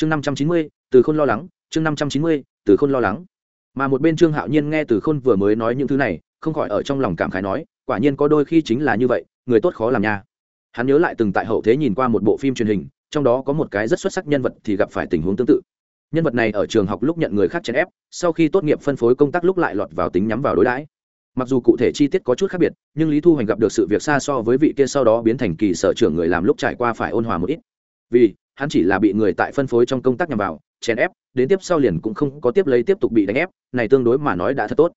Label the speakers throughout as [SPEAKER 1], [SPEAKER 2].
[SPEAKER 1] chương năm trăm chín mươi, từ khôn lo lắng, chương năm trăm chín mươi, từ khôn lo lắng. Mà một bên trương hạo nhiên nghe từ khôn vừa mới nói những thứ này, không khỏi ở trong lòng cảm khái nói, quả nhiên có đôi khi chính là như vậy, người tốt khó làm nha. Hắn nhớ lại từng tại hậu thế nhìn qua một bộ phim truyền hình, trong đó có một cái rất xuất sắc nhân vật thì gặp phải tình huống tương tự. Nhân vật này ở trường học lúc nhận người khác chèn ép, sau khi tốt nghiệp phân phối công tác lúc lại lọt vào tính nhắm vào đối đãi. Mặc dù cụ thể chi tiết có chút khác biệt, nhưng lý thu hoành gặp được sự việc xa so với vị kia sau đó biến thành kỳ sở trưởng người làm lúc trải qua phải ôn hòa một ít. Vì hắn chỉ là bị người tại phân phối trong công tác nhằm vào, chèn ép, đến tiếp sau liền cũng không có tiếp lấy tiếp tục bị đánh ép, này tương đối mà nói đã thật tốt.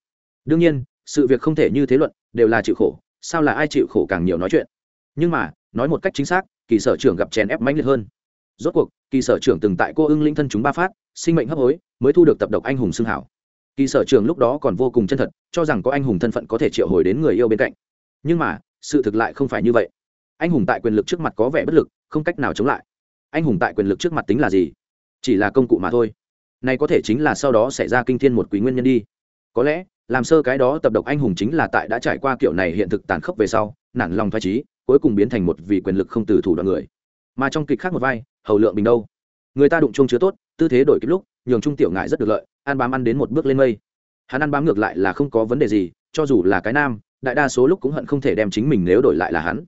[SPEAKER 1] Đương nhiên, sự việc không thể như thế luận, đều là chịu khổ, sao là ai chịu khổ càng nhiều nói chuyện. Nhưng mà, nói một cách chính xác, kỳ sở trưởng gặp chèn ép mãnh liệt hơn. Rốt cuộc, kỳ sở trưởng từng tại cô ưng linh thân chúng ba phát, sinh mệnh hấp hối, mới thu được tập độc anh hùng xưng hảo. Kỳ sở trưởng lúc đó còn vô cùng chân thật, cho rằng có anh hùng thân phận có thể triệu hồi đến người yêu bên cạnh. Nhưng mà, sự thực lại không phải như vậy. Anh hùng tại quyền lực trước mặt có vẻ bất lực, không cách nào chống lại anh hùng tại quyền lực trước mặt tính là gì? Chỉ là công cụ mà thôi. Này có thể chính là sau đó xảy ra kinh thiên một quý nguyên nhân đi. Có lẽ, làm sơ cái đó tập độc anh hùng chính là tại đã trải qua kiểu này hiện thực tàn khốc về sau, nản lòng thoái trí, cuối cùng biến thành một vị quyền lực không từ thủ đoạn người. Mà trong kịch khác một vai, hầu lượng bình đâu? Người ta đụng chung chứa tốt, tư thế đổi kịp lúc, nhường trung tiểu ngại rất được lợi, ăn bám ăn đến một bước lên mây. Hắn ăn bám ngược lại là không có vấn đề gì, cho dù là cái nam, đại đa số lúc cũng hận không thể đem chính mình nếu đổi lại là hắn.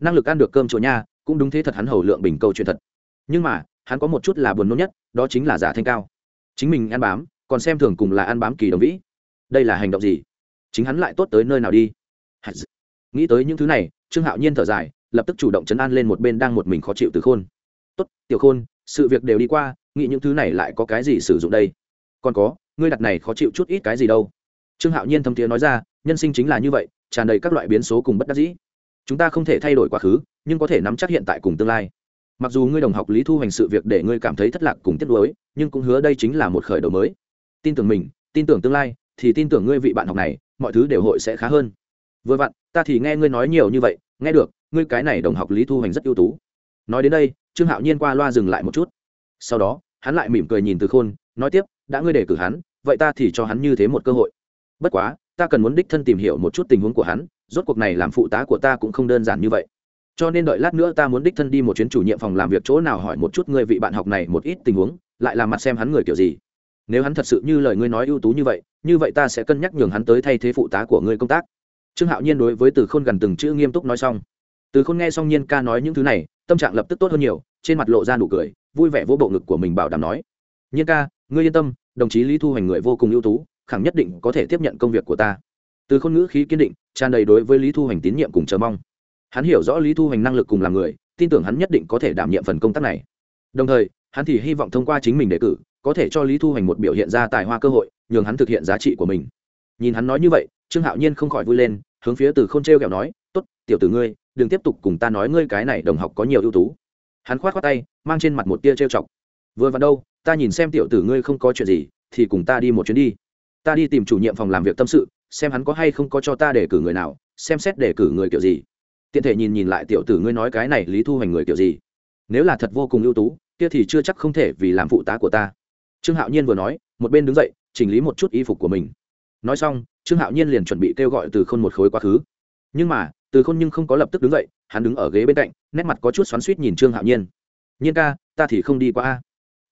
[SPEAKER 1] Năng lực ăn được cơm chỗ nha, cũng đúng thế thật hắn hầu lượng bình câu chuyện thật nhưng mà, hắn có một chút là buồn nôn nhất, đó chính là giả thanh cao. Chính mình ăn bám, còn xem thường cùng là ăn bám kỳ đồng vĩ. Đây là hành động gì? Chính hắn lại tốt tới nơi nào đi? Nghĩ tới những thứ này, trương hạo nhiên thở dài, lập tức chủ động chấn an lên một bên đang một mình khó chịu từ khôn. Tốt, tiểu khôn, sự việc đều đi qua, nghĩ những thứ này lại có cái gì sử dụng đây? Còn có, ngươi đặt này khó chịu chút ít cái gì đâu? Trương hạo nhiên thâm tiếng nói ra, nhân sinh chính là như vậy, tràn đầy các loại biến số cùng bất đắc dĩ. Chúng ta không thể thay đổi quá khứ, nhưng có thể nắm chắc hiện tại cùng tương lai mặc dù ngươi đồng học lý thu hành sự việc để ngươi cảm thấy thất lạc cùng tiếc nuối, nhưng cũng hứa đây chính là một khởi đầu mới. Tin tưởng mình, tin tưởng tương lai, thì tin tưởng ngươi vị bạn học này, mọi thứ đều hội sẽ khá hơn. Vừa vặn, ta thì nghe ngươi nói nhiều như vậy, nghe được, ngươi cái này đồng học lý thu hành rất ưu tú. Nói đến đây, trương hạo nhiên qua loa dừng lại một chút. Sau đó, hắn lại mỉm cười nhìn từ khôn, nói tiếp, đã ngươi đề cử hắn, vậy ta thì cho hắn như thế một cơ hội. Bất quá, ta cần muốn đích thân tìm hiểu một chút tình huống của hắn, rốt cuộc này làm phụ tá của ta cũng không đơn giản như vậy cho nên đợi lát nữa ta muốn đích thân đi một chuyến chủ nhiệm phòng làm việc chỗ nào hỏi một chút ngươi vị bạn học này một ít tình huống, lại làm mặt xem hắn người kiểu gì. Nếu hắn thật sự như lời ngươi nói ưu tú như vậy như vậy ta sẽ cân nhắc nhường hắn tới thay thế phụ tá của ngươi công tác. Trương hạo nhiên đối với từ khôn gần từng chữ nghiêm túc nói xong. Từ khôn nghe xong nhiên ca nói những thứ này, tâm trạng lập tức tốt hơn nhiều, trên mặt lộ ra nụ cười, vui vẻ vỗ bộ ngực của mình bảo đảm nói. Nhiên ca, ngươi yên tâm, đồng chí lý thu hoành người vô cùng ưu tú, khẳng nhất định có thể tiếp nhận công việc của ta. Từ khôn ngữ khí kiên định, tràn đầy đối với lý thu hoành tín nhiệm cùng chờ mong hắn hiểu rõ lý thu hoành năng lực cùng làm người, tin tưởng hắn nhất định có thể đảm nhiệm phần công tác này. Đồng thời, hắn thì hy vọng thông qua chính mình đề cử, có thể cho lý thu hoành một biểu hiện ra tài hoa cơ hội, nhường hắn thực hiện giá trị của mình. Nhìn hắn nói như vậy, trương hạo nhiên không khỏi vui lên, hướng phía từ k h ô n t r e o kẹo nói t ố t tiểu tử ngươi, đừng tiếp tục cùng ta nói ngươi cái này đồng học có nhiều ưu tú. Hắn k h o á t khoác tay, mang trên mặt một tia trêu chọc. Vừa vào đâu, ta nhìn xem tiểu tử ngươi không có chuyện gì, thì cùng ta đi một chuyến đi. Ta đi tìm chủ nhiệm phòng làm việc tâm sự, xem hắn có hay không có cho ta để cử người nào, xem xét để cử người kiểu gì tiện thể nhìn nhìn lại tiểu tử ngươi nói cái này lý thu hoành người kiểu gì. Nếu là thật vô cùng ưu tú, kia thì chưa chắc không thể vì làm phụ tá của ta. Trương hạo nhiên vừa nói, một bên đứng dậy, chỉnh lý một chút y phục của mình. Nói xong, trương hạo nhiên liền chuẩn bị kêu gọi từ khôn một khối quá khứ. Nhưng mà, từ khôn nhưng không có lập tức đứng dậy, hắn đứng ở ghế bên cạnh, nét mặt có chút xoắn suýt nhìn trương hạo nhiên. Nhiên ca, ta thì không đi qua a.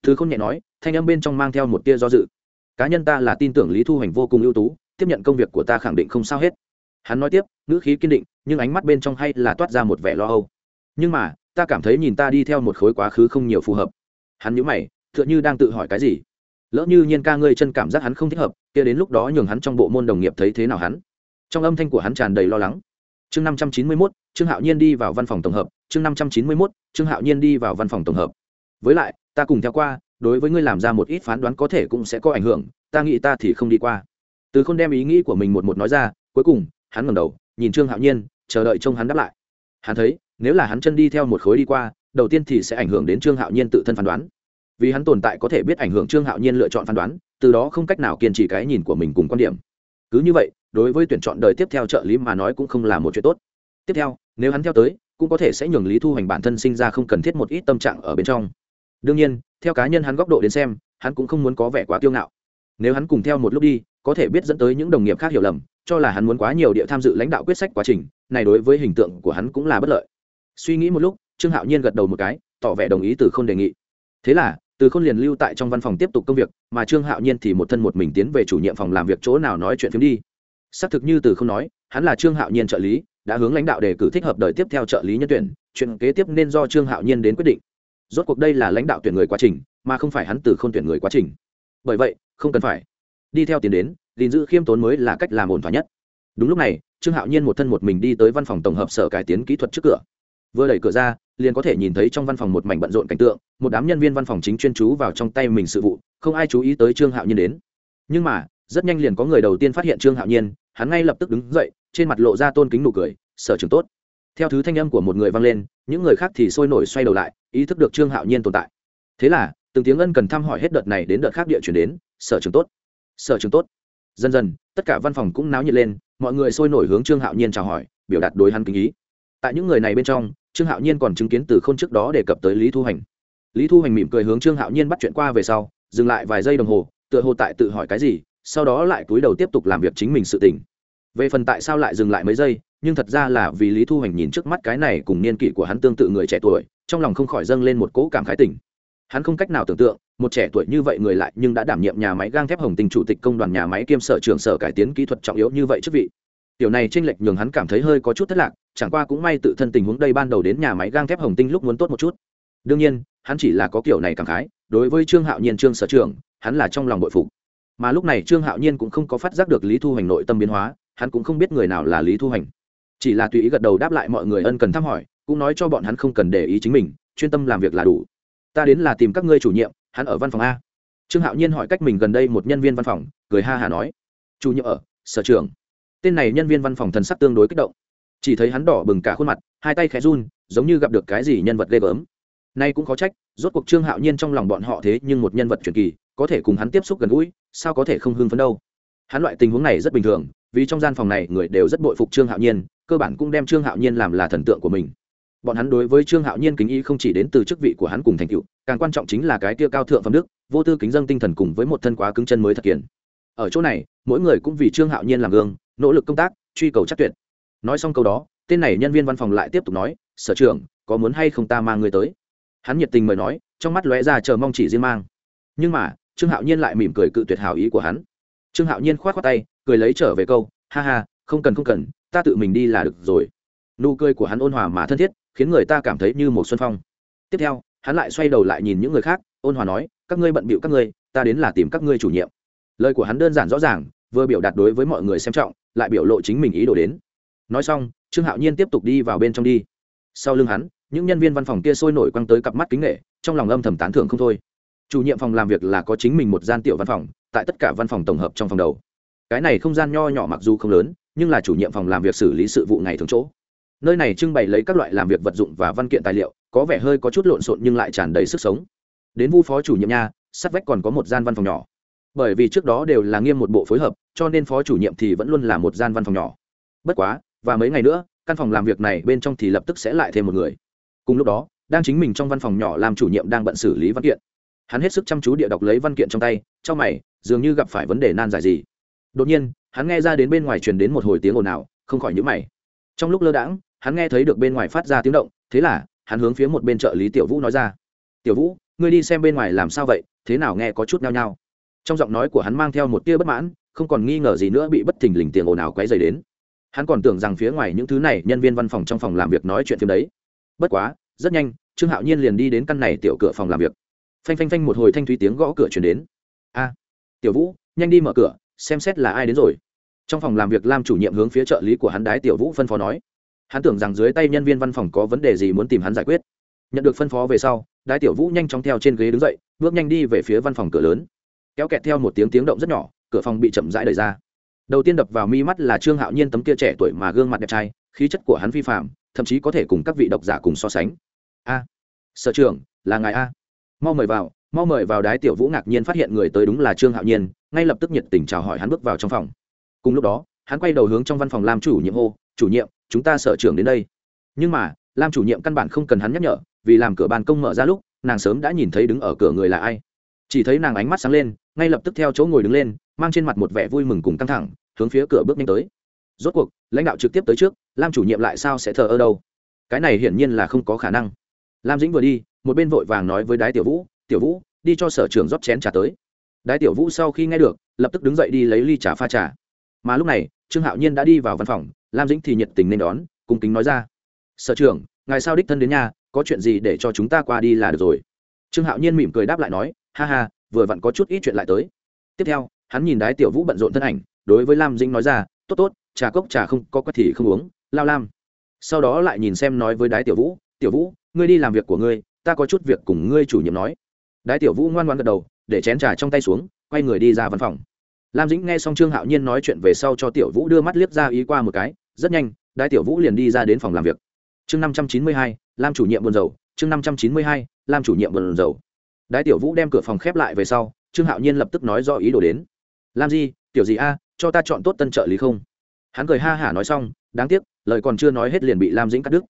[SPEAKER 1] Từ khôn nhẹ nói, thanh âm bên trong mang theo một tia do dự. Cá nhân ta là tin tưởng lý thu hoành vô cùng ưu tú, tiếp nhận công việc của ta khẳng định không sao hết hắn nói tiếp, ngữ khí kiên định, nhưng ánh mắt bên trong hay là toát ra một vẻ lo âu. Nhưng mà, ta cảm thấy nhìn ta đi theo một khối quá khứ không nhiều phù hợp. Hắn nhữ mày t h ư ợ n h ư đang tự hỏi cái gì. Lỡ như nhiên ca ngươi chân cảm giác hắn không thích hợp, kia đến lúc đó nhường hắn trong bộ môn đồng nghiệp thấy thế nào hắn? Trong âm thanh của hắn tràn đầy lo lắng. Chương năm trăm chín mươi mốt, trương hạo nhiên đi vào văn phòng tổng hợp. Chương năm trăm chín mươi mốt, trương hạo nhiên đi vào văn phòng tổng hợp. Với lại, ta cùng theo qua, đối với ngươi làm ra một ít phán đoán có thể cũng sẽ có ảnh hưởng, ta nghĩ ta thì không đi qua. Từ không đem ý nghĩ của mình một một nói ra, cuối cùng hắn ngẩng đầu, nhìn trương hạo nhiên, chờ đợi trông hắn đáp lại. Hắn thấy, nếu là hắn chân đi theo một khối đi qua, đầu tiên thì sẽ ảnh hưởng đến trương hạo nhiên tự thân phán đoán. Vì hắn tồn tại có thể biết ảnh hưởng trương hạo nhiên lựa chọn phán đoán, từ đó không cách nào kiên trì cái nhìn của mình cùng quan điểm. Cứ như vậy, đối với tuyển chọn đời tiếp theo trợ lý mà nói cũng không là một chuyện tốt. Tiếp theo, nếu hắn theo tới, cũng có thể sẽ nhường lý thu hoành bản thân sinh ra không cần thiết một ít tâm trạng ở bên trong. Đương nhiên, theo cá nhân hắn góc độ đến xem, hắn cũng không muốn có vẻ quá tiêu ngạo. Nếu hắn cùng theo một lúc đi có thể biết dẫn tới những đồng nghiệp khác hiểu lầm, cho là hắn muốn quá nhiều địa tham dự lãnh đạo quyết sách quá trình, này đối với hình tượng của hắn cũng là bất lợi. Suy nghĩ một lúc, trương hạo nhiên gật đầu một cái, tỏ vẻ đồng ý từ không đề nghị. Thế là, từ khôn liền lưu tại trong văn phòng tiếp tục công việc, mà trương hạo nhiên thì một thân một mình tiến về chủ nhiệm phòng làm việc chỗ nào nói chuyện phiếm đi. Xác thực như từ không nói, hắn là trương hạo nhiên trợ lý, đã hướng lãnh đạo đề cử thích hợp đời tiếp theo trợ lý nhân tuyển, chuyện kế tiếp nên do trương hạo nhiên đến quyết định. Rốt cuộc đây là lãnh đạo tuyển người quá trình, mà không phải hắn từ không tuyển người quá trình. Bởi vậy, không cần phải đi theo tiền đến, gìn giữ khiêm tốn mới là cách làm ổn thỏa nhất. Đúng lúc này, trương hạo nhiên một thân một mình đi tới văn phòng tổng hợp sở cải tiến kỹ thuật trước cửa. Vừa đẩy cửa ra, liền có thể nhìn thấy trong văn phòng một mảnh bận rộn cảnh tượng, một đám nhân viên văn phòng chính chuyên chú vào trong tay mình sự vụ, không ai chú ý tới trương hạo nhiên đến. Nhưng mà, rất nhanh liền có người đầu tiên phát hiện trương hạo nhiên, hắn ngay lập tức đứng dậy, trên mặt lộ ra tôn kính nụ cười, sở trường tốt. Theo thứ thanh âm của một người vang lên, những người khác thì sôi nổi xoay đầu lại, ý thức được trương hạo nhiên tồn tại. Thế là, từng tiếng ân cần thăm hỏi hết đợt này đến đợt khác địa chuyển đến, sở trường tốt sở trường tốt. Dần dần, tất cả văn phòng cũng náo nhiệt lên, mọi người sôi nổi hướng trương hạo nhiên chào hỏi, biểu đạt đối hắn kính ý. Tại những người này bên trong, trương hạo nhiên còn chứng kiến từ k h ô n trước đó đề cập tới lý thu hành. Lý thu hành mỉm cười hướng trương hạo nhiên bắt chuyện qua về sau, dừng lại vài giây đồng hồ, tựa hồ tại tự hỏi cái gì, sau đó lại cúi đầu tiếp tục làm việc chính mình sự tỉnh về phần tại sao lại dừng lại mấy giây, nhưng thật ra là vì lý thu hành nhìn trước mắt cái này cùng niên kỷ của hắn tương tự người trẻ tuổi, trong lòng không khỏi dâng lên một cỗ cảm khái tỉnh hắn không cách nào tưởng tượng, một trẻ tuổi như vậy người lại nhưng đã đảm nhiệm nhà máy gang thép hồng tinh chủ tịch công đoàn nhà máy kiêm sở trưởng sở cải tiến kỹ thuật trọng yếu như vậy chức vị. Tiểu này tranh lệch nhường hắn cảm thấy hơi có chút thất lạc, chẳng qua cũng may tự thân tình huống đây ban đầu đến nhà máy gang thép hồng tinh lúc muốn tốt một chút. Đương nhiên, hắn chỉ là có kiểu này cảm khái, đối với trương hạo nhiên trương sở trưởng, hắn là trong lòng bội phục. Mà lúc này trương hạo nhiên cũng không có phát giác được lý thu hành nội tâm biến hóa, hắn cũng không biết người nào là lý thu hành chỉ là tùy ý gật đầu đáp lại mọi người ân cần thăm hỏi, cũng nói cho bọn hắn không cần để ý chính mình, chuyên tâm làm việc là đủ ta đến là tìm các ngươi chủ nhiệm, hắn ở văn phòng a. Trương hạo nhiên hỏi cách mình gần đây một nhân viên văn phòng, cười ha hà nói. Chủ nhiệm ở, sở trưởng. Tên này nhân viên văn phòng thần sắc tương đối kích động. Chỉ thấy hắn đỏ bừng cả khuôn mặt, hai tay khẽ run, giống như gặp được cái gì nhân vật ghê gớm. Nay cũng khó trách, rốt cuộc trương hạo nhiên trong lòng bọn họ thế nhưng một nhân vật truyền kỳ, có thể cùng hắn tiếp xúc gần gũi, sao có thể không hưng phấn đâu. Hắn loại tình huống này rất bình thường, vì trong gian phòng này người đều rất bội phục trương hạo nhiên, cơ bản cũng đem trương hạo nhiên làm là thần tượng của mình bọn hắn đối với trương hạo nhiên kính ý không chỉ đến từ chức vị của hắn cùng thành cựu càng quan trọng chính là cái kia cao thượng phẩm đức, vô tư kính dân tinh thần cùng với một thân quá cứng chân mới thật kiển ở chỗ này, mỗi người cũng vì trương hạo nhiên làm gương, nỗ lực công tác, truy cầu chắc tuyệt. Nói xong câu đó, tên này nhân viên văn phòng lại tiếp tục nói, sở trưởng, có muốn hay không ta mang người tới? Hắn nhiệt tình mời nói, trong mắt lóe ra chờ mong chỉ riêng mang. Nhưng mà, trương hạo nhiên lại mỉm cười cự tuyệt hảo ý của hắn. Trương hạo nhiên k h o á t khoác tay, cười lấy trở về câu, ha ha, không cần không cần, ta tự mình đi là được rồi. Nụ cười của hắn ôn hòa mà thân thiết khiến người ta cảm thấy như một xuân phong. Tiếp theo, hắn lại xoay đầu lại nhìn những người khác, ôn hòa nói, các ngươi bận bịu các ngươi, ta đến là tìm các ngươi chủ nhiệm. Lời của hắn đơn giản rõ ràng, vừa biểu đạt đối với mọi người xem trọng, lại biểu lộ chính mình ý đồ đến. Nói xong, trương hạo nhiên tiếp tục đi vào bên trong đi. Sau lưng hắn, những nhân viên văn phòng kia sôi nổi quăng tới cặp mắt kính nghệ trong lòng âm thầm tán thưởng không thôi. Chủ nhiệm phòng làm việc là có chính mình một gian tiểu văn phòng, tại tất cả văn phòng tổng hợp trong phòng đầu. Cái này không gian nho nhỏ mặc dù không lớn, nhưng là chủ nhiệm phòng làm việc xử lý sự vụ ngày thường chỗ nơi này trưng bày lấy các loại làm việc vật dụng và văn kiện tài liệu, có vẻ hơi có chút lộn xộn nhưng lại tràn đầy sức sống. Đến vu phó chủ nhiệm nha, sát vách còn có một gian văn phòng nhỏ. Bởi vì trước đó đều là nghiêm một bộ phối hợp, cho nên phó chủ nhiệm thì vẫn luôn là một gian văn phòng nhỏ. Bất quá, và mấy ngày nữa, căn phòng làm việc này bên trong thì lập tức sẽ lại thêm một người. Cùng lúc đó, đang chính mình trong văn phòng nhỏ làm chủ nhiệm đang bận xử lý văn kiện. Hắn hết sức chăm chú địa đọc lấy văn kiện trong tay, trong mày, dường như gặp phải vấn đề nan giải gì. Đột nhiên, hắn nghe ra đến bên ngoài truyền đến một hồi tiếng ồn ào, không khỏi nhữ mày. Trong lúc lơ đãng hắn nghe thấy được bên ngoài phát ra tiếng động, thế là, hắn hướng phía một bên trợ lý tiểu vũ nói ra. Tiểu vũ, ngươi đi xem bên ngoài làm sao vậy, thế nào nghe có chút nhao nhao. Trong giọng nói của hắn mang theo một tia bất mãn, không còn nghi ngờ gì nữa bị bất thình lình tiền ồn ào quấy dày đến. Hắn còn tưởng rằng phía ngoài những thứ này nhân viên văn phòng trong phòng làm việc nói chuyện phim đấy. Bất quá, rất nhanh, trương hạo nhiên liền đi đến căn này tiểu cửa phòng làm việc. Phanh phanh phanh một hồi thanh thúy tiếng gõ cửa chuyển đến. A, tiểu vũ, nhanh đi mở cửa, xem xét là ai đến rồi. Trong phòng làm việc lam chủ nhiệm hướng phía trợ lý của hắn đái tiểu vũ phân phó nói hắn tưởng rằng dưới tay nhân viên văn phòng có vấn đề gì muốn tìm hắn giải quyết. Nhận được phân phó về sau, đái tiểu vũ nhanh chóng theo trên ghế đứng dậy, bước nhanh đi về phía văn phòng cửa lớn. Kéo kẹt theo một tiếng tiếng động rất nhỏ, cửa phòng bị chậm rãi đẩy ra. Đầu tiên đập vào mi mắt là trương hạo nhiên tấm kia trẻ tuổi mà gương mặt đẹp trai, khí chất của hắn vi phạm thậm chí có thể cùng các vị độc giả cùng so sánh. A, sở trưởng, là ngài a. Mau mời vào, mau mời vào, đái tiểu vũ ngạc nhiên phát hiện người tới đúng là trương hạo nhiên, ngay lập tức nhiệt tình chào hỏi hắn bước vào trong phòng. Cùng lúc đó, hắn quay đầu hướng trong văn phòng làm chủ nhiệm hô, chủ nhiệm chúng ta sở trưởng đến đây. Nhưng mà, lam chủ nhiệm căn bản không cần hắn nhắc nhở, vì làm cửa ban công mở ra lúc, nàng sớm đã nhìn thấy đứng ở cửa người là ai. Chỉ thấy nàng ánh mắt sáng lên, ngay lập tức theo chỗ ngồi đứng lên, mang trên mặt một vẻ vui mừng cùng căng thẳng, hướng phía cửa bước nhanh tới. Rốt cuộc, lãnh đạo trực tiếp tới trước, lam chủ nhiệm lại sao sẽ thờ ơ đâu? Cái này hiển nhiên là không có khả năng. Lam dĩnh vừa đi, một bên vội vàng nói với đái tiểu vũ tiểu vũ, đi cho sở trưởng rót chén trà tới. Đái tiểu vũ sau khi nghe được, lập tức đứng dậy đi lấy ly trà pha trà. Mà lúc này, trương hạo nhiên đã đi vào văn phòng lam dĩnh thì nhiệt tình nên đón, cung kính nói ra. Sở trưởng, ngài sao đích thân đến nhà, có chuyện gì để cho chúng ta qua đi là được rồi. Trương hạo nhiên mỉm cười đáp lại nói, ha ha, vừa vặn có chút ít chuyện lại tới. Tiếp theo, hắn nhìn đái tiểu vũ bận rộn thân ảnh, đối với lam dĩnh nói ra, tốt tốt, trà cốc trà không có quét thì không uống, lao lam. Sau đó lại nhìn xem nói với đái tiểu vũ tiểu vũ, ngươi đi làm việc của ngươi, ta có chút việc cùng ngươi chủ nhiệm nói. Đái tiểu vũ ngoan ngoan gật đầu, để chén trà trong tay xuống, quay người đi ra văn phòng. Lam dĩnh nghe xong trương hạo nhiên nói chuyện về sau cho tiểu vũ đưa mắt liếc ra ý qua một cái rất nhanh đại tiểu vũ liền đi ra đến phòng làm việc. Chương năm trăm chín mươi hai lam chủ nhiệm buồn dầu chương năm trăm chín mươi hai lam chủ nhiệm buồn dầu đại tiểu vũ đem cửa phòng khép lại về sau trương hạo nhiên lập tức nói do ý đồ đến. Làm gì, tiểu gì a cho ta chọn tốt tân trợ lý không? Hắn cười ha hả nói xong đáng tiếc lời còn chưa nói hết liền bị lam dĩnh cắt đứt.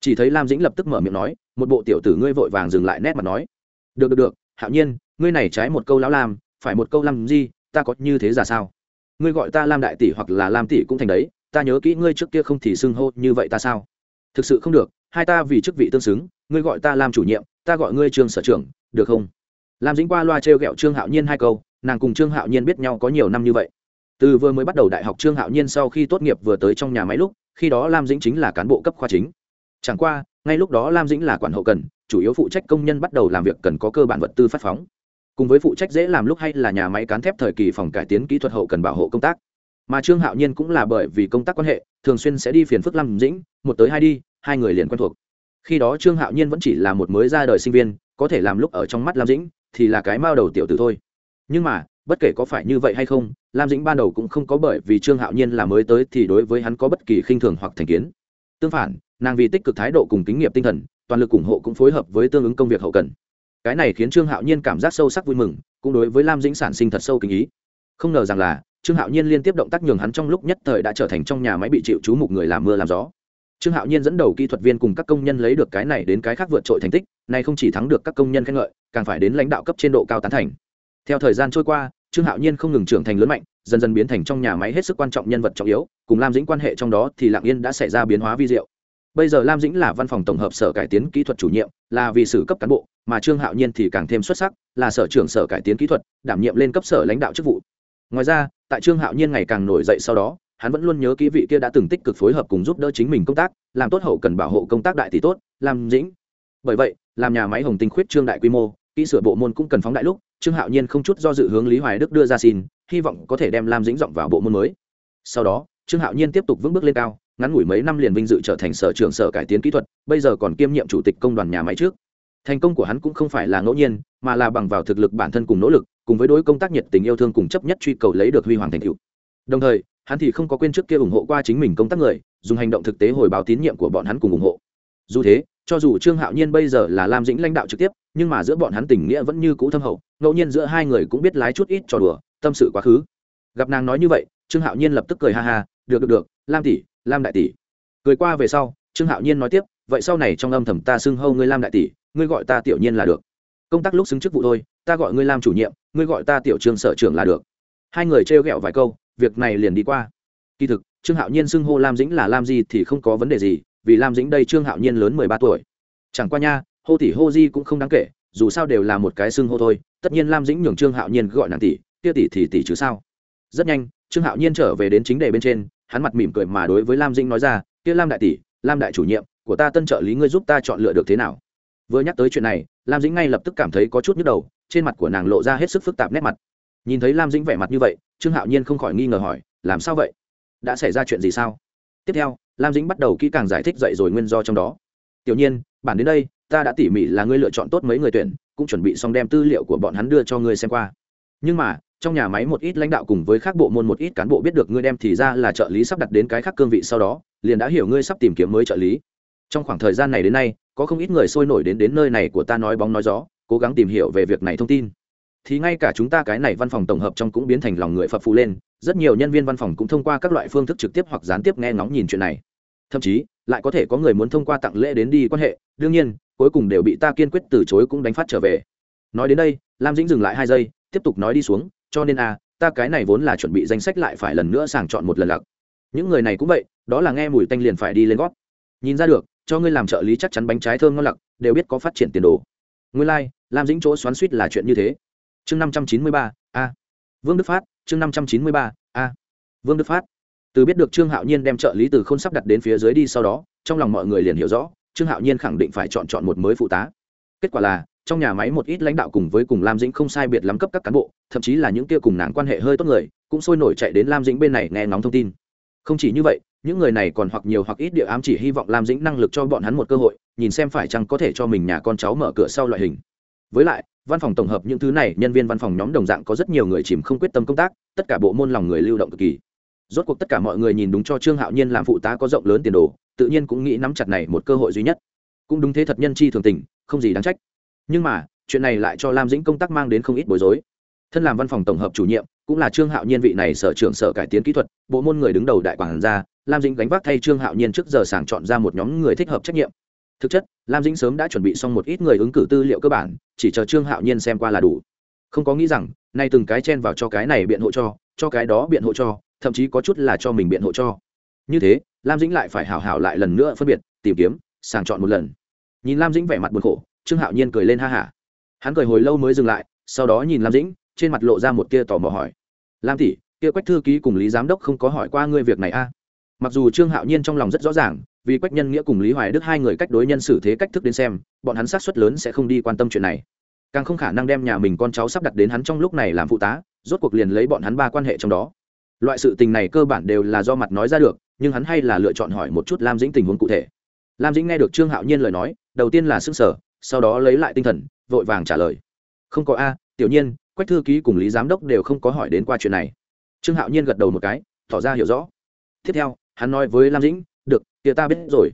[SPEAKER 1] Chỉ thấy lam dĩnh lập tức mở miệng nói một bộ tiểu tử ngươi vội vàng dừng lại nét mặt nói. Được được được hạo nhiên ngươi này trái một câu lão lam phải một câu lam gì, ta có như thế ra sao? Ngươi gọi ta lam đại tỷ hoặc là lam tỷ cũng thành đấy ta nhớ kỹ ngươi trước kia không thì xưng hô như vậy ta sao? Thực sự không được, hai ta vì chức vị tương xứng, ngươi gọi ta làm chủ nhiệm, ta gọi ngươi trương sở trưởng, được không? Lam dĩnh qua loa t r e o g ẹ o trương hạo nhiên hai câu, nàng cùng trương hạo nhiên biết nhau có nhiều năm như vậy. Từ vừa mới bắt đầu đại học trương hạo nhiên sau khi tốt nghiệp vừa tới trong nhà máy lúc, khi đó lam dĩnh chính là cán bộ cấp khoa chính. Chẳng qua, ngay lúc đó lam dĩnh là quản hậu cần, chủ yếu phụ trách công nhân bắt đầu làm việc cần có cơ bản vật tư phát phóng. Cùng với phụ trách dễ làm lúc hay là nhà máy cán thép thời kỳ phòng cải tiến kỹ thuật hậu cần bảo hộ công tác mà trương hạo nhiên cũng là bởi vì công tác quan hệ, thường xuyên sẽ đi phiền phức lam dĩnh, một tới hai đi, hai người liền quen thuộc. Khi đó trương hạo nhiên vẫn chỉ là một mới ra đời sinh viên, có thể làm lúc ở trong mắt lam dĩnh thì là cái mao đầu tiểu tử thôi. Nhưng mà, bất kể có phải như vậy hay không lam dĩnh ban đầu cũng không có bởi vì trương hạo nhiên là mới tới thì đối với hắn có bất kỳ khinh thường hoặc thành kiến. Tương phản, nàng vì tích cực thái độ cùng kính nghiệp tinh thần, toàn lực ủng hộ cũng phối hợp với tương ứng công việc hậu cần. Cái này khiến trương hạo nhiên cảm giác sâu sắc vui mừng, cũng đối với lam dĩnh sản sinh thật sâu kinh ý. Không ngờ rằng là trương hạo nhiên liên tiếp động tác nhường hắn trong lúc nhất thời đã trở thành trong nhà máy bị chịu chú mục người làm mưa làm gió. Trương hạo nhiên dẫn đầu kỹ thuật viên cùng các công nhân lấy được cái này đến cái khác vượt trội thành tích này không chỉ thắng được các công nhân khen ngợi, càng phải đến lãnh đạo cấp trên độ cao tán thành. Theo thời gian trôi qua, trương hạo nhiên không ngừng trưởng thành lớn mạnh, dần dần biến thành trong nhà máy hết sức quan trọng nhân vật trọng yếu, cùng lam dĩnh quan hệ trong đó thì lạng yên đã xảy ra biến hóa vi diệu. Bây giờ lam dĩnh là văn phòng tổng hợp sở cải tiến kỹ thuật chủ nhiệm, là vì sử cấp cán bộ, mà trương hạo nhiên thì càng thêm xuất sắc, là sở trưởng sở cải tiến kỹ thuật, đảm nhiệm lên cấp sở lãnh đạo chức vụ. Ngoài ra tại trương hạo nhiên ngày càng nổi dậy sau đó, hắn vẫn luôn nhớ kỹ vị kia đã từng tích cực phối hợp cùng giúp đỡ chính mình công tác, làm tốt hậu cần bảo hộ công tác đại tỷ tốt, làm dĩnh. Bởi vậy, làm nhà máy hồng tinh khuyết trương đại quy mô, kỹ sửa bộ môn cũng cần phóng đại lúc, trương hạo nhiên không chút do dự hướng lý hoài đức đưa ra xin, hy vọng có thể đem lam dĩnh dọn vào bộ môn mới. Sau đó, trương hạo nhiên tiếp tục vững bước lên cao, ngắn ngủi mấy năm liền vinh dự trở thành sở trưởng sở cải tiến kỹ thuật, bây giờ còn kiêm nhiệm chủ tịch công đoàn nhà máy trước. Thành công của hắn cũng không phải là ngẫu nhiên, mà là bằng vào thực lực bản thân cùng nỗ lực cùng với đối công tác nhiệt tình yêu thương cùng chấp nhất truy cầu lấy được huy hoàng thành tựu. Đồng thời, hắn thì không có quên trước kia ủng hộ qua chính mình công tác người, dùng hành động thực tế hồi báo tín nhiệm của bọn hắn cùng ủng hộ. Dù thế, cho dù trương hạo nhiên bây giờ là lam dĩnh lãnh đạo trực tiếp, nhưng mà giữa bọn hắn tình nghĩa vẫn như cũ thâm hậu, ngẫu nhiên giữa hai người cũng biết lái chút ít trò đùa, tâm sự quá khứ. Gặp nàng nói như vậy, trương hạo nhiên lập tức cười ha ha, được được được, lam tỷ, lam đại tỷ. Cười qua về sau, trương hạo nhiên nói tiếp, vậy sau này trong âm thầm ta xưng hâu ngươi lam đại tỷ, ngươi gọi ta tiểu nhiên là được. Công tác lúc xứng chức vụ thôi ta gọi ngươi làm chủ nhiệm, ngươi gọi ta tiểu trương sở trưởng là được. Hai người trêu ghẹo vài câu, việc này liền đi qua. Kỳ thực, trương hạo nhiên xưng hô lam dĩnh là lam di thì không có vấn đề gì, vì lam dĩnh đây trương hạo nhiên lớn mười ba tuổi. Chẳng qua nha, hô tỷ hô di cũng không đáng kể, dù sao đều là một cái xưng hô thôi, tất nhiên lam dĩnh nhường trương hạo nhiên gọi nàng tỷ, kia tỷ thì tỷ chứ sao? Rất nhanh, trương hạo nhiên trở về đến chính đề bên trên, hắn mặt mỉm cười mà đối với lam dĩnh nói ra, kia lam đại tỷ, lam đại chủ nhiệm, của ta tân trợ lý ngươi giúp ta chọn lựa được thế nào? Vừa nhắc tới chuyện này, lam dĩnh ngay lập tức cảm thấy có chút nhức đầu trên mặt của nàng lộ ra hết sức phức tạp nét mặt. Nhìn thấy lam dĩnh vẻ mặt như vậy, trương hạo nhiên không khỏi nghi ngờ hỏi, làm sao vậy? Đã xảy ra chuyện gì sao? Tiếp theo, lam dĩnh bắt đầu kỹ càng giải thích dậy rồi nguyên do trong đó. Tiểu nhiên, bản đến đây, ta đã tỉ mỉ là ngươi lựa chọn tốt mấy người tuyển, cũng chuẩn bị xong đem tư liệu của bọn hắn đưa cho ngươi xem qua. Nhưng mà, trong nhà máy một ít lãnh đạo cùng với các bộ môn một ít cán bộ biết được ngươi đem thì ra là trợ lý sắp đặt đến cái khác cương vị sau đó, liền đã hiểu ngươi sắp tìm kiếm mới trợ lý. Trong khoảng thời gian này đến nay, có không ít người sôi nổi đến đến nơi này của ta nói bóng nói gió cố gắng tìm hiểu về việc này thông tin. Thì ngay cả chúng ta cái này văn phòng tổng hợp trong cũng biến thành lòng người phập phù lên rất nhiều nhân viên văn phòng cũng thông qua các loại phương thức trực tiếp hoặc gián tiếp nghe ngóng nhìn chuyện này. Thậm chí lại có thể có người muốn thông qua tặng lễ đến đi quan hệ đương nhiên cuối cùng đều bị ta kiên quyết từ chối cũng đánh phát trở về. Nói đến đây lam dĩnh dừng lại hai giây tiếp tục nói đi xuống cho nên a ta cái này vốn là chuẩn bị danh sách lại phải lần nữa sàng chọn một lần lặc. Những người này cũng vậy đó là nghe mùi tanh liền phải đi lên gót. Nhìn ra được cho ngươi làm trợ lý chắc chắn bánh trái thơm ngon lặc đều biết có phát triển tiền đồ. Nguyên lai、like, lam dĩnh chỗ xoắn suýt là chuyện như thế. Chương năm trăm chín mươi ba, a. Vương đức phát, chương năm trăm chín mươi ba, a. Vương đức phát. Từ biết được trương hạo nhiên đem trợ lý từ k h ô n sắp đặt đến phía dưới đi sau đó, trong lòng mọi người liền hiểu rõ, trương hạo nhiên khẳng định phải chọn chọn một mới phụ tá. Kết quả là, trong nhà máy một ít lãnh đạo cùng với cùng lam dĩnh không sai biệt lắm cấp các cán bộ, thậm chí là những kia cùng nàng quan hệ hơi tốt người, cũng sôi nổi chạy đến lam dĩnh bên này nghe ngóng thông tin. Không chỉ như vậy, những người này còn hoặc nhiều hoặc ít địa ám chỉ hy vọng lam dĩnh năng lực cho bọn hắn một cơ hội, nhìn xem phải chăng có thể cho mình nhà con cháu mở cửa sau loại hình với lại, văn phòng tổng hợp những thứ này, nhân viên văn phòng nhóm đồng dạng có rất nhiều người chìm không quyết tâm công tác, tất cả bộ môn lòng người lưu động cực kỳ. Rốt cuộc tất cả mọi người nhìn đúng cho trương hạo nhiên làm phụ tá có rộng lớn tiền đồ, tự nhiên cũng nghĩ nắm chặt này một cơ hội duy nhất. Cũng đúng thế thật nhân chi thường tình, không gì đáng trách. Nhưng mà, chuyện này lại cho lam dĩnh công tác mang đến không ít bối rối. Thân làm văn phòng tổng hợp chủ nhiệm, cũng là trương hạo nhiên vị này sở trưởng sở cải tiến kỹ thuật, bộ môn người đứng đầu đại quản gia, lam dĩnh gánh vác thay trương hạo nhiên trước giờ sàng chọn ra một nhóm người thích hợp trách nhiệm thực chất, lam dĩnh sớm đã chuẩn bị xong một ít người ứng cử tư liệu cơ bản, chỉ chờ trương hạo nhiên xem qua là đủ. Không có nghĩ rằng, nay từng cái chen vào cho cái này biện hộ cho cho cái đó biện hộ cho, thậm chí có chút là cho mình biện hộ cho. Như thế, lam dĩnh lại phải hảo hảo lại lần nữa phân biệt, tìm kiếm, sàng chọn một lần. Nhìn lam dĩnh vẻ mặt buồn khổ, trương hạo nhiên cười lên ha hả. Hắn cười hồi lâu mới dừng lại, sau đó nhìn lam dĩnh, trên mặt lộ ra một tia tò mò hỏi. Lam tỷ, kia quách thư ký cùng lý giám đốc không có hỏi qua ngươi việc này a à? Mặc dù trương hạo nhiên trong lòng rất rõ ràng, vì quách nhân nghĩa cùng lý hoài đức hai người cách đối nhân xử thế cách thức đến xem, bọn hắn sát xuất lớn sẽ không đi quan tâm chuyện này. Càng không khả năng đem nhà mình con cháu sắp đặt đến hắn trong lúc này làm phụ tá, rốt cuộc liền lấy bọn hắn ba quan hệ trong đó. Loại sự tình này cơ bản đều là do mặt nói ra được, nhưng hắn hay là lựa chọn hỏi một chút lam dĩnh tình huống cụ thể. Lam dĩnh nghe được trương hạo nhiên lời nói, đầu tiên là s ư n g sở sau đó lấy lại tinh thần, vội vàng trả lời. Không có a, tiểu nhiên, quách thư ký cùng lý giám đốc đều không có hỏi đến qua chuyện này. Trương hạo nhiên gật đầu một cái, tỏ ra hiểu rõ. Tiếp theo hắn nói với lam dĩnh được kia ta biết rồi.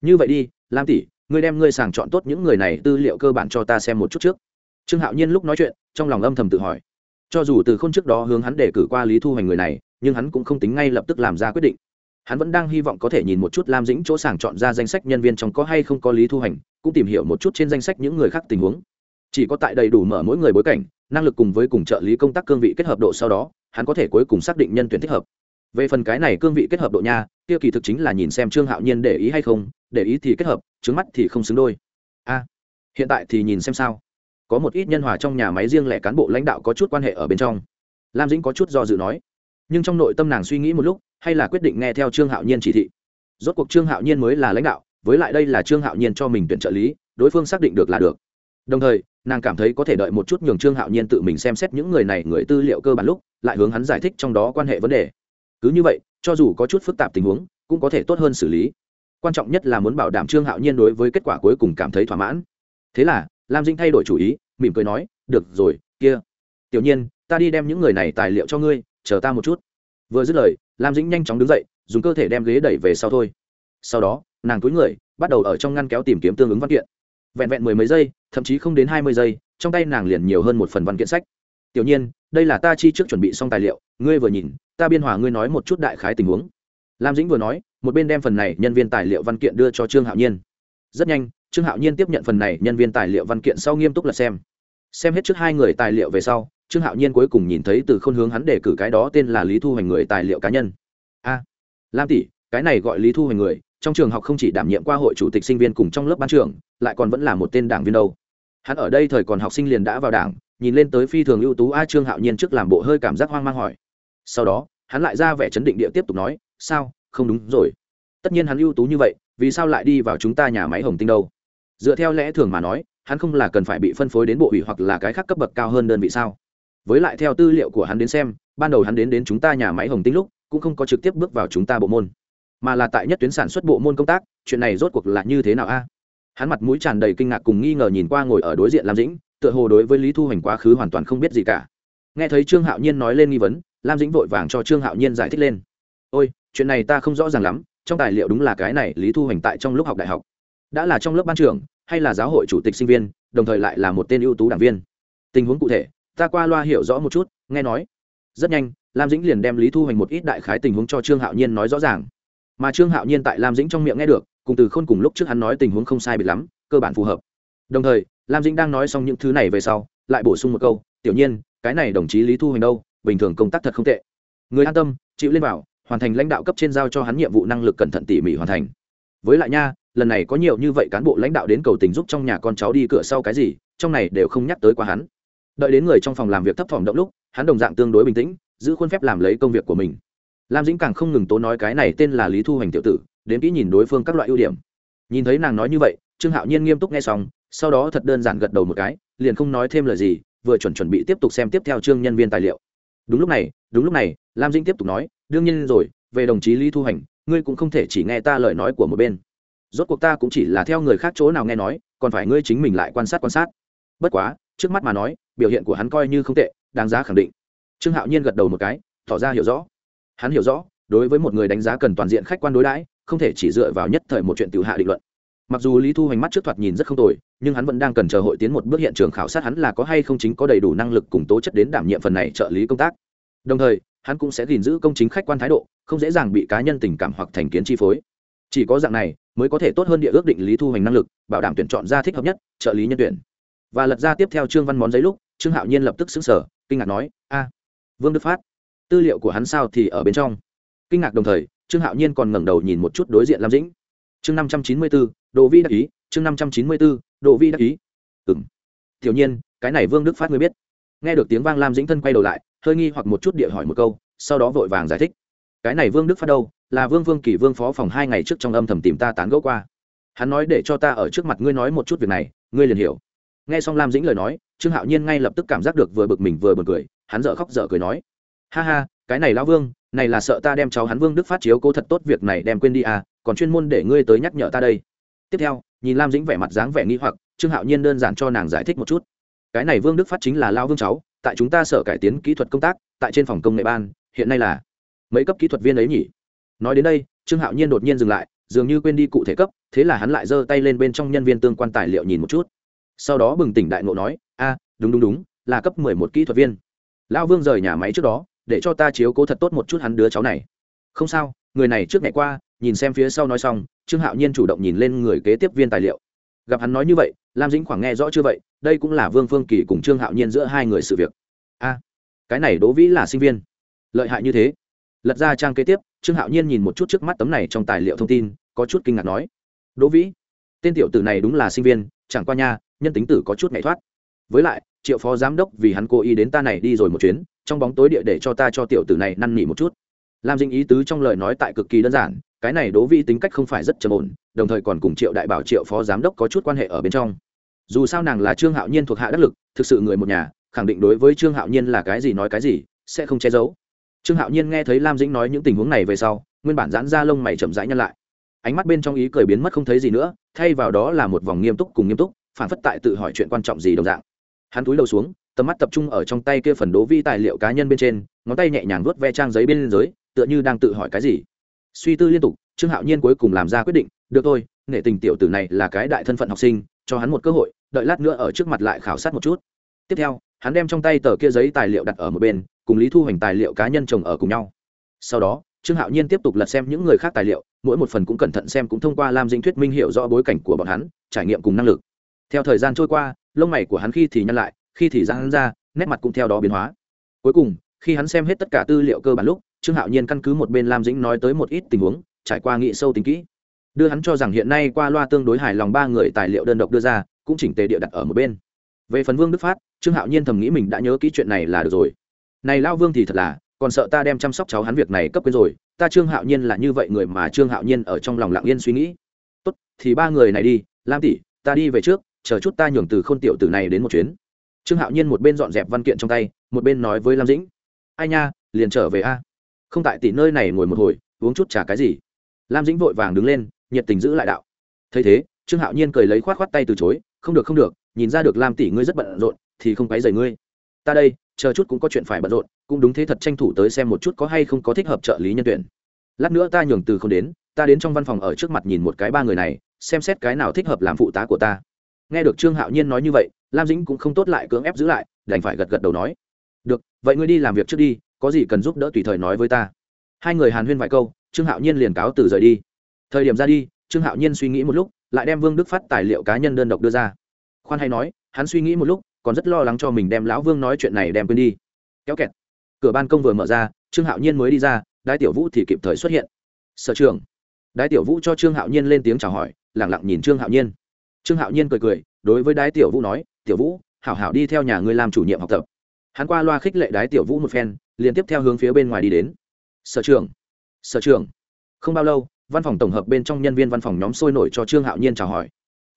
[SPEAKER 1] Như vậy đi lam tỷ ngươi đem ngươi sàng chọn tốt những người này tư liệu cơ bản cho ta xem một chút trước. Trương hạo nhiên lúc nói chuyện trong lòng âm thầm tự hỏi. Cho dù từ k h ô n trước đó hướng hắn để cử qua lý thu hoành người này nhưng hắn cũng không tính ngay lập tức làm ra quyết định. Hắn vẫn đang hy vọng có thể nhìn một chút lam dĩnh chỗ sàng chọn ra danh sách nhân viên trong có hay không có lý thu Hành, cũng tìm hiểu một chút trên danh sách những người khác tình huống. Chỉ có tại đầy đủ mở mỗi người bối cảnh năng lực cùng với cùng trợ lý công tác cương vị kết hợp độ sau đó hắn có thể cuối cùng xác định nhân tuyển thích hợp về phần cái này cương vị kết hợp độ nha, kia kỳ thực chính là nhìn xem trương hạo nhiên để ý hay không, để ý thì kết hợp trứng mắt thì không xứng đôi. A, hiện tại thì nhìn xem sao. Có một ít nhân hòa trong nhà máy riêng lẻ cán bộ lãnh đạo có chút quan hệ ở bên trong. Lam dĩnh có chút do dự nói. Nhưng trong nội tâm nàng suy nghĩ một lúc, hay là quyết định nghe theo trương hạo nhiên chỉ thị. Rốt cuộc trương hạo nhiên mới là lãnh đạo, với lại đây là trương hạo nhiên cho mình tuyển trợ lý, đối phương xác định được là được. Đồng thời, nàng cảm thấy có thể đợi một chút nhường trương hạo nhiên tự mình xem xét những người này người tư liệu cơ bản lúc, lại hướng hắn giải thích trong đó quan hệ vấn đề cứ như vậy, cho dù có chút phức tạp tình huống, cũng có thể tốt hơn xử lý. Quan trọng nhất là muốn bảo đảm trương hạo nhiên đối với kết quả cuối cùng cảm thấy thỏa mãn. Thế là, lam dinh thay đổi chủ ý, mỉm cười nói, được rồi, kia. Tiểu nhiên, ta đi đem những người này tài liệu cho ngươi, chờ ta một chút. Vừa dứt lời, lam dĩnh nhanh chóng đứng dậy, dùng cơ thể đem ghế đẩy về sau thôi. Sau đó, nàng túi người, bắt đầu ở trong ngăn kéo tìm kiếm tương ứng văn kiện. Vẹn vẹn mười mấy giây, thậm chí không đến hai mươi giây, trong tay nàng liền nhiều hơn một phần văn kiện sách tiểu nhiên, đây là ta chi trước chuẩn bị xong tài liệu, ngươi vừa nhìn, ta biên hòa ngươi nói một chút đại khái tình huống. Lam dĩnh vừa nói, một bên đem phần này nhân viên tài liệu văn kiện đưa cho trương hạo nhiên. Rất nhanh, trương hạo nhiên tiếp nhận phần này nhân viên tài liệu văn kiện sau nghiêm túc là xem. Xem hết trước hai người tài liệu về sau, trương hạo nhiên cuối cùng nhìn thấy từ khôn hướng hắn đề cử cái đó tên là lý thu hoành người tài liệu cá nhân. A, lam tỷ, cái này gọi lý thu hoành người, trong trường học không chỉ đảm nhiệm qua hội chủ tịch sinh viên cùng trong lớp ban trường lại còn vẫn là một tên đảng viên đâu. Hắn ở đây thời còn học sinh liền đã vào đảng nhìn lên tới phi thường ưu tú a trương hạo nhiên trước làm bộ hơi cảm giác hoang mang hỏi. Sau đó, hắn lại ra vẻ chấn định địa tiếp tục nói, sao? Không đúng rồi. Tất nhiên hắn ưu tú như vậy, vì sao lại đi vào chúng ta nhà máy hồng tinh đâu? Dựa theo lẽ thường mà nói, hắn không là cần phải bị phân phối đến bộ ủy hoặc là cái khác cấp bậc cao hơn đơn vị sao? Với lại theo tư liệu của hắn đến xem, ban đầu hắn đến đến chúng ta nhà máy hồng tinh lúc, cũng không có trực tiếp bước vào chúng ta bộ môn, mà là tại nhất tuyến sản xuất bộ môn công tác, chuyện này rốt cuộc là như thế nào a? Hắn mặt mũi tràn đầy kinh ngạc cùng nghi ngờ nhìn qua ngồi ở đối diện lam dĩnh tựa hồ đối với lý thu hoành quá khứ hoàn toàn không biết gì cả. Nghe thấy trương hạo nhiên nói lên nghi vấn, lam dĩnh vội vàng cho trương hạo nhiên giải thích lên. Ôi, chuyện này ta không rõ ràng lắm, trong tài liệu đúng là cái này lý thu hoành tại trong lúc học đại học. Đã là trong lớp ban trưởng, hay là giáo hội chủ tịch sinh viên, đồng thời lại là một tên ưu tú đảng viên. Tình huống cụ thể, ta qua loa hiểu rõ một chút, nghe nói. Rất nhanh, lam dĩnh liền đem lý thu hoành một ít đại khái tình huống cho trương hạo nhiên nói rõ ràng. Mà trương hạo nhiên tại lam dĩnh trong miệng nghe được, cùng từ khôn cùng lúc trước hắn nói tình huống không sai biệt lắm, cơ bản phù hợp đồng thời lam dĩnh đang nói xong những thứ này về sau lại bổ sung một câu tiểu nhiên cái này đồng chí lý thu hoành đâu? Bình thường công tác thật không tệ. Người an tâm chịu lên bảo, hoàn thành lãnh đạo cấp trên giao cho hắn nhiệm vụ năng lực cẩn thận tỉ mỉ hoàn thành. Với lại nha lần này có nhiều như vậy cán bộ lãnh đạo đến cầu tình giúp trong nhà con cháu đi cửa sau cái gì trong này đều không nhắc tới qua hắn. Đợi đến người trong phòng làm việc thấp thỏm động lúc hắn đồng dạng tương đối bình tĩnh giữ khuôn phép làm lấy công việc của mình. Lam dĩnh càng không ngừng tố nói cái này tên là lý thu hoành tiểu tử đến kỹ nhìn đối phương các loại ưu điểm. Nhìn thấy nàng nói như vậy trương hạo nhiên nghiêm túc nghe xong sau đó thật đơn giản gật đầu một cái, liền không nói thêm lời gì, vừa chuẩn chuẩn bị tiếp tục xem tiếp theo chương nhân viên tài liệu. Đúng lúc này, đúng lúc này, lam dĩnh tiếp tục nói, đương nhiên rồi, về đồng chí lý thu hành, ngươi cũng không thể chỉ nghe ta lời nói của một bên. Rốt cuộc ta cũng chỉ là theo người khác chỗ nào nghe nói, còn phải ngươi chính mình lại quan sát quan sát. Bất quá, trước mắt mà nói, biểu hiện của hắn coi như không tệ, đáng giá khẳng định. Trương hạo nhiên gật đầu một cái, tỏ ra hiểu rõ. Hắn hiểu rõ, đối với một người đánh giá cần toàn diện khách quan đối đãi, không thể chỉ dựa vào nhất thời một chuyện tự hạ định luận mặc dù lý thu hoành mắt trước thoạt nhìn rất không tồi, nhưng hắn vẫn đang cần chờ hội tiến một bước hiện trường khảo sát hắn là có hay không chính có đầy đủ năng lực cùng tố chất đến đảm nhiệm phần này trợ lý công tác. Đồng thời, hắn cũng sẽ gìn giữ công chính khách quan thái độ, không dễ dàng bị cá nhân tình cảm hoặc thành kiến chi phối. Chỉ có dạng này, mới có thể tốt hơn địa ước định lý thu hoành năng lực, bảo đảm tuyển chọn ra thích hợp nhất, trợ lý nhân tuyển. Và lật ra tiếp theo trương văn món giấy lúc, trương hạo nhiên lập tức xứng sở kinh ngạc nói, a, vương đức phát, tư liệu của hắn sao thì ở bên trong? Kinh ngạc đồng thời, trương hạo nhiên còn ngẩng đầu nhìn một chút đối diện lam dĩnh. Chương năm trăm chín mươi bốn đồ vi đắc ý, chương năm trăm chín mươi bốn đồ vi đắc ý. Ừng tiểu nhiên, cái này vương đức phát ngươi biết. Nghe được tiếng vang lam dĩnh thân quay đầu lại, hơi nghi hoặc một chút địa hỏi một câu, sau đó vội vàng giải thích. Cái này vương đức phát đâu? Là vương vương kỳ vương phó phòng hai ngày trước trong âm thầm tìm ta tán gẫu qua. Hắn nói để cho ta ở trước mặt ngươi nói một chút việc này, ngươi liền hiểu. Nghe xong lam dĩnh lời nói, trương hạo nhiên ngay lập tức cảm giác được vừa bực mình vừa buồn cười, hắn dợ khóc dợ cười nói. Ha ha, cái này lão vương, này là sợ ta đem cháu hắn vương đức phát chiếu cố thật tốt việc này đem quên đi à còn chuyên môn để ngươi tới nhắc nhở ta đây tiếp theo, nhìn lam dĩnh vẻ mặt dáng vẻ nghi hoặc, trương hạo nhiên đơn giản cho nàng giải thích một chút. Cái này vương đức phát chính là lao vương cháu, tại chúng ta sở cải tiến kỹ thuật công tác, tại trên phòng công nghệ ban, hiện nay là mấy cấp kỹ thuật viên ấy nhỉ? Nói đến đây, trương hạo nhiên đột nhiên dừng lại, dường như quên đi cụ thể cấp, thế là hắn lại giơ tay lên bên trong nhân viên tương quan tài liệu nhìn một chút. Sau đó bừng tỉnh đại ngộ nói, a, đúng đúng đúng, là cấp mười một kỹ thuật viên. Lão vương rời nhà máy trước đó, để cho ta chiếu cố thật tốt một chút hắn đứa cháu này. Không sao, người này trước ngày qua nhìn xem phía sau nói xong, trương hạo nhiên chủ động nhìn lên người kế tiếp viên tài liệu. Gặp hắn nói như vậy, lam dĩnh khoảng nghe rõ chưa vậy, đây cũng là vương phương kỳ cùng trương hạo nhiên giữa hai người sự việc. A, cái này đỗ vĩ là sinh viên. Lợi hại như thế. Lật ra trang kế tiếp, trương hạo nhiên nhìn một chút trước mắt tấm này trong tài liệu thông tin, có chút kinh ngạc nói, đỗ vĩ, tên tiểu tử này đúng là sinh viên, chẳng qua nha, nhân tính tử có chút nhảy thoát. Với lại, triệu phó giám đốc vì hắn cố ý đến ta này đi rồi một chuyến, trong bóng tối địa để cho ta cho tiểu tử này năn nỉ một chút lam dinh ý tứ trong lời nói tại cực kỳ đơn giản, cái này đố vĩ tính cách không phải rất trầm ổn, đồng thời còn cùng triệu đại bảo, triệu phó giám đốc có chút quan hệ ở bên trong. Dù sao nàng là trương hạo nhiên thuộc hạ đắc lực, thực sự người một nhà, khẳng định đối với trương hạo nhiên là cái gì nói cái gì, sẽ không che giấu. Trương hạo nhiên nghe thấy lam dĩnh nói những tình huống này về sau, nguyên bản giãn ra lông mày chậm rãi nhăn lại. Ánh mắt bên trong ý cười biến mất không thấy gì nữa, thay vào đó là một vòng nghiêm túc cùng nghiêm túc, phản phất tại tự hỏi chuyện quan trọng gì đồng dạng. Hắn túi đầu xuống, tầm mắt tập trung ở trong tay kia phần đố vi tài liệu cá nhân bên trên, ngón tay nhẹ nhàng vuốt ve trang giấy bên dưới tựa như đang tự hỏi cái gì. Suy tư liên tục, trương hạo nhiên cuối cùng làm ra quyết định, được thôi, nghệ tình tiểu tử này là cái đại thân phận học sinh, cho hắn một cơ hội, đợi lát nữa ở trước mặt lại khảo sát một chút. Tiếp theo, hắn đem trong tay tờ kia giấy tài liệu đặt ở một bên, cùng lý thu hoành tài liệu cá nhân chồng ở cùng nhau. Sau đó, trương hạo nhiên tiếp tục lật xem những người khác tài liệu, mỗi một phần cũng cẩn thận xem cũng thông qua lam dinh thuyết minh hiểu rõ bối cảnh của bọn hắn, trải nghiệm cùng năng lực. Theo thời gian trôi qua, lông mày của hắn khi thì nhăn lại, khi thì giang ra, nét mặt cũng theo đó biến hóa. Cuối cùng, khi hắn xem hết tất cả tư liệu cơ bản lúc trương hạo nhiên căn cứ một bên lam dĩnh nói tới một ít tình huống, trải qua nghị sâu tính kỹ. Đưa hắn cho rằng hiện nay qua loa tương đối hài lòng ba người tài liệu đơn độc đưa ra, cũng chỉnh tề địa đặt ở một bên. Về phần vương đức phát, trương hạo nhiên thầm nghĩ mình đã nhớ kỹ chuyện này là được rồi. Này lao vương thì thật là, còn sợ ta đem chăm sóc cháu hắn việc này cấp quên rồi, ta trương hạo nhiên là như vậy người mà trương hạo nhiên ở trong lòng lặng yên suy nghĩ. Tốt, thì ba người này đi, lam tỷ, ta đi về trước, chờ chút ta nhường từ k h ô n tiểu tử này đến một chuyến. Trương hạo nhiên một bên dọn dẹp văn kiện trong tay, một bên nói với lam dĩnh. Ai nha, liền trở về a không tại tỷ nơi này ngồi một hồi, uống chút trà cái gì. Lam dĩnh vội vàng đứng lên, nhiệt tình giữ lại đạo. Thấy thế, trương hạo nhiên cười lấy khoát khoát tay từ chối, không được không được, nhìn ra được lam tỷ ngươi rất bận rộn, thì không quấy rầy ngươi. Ta đây, chờ chút cũng có chuyện phải bận rộn, cũng đúng thế thật tranh thủ tới xem một chút có hay không có thích hợp trợ lý nhân tuyển. Lát nữa ta nhường từ không đến, ta đến trong văn phòng ở trước mặt nhìn một cái ba người này, xem xét cái nào thích hợp làm phụ tá của ta. Nghe được trương hạo nhiên nói như vậy, lam dĩnh cũng không tốt lại cưỡng ép giữ lại, đành phải gật gật đầu nói, được, vậy ngươi đi làm việc trước đi có gì cần giúp đỡ tùy thời nói với ta. Hai người hàn huyên vài câu, trương hạo nhiên liền cáo từ rời đi. Thời điểm ra đi, trương hạo nhiên suy nghĩ một lúc, lại đem vương đức phát tài liệu cá nhân đơn độc đưa ra. Khoan hay nói, hắn suy nghĩ một lúc, còn rất lo lắng cho mình đem lão vương nói chuyện này đem quên đi. Kéo kẹt. Cửa ban công vừa mở ra, trương hạo nhiên mới đi ra, đái tiểu vũ thì kịp thời xuất hiện. Sở trường đái tiểu vũ cho trương hạo nhiên lên tiếng chào hỏi lẳng lặng nhìn trương hạo nhiên. Trương hạo nhiên cười cười, đối với đái tiểu vũ nói, tiểu vũ, hảo hảo đi theo nhà ngươi làm chủ nhiệm học tập. Hắn qua loa khích lệ đái tiểu vũ một phen liền tiếp theo hướng phía bên ngoài đi đến. Sở trường sở trường không bao lâu, văn phòng tổng hợp bên trong nhân viên văn phòng nhóm sôi nổi cho trương hạo nhiên chào hỏi.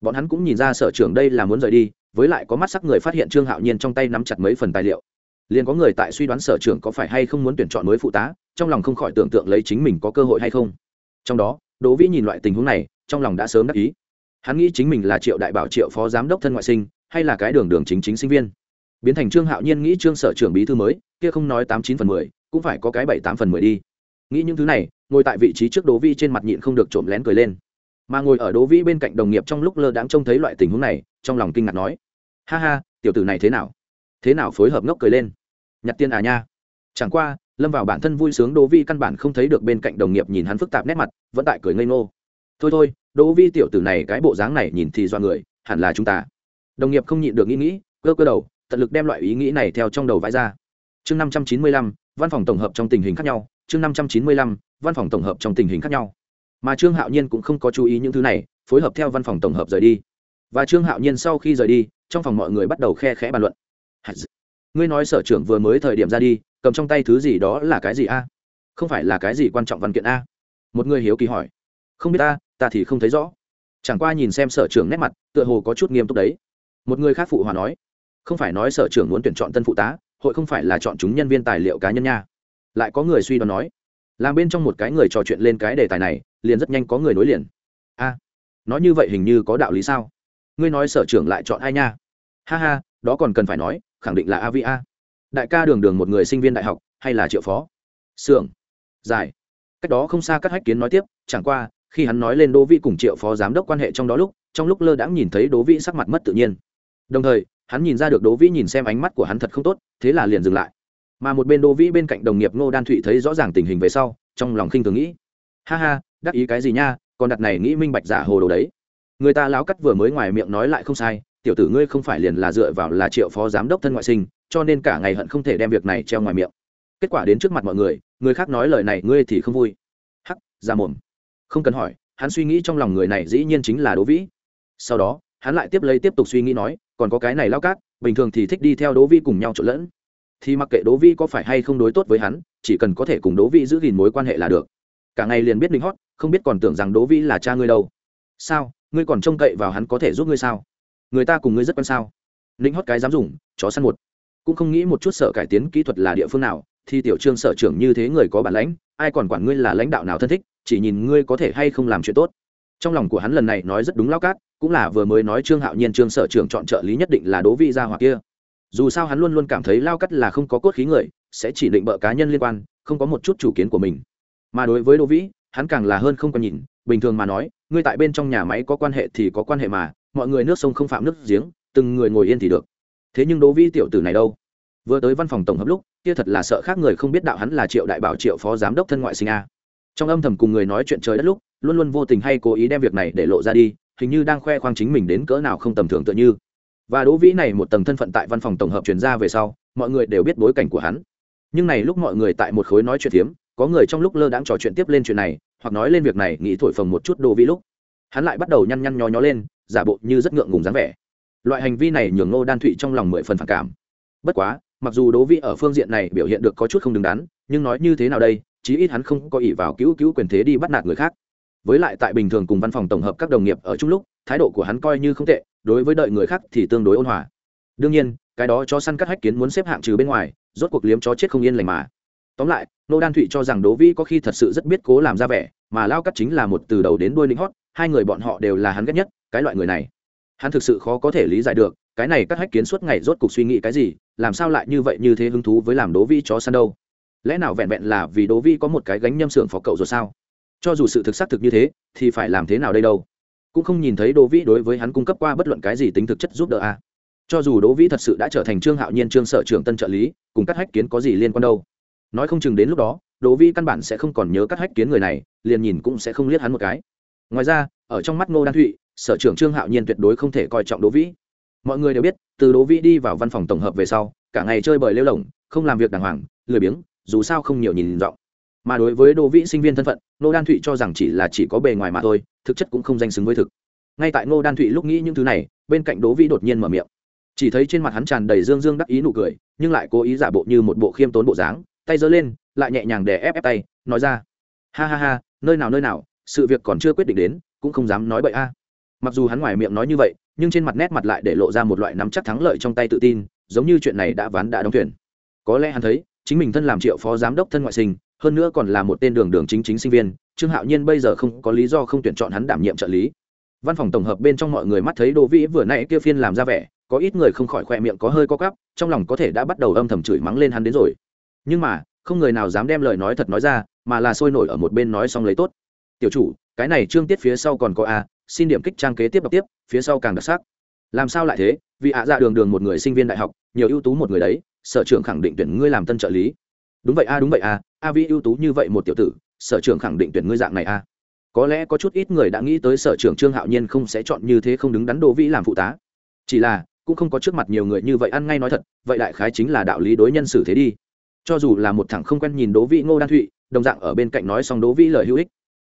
[SPEAKER 1] Bọn hắn cũng nhìn ra sở trường đây là muốn rời đi, với lại có mắt sắc người phát hiện trương hạo nhiên trong tay nắm chặt mấy phần tài liệu. Liền có người tại suy đoán sở trường có phải hay không muốn tuyển chọn mới phụ tá, trong lòng không khỏi tưởng tượng lấy chính mình có cơ hội hay không. Trong đó, đỗ vĩ nhìn loại tình huống này, trong lòng đã sớm đắc ý. Hắn nghĩ chính mình là triệu đại bảo triệu phó giám đốc thân ngoại sinh, hay là cái đường đường chính chính sinh viên. Biến thành trương hạo nhiên nghĩ trương sở trưởng bí thư mới kia không nói tám chín phần mười, cũng phải có cái bảy tám phần mười đi. Nghĩ những thứ này, ngồi tại vị trí trước đỗ vi trên mặt nhịn không được trộm lén cười lên. Mà ngồi ở đỗ vĩ bên cạnh đồng nghiệp trong lúc lơ đãng trông thấy loại tình huống này, trong lòng kinh ngạc nói, ha ha, tiểu tử này thế nào? Thế nào phối hợp ngốc cười lên? Nhặt tiền à nha? Chẳng qua, lâm vào bản thân vui sướng đỗ vi căn bản không thấy được bên cạnh đồng nghiệp nhìn hắn phức tạp nét mặt, vẫn tại cười ngây ngô. Thôi thôi, đỗ vi tiểu tử này cái bộ dáng này nhìn thì do người, hẳn là chúng ta. Đồng nghiệp không nhịn được nghĩ nghĩ, cơ cơ đầu, tận lực đem loại ý nghĩ này theo trong đầu vãi ra chương năm trăm chín mươi lăm, văn phòng tổng hợp trong tình hình khác nhau. Chương năm trăm chín mươi lăm, văn phòng tổng hợp trong tình hình khác nhau. Mà trương hạo nhiên cũng không có chú ý những thứ này, phối hợp theo văn phòng tổng hợp rời đi. Và trương hạo nhiên sau khi rời đi, trong phòng mọi người bắt đầu khe khẽ bàn luận. Ngươi nói sở trưởng vừa mới thời điểm ra đi, cầm trong tay thứ gì đó là cái gì a? Không phải là cái gì quan trọng văn kiện a? Một người hiếu kỳ hỏi. Không biết ta ta thì không thấy rõ. Chẳng qua nhìn xem sở trưởng nét mặt, tựa hồ có chút nghiêm túc đấy. Một người khác phụ hòa nói. Không phải nói sở trưởng muốn tuyển chọn tân phụ tá hội không phải là chọn chúng nhân viên tài liệu cá nhân nha. Lại có người suy đoán nói, làm bên trong một cái người trò chuyện lên cái đề tài này, liền rất nhanh có người nối liền. A, nói như vậy hình như có đạo lý sao? Ngươi nói sở trưởng lại chọn ai nha? Ha ha, đó còn cần phải nói, khẳng định là avia đại ca đường đường một người sinh viên đại học, hay là triệu phó? Xưởng dài cách đó không xa các hách kiến nói tiếp, chẳng qua, khi hắn nói lên đỗ vĩ cùng triệu phó giám đốc quan hệ trong đó lúc, trong lúc lơ đãng nhìn thấy đỗ vĩ sắc mặt mất tự nhiên. Đồng thời hắn nhìn ra được đỗ vĩ nhìn xem ánh mắt của hắn thật không tốt, thế là liền dừng lại. Mà một bên đỗ vĩ bên cạnh đồng nghiệp ngô đan thụy thấy rõ ràng tình hình về sau, trong lòng khinh thường nghĩ. Ha ha, đắc ý cái gì nha còn đặt này nghĩ minh bạch giả hồ đồ đấy. Người ta láo cắt vừa mới ngoài miệng nói lại không sai, tiểu tử ngươi không phải liền là dựa vào là triệu phó giám đốc thân ngoại sinh, cho nên cả ngày hận không thể đem việc này treo ngoài miệng. Kết quả đến trước mặt mọi người người khác nói lời này ngươi thì không vui. Hắc, ra mồm. Không cần hỏi, hắn suy nghĩ trong lòng người này dĩ nhiên chính là đỗ vĩ. Sau đó, hắn lại tiếp lấy tiếp tục suy nghĩ nói còn có cái này lao cát, bình thường thì thích đi theo đỗ Vi cùng nhau trộn lẫn. Thì mặc kệ đỗ Vi có phải hay không đối tốt với hắn, chỉ cần có thể cùng đỗ Vi giữ gìn mối quan hệ là được. Cả ngày liền biết đinh hót, không biết còn tưởng rằng đỗ Vi là cha ngươi đâu. Sao? Ngươi còn trông cậy vào hắn có thể giúp ngươi sao? Người ta cùng ngươi rất quan sao? Ninh hót cái dám dùng, chó săn một. Cũng không nghĩ một chút sợ cải tiến kỹ thuật là địa phương nào, thì tiểu trương sở trưởng như thế người có bản lãnh, ai còn quản ngươi là lãnh đạo nào thân thích, chỉ nhìn ngươi có thể hay không làm chuyện tốt trong lòng của hắn lần này nói rất đúng lao cát, cũng là vừa mới nói trương hạo nhiên trương sở trưởng chọn trợ lý nhất định là đố vị gia hoặc kia. Dù sao hắn luôn luôn cảm thấy lao cắt là không có cốt khí người, sẽ chỉ định bợ cá nhân liên quan, không có một chút chủ kiến của mình. Mà đối với đỗ vĩ, hắn càng là hơn không còn nhìn, bình thường mà nói, ngươi tại bên trong nhà máy có quan hệ thì có quan hệ mà, mọi người nước sông không phạm nước giếng, từng người ngồi yên thì được. Thế nhưng đỗ vĩ tiểu tử này đâu? Vừa tới văn phòng tổng hợp lúc, kia thật là sợ khác người không biết đạo hắn là triệu đại bảo triệu phó giám đốc thân ngoại sinh a. Trong âm thầm cùng người nói chuyện trời đất lúc luôn luôn vô tình hay cố ý đem việc này để lộ ra đi, hình như đang khoe khoang chính mình đến cỡ nào không tầm thường tựa như. Và đỗ vĩ này một tầng thân phận tại văn phòng tổng hợp chuyển ra về sau, mọi người đều biết bối cảnh của hắn. Nhưng này lúc mọi người tại một khối nói chuyện phiếm, có người trong lúc lơ đãng trò chuyện tiếp lên chuyện này, hoặc nói lên việc này, nghĩ thổi phồng một chút đỗ vĩ lúc. Hắn lại bắt đầu nhăn nhăn nhó nhó lên, giả bộ như rất ngượng ngùng dáng vẻ. Loại hành vi này nhường ngô đan thụy trong lòng mười phần phản cảm. Bất quá, mặc dù đỗ vĩ ở phương diện này biểu hiện được có chút không đứng đắn, nhưng nói như thế nào đây, chí ít hắn không có ỷ vào cứu cứu quyền thế đi bắt nạt người khác với lại tại bình thường cùng văn phòng tổng hợp các đồng nghiệp ở chung lúc, thái độ của hắn coi như không tệ, đối với đợi người khác thì tương đối ôn hòa. Đương nhiên, cái đó cho săn cắt hách kiến muốn xếp hạng trừ bên ngoài, rốt cuộc liếm chó chết không yên lành mà. Tóm lại, nô đan thụy cho rằng đỗ vĩ có khi thật sự rất biết cố làm ra vẻ, mà lao cắt chính là một từ đầu đến đuôi lính hót, hai người bọn họ đều là hắn ghét nhất, cái loại người này. Hắn thực sự khó có thể lý giải được, cái này cắt hách kiến suốt ngày rốt cuộc suy nghĩ cái gì, làm sao lại như vậy như thế hứng thú với làm đỗ vĩ chó săn đâu? Lẽ nào vẹn vẹn là vì đỗ vĩ có một cái gánh nhâm xưởng phó cậu rồi sao? Cho dù sự thực xác thực như thế, thì phải làm thế nào đây đâu? Cũng không nhìn thấy đỗ vĩ đối với hắn cung cấp qua bất luận cái gì tính thực chất giúp đỡ a à. cho dù đỗ vĩ thật sự đã trở thành trương hạo nhiên trương sở trưởng tân trợ lý, cùng các hách kiến có gì liên quan đâu? Nói không chừng đến lúc đó, đỗ vĩ căn bản sẽ không còn nhớ các hách kiến người này, liền nhìn cũng sẽ không liếc hắn một cái. Ngoài ra, ở trong mắt ngô đan thụy, sở trưởng trương hạo nhiên tuyệt đối không thể coi trọng đỗ vĩ. Mọi người đều biết, từ đỗ vĩ đi vào văn phòng tổng hợp về sau, cả ngày chơi bời lêu lỏng không làm việc đàng hoàng, lười biếng, dù sao không nhiều nhìn rộng mà đối với đỗ vĩ sinh viên thân phận, ngô đan thụy cho rằng chỉ là chỉ có bề ngoài mà thôi, thực chất cũng không danh xứng với thực. Ngay tại ngô đan thụy lúc nghĩ những thứ này, bên cạnh đỗ vĩ đột nhiên mở miệng. Chỉ thấy trên mặt hắn tràn đầy dương dương đắc ý nụ cười, nhưng lại cố ý giả bộ như một bộ khiêm tốn bộ dáng, tay giơ lên, lại nhẹ nhàng đè ép ép tay, nói ra. Ha ha ha, nơi nào nơi nào, sự việc còn chưa quyết định đến, cũng không dám nói bậy a. Mặc dù hắn ngoài miệng nói như vậy, nhưng trên mặt nét mặt lại để lộ ra một loại nắm chắc thắng lợi trong tay tự tin, giống như chuyện này đã ván đã đóng thuyền. Có lẽ hắn thấy, chính mình thân làm triệu phó giám đốc thân ngoại sinh hơn nữa còn là một tên đường đường chính chính sinh viên, trương hạo nhiên bây giờ không có lý do không tuyển chọn hắn đảm nhiệm trợ lý. Văn phòng tổng hợp bên trong mọi người mắt thấy đỗ vĩ vừa nãy kia phiên làm ra vẻ, có ít người không khỏi khoe miệng có hơi co cắp trong lòng có thể đã bắt đầu âm thầm chửi mắng lên hắn đến rồi. Nhưng mà, không người nào dám đem lời nói thật nói ra, mà là sôi nổi ở một bên nói xong lấy tốt. Tiểu chủ, cái này trương tiết phía sau còn có a, xin điểm kích trang kế tiếp đọc tiếp, phía sau càng đặc sắc. Làm sao lại thế? Vì ạ dạ đường đường một người sinh viên đại học, nhiều ưu tú một người đấy, sở trưởng khẳng định tuyển ngươi làm tân trợ lý. Đúng vậy a, đúng vậy a a vi ưu tú như vậy một tiểu tử, sở trưởng khẳng định tuyển ngươi dạng này a có lẽ có chút ít người đã nghĩ tới sở trưởng trương hạo nhiên không sẽ chọn như thế không đứng đắn đỗ vĩ làm phụ tá. Chỉ là, cũng không có trước mặt nhiều người như vậy ăn ngay nói thật, vậy đại khái chính là đạo lý đối nhân xử thế đi. Cho dù là một thằng không quen nhìn đỗ vĩ ngô đan thụy, đồng dạng ở bên cạnh nói xong đỗ vĩ lời hữu ích.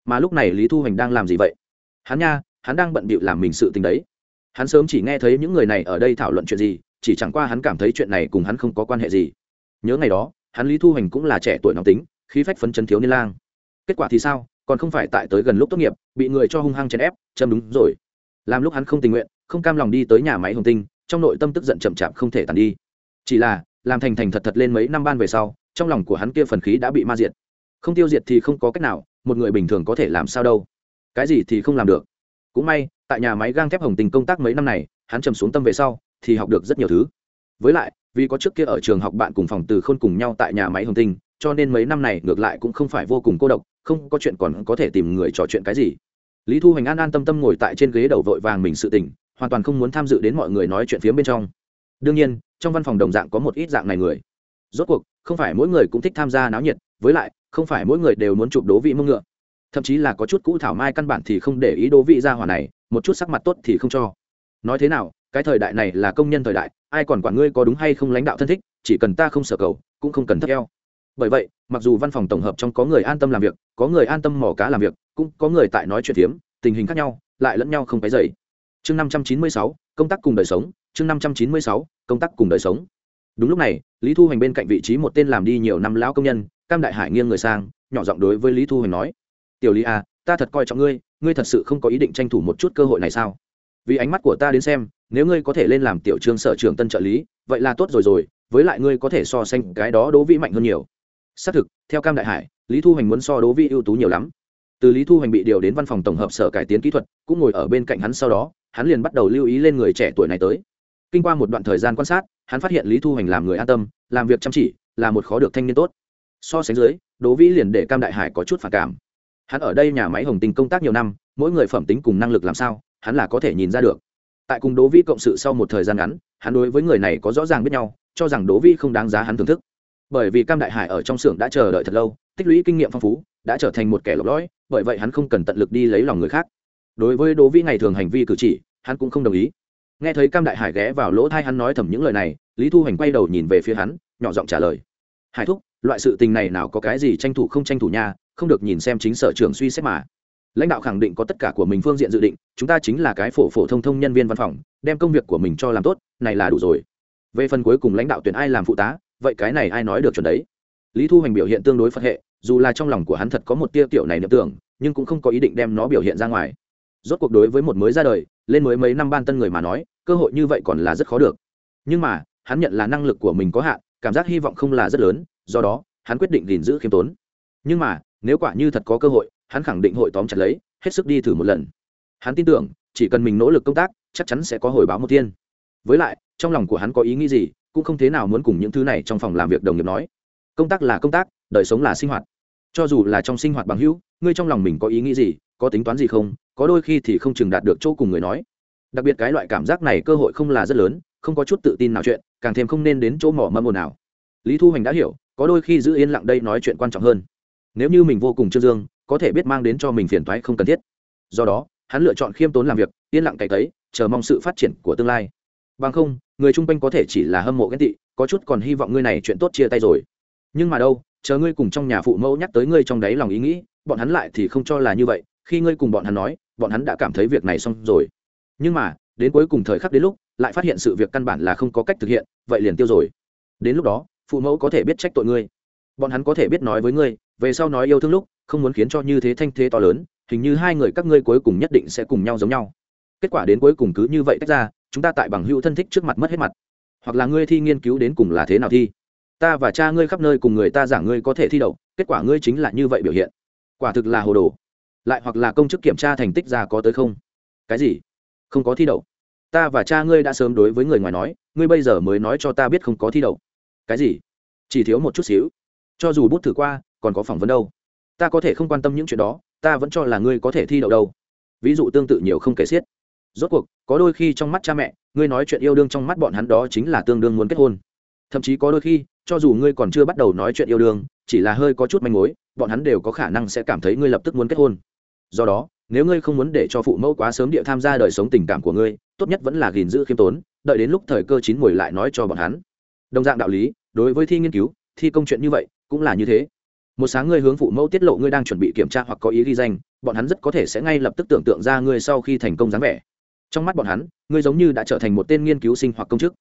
[SPEAKER 1] Mà lúc này lý thu hoành đang làm gì vậy? Hắn nha, hắn đang bận bịu làm mình sự tình đấy. Hắn sớm chỉ nghe thấy những người này ở đây thảo luận chuyện gì, chỉ chẳng qua hắn cảm thấy chuyện này cùng hắn không có quan hệ gì. Nhớ ngày đó hắn lý thu Hành cũng là trẻ tuổi nóng tính, khí phách phấn chấn thiếu niên lang. Kết quả thì sao? Còn không phải tại tới gần lúc tốt nghiệp, bị người cho hung hăng chèn ép, châm đúng rồi. Làm lúc hắn không tình nguyện, không cam lòng đi tới nhà máy hồng tinh, trong nội tâm tức giận chậm chạp không thể tàn đi. Chỉ là, làm thành thành thật thật lên mấy năm ban về sau, trong lòng của hắn kia phần khí đã bị ma diệt. Không tiêu diệt thì không có cách nào, một người bình thường có thể làm sao đâu. Cái gì thì không làm được. Cũng may, tại nhà máy gang thép hồng tình công tác mấy năm này, hắn trầm xuống tâm về sau, thì học được rất nhiều thứ với lại, vì có trước kia ở trường học bạn cùng phòng từ khôn cùng nhau tại nhà máy hồng tinh, cho nên mấy năm này ngược lại cũng không phải vô cùng cô độc, không có chuyện còn có thể tìm người trò chuyện cái gì. Lý thu hoành an an tâm tâm ngồi tại trên ghế đầu vội vàng mình sự tỉnh, hoàn toàn không muốn tham dự đến mọi người nói chuyện phía bên trong. Đương nhiên, trong văn phòng đồng dạng có một ít dạng này người. Rốt cuộc, không phải mỗi người cũng thích tham gia náo nhiệt, với lại, không phải mỗi người đều muốn chụp đố vị mông ngựa. Thậm chí là có chút cũ thảo mai căn bản thì không để ý đố vị ra hỏa này, một chút sắc mặt tốt thì không cho. Nói thế nào, cái thời đại này là công nhân thời đại ai còn quản ngươi có đúng hay không lãnh đạo thân thích, chỉ cần ta không sở cầu, cũng không cần thất eo. Bởi vậy, mặc dù văn phòng tổng hợp trong có người an tâm làm việc, có người an tâm mỏ cá làm việc, cũng có người tại nói chuyện phiếm tình hình khác nhau, lại lẫn nhau không cái dày chương năm trăm chín mươi sáu, công tác cùng đời sống, chương năm trăm chín mươi sáu, công tác cùng đời sống. Đúng lúc này, lý thu hoành bên cạnh vị trí một tên làm đi nhiều năm lão công nhân, cam đại hải nghiêng người sang, nhỏ giọng đối với lý thu hoành nói, tiểu lý à ta thật coi trọng ngươi ngươi thật sự không có ý định tranh thủ một chút cơ hội này sao? Vì ánh mắt của ta đến xem, nếu ngươi có thể lên làm tiểu trương sở trưởng tân trợ lý, vậy là tốt rồi rồi, với lại ngươi có thể so sánh cái đó đố vĩ mạnh hơn nhiều. Xác thực, theo cam đại hải, lý thu hoành muốn so đố vĩ ưu tú nhiều lắm. Từ lý thu hoành bị điều đến văn phòng tổng hợp sở cải tiến kỹ thuật, cũng ngồi ở bên cạnh hắn sau đó, hắn liền bắt đầu lưu ý lên người trẻ tuổi này tới. Kinh qua một đoạn thời gian quan sát, hắn phát hiện lý thu hoành làm người an tâm, làm việc chăm chỉ, là một khó được thanh niên tốt. So sánh dưới đố vĩ liền để cam đại hải có chút phản cảm. Hắn ở đây nhà máy hồng tình công tác nhiều năm, mỗi người phẩm tính cùng năng lực làm sao hắn là có thể nhìn ra được. Tại cùng đố vi cộng sự sau một thời gian ngắn, hắn đối với người này có rõ ràng biết nhau, cho rằng đố vi không đáng giá hắn thưởng thức. Bởi vì cam đại hải ở trong xưởng đã chờ đợi thật lâu, tích lũy kinh nghiệm phong phú, đã trở thành một kẻ lọc lõi, bởi vậy hắn không cần tận lực đi lấy lòng người khác. Đối với đố vi ngày thường hành vi cử chỉ, hắn cũng không đồng ý. Nghe thấy cam đại hải ghé vào lỗ thai hắn nói thầm những lời này, lý thu hoành quay đầu nhìn về phía hắn, nhỏ giọng trả lời. Hải thúc, loại sự tình này nào có cái gì tranh thủ không tranh thủ nha, không được nhìn xem chính sở trường suy xét mà lãnh đạo khẳng định có tất cả của mình phương diện dự định, chúng ta chính là cái phổ phổ thông thông nhân viên văn phòng, đem công việc của mình cho làm tốt, này là đủ rồi. Về phần cuối cùng lãnh đạo tuyển ai làm phụ tá, vậy cái này ai nói được chuẩn đấy? Lý thu hoành biểu hiện tương đối phật hệ, dù là trong lòng của hắn thật có một tia tiểu này niệm tưởng, nhưng cũng không có ý định đem nó biểu hiện ra ngoài. Rốt cuộc đối với một mới ra đời, lên mới mấy năm ban tân người mà nói, cơ hội như vậy còn là rất khó được. Nhưng mà, hắn nhận là năng lực của mình có hạn, cảm giác hy vọng không là rất lớn, do đó, hắn quyết định gìn giữ khiêm tốn. Nhưng mà, nếu quả như thật có cơ hội hắn khẳng định hội tóm chặt lấy, hết sức đi thử một lần. Hắn tin tưởng, chỉ cần mình nỗ lực công tác, chắc chắn sẽ có hồi báo một tiên với lại, trong lòng của hắn có ý nghĩ gì, cũng không thế nào muốn cùng những thứ này trong phòng làm việc đồng nghiệp nói. Công tác là công tác, đời sống là sinh hoạt. Cho dù là trong sinh hoạt bằng hữu, ngươi trong lòng mình có ý nghĩ gì, có tính toán gì không, có đôi khi thì không chừng đạt được chỗ cùng người nói. Đặc biệt cái loại cảm giác này cơ hội không là rất lớn, không có chút tự tin nào chuyện, càng thêm không nên đến chỗ mỏ mâm ồn nào lý thu hoành đã hiểu, có đôi khi giữ yên lặng đây nói chuyện quan trọng hơn. Nếu như mình vô cùng trương dương có thể biết mang đến cho mình phiền toái không cần thiết. Do đó, hắn lựa chọn khiêm tốn làm việc, yên lặng cày tấy, chờ mong sự phát triển của tương lai. Bằng không, người chung quanh có thể chỉ là hâm mộ ghen tị, có chút còn hy vọng ngươi này chuyện tốt chia tay rồi. Nhưng mà đâu, chờ ngươi cùng trong nhà phụ mẫu nhắc tới ngươi trong đáy lòng ý nghĩ, bọn hắn lại thì không cho là như vậy. Khi ngươi cùng bọn hắn nói, bọn hắn đã cảm thấy việc này xong rồi. Nhưng mà, đến cuối cùng thời khắc đến lúc, lại phát hiện sự việc căn bản là không có cách thực hiện, vậy liền tiêu rồi. Đến lúc đó, phụ mẫu có thể biết trách tội ngươi. Bọn hắn có thể biết nói với ngươi, về sau nói yêu thương lúc không muốn khiến cho như thế thanh thế to lớn, hình như hai người các ngươi cuối cùng nhất định sẽ cùng nhau giống nhau. Kết quả đến cuối cùng cứ như vậy tách ra, chúng ta tại bằng hữu thân thích trước mặt mất hết mặt. Hoặc là ngươi thi nghiên cứu đến cùng là thế nào thi? Ta và cha ngươi khắp nơi cùng người ta giảng ngươi có thể thi đậu, kết quả ngươi chính là như vậy biểu hiện. Quả thực là hồ đồ. Lại hoặc là công chức kiểm tra thành tích ra có tới không? Cái gì? Không có thi đậu. Ta và cha ngươi đã sớm đối với người ngoài nói, ngươi bây giờ mới nói cho ta biết không có thi đậu. Cái gì? Chỉ thiếu một chút xíu. Cho dù bút thử qua, còn có phỏng vấn đâu ta có thể không quan tâm những chuyện đó, ta vẫn cho là ngươi có thể thi đậu đâu. Ví dụ tương tự nhiều không kể xiết. Rốt cuộc, có đôi khi trong mắt cha mẹ, ngươi nói chuyện yêu đương trong mắt bọn hắn đó chính là tương đương muốn kết hôn. Thậm chí có đôi khi, cho dù ngươi còn chưa bắt đầu nói chuyện yêu đương, chỉ là hơi có chút manh mối, bọn hắn đều có khả năng sẽ cảm thấy ngươi lập tức muốn kết hôn. Do đó, nếu ngươi không muốn để cho phụ mẫu quá sớm địa tham gia đời sống tình cảm của ngươi, tốt nhất vẫn là gìn giữ khiêm tốn, đợi đến lúc thời cơ chín mùi lại nói cho bọn hắn. Đồng dạng đạo lý, đối với thi nghiên cứu, thi công chuyện như vậy, cũng là như thế một sáng ngươi hướng phụ mẫu tiết lộ ngươi đang chuẩn bị kiểm tra hoặc có ý ghi danh, bọn hắn rất có thể sẽ ngay lập tức tưởng tượng ra ngươi sau khi thành công dáng vẻ. Trong mắt bọn hắn, ngươi giống như đã trở thành một tên nghiên cứu sinh hoặc công chức.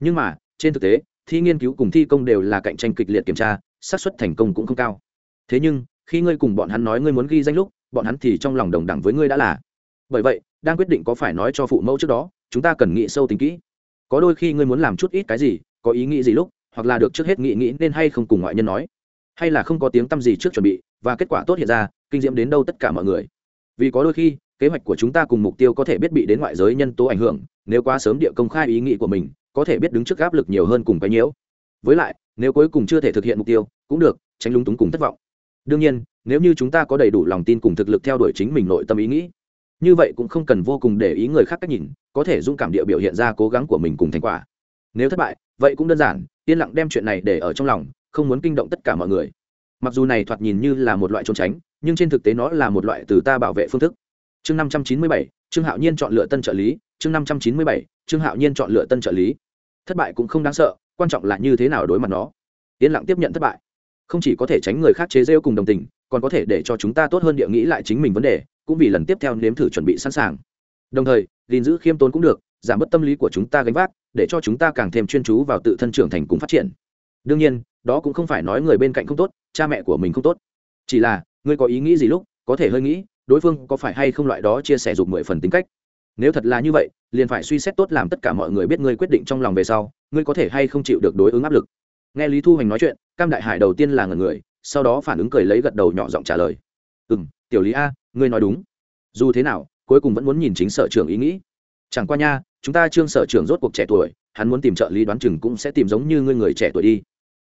[SPEAKER 1] Nhưng mà, trên thực tế, thi nghiên cứu cùng thi công đều là cạnh tranh kịch liệt kiểm tra, xác suất thành công cũng không cao. Thế nhưng, khi ngươi cùng bọn hắn nói ngươi muốn ghi danh lúc, bọn hắn thì trong lòng đồng đẳng với ngươi đã là. Bởi vậy, đang quyết định có phải nói cho phụ mẫu trước đó, chúng ta cần nghĩ sâu tính kỹ. Có đôi khi ngươi muốn làm chút ít cái gì, có ý nghĩ gì lúc, hoặc là được trước hết nghĩ nghĩ nên hay không cùng ngoại nhân nói hay là không có tiếng tăm gì trước chuẩn bị, và kết quả tốt hiện ra, kinh diễm đến đâu tất cả mọi người. Vì có đôi khi, kế hoạch của chúng ta cùng mục tiêu có thể biết bị đến ngoại giới nhân tố ảnh hưởng, nếu quá sớm địa công khai ý nghĩ của mình, có thể biết đứng trước áp lực nhiều hơn cùng cái nhiễu. Với lại, nếu cuối cùng chưa thể thực hiện mục tiêu, cũng được, tránh lúng túng cùng thất vọng. Đương nhiên, nếu như chúng ta có đầy đủ lòng tin cùng thực lực theo đuổi chính mình nội tâm ý nghĩ, như vậy cũng không cần vô cùng để ý người khác cách nhìn, có thể dũng cảm địa biểu hiện ra cố gắng của mình cùng thành quả. Nếu thất bại, vậy cũng đơn giản, yên lặng đem chuyện này để ở trong lòng không muốn kinh động tất cả mọi người. Mặc dù này thoạt nhìn như là một loại trốn tránh, nhưng trên thực tế nó là một loại từ ta bảo vệ phương thức. Chương năm trăm chín mươi bảy, trương hạo nhiên chọn lựa tân trợ lý. Chương năm trăm chín mươi bảy, trương hạo nhiên chọn lựa tân trợ lý. Thất bại cũng không đáng sợ, quan trọng là như thế nào đối mặt nó. Yên lặng tiếp nhận thất bại. Không chỉ có thể tránh người khác chế rêu cùng đồng tình, còn có thể để cho chúng ta tốt hơn địa nghĩ lại chính mình vấn đề, cũng vì lần tiếp theo nếm thử chuẩn bị sẵn sàng. Đồng thời, gìn giữ khiêm tốn cũng được, giảm bớt tâm lý của chúng ta gánh vác, để cho chúng ta càng thêm chuyên chú vào tự thân trưởng thành cùng phát triển. Đương nhiên đó cũng không phải nói người bên cạnh không tốt, cha mẹ của mình không tốt. Chỉ là, ngươi có ý nghĩ gì lúc, có thể hơi nghĩ, đối phương có phải hay không loại đó chia sẻ dục mười phần tính cách. Nếu thật là như vậy, liền phải suy xét tốt làm tất cả mọi người biết ngươi quyết định trong lòng về sau, ngươi có thể hay không chịu được đối ứng áp lực. Nghe lý thu hoành nói chuyện, cam đại hải đầu tiên là ngần người, sau đó phản ứng cười lấy gật đầu nhỏ giọng trả lời. Ừ m tiểu lý a, ngươi nói đúng. Dù thế nào, cuối cùng vẫn muốn nhìn chính sở trưởng ý nghĩ. Chẳng qua nha, chúng ta trương sở trưởng rốt cuộc trẻ tuổi, hắn muốn tìm trợ lý đoán chừng cũng sẽ tìm giống như ngươi người trẻ tuổi đi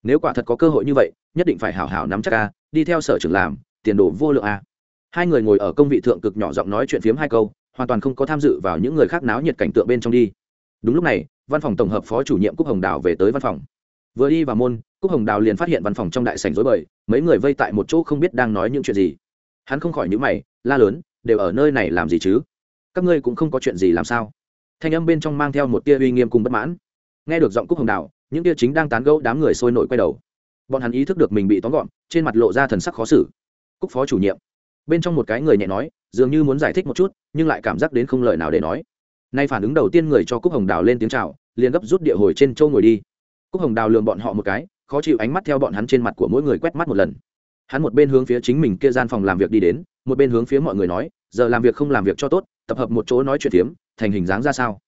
[SPEAKER 1] nếu quả thật có cơ hội như vậy, nhất định phải hảo hảo nắm chắc a, đi theo sở trưởng làm, tiền đồ vô lượng a. Hai người ngồi ở công vị thượng cực nhỏ giọng nói chuyện phiếm hai câu, hoàn toàn không có tham dự vào những người khác náo nhiệt cảnh tượng bên trong đi. Đúng lúc này, văn phòng tổng hợp phó chủ nhiệm cúc hồng đào về tới văn phòng. Vừa đi vào môn, cúc hồng đào liền phát hiện văn phòng trong đại sảnh rối bời, mấy người vây tại một chỗ không biết đang nói những chuyện gì. Hắn không khỏi nhữ mày, la lớn, đều ở nơi này làm gì chứ? Các ngươi cũng không có chuyện gì làm sao? Thanh âm bên trong mang theo một tia uy nghiêm cùng bất mãn. Nghe được giọng cúc hồng đào những kia chính đang tán gẫu đám người sôi nổi quay đầu. Bọn hắn ý thức được mình bị tóm gọn, trên mặt lộ ra thần sắc khó xử. Cúc phó chủ nhiệm. Bên trong một cái người nhẹ nói, dường như muốn giải thích một chút, nhưng lại cảm giác đến không lời nào để nói. Nay phản ứng đầu tiên người cho cúc hồng đào lên tiếng chào, liền gấp rút địa hồi trên châu ngồi đi. Cúc hồng đào lường bọn họ một cái, khó chịu ánh mắt theo bọn hắn trên mặt của mỗi người quét mắt một lần. Hắn một bên hướng phía chính mình kia gian phòng làm việc đi đến, một bên hướng phía mọi người nói, giờ làm việc không làm việc cho tốt, tập hợp một chỗ nói chuyện tiếm thành hình dáng ra sao?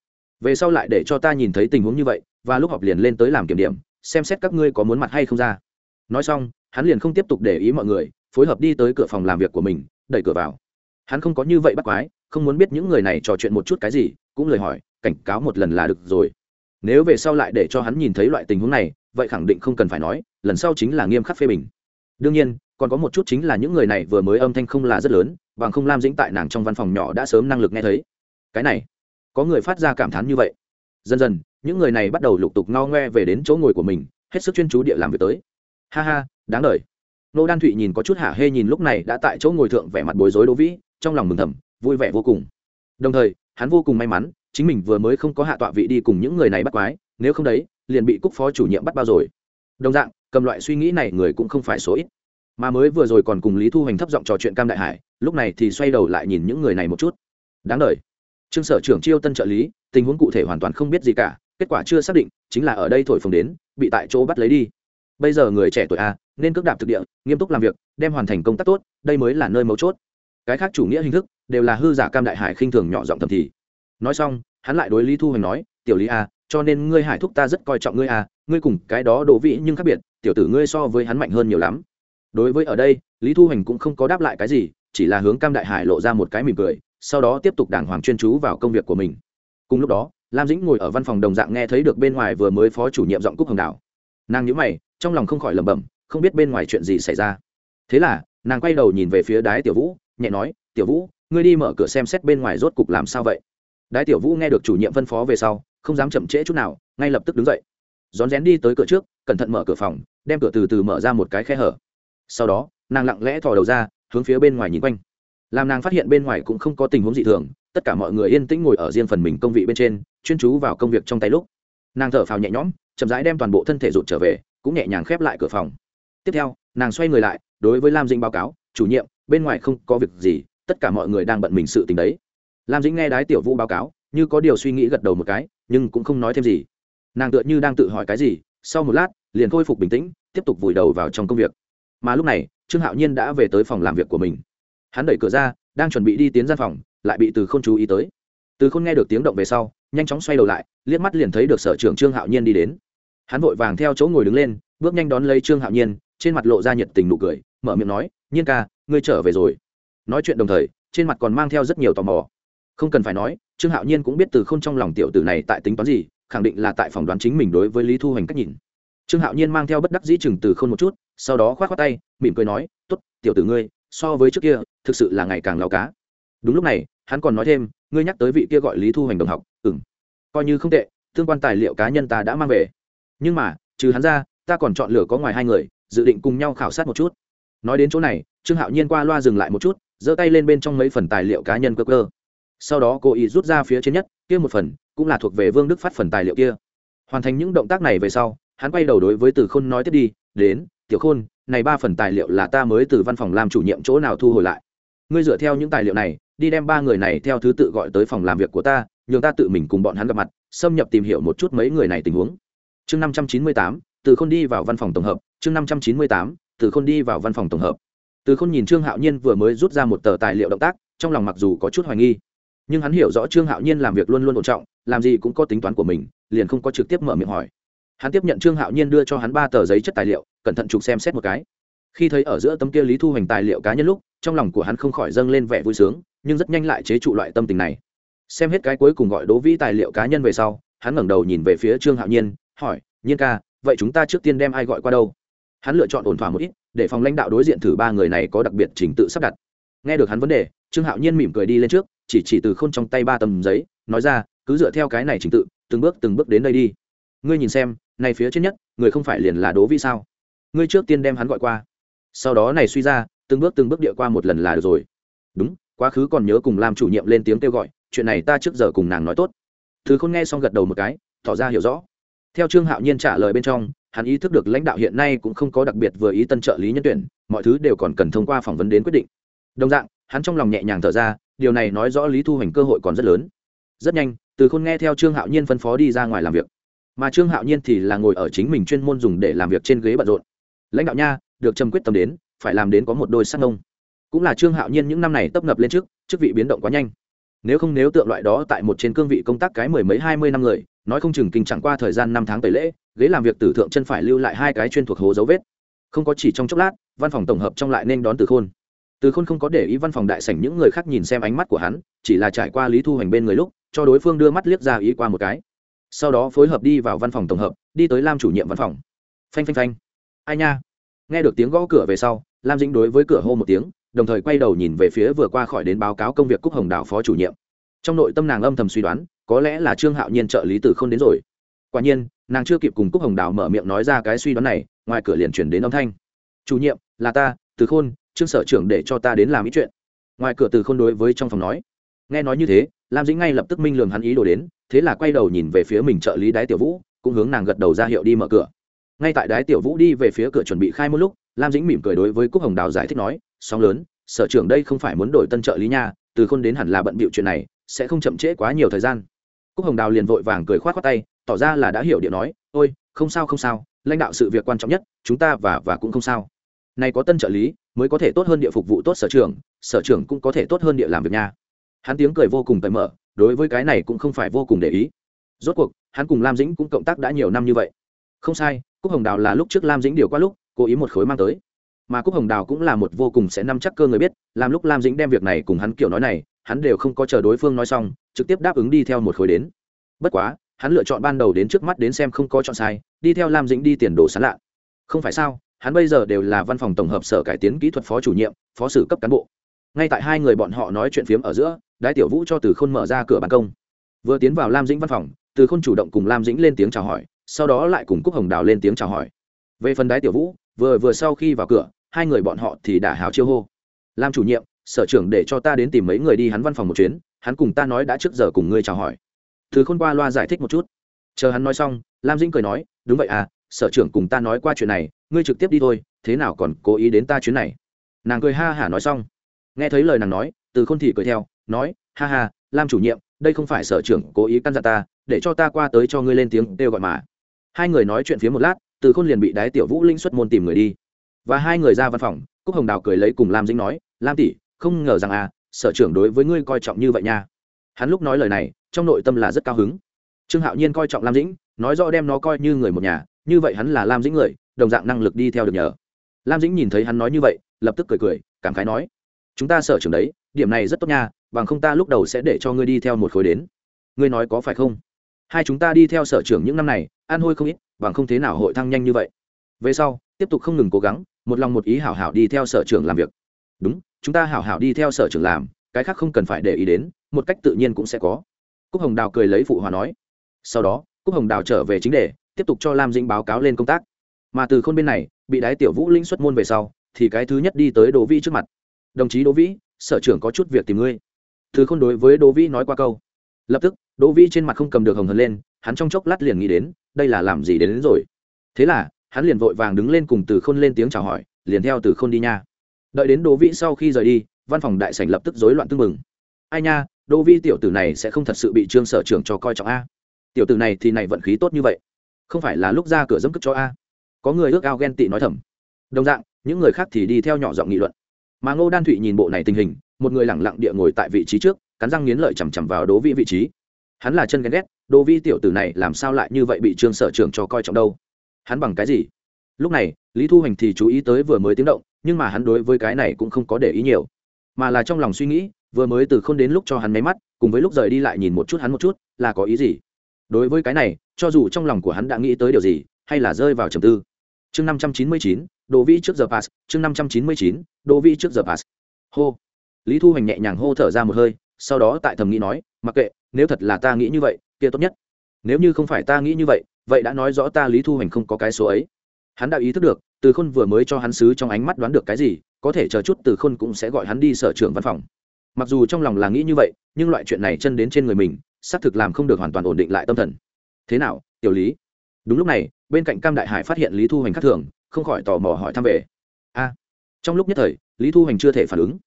[SPEAKER 1] Về sau lại để cho ta nhìn thấy tình huống như vậy và lúc họp liền lên tới làm kiểm điểm, xem xét các ngươi có muốn mặt hay không ra. Nói xong, hắn liền không tiếp tục để ý mọi người, phối hợp đi tới cửa phòng làm việc của mình, đẩy cửa vào. Hắn không có như vậy bắt quái, không muốn biết những người này trò chuyện một chút cái gì, cũng lời hỏi, cảnh cáo một lần là được rồi. Nếu về sau lại để cho hắn nhìn thấy loại tình huống này, vậy khẳng định không cần phải nói, lần sau chính là nghiêm khắc phê bình. Đương nhiên, còn có một chút chính là những người này vừa mới âm thanh không là rất lớn, bằng không lam dĩnh tại nàng trong văn phòng nhỏ đã sớm năng lực nghe thấy. Cái này, có người phát ra cảm thán như vậy. Dần dần những người này bắt đầu lục tục ngao ngoe về đến chỗ ngồi của mình, hết sức chuyên chú địa làm việc tới. Ha ha, đáng đ nô đan thụy nhìn có chút hả hê nhìn lúc này đã tại chỗ ngồi thượng vẻ mặt bối rối đỗ vĩ, trong lòng mừng thầm, vui vẻ vô cùng. Đồng thời, hắn vô cùng may mắn, chính mình vừa mới không có hạ tọa vị đi cùng những người này bắt quái, nếu không đấy, liền bị cúc phó chủ nhiệm bắt bao rồi. Đồng dạng, cầm loại suy nghĩ này người cũng không phải số ít. Mà mới vừa rồi còn cùng lý thu hoành thấp giọng trò chuyện cam đại hải, lúc này thì xoay đầu lại nhìn những người này một chút. Đáng đ trương sở trưởng chiêu tân trợ lý, tình huống cụ thể hoàn toàn không biết gì cả kết quả chưa xác định, chính là ở đây thổi phồng đến, bị tại chỗ bắt lấy đi. Bây giờ người trẻ tuổi a, nên cước đạp thực địa, nghiêm túc làm việc, đem hoàn thành công tác tốt, đây mới là nơi mấu chốt. Cái khác chủ nghĩa hình thức, đều là hư giả cam đại hải khinh thường nhỏ giọng thầm thì. Nói xong, hắn lại đối lý thu hoành nói, tiểu lý a, cho nên ngươi hải thúc ta rất coi trọng ngươi a, ngươi cùng cái đó đổ vĩ nhưng khác biệt, tiểu tử ngươi so với hắn mạnh hơn nhiều lắm. Đối với ở đây, lý thu hoành cũng không có đáp lại cái gì, chỉ là hướng cam đại hải lộ ra một cái mỉm cười, sau đó tiếp tục đàng hoàng chuyên chú vào công việc của mình. Cùng lúc đó lam dĩnh ngồi ở văn phòng đồng dạng nghe thấy được bên ngoài vừa mới phó chủ nhiệm giọng cúc hồng đào nàng nhữ mày, trong lòng không khỏi lẩm bẩm, không biết bên ngoài chuyện gì xảy ra. Thế là, nàng quay đầu nhìn về phía đái tiểu vũ, nhẹ nói, tiểu vũ, ngươi đi mở cửa xem xét bên ngoài rốt cục làm sao vậy? Đái tiểu vũ nghe được chủ nhiệm phân phó về sau, không dám chậm trễ chút nào, ngay lập tức đứng dậy. Rón rén đi tới cửa trước, cẩn thận mở cửa phòng, đem cửa từ từ mở ra một cái khe hở. Sau đó, nàng lặng lẽ thò đầu ra, hướng phía bên ngoài nhìn quanh. Làm nàng phát hiện bên ngoài cũng không có tình huống dị thường, tất cả mọi người yên tĩnh ngồi ở riêng phần mình công vị bên trên chuyên chú vào công việc trong tay lúc. Nàng thở phào nhẹ nhõm, chậm rãi đem toàn bộ thân thể rụt trở về, cũng nhẹ nhàng khép lại cửa phòng. Tiếp theo, nàng xoay người lại, đối với lam dĩnh báo cáo, chủ nhiệm, bên ngoài không có việc gì, tất cả mọi người đang bận mình sự tình đấy. Lam dĩnh nghe đái tiểu vũ báo cáo, như có điều suy nghĩ gật đầu một cái, nhưng cũng không nói thêm gì. Nàng tựa như đang tự hỏi cái gì, sau một lát, liền khôi phục bình tĩnh, tiếp tục vùi đầu vào trong công việc. Mà lúc này, trương hạo nhiên đã về tới phòng làm việc của mình. Hắn đẩy cửa ra, đang chuẩn bị đi tiến gian phòng, lại bị từ không chú ý tới từ Khôn nghe được tiếng động về sau, nhanh chóng xoay đầu lại, liếc mắt liền thấy được sở trưởng trương hạo nhiên đi đến. Hắn vội vàng theo chỗ ngồi đứng lên, bước nhanh đón lấy trương hạo nhiên, trên mặt lộ ra nhiệt tình nụ cười, mở miệng nói, nhiên ca, ngươi trở về rồi. Nói chuyện đồng thời, trên mặt còn mang theo rất nhiều tò mò. Không cần phải nói, trương hạo nhiên cũng biết từ k h ô n trong lòng tiểu tử này tại tính toán gì, khẳng định là tại phỏng đoán chính mình đối với lý thu hoành cách nhìn. Trương hạo nhiên mang theo bất đắc dĩ chừng từ k một chút, sau đó k h o á t k tay, mỉm cười nói t ố t tiểu tử ngươi, so với trước kia, thực sự là ngày càng lao cá. Đúng lúc này, hắn còn nói thêm ngươi nhắc tới vị kia gọi lý thu hoành đồng học ừng coi như không tệ, tương quan tài liệu cá nhân ta đã mang về. Nhưng mà, trừ hắn ra, ta còn chọn lựa có ngoài hai người, dự định cùng nhau khảo sát một chút. Nói đến chỗ này, trương hạo nhiên qua loa dừng lại một chút, giơ tay lên bên trong mấy phần tài liệu cá nhân cơ cơ. Sau đó cô ý rút ra phía trên nhất, kia một phần, cũng là thuộc về vương đức phát phần tài liệu kia. Hoàn thành những động tác này về sau, hắn quay đầu đối với từ khôn nói tiếp đi, đến, tiểu khôn, này ba phần tài liệu là ta mới từ văn phòng làm chủ nhiệm chỗ nào thu hồi lại. Ngươi dựa theo những tài liệu này đi đem ba người này theo thứ tự gọi tới phòng làm việc của ta, nhường ta tự mình cùng bọn hắn gặp mặt, xâm nhập tìm hiểu một chút mấy người này tình huống. Chương năm trăm chín mươi tám, từ khôn đi vào văn phòng tổng hợp. Chương năm trăm chín mươi tám, từ khôn đi vào văn phòng tổng hợp. Từ khôn nhìn trương hạo nhiên vừa mới rút ra một tờ tài liệu động tác, trong lòng mặc dù có chút hoài nghi. Nhưng hắn hiểu rõ trương hạo nhiên làm việc luôn luôn ổn trọng, làm gì cũng có tính toán của mình, liền không có trực tiếp mở miệng hỏi. Hắn tiếp nhận trương hạo nhiên đưa cho hắn ba tờ giấy chất tài liệu, cẩn thận chụp xem xét một cái. Khi thấy ở giữa tấm kia lý thu hoành tài liệu cá nhân lúc, trong lòng của hắn không khỏi dâng lên vẻ vui sướng nhưng rất nhanh lại chế trụ loại tâm tình này. Xem hết cái cuối cùng gọi Đỗ vĩ tài liệu cá nhân về sau, hắn ngẩng đầu nhìn về phía trương hạo nhiên, hỏi, nhiên ca, vậy chúng ta trước tiên đem ai gọi qua đâu? Hắn lựa chọn ổn thỏa một ít, để phòng lãnh đạo đối diện thử ba người này có đặc biệt trình tự sắp đặt. Nghe được hắn vấn đề, trương hạo nhiên mỉm cười đi lên trước, chỉ chỉ từ k h ô n trong tay ba tầm giấy, nói ra, cứ dựa theo cái này trình tự, từng bước từng bước đến đây đi. Ngươi nhìn xem, này phía trên nhất, người không phải liền là đố vi sao? Ngươi trước tiên đem hắn gọi qua. Sau đó này suy ra, từng bước từng bước địa qua một lần là được rồi. Đúng quá khứ còn nhớ cùng làm chủ nhiệm lên tiếng kêu gọi, chuyện này ta trước giờ cùng nàng nói tốt. Thứ khôn nghe xong gật đầu một cái, tỏ ra hiểu rõ. Theo trương hạo nhiên trả lời bên trong, hắn ý thức được lãnh đạo hiện nay cũng không có đặc biệt vừa ý tân trợ lý nhân tuyển, mọi thứ đều còn cần thông qua phỏng vấn đến quyết định. Đồng dạng, hắn trong lòng nhẹ nhàng thở ra, điều này nói rõ lý thu hoành cơ hội còn rất lớn. Rất nhanh, từ khôn nghe theo trương hạo nhiên phân phó đi ra ngoài làm việc. Mà trương hạo nhiên thì là ngồi ở chính mình chuyên môn dùng để làm việc trên ghế bận rộn. Lãnh đạo nha, được trầm quyết tâm đến, phải làm đến có một đôi sắc nông cũng là trương hạo nhiên những năm này tấp nập lên trước, chức vị biến động quá nhanh. Nếu không nếu tượng loại đó tại một trên cương vị công tác cái mười mấy hai mươi năm người, nói không chừng kinh chẳng qua thời gian năm tháng tẩy lễ, ghế làm việc tử thượng chân phải lưu lại hai cái chuyên thuộc hố dấu vết. Không có chỉ trong chốc lát, văn phòng tổng hợp trong lại nên đón từ khôn. Từ khôn không có để ý văn phòng đại sảnh những người khác nhìn xem ánh mắt của hắn, chỉ là trải qua lý thu hành bên người lúc, cho đối phương đưa mắt liếc ra ý qua một cái. Sau đó phối hợp đi vào văn phòng tổng hợp, đi tới lam chủ nhiệm văn phòng. Phanh phanh phanh. Ai nha? Nghe được tiếng gõ cửa về sau, lam dĩnh đối với cửa hô một tiếng đồng thời quay đầu nhìn về phía vừa qua khỏi đến báo cáo công việc cúc hồng Đào phó chủ nhiệm. Trong nội tâm nàng âm thầm suy đoán, có lẽ là trương hạo nhiên trợ lý tử không đến rồi. Quả nhiên, nàng chưa kịp cùng cúc hồng đào mở miệng nói ra cái suy đoán này, ngoài cửa liền chuyển đến âm thanh. Chủ nhiệm, là ta, từ khôn, trương sở trưởng để cho ta đến làm ý chuyện. Ngoài cửa từ khôn đối với trong phòng nói. Nghe nói như thế, lam dĩnh ngay lập tức minh lường hắn ý đồ đến, thế là quay đầu nhìn về phía mình trợ lý đái tiểu vũ, cũng hướng nàng gật đầu ra hiệu đi mở cửa. Ngay tại đái tiểu vũ đi về phía cửa chuẩn bị khai một lúc lam dĩnh mỉm cười đối với cúc hồng đào giải thích nói, sóng lớn, sở trưởng đây không phải muốn đổi tân trợ lý nha, từ khôn đến hẳn là bận bịu chuyện này, sẽ không chậm trễ quá nhiều thời gian. Cúc hồng đào liền vội vàng cười k h o á t k tay, tỏ ra là đã hiểu điện nói, ôi, không sao không sao, lãnh đạo sự việc quan trọng nhất, chúng ta và và cũng không sao. Này có tân trợ lý, mới có thể tốt hơn địa phục vụ tốt sở trường sở trường cũng có thể tốt hơn địa làm việc nha. Hắn tiếng cười vô cùng cởi mở, đối với cái này cũng không phải vô cùng để ý. Rốt cuộc, hắn cùng lam dĩnh cũng cộng tác đã nhiều năm như vậy. Không sai, cúc hồng đào là lúc trước lam dĩnh điều qua lúc cố ý một khối mang tới. Mà cúc hồng đào cũng là một vô cùng sẽ nắm chắc cơ người biết, làm lúc lam dĩnh đem việc này cùng hắn kiểu nói này, hắn đều không có chờ đối phương nói xong, trực tiếp đáp ứng đi theo một khối đến. Bất quá, hắn lựa chọn ban đầu đến trước mắt đến xem không có chọn sai, đi theo lam dĩnh đi tiền đồ sán lạ. Không phải sao, hắn bây giờ đều là văn phòng tổng hợp sở cải tiến kỹ thuật phó chủ nhiệm, phó sử cấp cán bộ. Ngay tại hai người bọn họ nói chuyện phiếm ở giữa, đái tiểu vũ cho từ khôn mở ra cửa ban công. Vừa tiến vào lam dĩnh văn phòng, từ khôn chủ động cùng lam dĩnh lên tiếng chào hỏi, sau đó lại cùng cúc hồng đào lên tiếng chào hỏi về phần đái tiểu vũ, vừa vừa sau khi vào cửa, hai người bọn họ thì đã hào chiêu hô. Làm chủ nhiệm, sở trưởng để cho ta đến tìm mấy người đi hắn văn phòng một chuyến, hắn cùng ta nói đã trước giờ cùng ngươi chào hỏi. Từ khôn qua loa giải thích một chút. Chờ hắn nói xong, lam dĩnh cười nói, đúng vậy à sở trưởng cùng ta nói qua chuyện này, ngươi trực tiếp đi thôi, thế nào còn cố ý đến ta chuyến này? Nàng cười ha hả nói xong. Nghe thấy lời nàng nói, từ khôn thì cười theo, nói, ha ha, lam chủ nhiệm, đây không phải sở trưởng cố ý căn dặn ta, để cho ta qua tới cho ngươi lên tiếng kêu gọi mà. Hai người nói chuyện phía một lát từ khôn liền bị đái tiểu vũ linh xuất môn tìm người đi. Và hai người ra văn phòng, cúc hồng đào cười lấy cùng lam dĩnh nói, lam tỷ, không ngờ rằng à sở trưởng đối với ngươi coi trọng như vậy nha. Hắn lúc nói lời này, trong nội tâm là rất cao hứng. Trương hạo nhiên coi trọng lam dĩnh, nói rõ đem nó coi như người một nhà, như vậy hắn là lam dĩnh người, đồng dạng năng lực đi theo được nhờ. Lam dĩnh nhìn thấy hắn nói như vậy, lập tức cười cười, cảm khái nói, chúng ta sở trưởng đấy, điểm này rất tốt nha, bằng không ta lúc đầu sẽ để cho ngươi đi theo một khối đến. Ngươi nói có phải không? Hai chúng ta đi theo sở trưởng những năm này an hôi không ít bằng không thế nào hội thăng nhanh như vậy. Về sau, tiếp tục không ngừng cố gắng, một lòng một ý hảo hảo đi theo sở trưởng làm việc. Đúng, chúng ta hảo hảo đi theo sở trưởng làm, cái khác không cần phải để ý đến, một cách tự nhiên cũng sẽ có. Cúc hồng đào cười lấy phụ hòa nói. Sau đó, cúc hồng đào trở về chính đề, tiếp tục cho lam dĩnh báo cáo lên công tác. Mà từ khôn bên này, bị đái tiểu vũ linh xuất môn về sau, thì cái thứ nhất đi tới đỗ vĩ trước mặt. Đồng chí đỗ vĩ, sở trưởng có chút việc tìm ngươi. Từ khôn đối với đỗ vĩ nói qua câu. Lập tức, đỗ vĩ trên mặt không cầm được hồng hần lên, hắn trong chốc lát liền nghĩ đến đây là làm gì đến, đến rồi. Thế là hắn liền vội vàng đứng lên cùng từ khôn lên tiếng chào hỏi liền theo từ khôn đi nha. Đợi đến đỗ vĩ sau khi rời đi văn phòng đại sảnh lập tức rối loạn tưng mừng ai nha đỗ vĩ tiểu tử này sẽ không thật sự bị trương sở trưởng cho coi trọng a. Tiểu tử này thì này vận khí tốt như vậy. Không phải là lúc ra cửa dẫm cất cho a. Có người ước ao ghen tị nói thầm. Đồng dạng những người khác thì đi theo nhỏ giọng nghị luận. Mà ngô đan thụy nhìn bộ này tình hình một người lẳng lặng địa ngồi tại vị trí trước cắn răng nghiến lợi chằm chằm vào đỗ vị vị trí hắn là chân ghen ghét, đỗ vi tiểu tử này làm sao lại như vậy bị trương sở trưởng cho coi trọng đâu? Hắn bằng cái gì? Lúc này, lý thu hoành thì chú ý tới vừa mới tiếng động, nhưng mà hắn đối với cái này cũng không có để ý nhiều. Mà là trong lòng suy nghĩ, vừa mới từ k h ô n đến lúc cho hắn máy mắt, cùng với lúc rời đi lại nhìn một chút hắn một chút, là có ý gì? Đối với cái này, cho dù trong lòng của hắn đã nghĩ tới điều gì, hay là rơi vào trầm tư. Chương năm trăm chín mươi chín đồ vĩ trước giờ pass, chương năm trăm chín mươi chín đồ vĩ trước giờ pass. Hô. Lý thu hoành nhẹ nhàng hô thở ra một hơi, sau đó tại thầm nghĩ nói, mặc kệ nếu thật là ta nghĩ như vậy, kia tốt nhất. Nếu như không phải ta nghĩ như vậy vậy đã nói rõ ta lý thu Hành không có cái số ấy. Hắn đã ý thức được, từ khôn vừa mới cho hắn xứ trong ánh mắt đoán được cái gì, có thể chờ chút từ khôn cũng sẽ gọi hắn đi sở trưởng văn phòng. Mặc dù trong lòng là nghĩ như vậy, nhưng loại chuyện này chân đến trên người mình, xác thực làm không được hoàn toàn ổn định lại tâm thần. Thế nào, tiểu lý? Đúng lúc này, bên cạnh cam đại hải phát hiện lý thu Hành khắc thường, không khỏi tò mò hỏi thăm về. A, trong lúc nhất thời, lý thu Hành chưa thể phản ứng.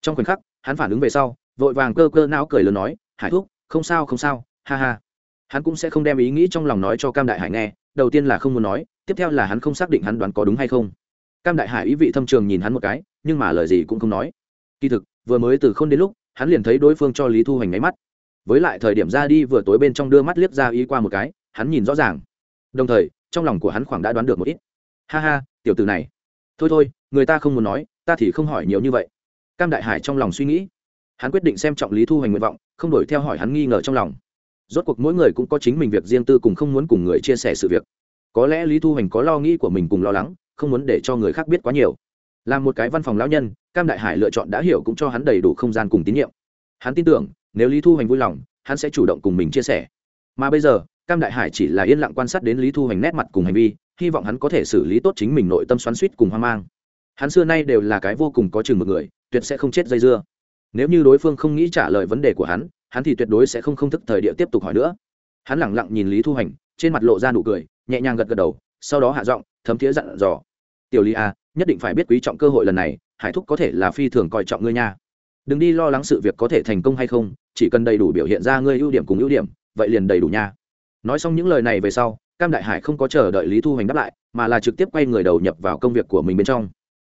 [SPEAKER 1] Trong khoảnh khắc, hắn phản ứng về sau, vội vàng cơ cơ não cười lớn nói, hải thúc không sao không sao, ha ha. Hắn cũng sẽ không đem ý nghĩ trong lòng nói cho cam đại hải nghe, đầu tiên là không muốn nói, tiếp theo là hắn không xác định hắn đoán có đúng hay không. Cam đại hải ý vị thâm trường nhìn hắn một cái, nhưng mà lời gì cũng không nói. Kỳ thực, vừa mới từ k h ô n đến lúc, hắn liền thấy đối phương cho lý thu hoành nháy mắt. Với lại thời điểm ra đi vừa tối bên trong đưa mắt liếc ra ý qua một cái, hắn nhìn rõ ràng. Đồng thời, trong lòng của hắn khoảng đã đoán được một ít. Ha ha, tiểu từ này. Thôi thôi, người ta không muốn nói, ta thì không hỏi nhiều như vậy. Cam đại hải trong lòng suy nghĩ hắn quyết định xem trọng lý thu hoành nguyện vọng, không đổi theo hỏi hắn nghi ngờ trong lòng. Rốt cuộc mỗi người cũng có chính mình việc riêng tư cùng không muốn cùng người chia sẻ sự việc. Có lẽ lý thu hoành có lo nghĩ của mình cùng lo lắng, không muốn để cho người khác biết quá nhiều. Là một cái văn phòng lão nhân, cam đại hải lựa chọn đã hiểu cũng cho hắn đầy đủ không gian cùng tín nhiệm. Hắn tin tưởng, nếu lý thu hoành vui lòng, hắn sẽ chủ động cùng mình chia sẻ. Mà bây giờ, cam đại hải chỉ là yên lặng quan sát đến lý thu hoành nét mặt cùng hành vi, hy vọng hắn có thể xử lý tốt chính mình nội tâm xoắn suýt cùng hoang mang. Hắn xưa nay đều là cái vô cùng có chừng một người, tuyệt sẽ không chết dây dưa nếu như đối phương không nghĩ trả lời vấn đề của hắn hắn thì tuyệt đối sẽ không không thức thời địa tiếp tục hỏi nữa. Hắn lẳng lặng nhìn lý thu Hành, trên mặt lộ ra nụ cười nhẹ nhàng gật gật đầu sau đó hạ giọng thấm thiế dặn dò. Tiểu lý a à, nhất định phải biết quý trọng cơ hội lần này hải thúc có thể là phi thường coi trọng ngươi nha. Đừng đi lo lắng sự việc có thể thành công hay không chỉ cần đầy đủ biểu hiện ra ngươi ưu điểm cùng ưu điểm vậy liền đầy đủ nha. Nói xong những lời này về sau cam đại hải không có chờ đợi lý thu hoành đáp lại mà là trực tiếp quay người đầu nhập vào công việc của mình bên trong.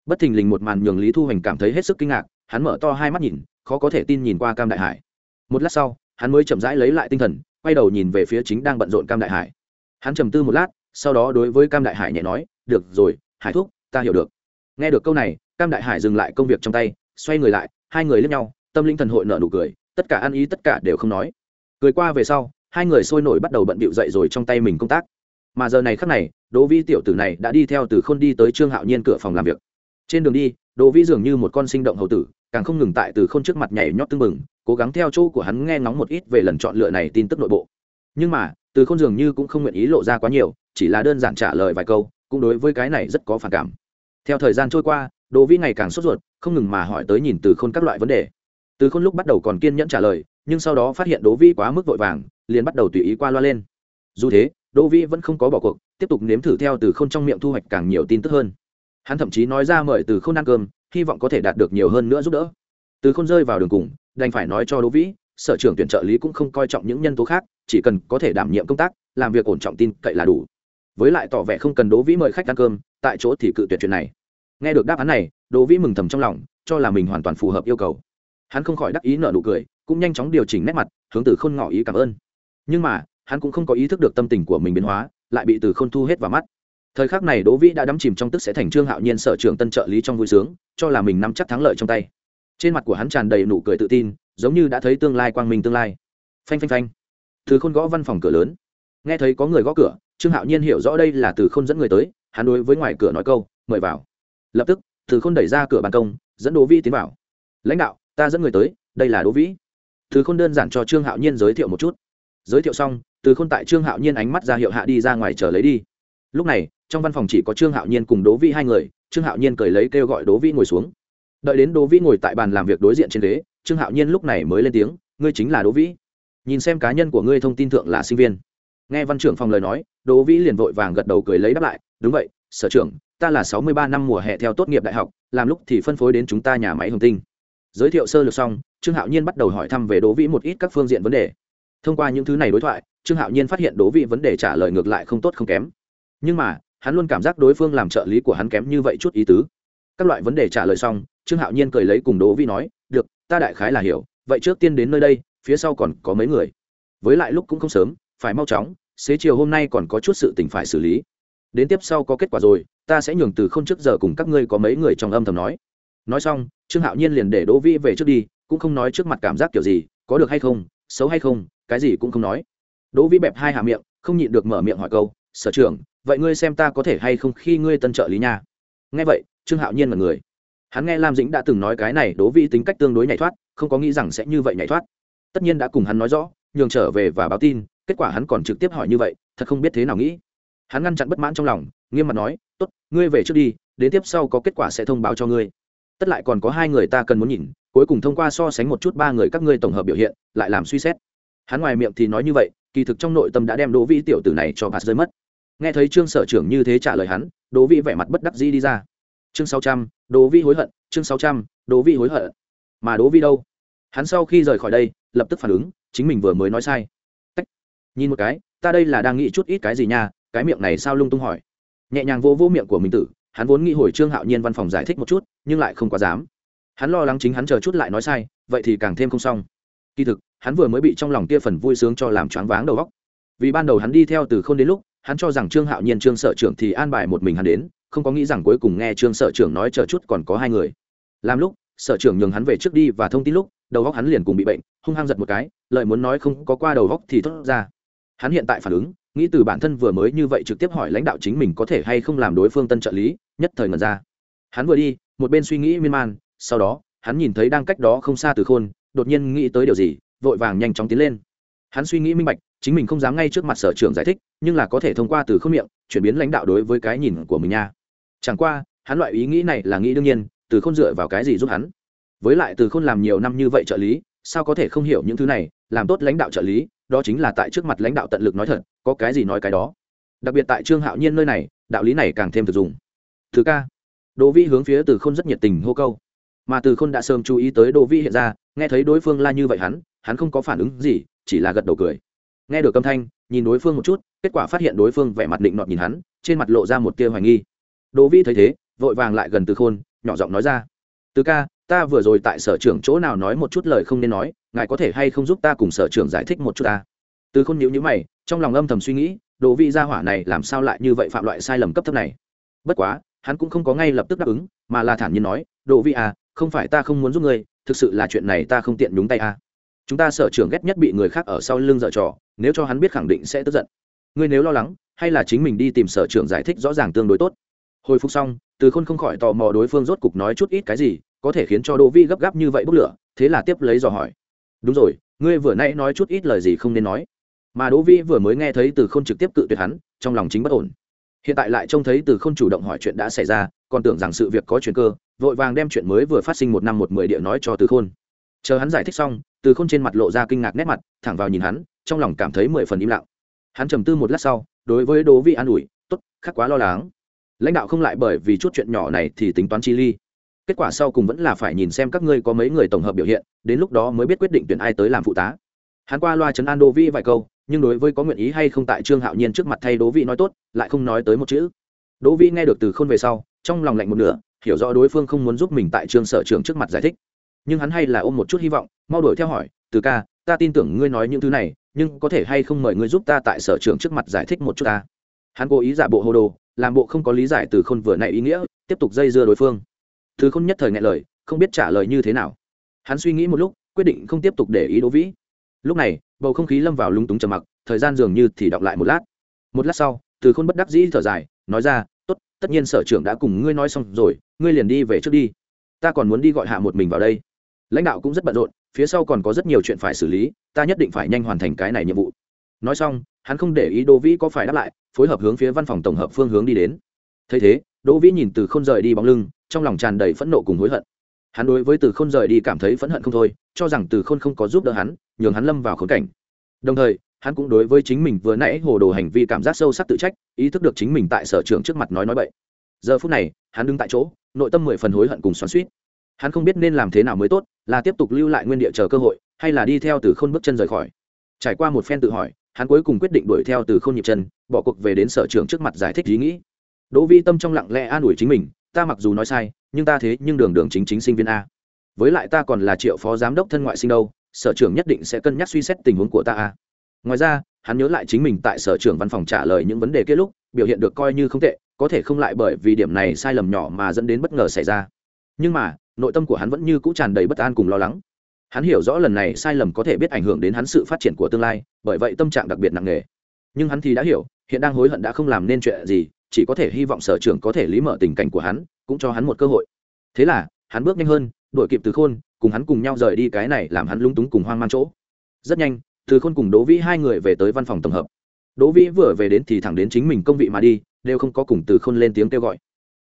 [SPEAKER 1] Bất thình lình một màn nhường lý thu hoành cảm thấy hết sức kinh ngạc hắn mở to hai mắt nhìn, khó có thể tin nhìn qua cam đại hải. Một lát sau, hắn mới chậm rãi lấy lại tinh thần, quay đầu nhìn về phía chính đang bận rộn cam đại hải. Hắn trầm tư một lát, sau đó đối với cam đại hải nhẹ nói, được rồi, hải thúc, ta hiểu được. Nghe được câu này, cam đại hải dừng lại công việc trong tay, xoay người lại, hai người lướt nhau, tâm linh thần hội nợ nụ cười, tất cả ăn ý tất cả đều không nói. Cười qua về sau, hai người sôi nổi bắt đầu bận bịu dậy rồi trong tay mình công tác. Mà giờ này khắc này, đỗ vi tiểu tử này đã đi theo từ k h ô n đi tới trương hạo nhiên cửa phòng làm việc trên đường đi, đỗ vi dường như một con sinh động hầu tử, càng không ngừng tại từ k h ô n trước mặt nhảy nhót tưng bừng, cố gắng theo chỗ của hắn nghe ngóng một ít về lần chọn lựa này tin tức nội bộ. Nhưng mà, từ k h ô n dường như cũng không nguyện ý lộ ra quá nhiều, chỉ là đơn giản trả lời vài câu, cũng đối với cái này rất có phản cảm. Theo thời gian trôi qua, đỗ vi ngày càng sốt ruột, không ngừng mà hỏi tới nhìn từ khôn các loại vấn đề. Từ khôn lúc bắt đầu còn kiên nhẫn trả lời, nhưng sau đó phát hiện đỗ vi quá mức vội vàng, liền bắt đầu tùy ý qua loa lên. Dù thế, đỗ vi vẫn không có bỏ cuộc, tiếp tục nếm thử theo từ k h ô n trong miệng thu hoạch càng nhiều tin tức hơn hắn thậm chí nói ra mời từ k h ô n ăn cơm, hy vọng có thể đạt được nhiều hơn nữa giúp đỡ. Từ k h ô n rơi vào đường cùng, đành phải nói cho đỗ vĩ, sở trưởng tuyển trợ lý cũng không coi trọng những nhân tố khác, chỉ cần có thể đảm nhiệm công tác, làm việc ổn trọng tin cậy là đủ. Với lại tỏ vẻ không cần đỗ vĩ mời khách ăn cơm, tại chỗ thì cự tuyệt chuyện này. Nghe được đáp án này, đỗ vĩ mừng thầm trong lòng, cho là mình hoàn toàn phù hợp yêu cầu. Hắn không khỏi đắc ý nợ nụ cười, cũng nhanh chóng điều chỉnh nét mặt, hướng từ khôn ngỏ ý cảm ơn. Nhưng mà, hắn cũng không có ý thức được tâm tình của mình biến hóa, lại bị từ khôn thu hết vào mắt thời khắc này đỗ vĩ đã đắm chìm trong tức sẽ thành trương hạo nhiên sở trường tân trợ lý trong vui sướng, cho là mình nắm chắc thắng lợi trong tay. Trên mặt của hắn tràn đầy nụ cười tự tin, giống như đã thấy tương lai quang minh tương lai. Phanh phanh phanh. Thứ khôn gõ văn phòng cửa lớn. Nghe thấy có người gõ cửa, trương hạo nhiên hiểu rõ đây là từ khôn dẫn người tới, hắn đối với ngoài cửa nói câu, mời vào. Lập tức, từ khôn đẩy ra cửa ban công, dẫn đỗ vĩ tiến vào. Lãnh đạo, ta dẫn người tới, đây là đỗ vĩ. Từ khôn đơn giản cho trương hạo nhiên giới thiệu một chút. Giới thiệu xong, từ khôn tại trương hạo nhiên ánh mắt ra hiệu hạ đi ra ngoài chờ lấy đi lúc này, trong văn phòng chỉ có trương hạo nhiên cùng đố vĩ hai người, trương hạo nhiên cởi lấy kêu gọi đố vĩ ngồi xuống. Đợi đến đố vĩ ngồi tại bàn làm việc đối diện trên ghế, trương hạo nhiên lúc này mới lên tiếng, ngươi chính là đố vĩ. Nhìn xem cá nhân của ngươi thông tin thượng là sinh viên. Nghe văn trưởng phòng lời nói đố vĩ liền vội vàng gật đầu cười lấy đáp lại, đúng vậy, sở trưởng, ta là sáu mươi ba năm mùa hè theo tốt nghiệp đại học, làm lúc thì phân phối đến chúng ta nhà máy hồng tinh. Giới thiệu sơ lược xong, trương hạo nhiên bắt đầu hỏi thăm về đố vĩ một ít các phương diện vấn đề. Thông qua những thứ này đối thoại, trương hạo nhiên phát hiện đố vi vấn đề trả lời ngược lại không tốt không kém nhưng mà, hắn luôn cảm giác đối phương làm trợ lý của hắn kém như vậy chút ý tứ. Các loại vấn đề trả lời xong, trương hạo nhiên cười lấy cùng đỗ vi nói, được, ta đại khái là hiểu, vậy trước tiên đến nơi đây, phía sau còn có mấy người. Với lại lúc cũng không sớm, phải mau chóng, xế chiều hôm nay còn có chút sự tình phải xử lý. Đến tiếp sau có kết quả rồi, ta sẽ nhường từ không trước giờ cùng các ngươi có mấy người trong âm thầm nói. Nói xong, trương hạo nhiên liền để đỗ vĩ về trước đi, cũng không nói trước mặt cảm giác kiểu gì, có được hay không, xấu hay không, cái gì cũng không nói. Đỗ vĩ bẹp hai hạ miệng, không nhịn được mở miệng hỏi câu, sở trưởng vậy ngươi xem ta có thể hay không khi ngươi tân trợ lý nha? Nghe vậy, trương hạo nhiên là người hắn nghe lam dĩnh đã từng nói cái này đố vĩ tính cách tương đối nhảy thoát, không có nghĩ rằng sẽ như vậy nhảy thoát. Tất nhiên đã cùng hắn nói rõ, nhường trở về và báo tin, kết quả hắn còn trực tiếp hỏi như vậy, thật không biết thế nào nghĩ. Hắn ngăn chặn bất mãn trong lòng, nghiêm mặt nói, tốt, ngươi về trước đi, đến tiếp sau có kết quả sẽ thông báo cho ngươi. Tất lại còn có hai người ta cần muốn nhìn, cuối cùng thông qua so sánh một chút ba người các ngươi tổng hợp biểu hiện, lại làm suy xét. Hắn ngoài miệng thì nói như vậy, kỳ thực trong nội tâm đã đem đỗ vĩ tiểu tử này cho bạt rơi mất nghe thấy trương sở trưởng như thế trả lời hắn, đỗ vĩ vẻ mặt bất đắc dĩ đi ra. Chương sáu trăm, đỗ vĩ hối hận, chương sáu trăm, đỗ vĩ hối hận. Mà đỗ vĩ đâu? Hắn sau khi rời khỏi đây, lập tức phản ứng, chính mình vừa mới nói sai. Tách. nhìn một cái, ta đây là đang nghĩ chút ít cái gì nha, cái miệng này sao lung tung hỏi. Nhẹ nhàng vô vô miệng của mình tử, hắn vốn nghĩ hồi trương hạo nhiên văn phòng giải thích một chút, nhưng lại không quá dám. Hắn lo lắng chính hắn chờ chút lại nói sai, vậy thì càng thêm không xong. Kỳ thực, hắn vừa mới bị trong lòng kia phần vui sướng cho làm choáng váng đầu góc vì ban đầu hắn đi theo từ không đến lúc hắn cho rằng trương hạo nhiên, trương sở trưởng thì an bài một mình hắn đến, không có nghĩ rằng cuối cùng nghe trương sở trưởng nói chờ chút còn có hai người. Làm lúc, sở trưởng nhường hắn về trước đi và thông tin lúc, đầu góc hắn liền cùng bị bệnh, hung hăng giật một cái lợi muốn nói không có qua đầu góc thì thốt ra. Hắn hiện tại phản ứng, nghĩ từ bản thân vừa mới như vậy trực tiếp hỏi lãnh đạo chính mình có thể hay không làm đối phương tân trợ lý, nhất thời ngần ra. Hắn vừa đi, một bên suy nghĩ miên man, sau đó, hắn nhìn thấy đang cách đó không xa từ khôn, đột nhiên nghĩ tới điều gì, vội vàng nhanh chóng tiến lên. Hắn suy nghĩ minh bạch chính mình không dám ngay trước mặt sở trưởng giải thích, nhưng là có thể thông qua từ không miệng, chuyển biến lãnh đạo đối với cái nhìn của mình nha. Chẳng qua, hắn loại ý nghĩ này là nghĩ đương nhiên, từ không dựa vào cái gì giúp hắn? Với lại từ không làm nhiều năm như vậy trợ lý, sao có thể không hiểu những thứ này, làm tốt lãnh đạo trợ lý, đó chính là tại trước mặt lãnh đạo tận lực nói thật, có cái gì nói cái đó. Đặc biệt tại trương hạo nhiên nơi này, đạo lý này càng thêm thực dụng. Thứ ca, đỗ vĩ hướng phía từ khôn rất nhiệt tình hô câu. Mà từ khôn đã sớm chú ý tới đỗ vĩ hiện ra, nghe thấy đối phương la như vậy hắn hắn không có phản ứng gì, chỉ là gật đầu cười nghe được âm thanh, nhìn đối phương một chút, kết quả phát hiện đối phương vẻ mặt định nọt nhìn hắn, trên mặt lộ ra một tia hoài nghi. Đỗ vĩ thấy thế, vội vàng lại gần từ khôn, nhỏ giọng nói ra, từ ca, ta vừa rồi tại sở trưởng chỗ nào nói một chút lời không nên nói, ngài có thể hay không giúp ta cùng sở trưởng giải thích một chút ta? Từ khôn nhíu nhíu mày, trong lòng âm thầm suy nghĩ, đỗ vĩ gia hỏa này làm sao lại như vậy phạm loại sai lầm cấp thấp này? Bất quá, hắn cũng không có ngay lập tức đáp ứng, mà là thản nhiên nói, đỗ vĩ à không phải ta không muốn giúp ngươi, thực sự là chuyện này ta không tiện nhúng tay à chúng ta sở trưởng ghét nhất bị người khác ở sau lưng dở trò, nếu cho hắn biết khẳng định sẽ tức giận. Ngươi nếu lo lắng, hay là chính mình đi tìm sở trưởng giải thích rõ ràng tương đối tốt. Hồi phục xong, từ khôn không khỏi tò mò đối phương rốt cục nói chút ít cái gì, có thể khiến cho đỗ vi gấp gáp như vậy bốc lửa, thế là tiếp lấy dò hỏi. Đúng rồi, ngươi vừa nãy nói chút ít lời gì không nên nói. Mà đỗ vi vừa mới nghe thấy từ khôn trực tiếp cự tuyệt hắn, trong lòng chính bất ổn. Hiện tại lại trông thấy từ khôn chủ động hỏi chuyện đã xảy ra, còn tưởng rằng sự việc có chuyện cơ, vội vàng đem chuyện mới vừa phát sinh một năm một mười địa nói cho từ khôn. Chờ hắn giải thích xong từ khôn trên mặt lộ ra kinh ngạc nét mặt, thẳng vào nhìn hắn, trong lòng cảm thấy mười phần im lặng. Hắn trầm tư một lát sau, đối với đỗ vi an ủi, tốt, khắc quá lo lắng. Lãnh đạo không lại bởi vì chút chuyện nhỏ này thì tính toán chi ly. Kết quả sau cùng vẫn là phải nhìn xem các ngươi có mấy người tổng hợp biểu hiện, đến lúc đó mới biết quyết định tuyển ai tới làm phụ tá. Hắn qua loa chấn an đỗ vi vài câu, nhưng đối với có nguyện ý hay không tại trương hạo nhiên trước mặt thay đỗ vi nói tốt, lại không nói tới một chữ. Đỗ vi nghe được từ khôn về sau, trong lòng lạnh một nửa, hiểu rõ đối phương không muốn giúp mình tại trương sở trường trước mặt giải thích nhưng hắn hay là ôm một chút hy vọng, mau đuổi theo hỏi, từ ca, ta tin tưởng ngươi nói những thứ này, nhưng có thể hay không mời ngươi giúp ta tại sở trường trước mặt giải thích một chút ta? Hắn cố ý giả bộ hồ đồ, làm bộ không có lý giải từ khôn vừa này ý nghĩa, tiếp tục dây dưa đối phương. Từ khôn nhất thời ngại lời, không biết trả lời như thế nào. Hắn suy nghĩ một lúc, quyết định không tiếp tục để ý đỗ vĩ. Lúc này, bầu không khí lâm vào lúng túng trầm mặc, thời gian dường như thì đọc lại một lát. Một lát sau, từ khôn bất đắc dĩ thở dài, nói ra, tốt, tất nhiên sở trưởng đã cùng ngươi nói xong rồi, ngươi liền đi về trước đi. Ta còn muốn đi gọi hạ một mình vào đây lãnh đạo cũng rất bận rộn, phía sau còn có rất nhiều chuyện phải xử lý, ta nhất định phải nhanh hoàn thành cái này nhiệm vụ. Nói xong, hắn không để ý đỗ vĩ có phải đáp lại, phối hợp hướng phía văn phòng tổng hợp phương hướng đi đến. Thấy thế, đỗ vĩ nhìn từ không rời đi bóng lưng, trong lòng tràn đầy phẫn nộ cùng hối hận. Hắn đối với từ không rời đi cảm thấy phẫn hận không thôi, cho rằng từ khôn không có giúp đỡ hắn, nhường hắn lâm vào khốn cảnh. Đồng thời, hắn cũng đối với chính mình vừa nãy hồ đồ hành vi cảm giác sâu sắc tự trách, ý thức được chính mình tại sở trường trước mặt nói nói bậy. Giờ phút này, hắn đứng tại chỗ, nội tâm mười phần hối hận cùng xoắn suýt hắn không biết nên làm thế nào mới tốt, là tiếp tục lưu lại nguyên địa chờ cơ hội, hay là đi theo từ khôn bước chân rời khỏi. Trải qua một phen tự hỏi, hắn cuối cùng quyết định đuổi theo từ khôn nhịp chân, bỏ cuộc về đến sở trường trước mặt giải thích ý nghĩ. Đỗ vi tâm trong lặng lẽ an ủi chính mình, ta mặc dù nói sai, nhưng ta thế nhưng đường đường chính chính sinh viên a. Với lại ta còn là triệu phó giám đốc thân ngoại sinh đâu, sở trưởng nhất định sẽ cân nhắc suy xét tình huống của ta a. Ngoài ra, hắn nhớ lại chính mình tại sở trưởng văn phòng trả lời những vấn đề kết lúc, biểu hiện được coi như không tệ, có thể không lại bởi vì điểm này sai lầm nhỏ mà dẫn đến bất ngờ xảy ra. Nhưng mà nội tâm của hắn vẫn như cũ tràn đầy bất an cùng lo lắng. Hắn hiểu rõ lần này sai lầm có thể biết ảnh hưởng đến hắn sự phát triển của tương lai, bởi vậy tâm trạng đặc biệt nặng nề. Nhưng hắn thì đã hiểu, hiện đang hối hận đã không làm nên chuyện gì, chỉ có thể hy vọng sở trưởng có thể lý mở tình cảnh của hắn, cũng cho hắn một cơ hội. Thế là, hắn bước nhanh hơn, đuổi kịp từ khôn, cùng hắn cùng nhau rời đi cái này làm hắn lúng túng cùng hoang mang chỗ. Rất nhanh, từ khôn cùng đỗ vĩ hai người về tới văn phòng tổng hợp. Đỗ vĩ vừa về đến thì thẳng đến chính mình công vị mà đi, đều không có cùng từ khôn lên tiếng kêu gọi.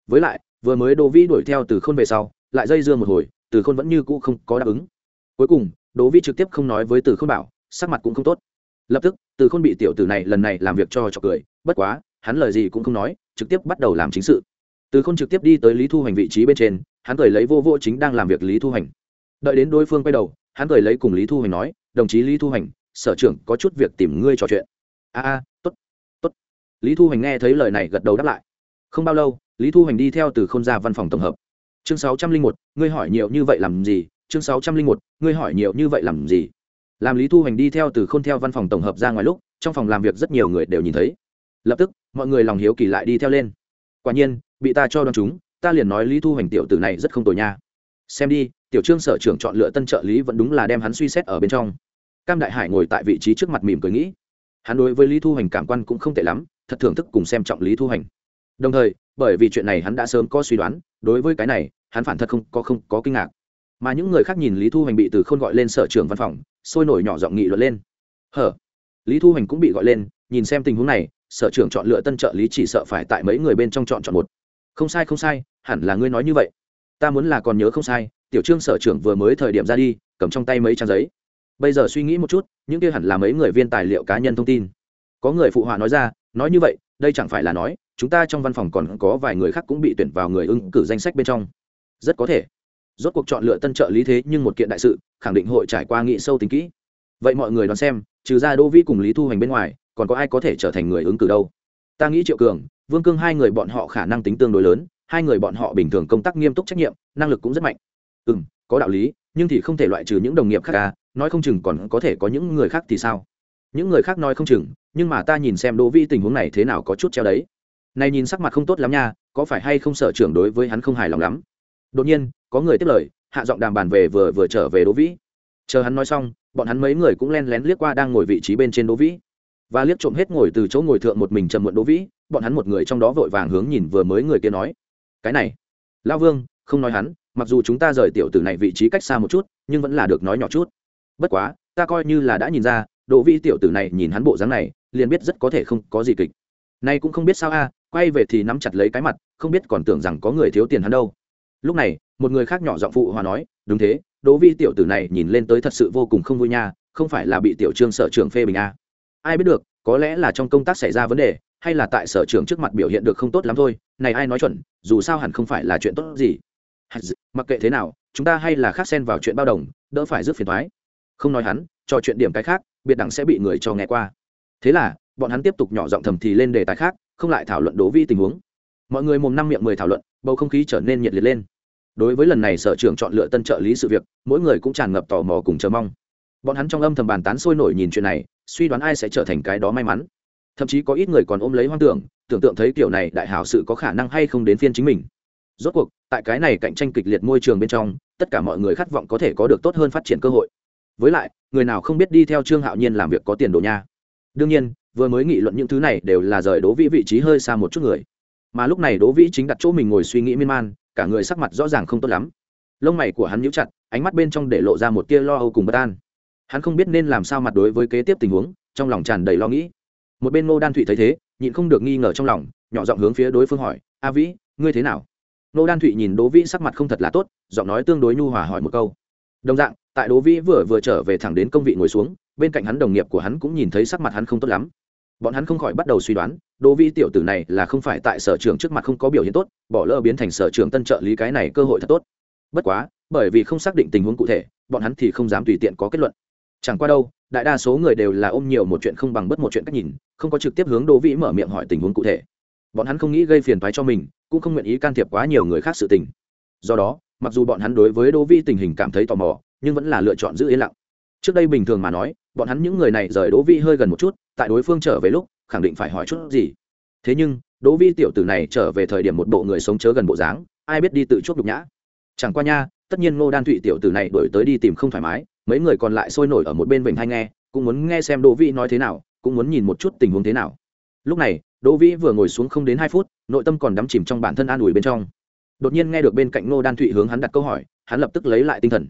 [SPEAKER 1] Với lại, vừa mới đỗ vĩ đuổi theo từ khôn về sau lại dây dưa một hồi, từ khôn vẫn như cũ không có đáp ứng. Cuối cùng, đỗ Vi trực tiếp không nói với từ khôn bảo, sắc mặt cũng không tốt. Lập tức, từ khôn bị tiểu tử này lần này làm việc cho cho cười, bất quá, hắn lời gì cũng không nói, trực tiếp bắt đầu làm chính sự. Từ khôn trực tiếp đi tới lý thu hành vị trí bên trên, hắn cười lấy vô vô chính đang làm việc lý thu hành đợi đến đối phương quay đầu, hắn cười lấy cùng lý thu hành nói, đồng chí lý thu hành sở trưởng có chút việc tìm ngươi trò chuyện. A a t ố t t ố t lý thu hành nghe thấy lời này gật đầu đáp lại. Không bao lâu, lý thu hành đi theo từ k h ô n ra văn phòng tổng hợp chương sáu trăm linh một, ngươi hỏi nhiều như vậy làm gì? Chương sáu trăm linh một, ngươi hỏi nhiều như vậy làm gì? Làm lý thu hành đi theo từ k h ô n theo văn phòng tổng hợp ra ngoài lúc, trong phòng làm việc rất nhiều người đều nhìn thấy. Lập tức, mọi người lòng hiếu kỳ lại đi theo lên. Quả nhiên, bị ta cho đón chúng, ta liền nói lý thu hành tiểu tử này rất không tồi nha. Xem đi, tiểu trương sở trưởng chọn lựa tân trợ lý vẫn đúng là đem hắn suy xét ở bên trong. Cam đại hải ngồi tại vị trí trước mặt mỉm cười nghĩ. Hắn đối với lý thu hành cảm quan cũng không tệ lắm, thật thưởng thức cùng xem trọng lý thu hành đồng thời bởi vì chuyện này hắn đã sớm có suy đoán, đối với cái này, hắn phản thật không có không có kinh ngạc. Mà những người khác nhìn lý thu hành bị từ khôn gọi lên sở trường văn phòng, sôi nổi nhỏ giọng nghị luận lên. Hở? Lý thu hành cũng bị gọi lên, nhìn xem tình huống này, sở trưởng chọn lựa tân trợ lý chỉ sợ phải tại mấy người bên trong chọn chọn một. Không sai không sai, hẳn là ngươi nói như vậy. Ta muốn là còn nhớ không sai, tiểu trương sở trưởng vừa mới thời điểm ra đi, cầm trong tay mấy trang giấy. Bây giờ suy nghĩ một chút, những kia hẳn là mấy người viên tài liệu cá nhân thông tin. Có người phụ họa nói ra, nói như vậy đây chẳng phải là nói, chúng ta trong văn phòng còn có vài người khác cũng bị tuyển vào người ứng cử danh sách bên trong. Rất có thể. Rốt cuộc chọn lựa tân trợ lý thế nhưng một kiện đại sự, khẳng định hội trải qua nghị sâu tính kỹ. Vậy mọi người đoán xem, trừ ra đỗ vĩ cùng lý thu hoành bên ngoài, còn có ai có thể trở thành người ứng cử đâu? Ta nghĩ triệu cường, vương cương hai người bọn họ khả năng tính tương đối lớn, hai người bọn họ bình thường công tác nghiêm túc trách nhiệm, năng lực cũng rất mạnh. Ừ m có đạo lý, nhưng thì không thể loại trừ những đồng nghiệp khác à nói không chừng còn có thể có những người khác thì sao? Những người khác nói không chừng nhưng mà ta nhìn xem đỗ Vi tình huống này thế nào có chút treo đấy. Này nhìn sắc mặt không tốt lắm nha, có phải hay không sở trưởng đối với hắn không hài lòng lắm? Đột nhiên, có người tiếp lời, hạ giọng đàm bàn về vừa vừa trở về đỗ vĩ. Chờ hắn nói xong, bọn hắn mấy người cũng len lén liếc qua đang ngồi vị trí bên trên đỗ vĩ. Và liếc trộm hết ngồi từ chỗ ngồi thượng một mình trầm muộn đỗ vĩ, bọn hắn một người trong đó vội vàng hướng nhìn vừa mới người kia nói. Cái này lao vương, không nói hắn, mặc dù chúng ta rời tiểu tử này vị trí cách xa một chút, nhưng vẫn là được nói nhỏ chút. Bất quá, ta coi như là đã nhìn ra, đỗ vĩ tiểu tử này nhìn hắn bộ dáng này liền biết rất có thể không có gì kịch. Nay cũng không biết sao a, quay về thì nắm chặt lấy cái mặt, không biết còn tưởng rằng có người thiếu tiền hắn đâu. Lúc này, một người khác nhỏ giọng phụ hòa nói, đúng thế, đỗ vi tiểu tử này nhìn lên tới thật sự vô cùng không vui nha, không phải là bị tiểu trương sở trưởng phê bình a. Ai biết được, có lẽ là trong công tác xảy ra vấn đề, hay là tại sở trưởng trước mặt biểu hiện được không tốt lắm thôi, này ai nói chuẩn, dù sao hẳn không phải là chuyện tốt gì. Mặc kệ thế nào, chúng ta hay là khác xen vào chuyện bao đồng, đỡ phải rước phiền thoái không nói hắn cho chuyện điểm cái khác, biệt đẳng sẽ bị người cho nghe qua thế là, bọn hắn tiếp tục nhỏ giọng thầm thì lên đề tài khác, không lại thảo luận đố vi tình huống. Mọi người mồm năm miệng mười thảo luận, bầu không khí trở nên nhiệt liệt lên. Đối với lần này sở trưởng chọn lựa tân trợ lý sự việc, mỗi người cũng tràn ngập tò mò cùng chờ mong. Bọn hắn trong âm thầm bàn tán sôi nổi nhìn chuyện này, suy đoán ai sẽ trở thành cái đó may mắn. Thậm chí có ít người còn ôm lấy hoang tưởng tưởng tượng thấy kiểu này đại hảo sự có khả năng hay không đến phiên chính mình. Rốt cuộc, tại cái này cạnh tranh kịch liệt môi trường bên trong, tất cả mọi người khát vọng có thể có được tốt hơn phát triển cơ hội. Với lại, người nào không biết đi theo trương hạo nhiên làm việc có tiền đồ nha đương nhiên, vừa mới nghị luận những thứ này đều là rời đố vĩ vị trí hơi xa một chút người. Mà lúc này đố vĩ chính đặt chỗ mình ngồi suy nghĩ miên man, cả người sắc mặt rõ ràng không tốt lắm. Lông mày của hắn nhíu chặt, ánh mắt bên trong để lộ ra một tia lo âu cùng bất an. Hắn không biết nên làm sao mặt đối với kế tiếp tình huống, trong lòng tràn đầy lo nghĩ. Một bên ngô đan thụy thấy thế, nhịn không được nghi ngờ trong lòng, nhỏ giọng hướng phía đối phương hỏi, a vĩ, ngươi thế nào? Ngô đan thụy nhìn đố vĩ sắc mặt không thật là tốt, giọng nói tương đối nhu hòa hỏi một câu. Đồng dạng, tại đố vĩ vừa vừa trở về thẳng đến công vị ngồi xuống bên cạnh hắn đồng nghiệp của hắn cũng nhìn thấy sắc mặt hắn không tốt lắm. Bọn hắn không khỏi bắt đầu suy đoán, đỗ vi tiểu tử này là không phải tại sở trường trước mặt không có biểu hiện tốt, bỏ lỡ biến thành sở trường tân trợ lý cái này cơ hội thật tốt. Bất quá, bởi vì không xác định tình huống cụ thể, bọn hắn thì không dám tùy tiện có kết luận. Chẳng qua đâu, đại đa số người đều là ôm nhiều một chuyện không bằng bất một chuyện cách nhìn, không có trực tiếp hướng đỗ vĩ mở miệng hỏi tình huống cụ thể. Bọn hắn không nghĩ gây phiền thoái cho mình, cũng không nguyện ý can thiệp quá nhiều người khác sự tình. Do đó, mặc dù bọn hắn đối với đỗ vĩ tình hình cảm thấy tò mò, nhưng vẫn là lựa chọn giữ yên lặng. Trước đây bình thường mà nói bọn hắn những người này rời đỗ vi hơi gần một chút, tại đối phương trở về lúc, khẳng định phải hỏi chút gì. Thế nhưng, đỗ vi tiểu tử này trở về thời điểm một bộ người sống chớ gần bộ dáng, ai biết đi tự chuốc nhục nhã. Chẳng qua nha, tất nhiên ngô đan thụy tiểu tử này đổi tới đi tìm không thoải mái, mấy người còn lại sôi nổi ở một bên vịnh hay nghe, cũng muốn nghe xem đỗ vi nói thế nào, cũng muốn nhìn một chút tình huống thế nào. Lúc này, đỗ Vi vừa ngồi xuống không đến hai phút, nội tâm còn đắm chìm trong bản thân an ủi bên trong. Đột nhiên nghe được bên cạnh ngô đan thụy hướng hắn đặt câu hỏi, hắn lập tức lấy lại tinh thần.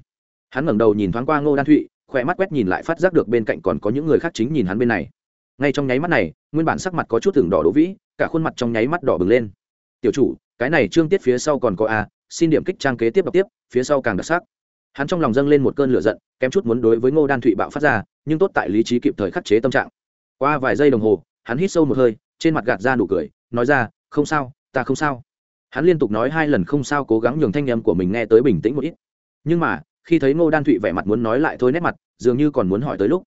[SPEAKER 1] Hắn ngẩng đầu nhìn thoáng qua ngô đan thụy khỏe mắt quét nhìn lại phát giác được bên cạnh còn có những người khác chính nhìn hắn bên này. Ngay trong nháy mắt này, nguyên bản sắc mặt có chút thường đỏ đỗ vĩ, cả khuôn mặt trong nháy mắt đỏ bừng lên. Tiểu chủ, cái này trương tiết phía sau còn có a, xin điểm kích trang kế tiếp đọc tiếp, phía sau càng đặc sắc. Hắn trong lòng dâng lên một cơn lửa giận, kém chút muốn đối với ngô đan thụy bạo phát ra, nhưng tốt tại lý trí kịp thời khắc chế tâm trạng. Qua vài giây đồng hồ, hắn hít sâu một hơi, trên mặt gạt ra nụ cười, nói ra, không sao, ta không sao. Hắn liên tục nói hai lần không sao cố gắng nhường thanh â của mình nghe tới bình tĩnh một ít. Nhưng mà khi thấy ngô đan thụy vẻ mặt muốn nói lại thôi nét mặt, dường như còn muốn hỏi tới lúc.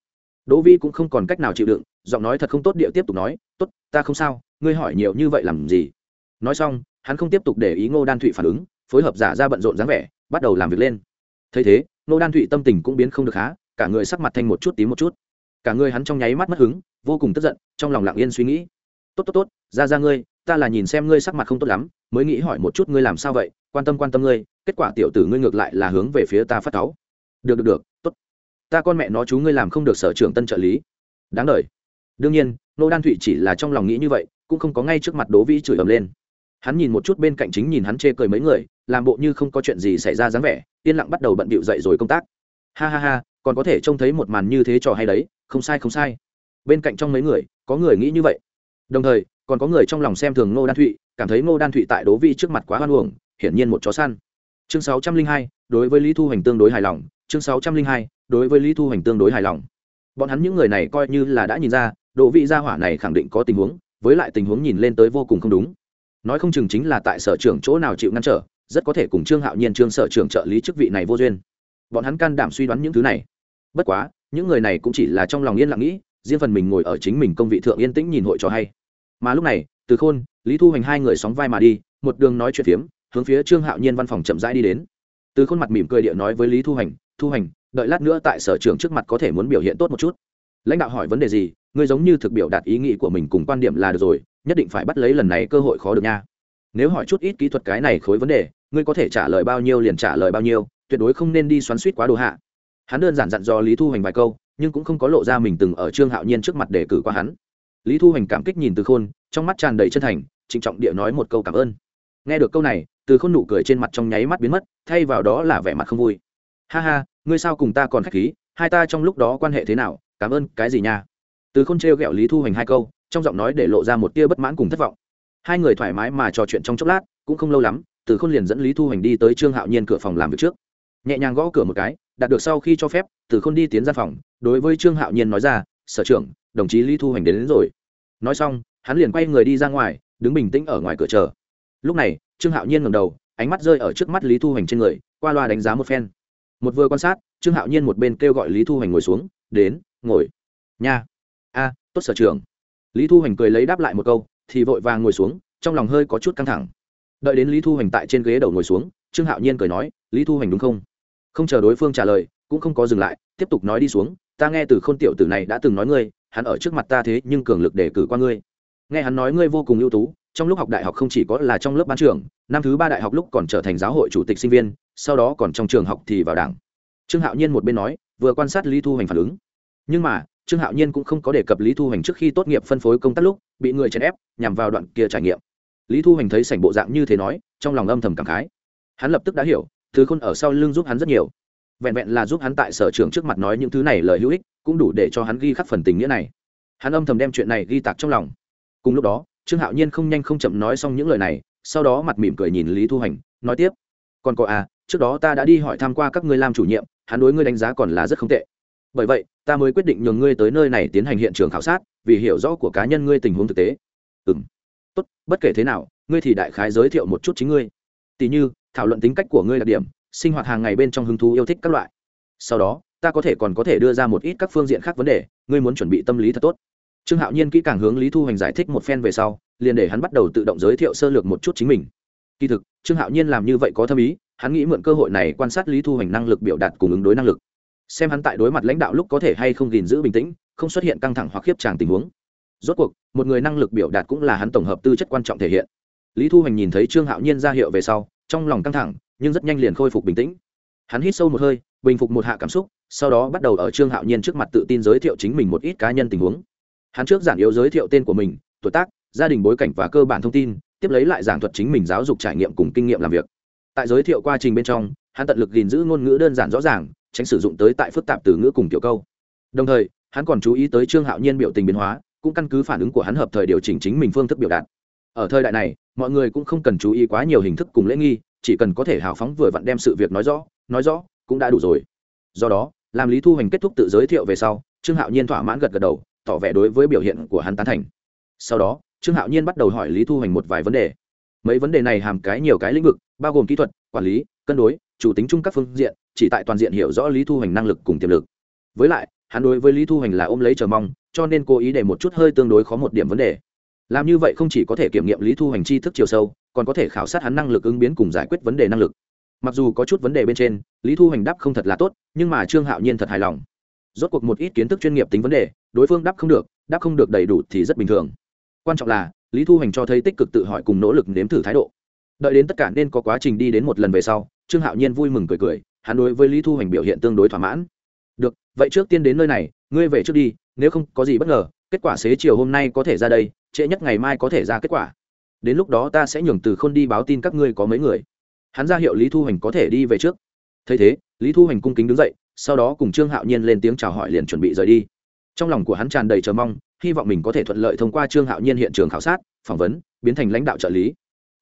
[SPEAKER 1] Đỗ vi cũng không còn cách nào chịu đựng, giọng nói thật không tốt địa tiếp tục nói, tốt, ta không sao, ngươi hỏi nhiều như vậy làm gì? Nói xong, hắn không tiếp tục để ý ngô đan thụy phản ứng, phối hợp giả ra bận rộn dáng vẻ, bắt đầu làm việc lên. Thấy thế, ngô đan thụy tâm tình cũng biến không được há cả người sắc mặt thanh một chút tím một chút. Cả người hắn trong nháy mắt mất hứng, vô cùng tức giận, trong lòng lặng yên suy nghĩ. Tốt tốt tốt, ra ra ngươi, ta là nhìn xem ngươi sắc mặt không tốt lắm, mới nghĩ hỏi một chút ngươi làm sao vậy, quan tâm quan tâm ngươi kết quả tiểu tử ngươi ngược lại là hướng về phía ta phát cáu. Được được được, tốt. Ta con mẹ nó chú ngươi làm không được sở trưởng tân trợ lý. Đáng đời. đương nhiên, nô đan thụy chỉ là trong lòng nghĩ như vậy, cũng không có ngay trước mặt đố vĩ chửi ầm lên. Hắn nhìn một chút bên cạnh chính nhìn hắn chê cười mấy người, làm bộ như không có chuyện gì xảy ra dáng vẻ, yên lặng bắt đầu bận bịu dậy rồi công tác. Ha ha ha, còn có thể trông thấy một màn như thế trò hay đấy, không sai không sai. Bên cạnh trong mấy người, có người nghĩ như vậy. Đồng thời, còn có người trong lòng xem thường ngô đan thụy, cảm thấy ngô đan thụy tại đố vi trước mặt quá hoan uổng, hiển nhiên một chó săn chương sáu trăm linh hai, đối với lý thu hành tương đối hài lòng. Chương sáu trăm linh hai, đối với lý thu hành tương đối hài lòng. Bọn hắn những người này coi như là đã nhìn ra độ vị gia hỏa này khẳng định có tình huống, với lại tình huống nhìn lên tới vô cùng không đúng. Nói không chừng chính là tại sở trưởng chỗ nào chịu ngăn trở, rất có thể cùng trương hạo nhiên, trương sở trưởng trợ lý chức vị này vô duyên. Bọn hắn can đảm suy đoán những thứ này. Bất quá, những người này cũng chỉ là trong lòng yên lặng nghĩ, riêng phần mình ngồi ở chính mình công vị thượng yên tĩnh nhìn hội trò hay. Mà lúc này, từ khôn, lý thu hoành hai người sóng vai mà đi, một đường nói chuyện phiếm hướng phía trương hạo nhiên văn phòng chậm rãi đi đến. Từ khuôn mặt mỉm cười địa nói với lý thu hành thu hành, đợi lát nữa tại sở trường trước mặt có thể muốn biểu hiện tốt một chút. Lãnh đạo hỏi vấn đề gì, ngươi giống như thực biểu đạt ý nghĩ của mình cùng quan điểm là được rồi, nhất định phải bắt lấy lần này cơ hội khó được nha. Nếu hỏi chút ít kỹ thuật cái này khối vấn đề, ngươi có thể trả lời bao nhiêu liền trả lời bao nhiêu, tuyệt đối không nên đi xoắn suýt quá đồ hạ. Hắn đơn giản dặn dò lý thu hành vài câu, nhưng cũng không có lộ ra mình từng ở trương hạo nhiên trước mặt để cử qua hắn. Lý thu hành cảm kích nhìn từ khôn, trong mắt tràn đầy chân thành, trịnh trọng địa nói một câu cảm ơn. Nghe được câu này từ khôn nụ cười trên mặt trong nháy mắt biến mất thay vào đó là vẻ mặt không vui. Ha ha ngươi sao cùng ta còn k h á c h khí hai ta trong lúc đó quan hệ thế nào cảm ơn cái gì nha? Từ k h ô n trêu ghẹo lý thu hoành hai câu trong giọng nói để lộ ra một tia bất mãn cùng thất vọng. Hai người thoải mái mà trò chuyện trong chốc lát cũng không lâu lắm từ k h ô n liền dẫn lý thu hoành đi tới trương hạo nhiên cửa phòng làm việc trước. Nhẹ nhàng gõ cửa một cái đạt được sau khi cho phép từ k h ô n đi tiến ra phòng đối với trương hạo nhiên nói ra sở trưởng đồng chí lý thu hoành đến, đến rồi. Nói xong hắn liền quay người đi ra ngoài đứng bình tĩnh ở ngoài cửa chờ lúc này, trương hạo nhiên ngầm đầu, ánh mắt rơi ở trước mắt lý thu hoành trên người, qua loa đánh giá một phen. Một vừa quan sát, trương hạo nhiên một bên kêu gọi lý thu hoành ngồi xuống, đến, ngồi. Nha. A, tốt sở trường lý thu hoành cười lấy đáp lại một câu, thì vội vàng ngồi xuống, trong lòng hơi có chút căng thẳng. Đợi đến lý thu hoành tại trên ghế đầu ngồi xuống, trương hạo nhiên cười nói, lý thu hoành đúng không? Không chờ đối phương trả lời, cũng không có dừng lại, tiếp tục nói đi xuống, ta nghe từ k h ô n tiểu tử này đã từng nói ngươi, hắn ở trước mặt ta thế nhưng cường lực để cử qua ngươi. Nghe hắn nói ngươi vô cùng ưu tú trong lúc học đại học không chỉ có là trong lớp ban trưởng năm thứ ba đại học lúc còn trở thành giáo hội chủ tịch sinh viên, sau đó còn trong trường học thì vào đảng. Trương hạo nhiên một bên nói, vừa quan sát lý thu hoành phản ứng. Nhưng mà, trương hạo nhiên cũng không có đề cập lý thu hoành trước khi tốt nghiệp phân phối công tác lúc, bị người chèn ép, nhằm vào đoạn kia trải nghiệm. Lý thu hoành thấy sảnh bộ dạng như thế nói, trong lòng âm thầm cảm khái. Hắn lập tức đã hiểu thứ khôn ở sau lưng giúp hắn rất nhiều. Vẹn vẹn là giúp hắn tại sở trường trước mặt nói những thứ này lời hữu ích, cũng đủ để cho hắn ghi khắc phần tình nghĩa này. Hắn âm thầm đem chuyện này ghi tạc trong lòng. Cùng lúc đó trương hạo nhiên không nhanh không chậm nói xong những lời này sau đó mặt mỉm cười nhìn lý thu Hành, nói tiếp. Còn có à trước đó ta đã đi hỏi tham q u a các ngươi làm chủ nhiệm hắn đối ngươi đánh giá còn là rất không tệ. Bởi vậy ta mới quyết định nhường ngươi tới nơi này tiến hành hiện trường khảo sát vì hiểu rõ của cá nhân ngươi tình huống thực tế. Ừ m tốt bất kể thế nào ngươi thì đại khái giới thiệu một chút chính ngươi. Tỉ như thảo luận tính cách của ngươi đặc điểm sinh hoạt hàng ngày bên trong hứng thú yêu thích các loại. Sau đó ta có thể còn có thể đưa ra một ít các phương diện khác vấn đề ngươi muốn chuẩn bị tâm lý thật tốt trương hạo nhiên kỹ càng hướng lý thu hoành giải thích một phen về sau, liền để hắn bắt đầu tự động giới thiệu sơ lược một chút chính mình. Kỳ thực, trương hạo nhiên làm như vậy có thâm ý, hắn nghĩ mượn cơ hội này quan sát lý thu hoành năng lực biểu đạt cùng ứng đối năng lực. Xem hắn tại đối mặt lãnh đạo lúc có thể hay không gìn giữ bình tĩnh, không xuất hiện căng thẳng hoặc khiếp tràng tình huống. Rốt cuộc, một người năng lực biểu đạt cũng là hắn tổng hợp tư chất quan trọng thể hiện. Lý thu hoành nhìn thấy trương hạo nhiên ra hiệu về sau, trong lòng căng thẳng, nhưng rất nhanh liền khôi phục bình tĩnh. Hắn hít sâu một hơi, bình phục một hạ cảm xúc, sau đó bắt đầu ở trương hạo nhiên trước mặt tự tin giới thiệu chính mình một ít cá nhân tình huống hắn trước giản yếu giới thiệu tên của mình, tuổi tác, gia đình bối cảnh và cơ bản thông tin, tiếp lấy lại giảng thuật chính mình giáo dục trải nghiệm cùng kinh nghiệm làm việc. Tại giới thiệu quá trình bên trong, hắn tận lực gìn giữ ngôn ngữ đơn giản rõ ràng, tránh sử dụng tới tại phức tạp từ ngữ cùng kiểu câu. Đồng thời, hắn còn chú ý tới trương hạo nhiên biểu tình biến hóa, cũng căn cứ phản ứng của hắn hợp thời điều chỉnh chính mình phương thức biểu đạt. Ở thời đại này, mọi người cũng không cần chú ý quá nhiều hình thức cùng lễ nghi, chỉ cần có thể hào phóng vừa vặn đem sự việc nói rõ nói rõ, cũng đã đủ rồi. Do đó, làm lý thu hoành kết thúc tự giới thiệu về sau, trương hạo nhiên thỏa mãn gật gật đầu tỏ vẻ đối với biểu hiện của hắn tán thành. Sau đó, trương hạo nhiên bắt đầu hỏi lý thu hoành một vài vấn đề. Mấy vấn đề này hàm cái nhiều cái lĩnh vực, bao gồm kỹ thuật, quản lý, cân đối, chủ tính chung các phương diện, chỉ tại toàn diện hiểu rõ lý thu hoành năng lực cùng tiềm lực. Với lại, hắn đối với lý thu hoành là ôm lấy chờ mong, cho nên cố ý để một chút hơi tương đối khó một điểm vấn đề. Làm như vậy không chỉ có thể kiểm nghiệm lý thu hoành tri thức chiều sâu, còn có thể khảo sát hắn năng lực ứng biến cùng giải quyết vấn đề năng lực. Mặc dù có chút vấn đề bên trên, lý thu hoành đáp không thật là tốt, nhưng mà trương hạo nhiên thật hài lòng. Rốt cuộc một ít kiến thức chuyên nghiệp tính vấn đề đối phương đáp không được, đáp không được đầy đủ thì rất bình thường. Quan trọng là, lý thu hoành cho thấy tích cực tự hỏi cùng nỗ lực nếm thử thái độ. Đợi đến tất cả nên có quá trình đi đến một lần về sau, trương hạo nhiên vui mừng cười cười, hắn đối với lý thu hoành biểu hiện tương đối thỏa mãn. Được, vậy trước tiên đến nơi này, ngươi về trước đi, nếu không có gì bất ngờ, kết quả xế chiều hôm nay có thể ra đây, trễ nhất ngày mai có thể ra kết quả. Đến lúc đó ta sẽ nhường từ k h ô n đi báo tin các ngươi có mấy người. Hắn ra hiệu lý thu hoành có thể đi về trước. Thấy thế, lý thu hoành cung kính đứng dậy, sau đó cùng trương hạo nhiên lên tiếng chào hỏi liền chuẩn bị rời đi trong lòng của hắn tràn đầy chờ mong, hy vọng mình có thể thuận lợi thông qua trương hạo nhiên hiện trường khảo sát, phỏng vấn, biến thành lãnh đạo trợ lý.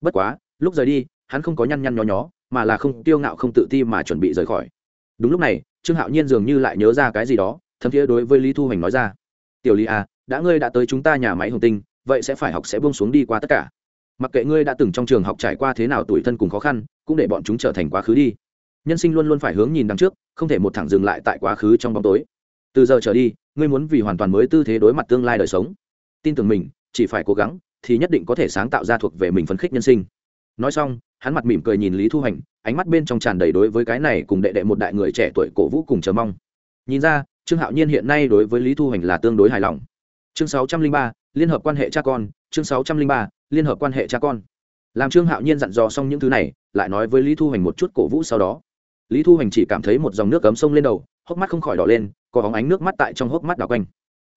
[SPEAKER 1] Bất quá, lúc rời đi, hắn không có nhăn nhăn nhó nhó, mà là không tiêu ngạo không tự ti mà chuẩn bị rời khỏi. Đúng lúc này, trương hạo nhiên dường như lại nhớ ra cái gì đó, thấm thiế đối với lý thu hoành nói ra. Tiểu lý à đã ngươi đã tới chúng ta nhà máy hồng tinh, vậy sẽ phải học sẽ buông xuống đi qua tất cả. Mặc kệ ngươi đã từng trong trường học trải qua thế nào tuổi thân cùng khó khăn, cũng để bọn chúng trở thành quá khứ đi. Nhân sinh luôn luôn phải hướng nhìn đằng trước, không thể một thẳng dừng lại tại quá khứ trong bóng tối từ giờ trở đi, ngươi muốn vì hoàn toàn mới tư thế đối mặt tương lai đời sống. Tin tưởng mình, chỉ phải cố gắng, thì nhất định có thể sáng tạo ra thuộc về mình phấn khích nhân sinh. Nói xong, hắn mặt mỉm cười nhìn lý thu hành, ánh mắt bên trong tràn đầy đối với cái này cùng đệ đệ một đại người trẻ tuổi cổ vũ cùng chờ mong. Nhìn ra, trương hạo nhiên hiện nay đối với lý thu hành là tương đối hài lòng. Chương sáu trăm linh ba, liên hợp quan hệ cha con, chương sáu trăm linh ba, liên hợp quan hệ cha con. Làm trương hạo nhiên dặn dò xong những thứ này, lại nói với lý thu hành một chút cổ vũ sau đó lý thu hành chỉ cảm thấy một dòng nước cấm sông lên đầu, hốc mắt không khỏi đỏ lên, có hóng ánh nước mắt tại trong hốc mắt đỏ quanh.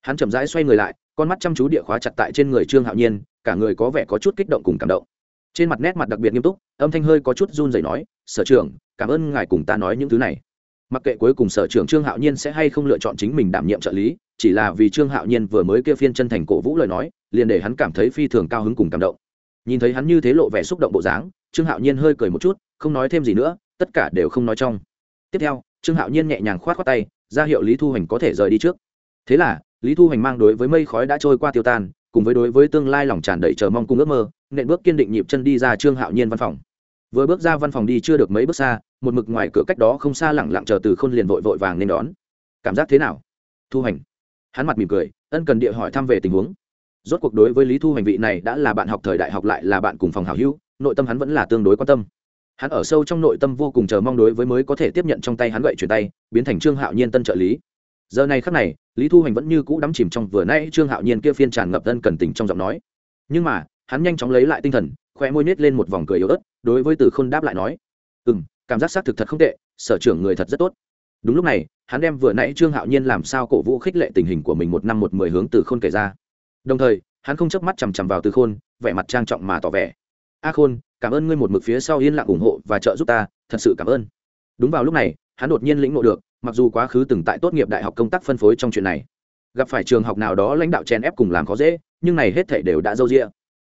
[SPEAKER 1] Hắn chậm rãi xoay người lại, con mắt chăm chú địa khóa chặt tại trên người trương hạo nhiên, cả người có vẻ có chút kích động cùng cảm động. Trên mặt nét mặt đặc biệt nghiêm túc, âm thanh hơi có chút run rẩy nói, sở trưởng, cảm ơn ngài cùng ta nói những thứ này. Mặc kệ cuối cùng sở trưởng trương hạo nhiên sẽ hay không lựa chọn chính mình đảm nhiệm trợ lý, chỉ là vì trương hạo nhiên vừa mới kêu phiên chân thành cổ vũ lời nói, liền để hắn cảm thấy phi thường cao hứng cùng cảm động. Nhìn thấy hắn như thế lộ vẻ xúc động bộ dáng, trương hạo nhiên hơi cười một chút, không nói thêm gì nữa tất cả đều không nói trong. Tiếp theo trương hạo nhiên nhẹ nhàng khoát khoát tay ra hiệu lý thu hoành có thể rời đi trước. Thế là lý thu hoành mang đối với mây khói đã trôi qua tiêu tan cùng với đối với tương lai lòng tràn đầy chờ mong cung ước mơ nện bước kiên định nhịp chân đi ra trương hạo nhiên văn phòng. Vừa bước ra văn phòng đi chưa được mấy bước xa một mực ngoài cửa cách đó không xa lẳng lặng chờ từ khôn liền vội vội vàng nên đón. Cảm giác thế nào? Thu hành, hắn mặt mỉm cười ân cần địa hỏi thăm về tình huống. Rốt cuộc đối với lý thu hành vị này đã là bạn học thời đại học lại là bạn cùng phòng hảo hữu nội tâm hắn vẫn là tương đối quan tâm hắn ở sâu trong nội tâm vô cùng chờ mong đối với mới có thể tiếp nhận trong tay hắn gậy chuyển tay, biến thành trương hạo nhiên tân trợ lý. Giờ này khắc này, lý thu hoành vẫn như cũ đắm chìm trong vừa nay trương hạo nhiên kia phiên tràn ngập thân cần tình trong giọng nói. Nhưng mà, hắn nhanh chóng lấy lại tinh thần, khoe môi nết lên một vòng cười yếu ớt, đối với từ khôn đáp lại nói ừ m cảm giác xác thực thật không tệ, sở trưởng người thật rất tốt. Đúng lúc này, hắn đem vừa nãy trương hạo nhiên làm sao cổ vũ khích lệ tình hình của mình một năm một mười hướng từ khôn kể ra. Đồng thời, hắn không chớp mắt chằm chằm vào từ khôn, vẻ mặt trang trọng mà tỏ vẻ. A khôn cảm ơn ngươi một mực phía sau yên lặng ủng hộ và trợ giúp ta, thật sự cảm ơn. Đúng vào lúc này, hắn đột nhiên lĩnh ngộ được, mặc dù quá khứ từng tại tốt nghiệp đại học công tác phân phối trong chuyện này, gặp phải trường học nào đó lãnh đạo chèn ép cùng làm khó dễ, nhưng này hết thể đều đã dâu rĩa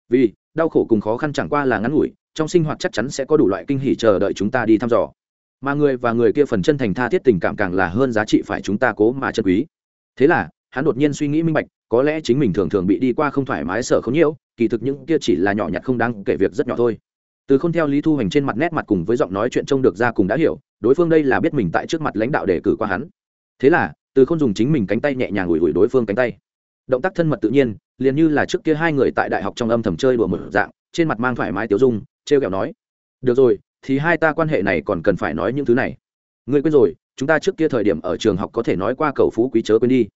[SPEAKER 1] vì, đau khổ cùng khó khăn chẳng qua là ngắn ngủi, trong sinh hoạt chắc chắn sẽ có đủ loại kinh hỉ chờ đợi chúng ta đi thăm dò. Mà người và người kia phần chân thành tha thiết tình cảm càng là hơn giá trị phải chúng ta cố mà chân quý. Thế là, hắn đột nhiên suy nghĩ minh bạch, có lẽ chính mình thường thường bị đi qua không thoải mái sợ không nhiễu kỳ thực những kia chỉ là nhỏ nhặt không đáng kể việc rất nhỏ thôi từ không theo lý thu hành trên mặt nét mặt cùng với giọng nói chuyện trông được ra cùng đã hiểu, đối phương đây là biết mình tại trước mặt lãnh đạo để cử qua hắn. Thế là, từ không dùng chính mình cánh tay nhẹ nhàng ủi ủi đối phương cánh tay. Động tác thân mật tự nhiên, liền như là trước kia hai người tại đại học trong âm thầm chơi đùa một dạng, trên mặt mang thoải mái tiểu dung, trêu kẹo nói, được rồi, thì hai ta quan hệ này còn cần phải nói những thứ này. Ngươi quên rồi, chúng ta trước kia thời điểm ở trường học có thể nói qua cầu phú quý chớ quên đi.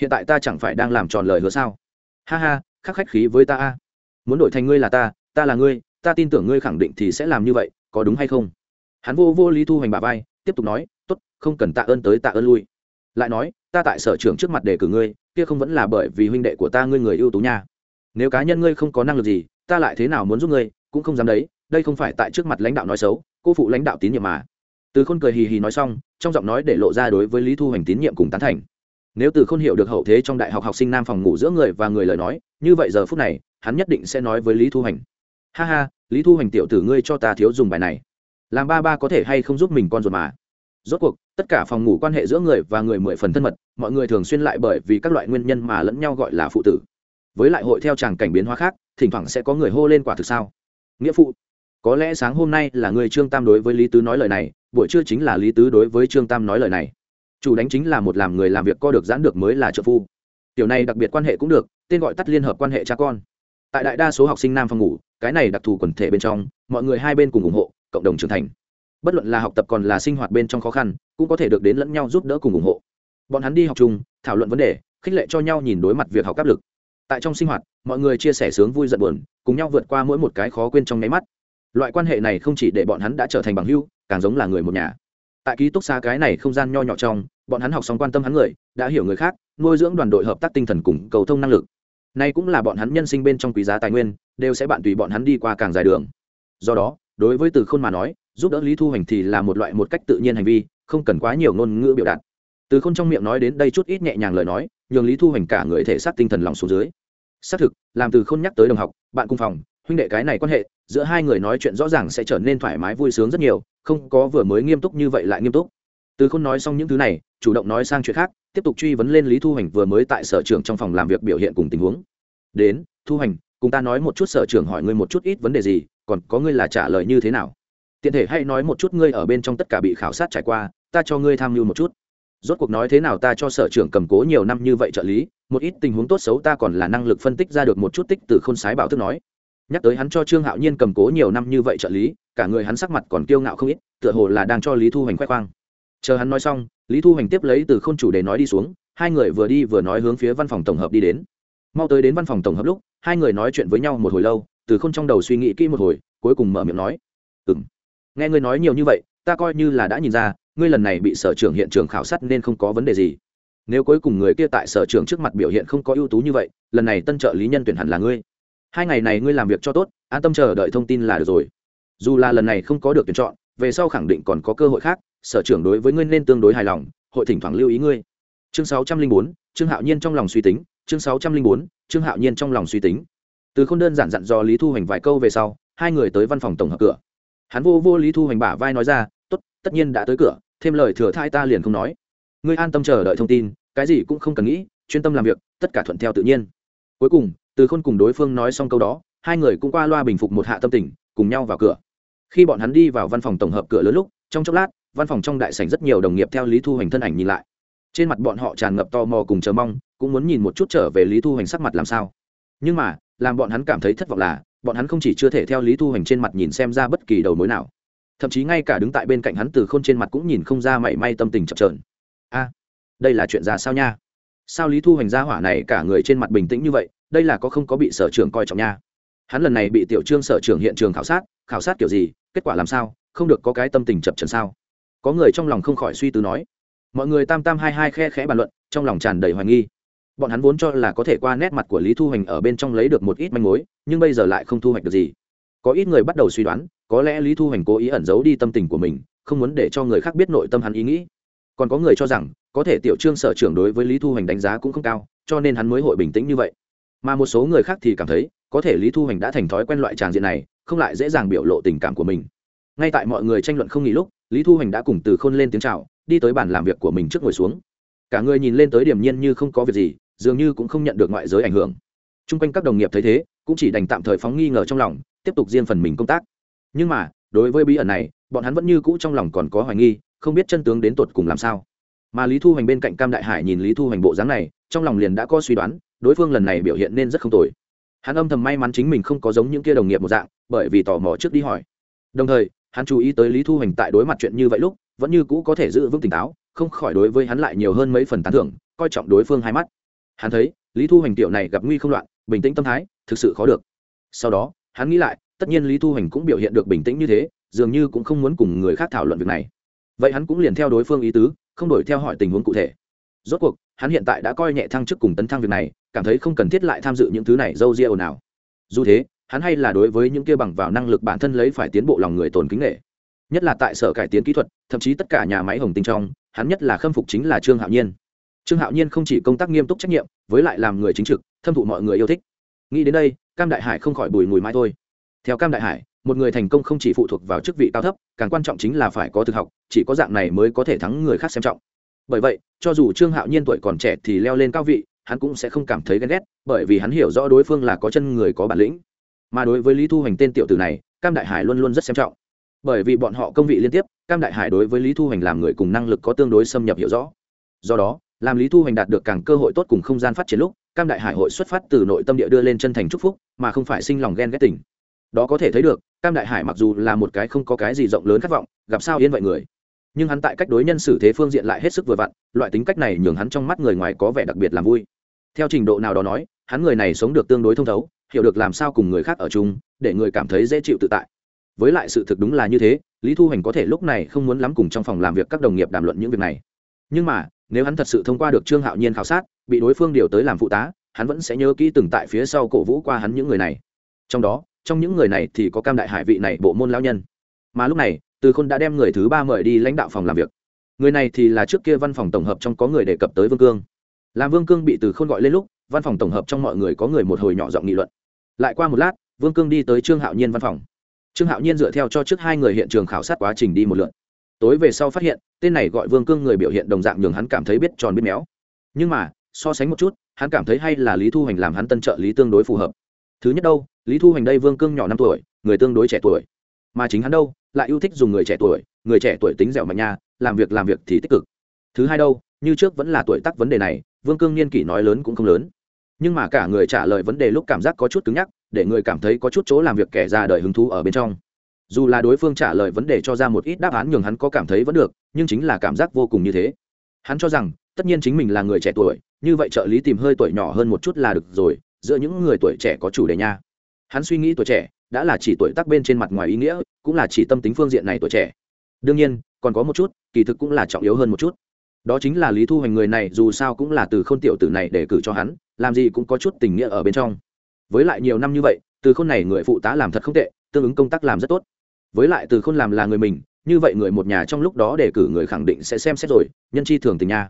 [SPEAKER 1] Hiện tại ta chẳng phải đang làm tròn lời hứa sao? Ha ha, khắc khách khí với ta a. Muốn đổi thành ngươi là ta ta là ngươi ta tin tưởng ngươi khẳng định thì sẽ làm như vậy, có đúng hay không? Hắn vô vô lý thu hoành bà vai, tiếp tục nói, tốt, không cần tạ ơn tới tạ ơn lui. Lại nói, ta tại sở trưởng trước mặt đề cử ngươi, kia không vẫn là bởi vì huynh đệ của ta ngươi người ưu tú nha. Nếu cá nhân ngươi không có năng lực gì, ta lại thế nào muốn giúp ngươi, cũng không dám đấy, đây không phải tại trước mặt lãnh đạo nói xấu, cô phụ lãnh đạo tín nhiệm mà. Từ khôn cười hì hì nói xong, trong giọng nói để lộ ra đối với lý thu hoành tín nhiệm cùng tán thành. Nếu từ khôn hiểu được hậu thế trong đại học học sinh nam phòng ngủ giữa người và người lời nói, như vậy giờ phút này, hắn nhất định sẽ nói với lý thu hoành ha ha, lý thu hoành tiểu tử ngươi cho ta thiếu dùng bài này. Làm ba ba có thể hay không giúp mình con ruột mà? Rốt cuộc, tất cả phòng ngủ quan hệ giữa người và người mười phần thân mật, mọi người thường xuyên lại bởi vì các loại nguyên nhân mà lẫn nhau gọi là phụ tử. Với lại hội theo tràng cảnh biến hóa khác, thỉnh thoảng sẽ có người hô lên quả thực sao? Nghĩa phụ, có lẽ sáng hôm nay là người trương tam đối với lý tứ nói lời này, buổi trưa chính là lý tứ đối với trương tam nói lời này. Chủ đánh chính là một làm người làm việc co được giãn được mới là trợ phu. Tiểu này đặc biệt quan hệ cũng được, tên gọi tắt liên hợp quan hệ cha con tại đại đa số học sinh nam phòng ngủ, cái này đặc thù quần thể bên trong, mọi người hai bên cùng ủng hộ, cộng đồng trưởng thành. Bất luận là học tập còn là sinh hoạt bên trong khó khăn, cũng có thể được đến lẫn nhau giúp đỡ cùng ủng hộ. Bọn hắn đi học chung, thảo luận vấn đề, khích lệ cho nhau nhìn đối mặt việc học áp lực. Tại trong sinh hoạt, mọi người chia sẻ sướng vui giận buồn, cùng nhau vượt qua mỗi một cái khó quên trong nháy mắt. Loại quan hệ này không chỉ để bọn hắn đã trở thành bằng hưu càng giống là người một nhà. Tại ký túc xá cái này không gian nho nhỏ trong, bọn hắn học xong quan tâm hắn người, đã hiểu người khác, nuôi dưỡng đoàn đội hợp tác tinh thần cùng cầu thông năng lực nay cũng là bọn hắn nhân sinh bên trong quý giá tài nguyên, đều sẽ bạn tùy bọn hắn đi qua càng dài đường. Do đó, đối với từ khôn mà nói, giúp đỡ lý thu hành thì là một loại một cách tự nhiên hành vi, không cần quá nhiều ngôn ngữ biểu đạt. Từ khôn trong miệng nói đến đây chút ít nhẹ nhàng lời nói, nhường lý thu hành cả người thể xác tinh thần lòng xuống dưới. Xác thực, làm từ khôn nhắc tới đồng học, bạn cùng phòng, huynh đệ cái này quan hệ, giữa hai người nói chuyện rõ ràng sẽ trở nên thoải mái vui sướng rất nhiều, không có vừa mới nghiêm túc như vậy lại nghiêm túc. Từ khôn nói xong những thứ này, chủ động nói sang chuyện khác tiếp tục truy vấn lên lý thu hành vừa mới tại sở trưởng trong phòng làm việc biểu hiện cùng tình huống. Đến, thu hành cùng ta nói một chút sở trưởng hỏi ngươi một chút ít vấn đề gì, còn có ngươi là trả lời như thế nào? Tiện thể hay nói một chút ngươi ở bên trong tất cả bị khảo sát trải qua, ta cho ngươi tham mưu một chút. Rốt cuộc nói thế nào ta cho sở trưởng cầm cố nhiều năm như vậy trợ lý, một ít tình huống tốt xấu ta còn là năng lực phân tích ra được một chút tích từ khôn sái bảo thức nói. Nhắc tới hắn cho trương hạo nhiên cầm cố nhiều năm như vậy trợ lý, cả người hắn sắc mặt còn kiêu ngạo không ít, tựa hồ là đang cho lý thu Hành khoe khoang chờ hắn nói xong, lý thu Hành tiếp lấy từ k h ô n chủ đề nói đi xuống, hai người vừa đi vừa nói hướng phía văn phòng tổng hợp đi đến. Mau tới đến văn phòng tổng hợp lúc, hai người nói chuyện với nhau một hồi lâu, từ k h ô n trong đầu suy nghĩ kỹ một hồi, cuối cùng mở miệng nói. Ừ m nghe ngươi nói nhiều như vậy, ta coi như là đã nhìn ra, ngươi lần này bị sở trưởng hiện trường khảo sát nên không có vấn đề gì. Nếu cuối cùng người kia tại sở trường trước mặt biểu hiện không có ưu tú như vậy, lần này tân trợ lý nhân tuyển hẳn là ngươi. Hai ngày này ngươi làm việc cho tốt, an tâm chờ đợi thông tin là được rồi. Dù là lần này không có được tuyển chọn, về sau khẳng định còn có cơ hội khác sở trưởng đối với ngươi nên tương đối hài lòng, hội thỉnh thoảng lưu ý ngươi. Chương sáu trăm linh bốn, trương hạo nhiên trong lòng suy tính. Chương sáu trăm linh bốn, trương hạo nhiên trong lòng suy tính. Từ không đơn giản dặn dò lý thu hoành vài câu về sau, hai người tới văn phòng tổng hợp cửa. Hắn vô vô lý thu hoành bả vai nói ra, tốt, tất nhiên đã tới cửa, thêm lời thừa thai ta liền không nói. Ngươi an tâm chờ đợi thông tin, cái gì cũng không cần nghĩ, chuyên tâm làm việc, tất cả thuận theo tự nhiên. Cuối cùng, từ khôn cùng đối phương nói xong câu đó, hai người cũng qua loa bình phục một hạ tâm tình, cùng nhau vào cửa. Khi bọn hắn đi vào văn phòng tổng hợp cửa lớn lúc, trong chốc lát văn phòng trong đại sảnh rất nhiều đồng nghiệp theo lý thu hoành thân ảnh nhìn lại. Trên mặt bọn họ tràn ngập tò mò cùng chờ mong, cũng muốn nhìn một chút trở về lý thu hoành sắc mặt làm sao. Nhưng mà, làm bọn hắn cảm thấy thất vọng là, bọn hắn không chỉ chưa thể theo lý thu hoành trên mặt nhìn xem ra bất kỳ đầu mối nào. Thậm chí ngay cả đứng tại bên cạnh hắn từ khôn trên mặt cũng nhìn không ra mảy may tâm tình chập trờn a, đây là chuyện ra sao nha? Sao lý thu hoành gia hỏa này cả người trên mặt bình tĩnh như vậy, đây là có không có bị sở trường coi trọng nha? Hắn lần này bị tiểu trương sở trường hiện trường khảo sát khảo sát kiểu gì, kết quả làm sao, không được có cái tâm tình chập trần sao? Có người trong lòng không khỏi suy tư nói, mọi người tam tam hai hai khe khẽ bàn luận, trong lòng tràn đầy hoài nghi. Bọn hắn vốn cho là có thể qua nét mặt của lý thu hoành ở bên trong lấy được một ít manh mối, nhưng bây giờ lại không thu hoạch được gì. Có ít người bắt đầu suy đoán, có lẽ lý thu hoành cố ý ẩn giấu đi tâm tình của mình, không muốn để cho người khác biết nội tâm hắn ý nghĩ. Còn có người cho rằng, có thể tiểu trương sở trưởng đối với lý thu hoành đánh giá cũng không cao, cho nên hắn mới hội bình tĩnh như vậy. Mà một số người khác thì cảm thấy, có thể lý thu hoành đã thành thói quen loại tràng diện này, không lại dễ dàng biểu lộ tình cảm của mình. Ngay tại mọi người tranh luận không nghỉ lúc lý thu hoành đã cùng từ khôn lên tiếng c h à o đi tới bàn làm việc của mình trước ngồi xuống. Cả người nhìn lên tới điểm nhiên như không có việc gì, dường như cũng không nhận được ngoại giới ảnh hưởng. T r u n g quanh các đồng nghiệp thấy thế, cũng chỉ đành tạm thời phóng nghi ngờ trong lòng, tiếp tục riêng phần mình công tác. Nhưng mà, đối với bí ẩn này, bọn hắn vẫn như cũ trong lòng còn có hoài nghi, không biết chân tướng đến tột cùng làm sao. Mà lý thu hoành bên cạnh cam đại hải nhìn lý thu hoành bộ dáng này, trong lòng liền đã có suy đoán, đối phương lần này biểu hiện nên rất không tồi. Hắn âm thầm may mắn chính mình không có giống những kia đồng nghiệp một dạng, bởi vì tò mò trước đi hỏi. Đồng thời hắn chú ý tới lý thu hoành tại đối mặt chuyện như vậy lúc, vẫn như cũ có thể giữ vững tỉnh táo, không khỏi đối với hắn lại nhiều hơn mấy phần tán thưởng, coi trọng đối phương hai mắt. Hắn thấy, lý thu hoành tiểu này gặp nguy không loạn, bình tĩnh tâm thái, thực sự khó được. Sau đó, hắn nghĩ lại, tất nhiên lý thu hoành cũng biểu hiện được bình tĩnh như thế, dường như cũng không muốn cùng người khác thảo luận việc này. Vậy hắn cũng liền theo đối phương ý tứ, không đổi theo hỏi tình huống cụ thể. Rốt cuộc, hắn hiện tại đã coi nhẹ thăng chức cùng tấn thăng việc này, cảm thấy không cần thiết lại tham dự những thứ này dâu ria ồn ào. Dù thế hắn hay là đối với những kia bằng vào năng lực bản thân lấy phải tiến bộ lòng người tồn kính nghệ. Nhất là tại sở cải tiến kỹ thuật, thậm chí tất cả nhà máy hồng tinh trong, hắn nhất là khâm phục chính là trương hạo nhiên. Trương hạo nhiên không chỉ công tác nghiêm túc trách nhiệm, với lại làm người chính trực, thâm thụ mọi người yêu thích. Nghĩ đến đây, cam đại hải không khỏi bùi mùi mãi thôi. Theo cam đại hải, một người thành công không chỉ phụ thuộc vào chức vị cao thấp, càng quan trọng chính là phải có thực học, chỉ có dạng này mới có thể thắng người khác xem trọng. Bởi vậy, cho dù trương hạo nhiên tuổi còn trẻ thì leo lên cao vị, hắn cũng sẽ không cảm thấy ghen ghét, bởi vì hắn hiểu rõ đối phương là có chân người có bản lĩnh mà đối với lý thu hoành tên tiểu tử này, cam đại hải luôn luôn rất xem trọng. Bởi vì bọn họ công vị liên tiếp, cam đại hải đối với lý thu hoành làm người cùng năng lực có tương đối xâm nhập hiểu rõ. Do đó, làm lý thu hoành đạt được càng cơ hội tốt cùng không gian phát triển lúc, cam đại hải hội xuất phát từ nội tâm địa đưa lên chân thành chúc phúc, mà không phải sinh lòng ghen ghét tình. Đó có thể thấy được, cam đại hải mặc dù là một cái không có cái gì rộng lớn khát vọng, gặp sao yên vậy người. Nhưng hắn tại cách đối nhân xử thế phương diện lại hết sức vừa vặn, loại tính cách này nhường hắn trong mắt người ngoài có vẻ đặc biệt làm vui. Theo trình độ nào đó nói, hắn người này sống được tương đối thông thấu hiểu được làm sao cùng người khác ở chung, để người cảm thấy dễ chịu tự tại. Với lại sự thực đúng là như thế, lý thu hoành có thể lúc này không muốn lắm cùng trong phòng làm việc các đồng nghiệp đàm luận những việc này. Nhưng mà, nếu hắn thật sự thông qua được trương hạo nhiên khảo sát, bị đối phương điều tới làm phụ tá, hắn vẫn sẽ nhớ kỹ từng tại phía sau cổ vũ qua hắn những người này. Trong đó, trong những người này thì có cam đại hải vị này bộ môn lao nhân. Mà lúc này, từ khôn đã đem người thứ ba mời đi lãnh đạo phòng làm việc. Người này thì là trước kia văn phòng tổng hợp trong có người đề cập tới vương cương. Làm vương cương bị từ khôn gọi lên lúc, văn phòng tổng hợp trong mọi người có người một hồi nhỏ giọng nghị luận lại qua một lát, vương cương đi tới trương hạo nhiên văn phòng. Trương hạo nhiên dựa theo cho trước hai người hiện trường khảo sát quá trình đi một lượt. Tối về sau phát hiện, tên này gọi vương cương người biểu hiện đồng dạng nhường hắn cảm thấy biết tròn biết méo. Nhưng mà, so sánh một chút, hắn cảm thấy hay là lý thu hoành làm hắn tân trợ lý tương đối phù hợp. Thứ nhất đâu, lý thu hoành đây vương cương nhỏ năm tuổi, người tương đối trẻ tuổi. Mà chính hắn đâu, lại yêu thích dùng người trẻ tuổi, người trẻ tuổi tính dẻo mạnh nha, làm việc làm việc thì tích cực. Thứ hai đâu, như trước vẫn là tuổi tác vấn đề này, vương cương niên kỷ nói lớn cũng không lớn nhưng mà cả người trả lời vấn đề lúc cảm giác có chút cứng nhắc, để người cảm thấy có chút chỗ làm việc kẻ ra đời hứng thú ở bên trong. Dù là đối phương trả lời vấn đề cho ra một ít đáp án nhường hắn có cảm thấy vẫn được, nhưng chính là cảm giác vô cùng như thế. Hắn cho rằng, tất nhiên chính mình là người trẻ tuổi, như vậy trợ lý tìm hơi tuổi nhỏ hơn một chút là được rồi, giữa những người tuổi trẻ có chủ đề nha. Hắn suy nghĩ tuổi trẻ, đã là chỉ tuổi tác bên trên mặt ngoài ý nghĩa, cũng là chỉ tâm tính phương diện này tuổi trẻ. Đương nhiên, còn có một chút, kỳ thực cũng là trọng yếu hơn một chút đó chính là lý thu hoành người này, dù sao cũng là từ k h ô n tiểu tử này để cử cho hắn, làm gì cũng có chút tình nghĩa ở bên trong. Với lại nhiều năm như vậy, từ khôn này người phụ tá làm thật không tệ, tương ứng công tác làm rất tốt. Với lại từ khôn làm là người mình, như vậy người một nhà trong lúc đó đề cử người khẳng định sẽ xem xét rồi, nhân chi thường tình nha.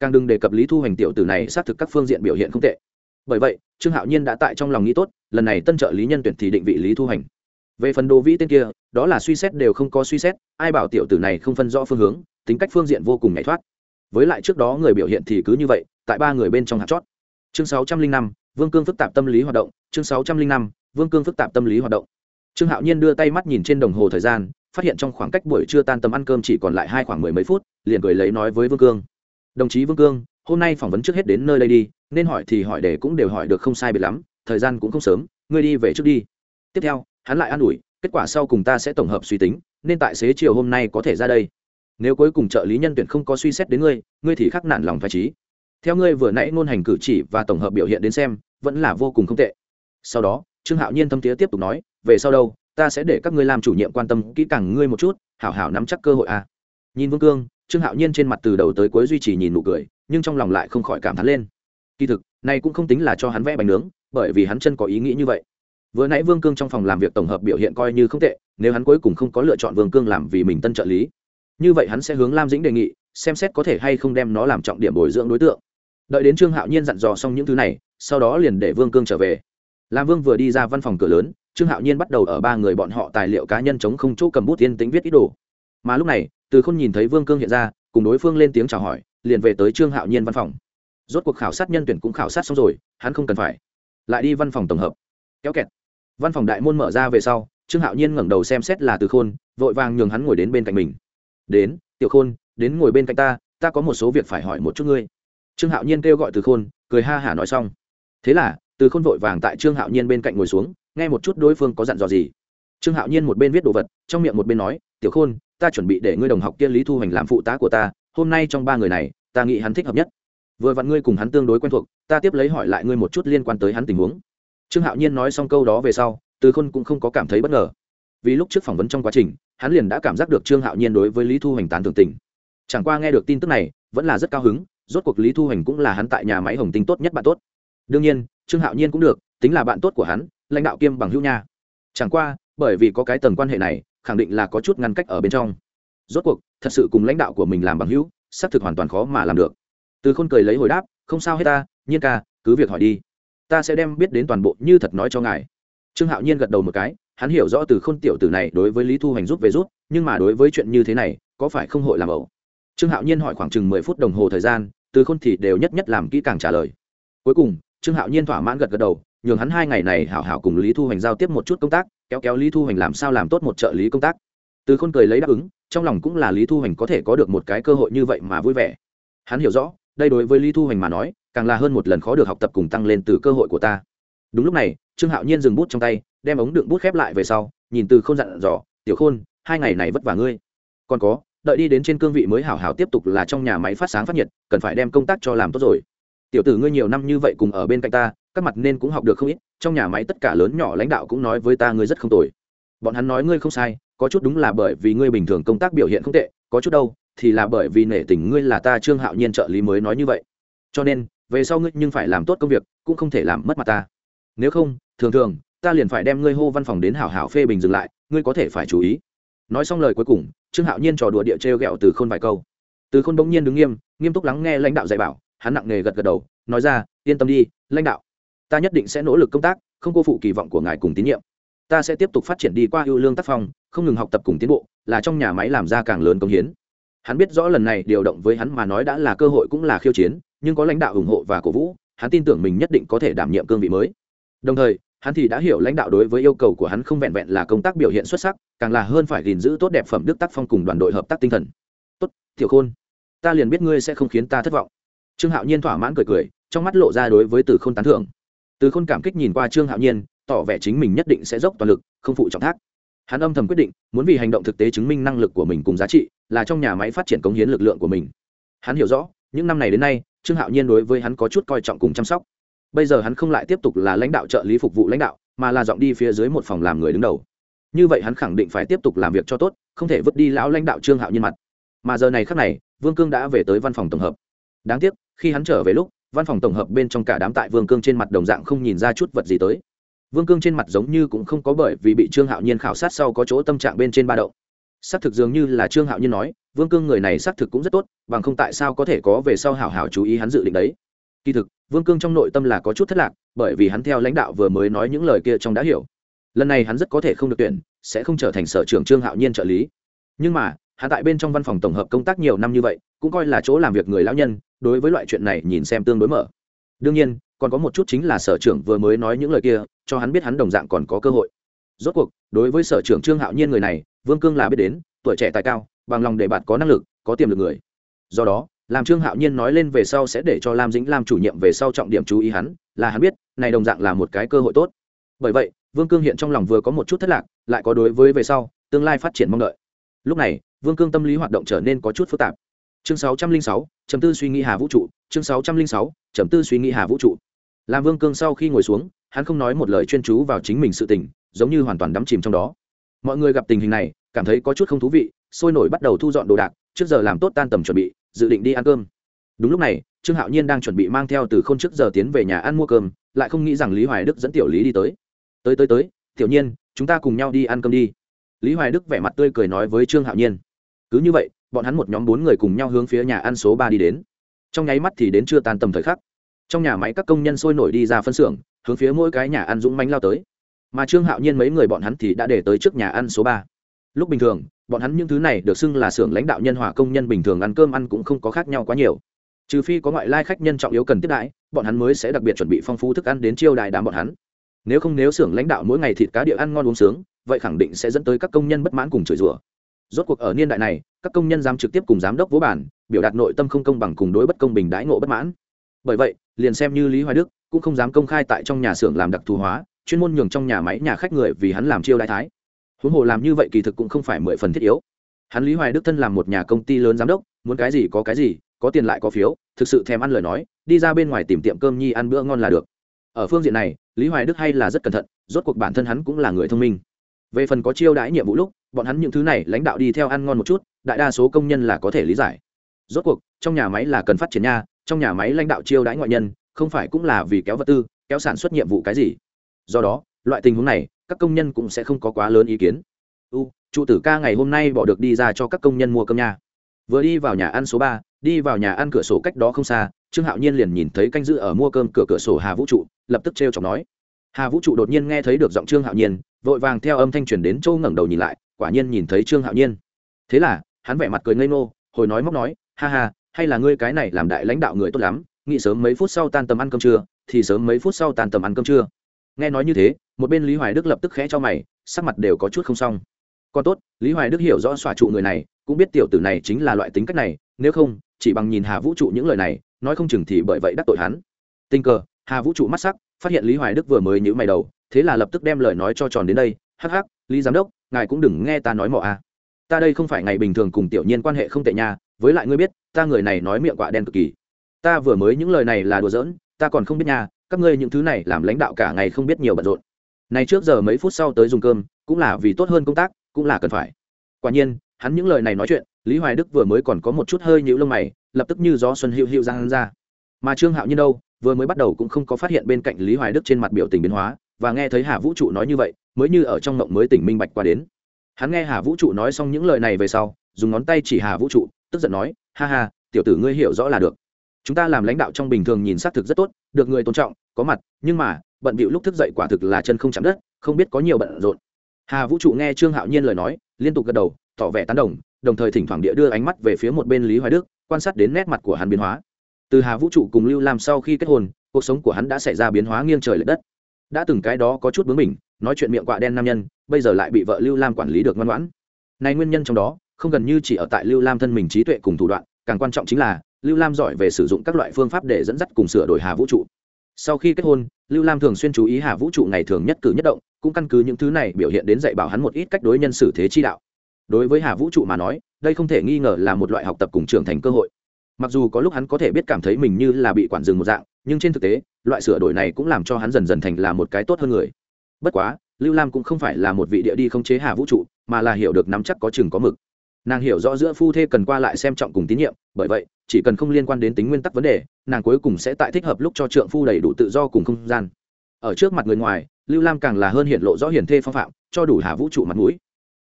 [SPEAKER 1] Càng đừng đề cập lý thu hoành tiểu tử này, xác thực các phương diện biểu hiện không tệ. Bởi vậy, trương hạo nhiên đã tại trong lòng nghĩ tốt, lần này tân trợ lý nhân tuyển thì định vị lý thu hoành. Về phần đồ vĩ tên kia, đó là suy xét đều không có suy xét, ai bảo tiểu tử này không phân rõ phương hướng, tính cách phương diện vô cùng nhảy thoát với lại trước đó người biểu hiện thì cứ như vậy, tại ba người bên trong hạt chót. Chương sáu trăm linh năm, vương cương phức tạp tâm lý hoạt động, chương sáu trăm linh năm, vương cương phức tạp tâm lý hoạt động. Trương hạo nhiên đưa tay mắt nhìn trên đồng hồ thời gian, phát hiện trong khoảng cách buổi trưa tan tầm ăn cơm chỉ còn lại hai khoảng mười mấy phút, liền cười lấy nói với vương cương. Đồng chí vương cương, hôm nay phỏng vấn trước hết đến nơi đây đi, nên hỏi thì hỏi để cũng đều hỏi được không sai biệt lắm, thời gian cũng không sớm, ngươi đi về trước đi. Tiếp theo, hắn lại an ủi, kết quả sau cùng ta sẽ tổng hợp suy tính, nên tại xế chiều hôm nay có thể ra đây nếu cuối cùng trợ lý nhân tuyển không có suy xét đến ngươi ngươi thì khắc nản lòng phải trí. Theo ngươi vừa nãy ngôn hành cử chỉ và tổng hợp biểu hiện đến xem, vẫn là vô cùng không tệ. Sau đó, trương hạo nhiên thâm tía tiếp tục nói, về sau đâu, ta sẽ để các ngươi làm chủ nhiệm quan tâm kỹ càng ngươi một chút, hảo hảo nắm chắc cơ hội a. À. nhìn vương cương, trương hạo nhiên trên mặt từ đầu tới cuối duy trì nhìn nụ cười, nhưng trong lòng lại không khỏi cảm thán lên. Kỳ thực, này cũng không tính là cho hắn vẽ bánh nướng, bởi vì hắn chân có ý nghĩ như vậy. Vừa nãy vương cương trong phòng làm việc tổng hợp biểu hiện coi như không tệ, nếu hắn cuối cùng không có lựa chọn vương cương làm vì mình tân trợ lý như vậy hắn sẽ hướng lam dĩnh đề nghị, xem xét có thể hay không đem nó làm trọng điểm bồi dưỡng đối tượng. Đợi đến trương hạo nhiên dặn dò xong những thứ này, sau đó liền để vương cương trở về. Lam vương vừa đi ra văn phòng cửa lớn, trương hạo nhiên bắt đầu ở ba người bọn họ tài liệu cá nhân chống không chỗ cầm bút yên tính viết ít đồ. Mà lúc này, từ không nhìn thấy vương cương hiện ra, cùng đối phương lên tiếng chào hỏi, liền về tới trương hạo nhiên văn phòng. Rốt cuộc khảo sát nhân tuyển cũng khảo sát xong rồi, hắn không cần phải. Lại đi văn phòng tổng hợp. Kéo kẹt. Văn phòng đại môn mở ra về sau, trương hạo nhiên ngẩng đầu xem xét là từ khôn, vội vàng nhường hắn ngồi đến bên cạnh mình đến, tiểu khôn, đến ngồi bên cạnh ta ta có một số việc phải hỏi một chút ngươi. Trương hạo nhiên kêu gọi từ khôn, cười ha hả nói xong. Thế là, từ khôn vội vàng tại trương hạo nhiên bên cạnh ngồi xuống, nghe một chút đối phương có dặn dò gì. Trương hạo nhiên một bên viết đồ vật, trong miệng một bên nói, tiểu khôn, ta chuẩn bị để ngươi đồng học kia lý thu hoành làm phụ tá của ta, hôm nay trong ba người này, ta nghĩ hắn thích hợp nhất. Vừa vặn ngươi cùng hắn tương đối quen thuộc, ta tiếp lấy hỏi lại ngươi một chút liên quan tới hắn tình huống. Trương hạo nhiên nói xong câu đó về sau, từ khôn cũng không có cảm thấy bất ngờ vì lúc trước phỏng vấn trong quá trình, hắn liền đã cảm giác được trương hạo nhiên đối với lý thu hoành tán thường tình. Chẳng qua nghe được tin tức này, vẫn là rất cao hứng, rốt cuộc lý thu hoành cũng là hắn tại nhà máy hồng tinh tốt nhất bạn tốt. Đương nhiên, trương hạo nhiên cũng được, tính là bạn tốt của hắn, lãnh đạo kiêm bằng hữu nha. Chẳng qua, bởi vì có cái tầng quan hệ này, khẳng định là có chút ngăn cách ở bên trong. Rốt cuộc, thật sự cùng lãnh đạo của mình làm bằng hữu, xác thực hoàn toàn khó mà làm được. Từ khôn cười lấy hồi đáp, không sao hết ta, nhiên ca, cứ việc hỏi đi. Ta sẽ đem biết đến toàn bộ như thật nói cho ngài. Trương hạo nhiên gật đầu một cái hắn hiểu rõ từ khôn tiểu tử này đối với lý thu hành rút về rút nhưng mà đối với chuyện như thế này, có phải không hội làm ẩu? Trương hạo nhiên hỏi khoảng chừng mười phút đồng hồ thời gian, từ khôn thì đều nhất nhất làm kỹ càng trả lời. Cuối cùng, trương hạo nhiên thỏa mãn gật gật đầu, nhường hắn hai ngày này hảo hảo cùng lý thu hành giao tiếp một chút công tác, kéo kéo lý thu hành làm sao làm tốt một trợ lý công tác. Từ khôn cười lấy đáp ứng, trong lòng cũng là lý thu hành có thể có được một cái cơ hội như vậy mà vui vẻ. Hắn hiểu rõ, đây đối với lý thu hành mà nói, càng là hơn một lần khó được học tập cùng tăng lên từ cơ hội của ta. Đúng lúc này, trương hạo nhiên dừng bút trong tay đem ống đựng bút khép lại về sau, nhìn từ không dặn dò, tiểu khôn, hai ngày này vất vả ngươi. Còn có, đợi đi đến trên cương vị mới hảo hảo tiếp tục là trong nhà máy phát sáng phát nhiệt, cần phải đem công tác cho làm tốt rồi. Tiểu tử ngươi nhiều năm như vậy cùng ở bên cạnh ta, các mặt nên cũng học được không ít, trong nhà máy tất cả lớn nhỏ lãnh đạo cũng nói với ta ngươi rất không tồi. Bọn hắn nói ngươi không sai, có chút đúng là bởi vì ngươi bình thường công tác biểu hiện không tệ, có chút đâu, thì là bởi vì nể tình ngươi là ta trương hạo nhiên trợ lý mới nói như vậy. Cho nên, về sau ngươi nhưng phải làm tốt công việc, cũng không thể làm mất mặt ta. Nếu không, thường thường ta liền phải đem ngươi hô văn phòng đến hảo hảo phê bình dừng lại, ngươi có thể phải chú ý. Nói xong lời cuối cùng, trương hạo nhiên trò đùa địa trêu ghẹo từ khôn vài câu. Từ khôn bỗng nhiên đứng nghiêm nghiêm túc lắng nghe lãnh đạo dạy bảo, hắn nặng nề gật gật đầu, nói ra, yên tâm đi, lãnh đạo, ta nhất định sẽ nỗ lực công tác, không cô phụ kỳ vọng của ngài cùng tín nhiệm. Ta sẽ tiếp tục phát triển đi qua ưu lương tác phong, không ngừng học tập cùng tiến bộ, là trong nhà máy làm ra càng lớn công hiến. Hắn biết rõ lần này điều động với hắn mà nói đã là cơ hội cũng là khiêu chiến, nhưng có lãnh đạo ủng hộ và cổ vũ, hắn tin tưởng mình nhất định có thể đảm nhiệm cương vị mới. Đồng thời hắn thì đã hiểu lãnh đạo đối với yêu cầu của hắn không vẹn vẹn là công tác biểu hiện xuất sắc, càng là hơn phải gìn giữ tốt đẹp phẩm đức tác phong cùng đoàn đội hợp tác tinh thần. Tốt thiểu khôn, ta liền biết ngươi sẽ không khiến ta thất vọng. Trương hạo nhiên thỏa mãn cười cười, trong mắt lộ ra đối với từ k h ô n tán thưởng. Từ khôn cảm kích nhìn qua trương hạo nhiên, tỏ vẻ chính mình nhất định sẽ dốc toàn lực, không phụ trọng thác. Hắn âm thầm quyết định, muốn vì hành động thực tế chứng minh năng lực của mình cùng giá trị, là trong nhà máy phát triển cống hiến lực lượng của mình. Hắn hiểu rõ, những năm này đến nay, trương hạo nhiên đối với hắn có chút coi trọng cùng chăm sóc bây giờ hắn không lại tiếp tục là lãnh đạo trợ lý phục vụ lãnh đạo, mà là dọn đi phía dưới một phòng làm người đứng đầu. Như vậy hắn khẳng định phải tiếp tục làm việc cho tốt, không thể vứt đi lão lãnh đạo trương hạo nhiên mặt. Mà giờ này khác này, vương cương đã về tới văn phòng tổng hợp. Đáng tiếc, khi hắn trở về lúc, văn phòng tổng hợp bên trong cả đám tại vương cương trên mặt đồng dạng không nhìn ra chút vật gì tới. Vương cương trên mặt giống như cũng không có bởi vì bị trương hạo nhiên khảo sát sau có chỗ tâm trạng bên trên ba đậu xác thực dường như là trương hạo nhiên nói, vương cương người này xác thực cũng rất tốt, bằng không tại sao có thể có về sau hảo hảo chú ý hắn dự định đấy? Kỳ thực vương cương trong nội tâm là có chút thất lạc, bởi vì hắn theo lãnh đạo vừa mới nói những lời kia trong đã hiểu. Lần này hắn rất có thể không được tuyển, sẽ không trở thành sở trưởng trương hạo nhiên trợ lý. Nhưng mà, hắn tại bên trong văn phòng tổng hợp công tác nhiều năm như vậy, cũng coi là chỗ làm việc người lão nhân, đối với loại chuyện này nhìn xem tương đối mở. Đương nhiên, còn có một chút chính là sở trưởng vừa mới nói những lời kia, cho hắn biết hắn đồng dạng còn có cơ hội. Rốt cuộc, đối với sở trưởng trương hạo nhiên người này, vương cương là biết đến, tuổi trẻ tài cao, bằng lòng để bạn có năng lực, có tiềm lực người. Do đó làm trương hạo nhiên nói lên về sau sẽ để cho lam dĩnh lam chủ nhiệm về sau trọng điểm chú ý hắn, là hắn biết, này đồng dạng là một cái cơ hội tốt. Bởi vậy, vương cương hiện trong lòng vừa có một chút thất lạc, lại có đối với về sau, tương lai phát triển mong đợi. Lúc này, vương cương tâm lý hoạt động trở nên có chút phức tạp. Chương sáu trăm linh sáu chấm tư suy nghĩ hà vũ trụ, chương sáu trăm linh sáu chấm tư suy nghĩ hà vũ trụ. Làm vương cương sau khi ngồi xuống, hắn không nói một lời chuyên chú vào chính mình sự tình, giống như hoàn toàn đắm chìm trong đó. Mọi người gặp tình hình này, cảm thấy có chút không thú vị, sôi nổi bắt đầu thu dọn đồ đạc, trước giờ làm tốt tan tầm chuẩn bị dự định đi ăn cơm. Đúng lúc này, trương hạo nhiên đang chuẩn bị mang theo từ k h ô n trước giờ tiến về nhà ăn mua cơm, lại không nghĩ rằng lý hoài đức dẫn tiểu lý đi tới. Tới tới tới, tiểu nhiên, chúng ta cùng nhau đi ăn cơm đi. Lý hoài đức vẻ mặt tươi cười nói với trương hạo nhiên. Cứ như vậy, bọn hắn một nhóm bốn người cùng nhau hướng phía nhà ăn số ba đi đến. Trong nháy mắt thì đến chưa tan tầm thời khắc. Trong nhà máy các công nhân sôi nổi đi ra phân xưởng, hướng phía mỗi cái nhà ăn dũng mánh lao tới. Mà trương hạo nhiên mấy người bọn hắn thì đã để tới trước nhà ăn số ba. Lúc bình thường bọn hắn những thứ này được xưng là xưởng lãnh đạo nhân hòa công nhân bình thường ăn cơm ăn cũng không có khác nhau quá nhiều. Trừ phi có ngoại lai khách nhân trọng yếu cần tiếp đãi, bọn hắn mới sẽ đặc biệt chuẩn bị phong phú thức ăn đến chiêu đài đám bọn hắn. Nếu không nếu xưởng lãnh đạo mỗi ngày thịt cá địa ăn ngon uống sướng, vậy khẳng định sẽ dẫn tới các công nhân bất mãn cùng chửi rủa. Rốt cuộc ở niên đại này, các công nhân dám trực tiếp cùng giám đốc vũ bản biểu đạt nội tâm không công bằng cùng đối bất công bình đãi ngộ bất mãn. Bởi vậy, liền xem như lý hoài đức cũng không dám công khai tại trong nhà xưởng làm đặc thù hóa, chuyên môn nhường trong nhà máy nhà khách người vì hắn làm chiêu đại thái huống hồ làm như vậy kỳ thực cũng không phải mười phần thiết yếu. Hắn lý hoài đức thân làm một nhà công ty lớn giám đốc, muốn cái gì có cái gì, có tiền lại có phiếu, thực sự thèm ăn lời nói, đi ra bên ngoài tìm tiệm cơm nhi ăn bữa ngon là được. Ở phương diện này, lý hoài đức hay là rất cẩn thận, rốt cuộc bản thân hắn cũng là người thông minh. Về phần có chiêu đãi nhiệm vụ lúc, bọn hắn những thứ này lãnh đạo đi theo ăn ngon một chút, đại đa số công nhân là có thể lý giải. Rốt cuộc, trong nhà máy là cần phát triển nha, trong nhà máy lãnh đạo chiêu đãi ngoại nhân, không phải cũng là vì kéo vật tư, kéo sản xuất nhiệm vụ cái gì. Do đó, loại tình huống này các công nhân cũng sẽ không có quá lớn ý kiến. U, trụ tử ca ngày hôm nay bỏ được đi ra cho các công nhân mua cơm nha. Vừa đi vào nhà ăn số ba, đi vào nhà ăn cửa sổ cách đó không xa, trương hạo nhiên liền nhìn thấy canh dự ở mua cơm cửa cửa sổ hà vũ trụ, lập tức t r chọc nói. Hà vũ trụ đột nhiên nghe thấy được giọng trương hạo nhiên, vội vàng theo âm thanh truyền đến châu ngẩng đầu nhìn lại, quả nhiên nhìn thấy trương hạo nhiên. Thế là, hắn vẻ mặt cười ngây ngô, hồi nói móc nói, ha ha, hay là ngươi cái này làm đại lãnh đạo người tốt lắm, nghĩ sớm mấy phút sau tan tầm ăn cơm trưa, thì sớm mấy phút sau tan tầm ăn cơm trưa. Nghe nói như thế một bên lý hoài đức lập tức khẽ cho mày, sắc mặt đều có chút không xong. Còn tốt, lý hoài đức hiểu rõ xòa trụ người này, cũng biết tiểu tử này chính là loại tính cách này, nếu không, chỉ bằng nhìn hà vũ trụ những lời này, nói không chừng thì bởi vậy đắc tội hắn. Tình cờ, hà vũ trụ mắt sắc, phát hiện lý hoài đức vừa mới nhữ mày đầu, thế là lập tức đem lời nói cho tròn đến đây, hắc hắc, lý giám đốc, ngài cũng đừng nghe ta nói mỏ a. À. ta đây không phải ngày bình thường cùng tiểu nhiên quan hệ không tệ nha, với lại ngươi biết, ta người này nói miệng quạ đen cực kỳ. Ta vừa mới những lời này là đùa giỡn, ta còn không biết nha, các ngươi những thứ này làm lãnh đạo cả ngày không biết nhiều bận rộn này trước giờ mấy phút sau tới dùng cơm, cũng là vì tốt hơn công tác, cũng là cần phải. Quả nhiên, hắn những lời này nói chuyện, lý hoài đức vừa mới còn có một chút hơi nhũ lông mày, lập tức như gió xuân hữu hữu ra ra. Mà trương hạo nhiên đâu, vừa mới bắt đầu cũng không có phát hiện bên cạnh lý hoài đức trên mặt biểu tình biến hóa, và nghe thấy hà vũ trụ nói như vậy, mới như ở trong mộng mới tỉnh minh bạch qua đến. Hắn nghe hà vũ trụ nói xong những lời này về sau, dùng ngón tay chỉ hà vũ trụ, tức giận nói, ha ha, tiểu tử ngươi hiểu rõ là được. Chúng ta làm lãnh đạo trong bình thường nhìn xác thực rất tốt, được người tôn trọng, có mặt, nhưng mà bận bịu lúc thức dậy quả thực là chân không chạm đất, không biết có nhiều bận rộn. Hà vũ trụ nghe trương hạo nhiên lời nói, liên tục gật đầu, tỏ vẻ tán đồng đồng thời thỉnh thoảng địa đưa ánh mắt về phía một bên lý hoài đức, quan sát đến nét mặt của hắn biến hóa. Từ hà vũ trụ cùng lưu lam sau khi kết hôn, cuộc sống của hắn đã xảy ra biến hóa nghiêng trời l ệ đất. Đã từng cái đó có chút bướng mình nói chuyện miệng quạ đen nam nhân, bây giờ lại bị vợ lưu lam quản lý được ngoan ngoãn. Nay nguyên nhân trong đó, không gần như chỉ ở tại lưu lam thân mình trí tuệ cùng thủ đoạn, càng quan trọng chính là, lưu lam giỏi về sử dụng các loại phương pháp để dẫn dắt cùng sửa đổi hà vũ trụ sau khi kết hôn, lưu lam thường xuyên chú ý hà vũ trụ ngày thường nhất cử nhất động, cũng căn cứ những thứ này biểu hiện đến dạy bảo hắn một ít cách đối nhân xử thế chi đạo. Đối với hà vũ trụ mà nói, đây không thể nghi ngờ là một loại học tập cùng trưởng thành cơ hội. Mặc dù có lúc hắn có thể biết cảm thấy mình như là bị quản dừng một dạng, nhưng trên thực tế, loại sửa đổi này cũng làm cho hắn dần dần thành là một cái tốt hơn người. Bất quá, lưu lam cũng không phải là một vị địa đi không chế hà vũ trụ, mà là hiểu được nắm chắc có chừng có mực nàng hiểu rõ giữa phu thê cần qua lại xem trọng cùng tín nhiệm, bởi vậy, chỉ cần không liên quan đến tính nguyên tắc vấn đề, nàng cuối cùng sẽ tại thích hợp lúc cho trượng phu đầy đủ tự do cùng không gian. Ở trước mặt người ngoài, lưu lam càng là hơn hiện lộ rõ hiển thê phong phạm, cho đủ hà vũ trụ mặt mũi.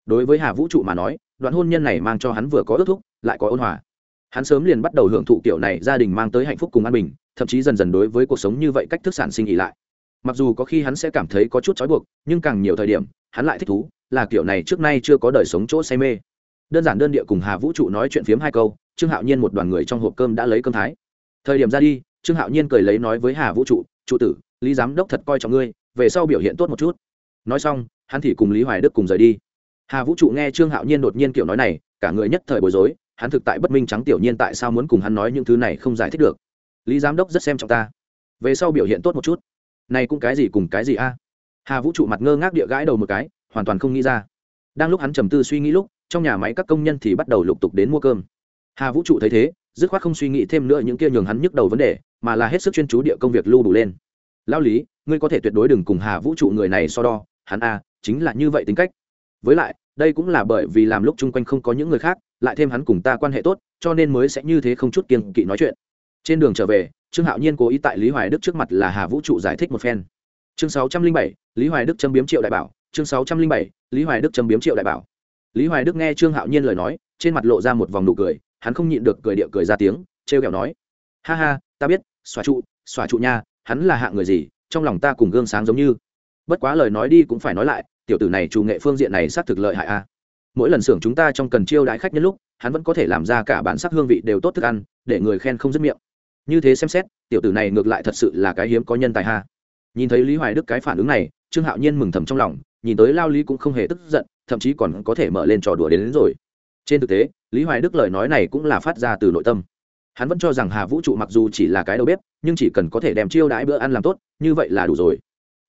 [SPEAKER 1] Đối với hà vũ trụ mà nói, đoạn hôn nhân này mang cho hắn vừa có ước thúc, lại có ôn hòa. Hắn sớm liền bắt đầu hưởng thụ kiểu này gia đình mang tới hạnh phúc cùng an bình, thậm chí dần dần đối với cuộc sống như vậy cách thức sản sinh ỉ lại. Mặc dù có khi hắn sẽ cảm thấy có chút trói buộc, nhưng càng nhiều thời điểm, hắn lại thích thú là kiểu này trước nay chưa có đời sống chỗ say mê đơn giản đơn địa cùng hà vũ trụ nói chuyện phiếm hai câu, trương hạo nhiên một đoàn người trong hộp cơm đã lấy cơm thái. Thời điểm ra đi, trương hạo nhiên cười lấy nói với hà vũ trụ trụ tử, lý giám đốc thật coi trọng ngươi, về sau biểu hiện tốt một chút. Nói xong, hắn thì cùng lý hoài đức cùng rời đi. Hà vũ trụ nghe trương hạo nhiên đột nhiên kiểu nói này, cả người nhất thời bối rối, hắn thực tại bất minh trắng tiểu nhiên tại sao muốn cùng hắn nói những thứ này không giải thích được. Lý giám đốc rất xem trọng ta. Về sau biểu hiện tốt một chút. Này cũng cái gì cùng cái gì a? Hà vũ trụ mặt ngơ ngác địa gãi đầu một cái, hoàn toàn không nghĩ ra. Đang lúc hắn trầm tư suy nghĩ lúc trong nhà máy các công nhân thì bắt đầu lục tục đến mua cơm. Hà vũ trụ thấy thế, dứt khoát không suy nghĩ thêm nữa những kia nhường hắn nhức đầu vấn đề, mà là hết sức chuyên chú địa công việc lưu đủ lên. Lao lý, ngươi có thể tuyệt đối đừng cùng hà vũ trụ người này so đo, hắn a, chính là như vậy tính cách. Với lại, đây cũng là bởi vì làm lúc chung quanh không có những người khác, lại thêm hắn cùng ta quan hệ tốt, cho nên mới sẽ như thế không chút kiên kỵ nói chuyện. Trên đường trở về, trương hạo nhiên cố ý tại lý hoài đức trước mặt là hà vũ trụ giải thích một phen. Chương sáu trăm linh bảy, lý hoài đức châm biếm triệu đại bảo, chương sáu trăm linh bảy, lý hoài đức châm biếm triệu đại bảo lý hoài đức nghe trương hạo nhiên lời nói, trên mặt lộ ra một vòng nụ cười, hắn không nhịn được cười địa cười ra tiếng, trêu kẹo nói, ha ha, ta biết xóa trụ xóa trụ nha, hắn là hạng người gì, trong lòng ta cùng gương sáng giống như. Bất quá lời nói đi cũng phải nói lại, tiểu tử này chủ nghệ phương diện này xác thực lợi hại a. Mỗi lần xưởng chúng ta trong cần chiêu đãi khách nhân lúc, hắn vẫn có thể làm ra cả bản sắc hương vị đều tốt thức ăn, để người khen không dứt miệng. Như thế xem xét, tiểu tử này ngược lại thật sự là cái hiếm có nhân tài ha. Nhìn thấy lý hoài đức cái phản ứng này, trương hạo nhiên mừng thầm trong lòng, nhìn tới lao lý cũng không hề tức giận thậm chí còn có thể mở lên trò đùa đến, đến rồi. Trên thực tế lý hoài đức lời nói này cũng là phát ra từ nội tâm. Hắn vẫn cho rằng hà vũ trụ mặc dù chỉ là cái đầu bếp nhưng chỉ cần có thể đem chiêu đãi bữa ăn làm tốt như vậy là đủ rồi.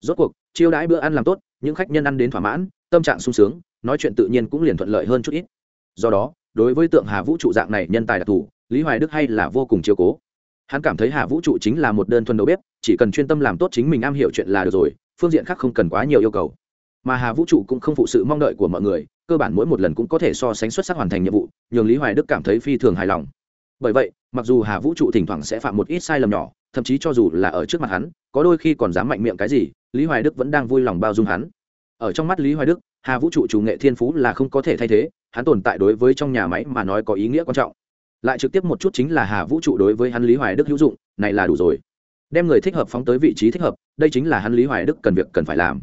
[SPEAKER 1] Rốt cuộc chiêu đãi bữa ăn làm tốt những khách nhân ăn đến thỏa mãn tâm trạng sung sướng nói chuyện tự nhiên cũng liền thuận lợi hơn chút ít. Do đó đối với tượng hà vũ trụ dạng này nhân tài đặc thù lý hoài đức hay là vô cùng chiều cố. Hắn cảm thấy hà vũ trụ chính là một đơn thuần đầu bếp chỉ cần chuyên tâm làm tốt chính mình am hiểu chuyện là được rồi phương diện khác không cần quá nhiều yêu cầu mà hà vũ trụ cũng không phụ sự mong đợi của mọi người, cơ bản mỗi một lần cũng có thể so sánh xuất sắc hoàn thành nhiệm vụ, nhường lý hoài đức cảm thấy phi thường hài lòng. Bởi vậy, mặc dù hà vũ trụ thỉnh thoảng sẽ phạm một ít sai lầm nhỏ, thậm chí cho dù là ở trước mặt hắn, có đôi khi còn dám mạnh miệng cái gì, lý hoài đức vẫn đang vui lòng bao dung hắn. Ở trong mắt lý hoài đức, hà vũ trụ chủ nghệ thiên phú là không có thể thay thế, hắn tồn tại đối với trong nhà máy mà nói có ý nghĩa quan trọng. Lại trực tiếp một chút chính là hà vũ trụ đối với hắn lý hoài đức hữu dụng, này là đủ rồi. Đem người thích hợp phóng tới vị trí thích hợp, đây chính là hắn lý hoài đức cần việc cần phải làm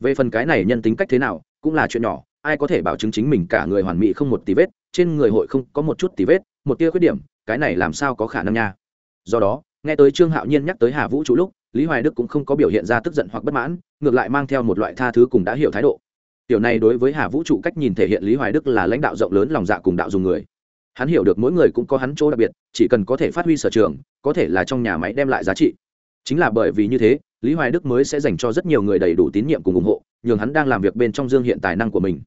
[SPEAKER 1] về phần cái này nhân tính cách thế nào, cũng là chuyện nhỏ, ai có thể bảo chứng chính mình cả người hoàn mỹ không một tí vết, trên người hội không có một chút tí vết, một tia khuyết điểm, cái này làm sao có khả năng nha. Do đó, nghe tới trương hạo nhiên nhắc tới hà vũ trụ lúc, lý hoài đức cũng không có biểu hiện ra tức giận hoặc bất mãn, ngược lại mang theo một loại tha thứ cùng đã hiểu thái độ. Điều này đối với hà vũ trụ cách nhìn thể hiện lý hoài đức là lãnh đạo rộng lớn lòng dạ cùng đạo dùng người. Hắn hiểu được mỗi người cũng có hắn chỗ đặc biệt, chỉ cần có thể phát huy sở trường, có thể là trong nhà máy đem lại giá trị chính là bởi vì như thế, lý hoài đức mới sẽ dành cho rất nhiều người đầy đủ tín nhiệm cùng ủng hộ, nhường hắn đang làm việc bên trong dương hiện tài năng của mình.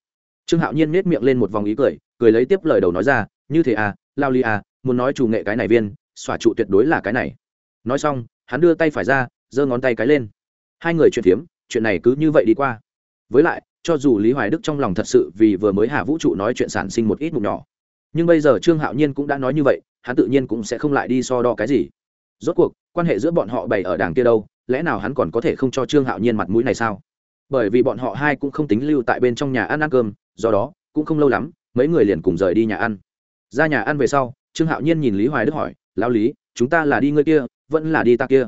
[SPEAKER 1] Trương hạo nhiên nết miệng lên một vòng ý cười cười lấy tiếp lời đầu nói ra, như thế à lao ly à muốn nói chủ nghệ cái này viên, xòa trụ tuyệt đối là cái này. Nói xong, hắn đưa tay phải ra, giơ ngón tay cái lên. Hai người chuyện phiếm, chuyện này cứ như vậy đi qua. Với lại, cho dù lý hoài đức trong lòng thật sự vì vừa mới hà vũ trụ nói chuyện sản sinh một ít mục nhỏ, nhưng bây giờ trương hạo nhiên cũng đã nói như vậy, hắn tự nhiên cũng sẽ không lại đi so đo cái gì rốt cuộc, quan hệ giữa bọn họ bày ở đảng kia đâu, lẽ nào hắn còn có thể không cho trương hạo nhiên mặt mũi này sao? Bởi vì bọn họ hai cũng không tính lưu tại bên trong nhà ăn ăn cơm, do đó, cũng không lâu lắm, mấy người liền cùng rời đi nhà ăn. Ra nhà ăn về sau, trương hạo nhiên nhìn lý hoài đức hỏi lao lý, chúng ta là đi ngươi kia, vẫn là đi ta kia?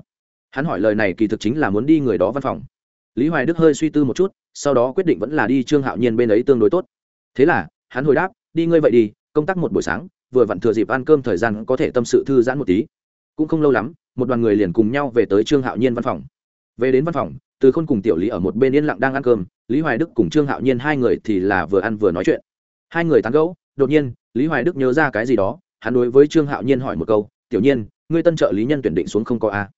[SPEAKER 1] Hắn hỏi lời này kỳ thực chính là muốn đi người đó văn phòng. Lý hoài đức hơi suy tư một chút, sau đó quyết định vẫn là đi trương hạo nhiên bên ấy tương đối tốt. Thế là, hắn hồi đáp, đi ngươi vậy đi, công tác một buổi sáng, vừa vặn thừa dịp ăn cơm thời gian có thể tâm sự thư giãn một tí cũng không lâu lắm, một đoàn người liền cùng nhau về tới trương hạo nhiên văn phòng. Về đến văn phòng, từ khôn cùng tiểu lý ở một bên yên lặng đang ăn cơm, lý hoài đức cùng trương hạo nhiên hai người thì là vừa ăn vừa nói chuyện. Hai người tán gẫu, đột nhiên, lý hoài đức nhớ ra cái gì đó, hắn đối với trương hạo nhiên hỏi một câu, tiểu nhiên, ngươi tân trợ lý nhân tuyển định xuống không có a?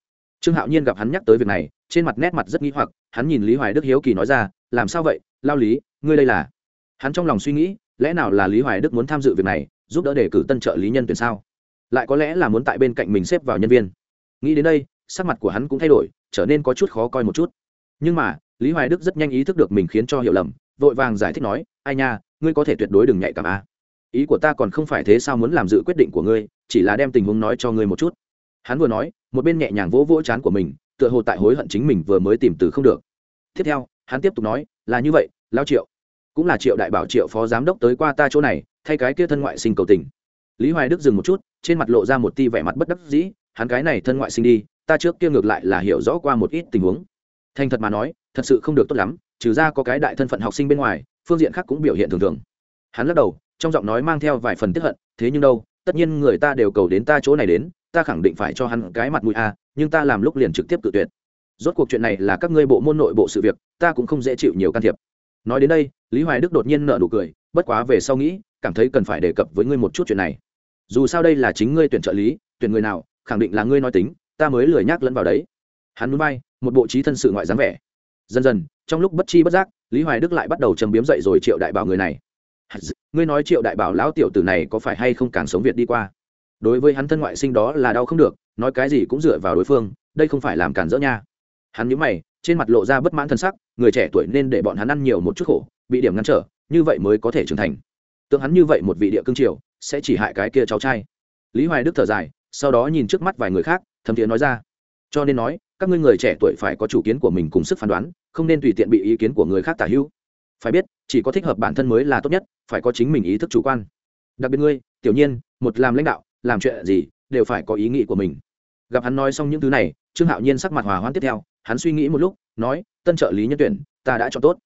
[SPEAKER 1] Trương hạo nhiên gặp hắn nhắc tới việc này, trên mặt nét mặt rất nghĩ hoặc, hắn nhìn lý hoài đức hiếu kỳ nói ra, làm sao vậy? Lao lý, ngươi đây là? Hắn trong lòng suy nghĩ, lẽ nào là lý hoài đức muốn tham dự việc này, giúp đỡ đề cử tân trợ lý nhân tuyển sao? Lại có lẽ là muốn tại bên cạnh mình xếp vào nhân viên. Nghĩ đến đây, sắc mặt của hắn cũng thay đổi, trở nên có chút khó coi một chút. Nhưng mà, lý hoài đức rất nhanh ý thức được mình khiến cho hiểu lầm, vội vàng giải thích nói, ai nha, ngươi có thể tuyệt đối đừng nhạy cảm a. Ý của ta còn không phải thế sao muốn làm dự quyết định của ngươi, chỉ là đem tình huống nói cho ngươi một chút. Hắn vừa nói, một bên nhẹ nhàng vỗ vỗ chán của mình, tựa hồ tại hối hận chính mình vừa mới tìm từ không được. Tiếp theo, hắn tiếp tục nói, là như vậy, lao triệu, cũng là triệu đại bảo triệu phó giám đốc tới qua ta chỗ này, thay cái kia thân ngoại sinh cầu tình. Lý hoài đức dừng một chút trên mặt lộ ra một ti vẻ mặt bất đắc dĩ, hắn cái này thân ngoại sinh đi, ta trước kia ngược lại là hiểu rõ qua một ít tình huống. Thành thật mà nói, thật sự không được tốt lắm, trừ ra có cái đại thân phận học sinh bên ngoài, phương diện khác cũng biểu hiện thường thường. Hắn lắc đầu, trong giọng nói mang theo vài phần tiếp hận, thế nhưng đâu, tất nhiên người ta đều cầu đến ta chỗ này đến, ta khẳng định phải cho hắn cái mặt mũi a, nhưng ta làm lúc liền trực tiếp cự tuyệt. Rốt cuộc chuyện này là các ngươi bộ môn nội bộ sự việc, ta cũng không dễ chịu nhiều can thiệp. Nói đến đây, lý hoài đức đột nhiên nợ nụ cười, bất quá về sau nghĩ, cảm thấy cần phải đề cập với ngươi một chút chuyện này dù sao đây là chính ngươi tuyển trợ lý, tuyển người nào, khẳng định là ngươi nói tính, ta mới lười nhắc lẫn vào đấy. Hắn núi bay một bộ trí thân sự ngoại dáng vẻ. Dần dần, trong lúc bất chi bất giác, lý hoài đức lại bắt đầu châm biếm dậy rồi triệu đại bảo người này. Ngươi nói triệu đại bảo lão tiểu tử này có phải hay không càng sống việt đi qua? Đối với hắn thân ngoại sinh đó là đau không được, nói cái gì cũng dựa vào đối phương, đây không phải làm cản rỡ nha. Hắn nhíu mày, trên mặt lộ ra bất mãn thân sắc, người trẻ tuổi nên để bọn hắn ăn nhiều một chút khổ, bị điểm ngăn trở, như vậy mới có thể trưởng thành. Tượng hắn như vậy một vị địa cương triều sẽ chỉ hại cái kia cháu trai. Lý hoài đức thở dài, sau đó nhìn trước mắt vài người khác, thầm thiế nói ra. Cho nên nói, các ngươi người trẻ tuổi phải có chủ kiến của mình cùng sức phán đoán, không nên tùy tiện bị ý kiến của người khác tả hữu. Phải biết, chỉ có thích hợp bản thân mới là tốt nhất, phải có chính mình ý thức chủ quan. Đặc biệt ngươi, tiểu nhiên, một làm lãnh đạo, làm chuyện gì, đều phải có ý nghĩ của mình. Gặp hắn nói xong những thứ này, trương hạo nhiên sắc mặt hòa hoãn tiếp theo, hắn suy nghĩ một lúc, nói, tân trợ lý nhân tuyển, ta đã chọn tốt.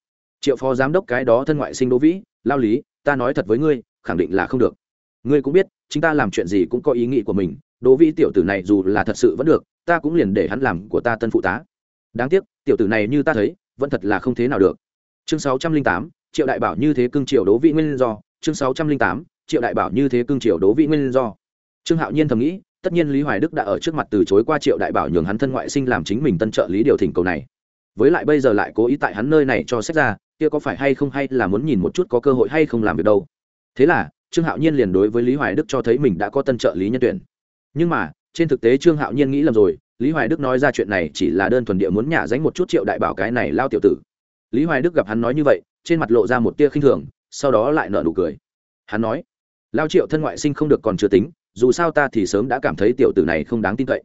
[SPEAKER 1] Triệu phó giám đốc cái đó thân ngoại sinh đỗ vĩ, lao lý, ta nói thật với ngươi, khẳng định là không được ngươi cũng biết chúng ta làm chuyện gì cũng có ý nghĩ của mình đỗ vĩ tiểu tử này dù là thật sự vẫn được, ta cũng liền để hắn làm của ta tân phụ tá. Đáng tiếc, tiểu tử này như ta thấy, vẫn thật là không thế nào được. Chương sáu trăm linh tám, triệu đại bảo như thế cưng triệu đố vị nguyên do. Chương sáu trăm linh tám, triệu đại bảo như thế cưng triệu đố vị nguyên do. Trương hạo nhiên thầm nghĩ, tất nhiên lý hoài đức đã ở trước mặt từ chối qua triệu đại bảo nhường hắn thân ngoại sinh làm chính mình tân trợ lý điều thỉnh cầu này. Với lại bây giờ lại cố ý tại hắn nơi này cho xét ra, kia có phải hay không hay là muốn nhìn một chút có cơ hội hay không làm việc đâu. Thế là trương hạo nhiên liền đối với lý hoài đức cho thấy mình đã có tân trợ lý nhân tuyển. Nhưng mà, trên thực tế trương hạo nhiên nghĩ lầm rồi, lý hoài đức nói ra chuyện này chỉ là đơn thuần địa muốn nhả dánh một chút triệu đại bảo cái này lao tiểu tử. Lý hoài đức gặp hắn nói như vậy, trên mặt lộ ra một tia khinh thường, sau đó lại nở nụ cười. Hắn nói, lao triệu thân ngoại sinh không được còn chưa tính, dù sao ta thì sớm đã cảm thấy tiểu tử này không đáng tin cậy.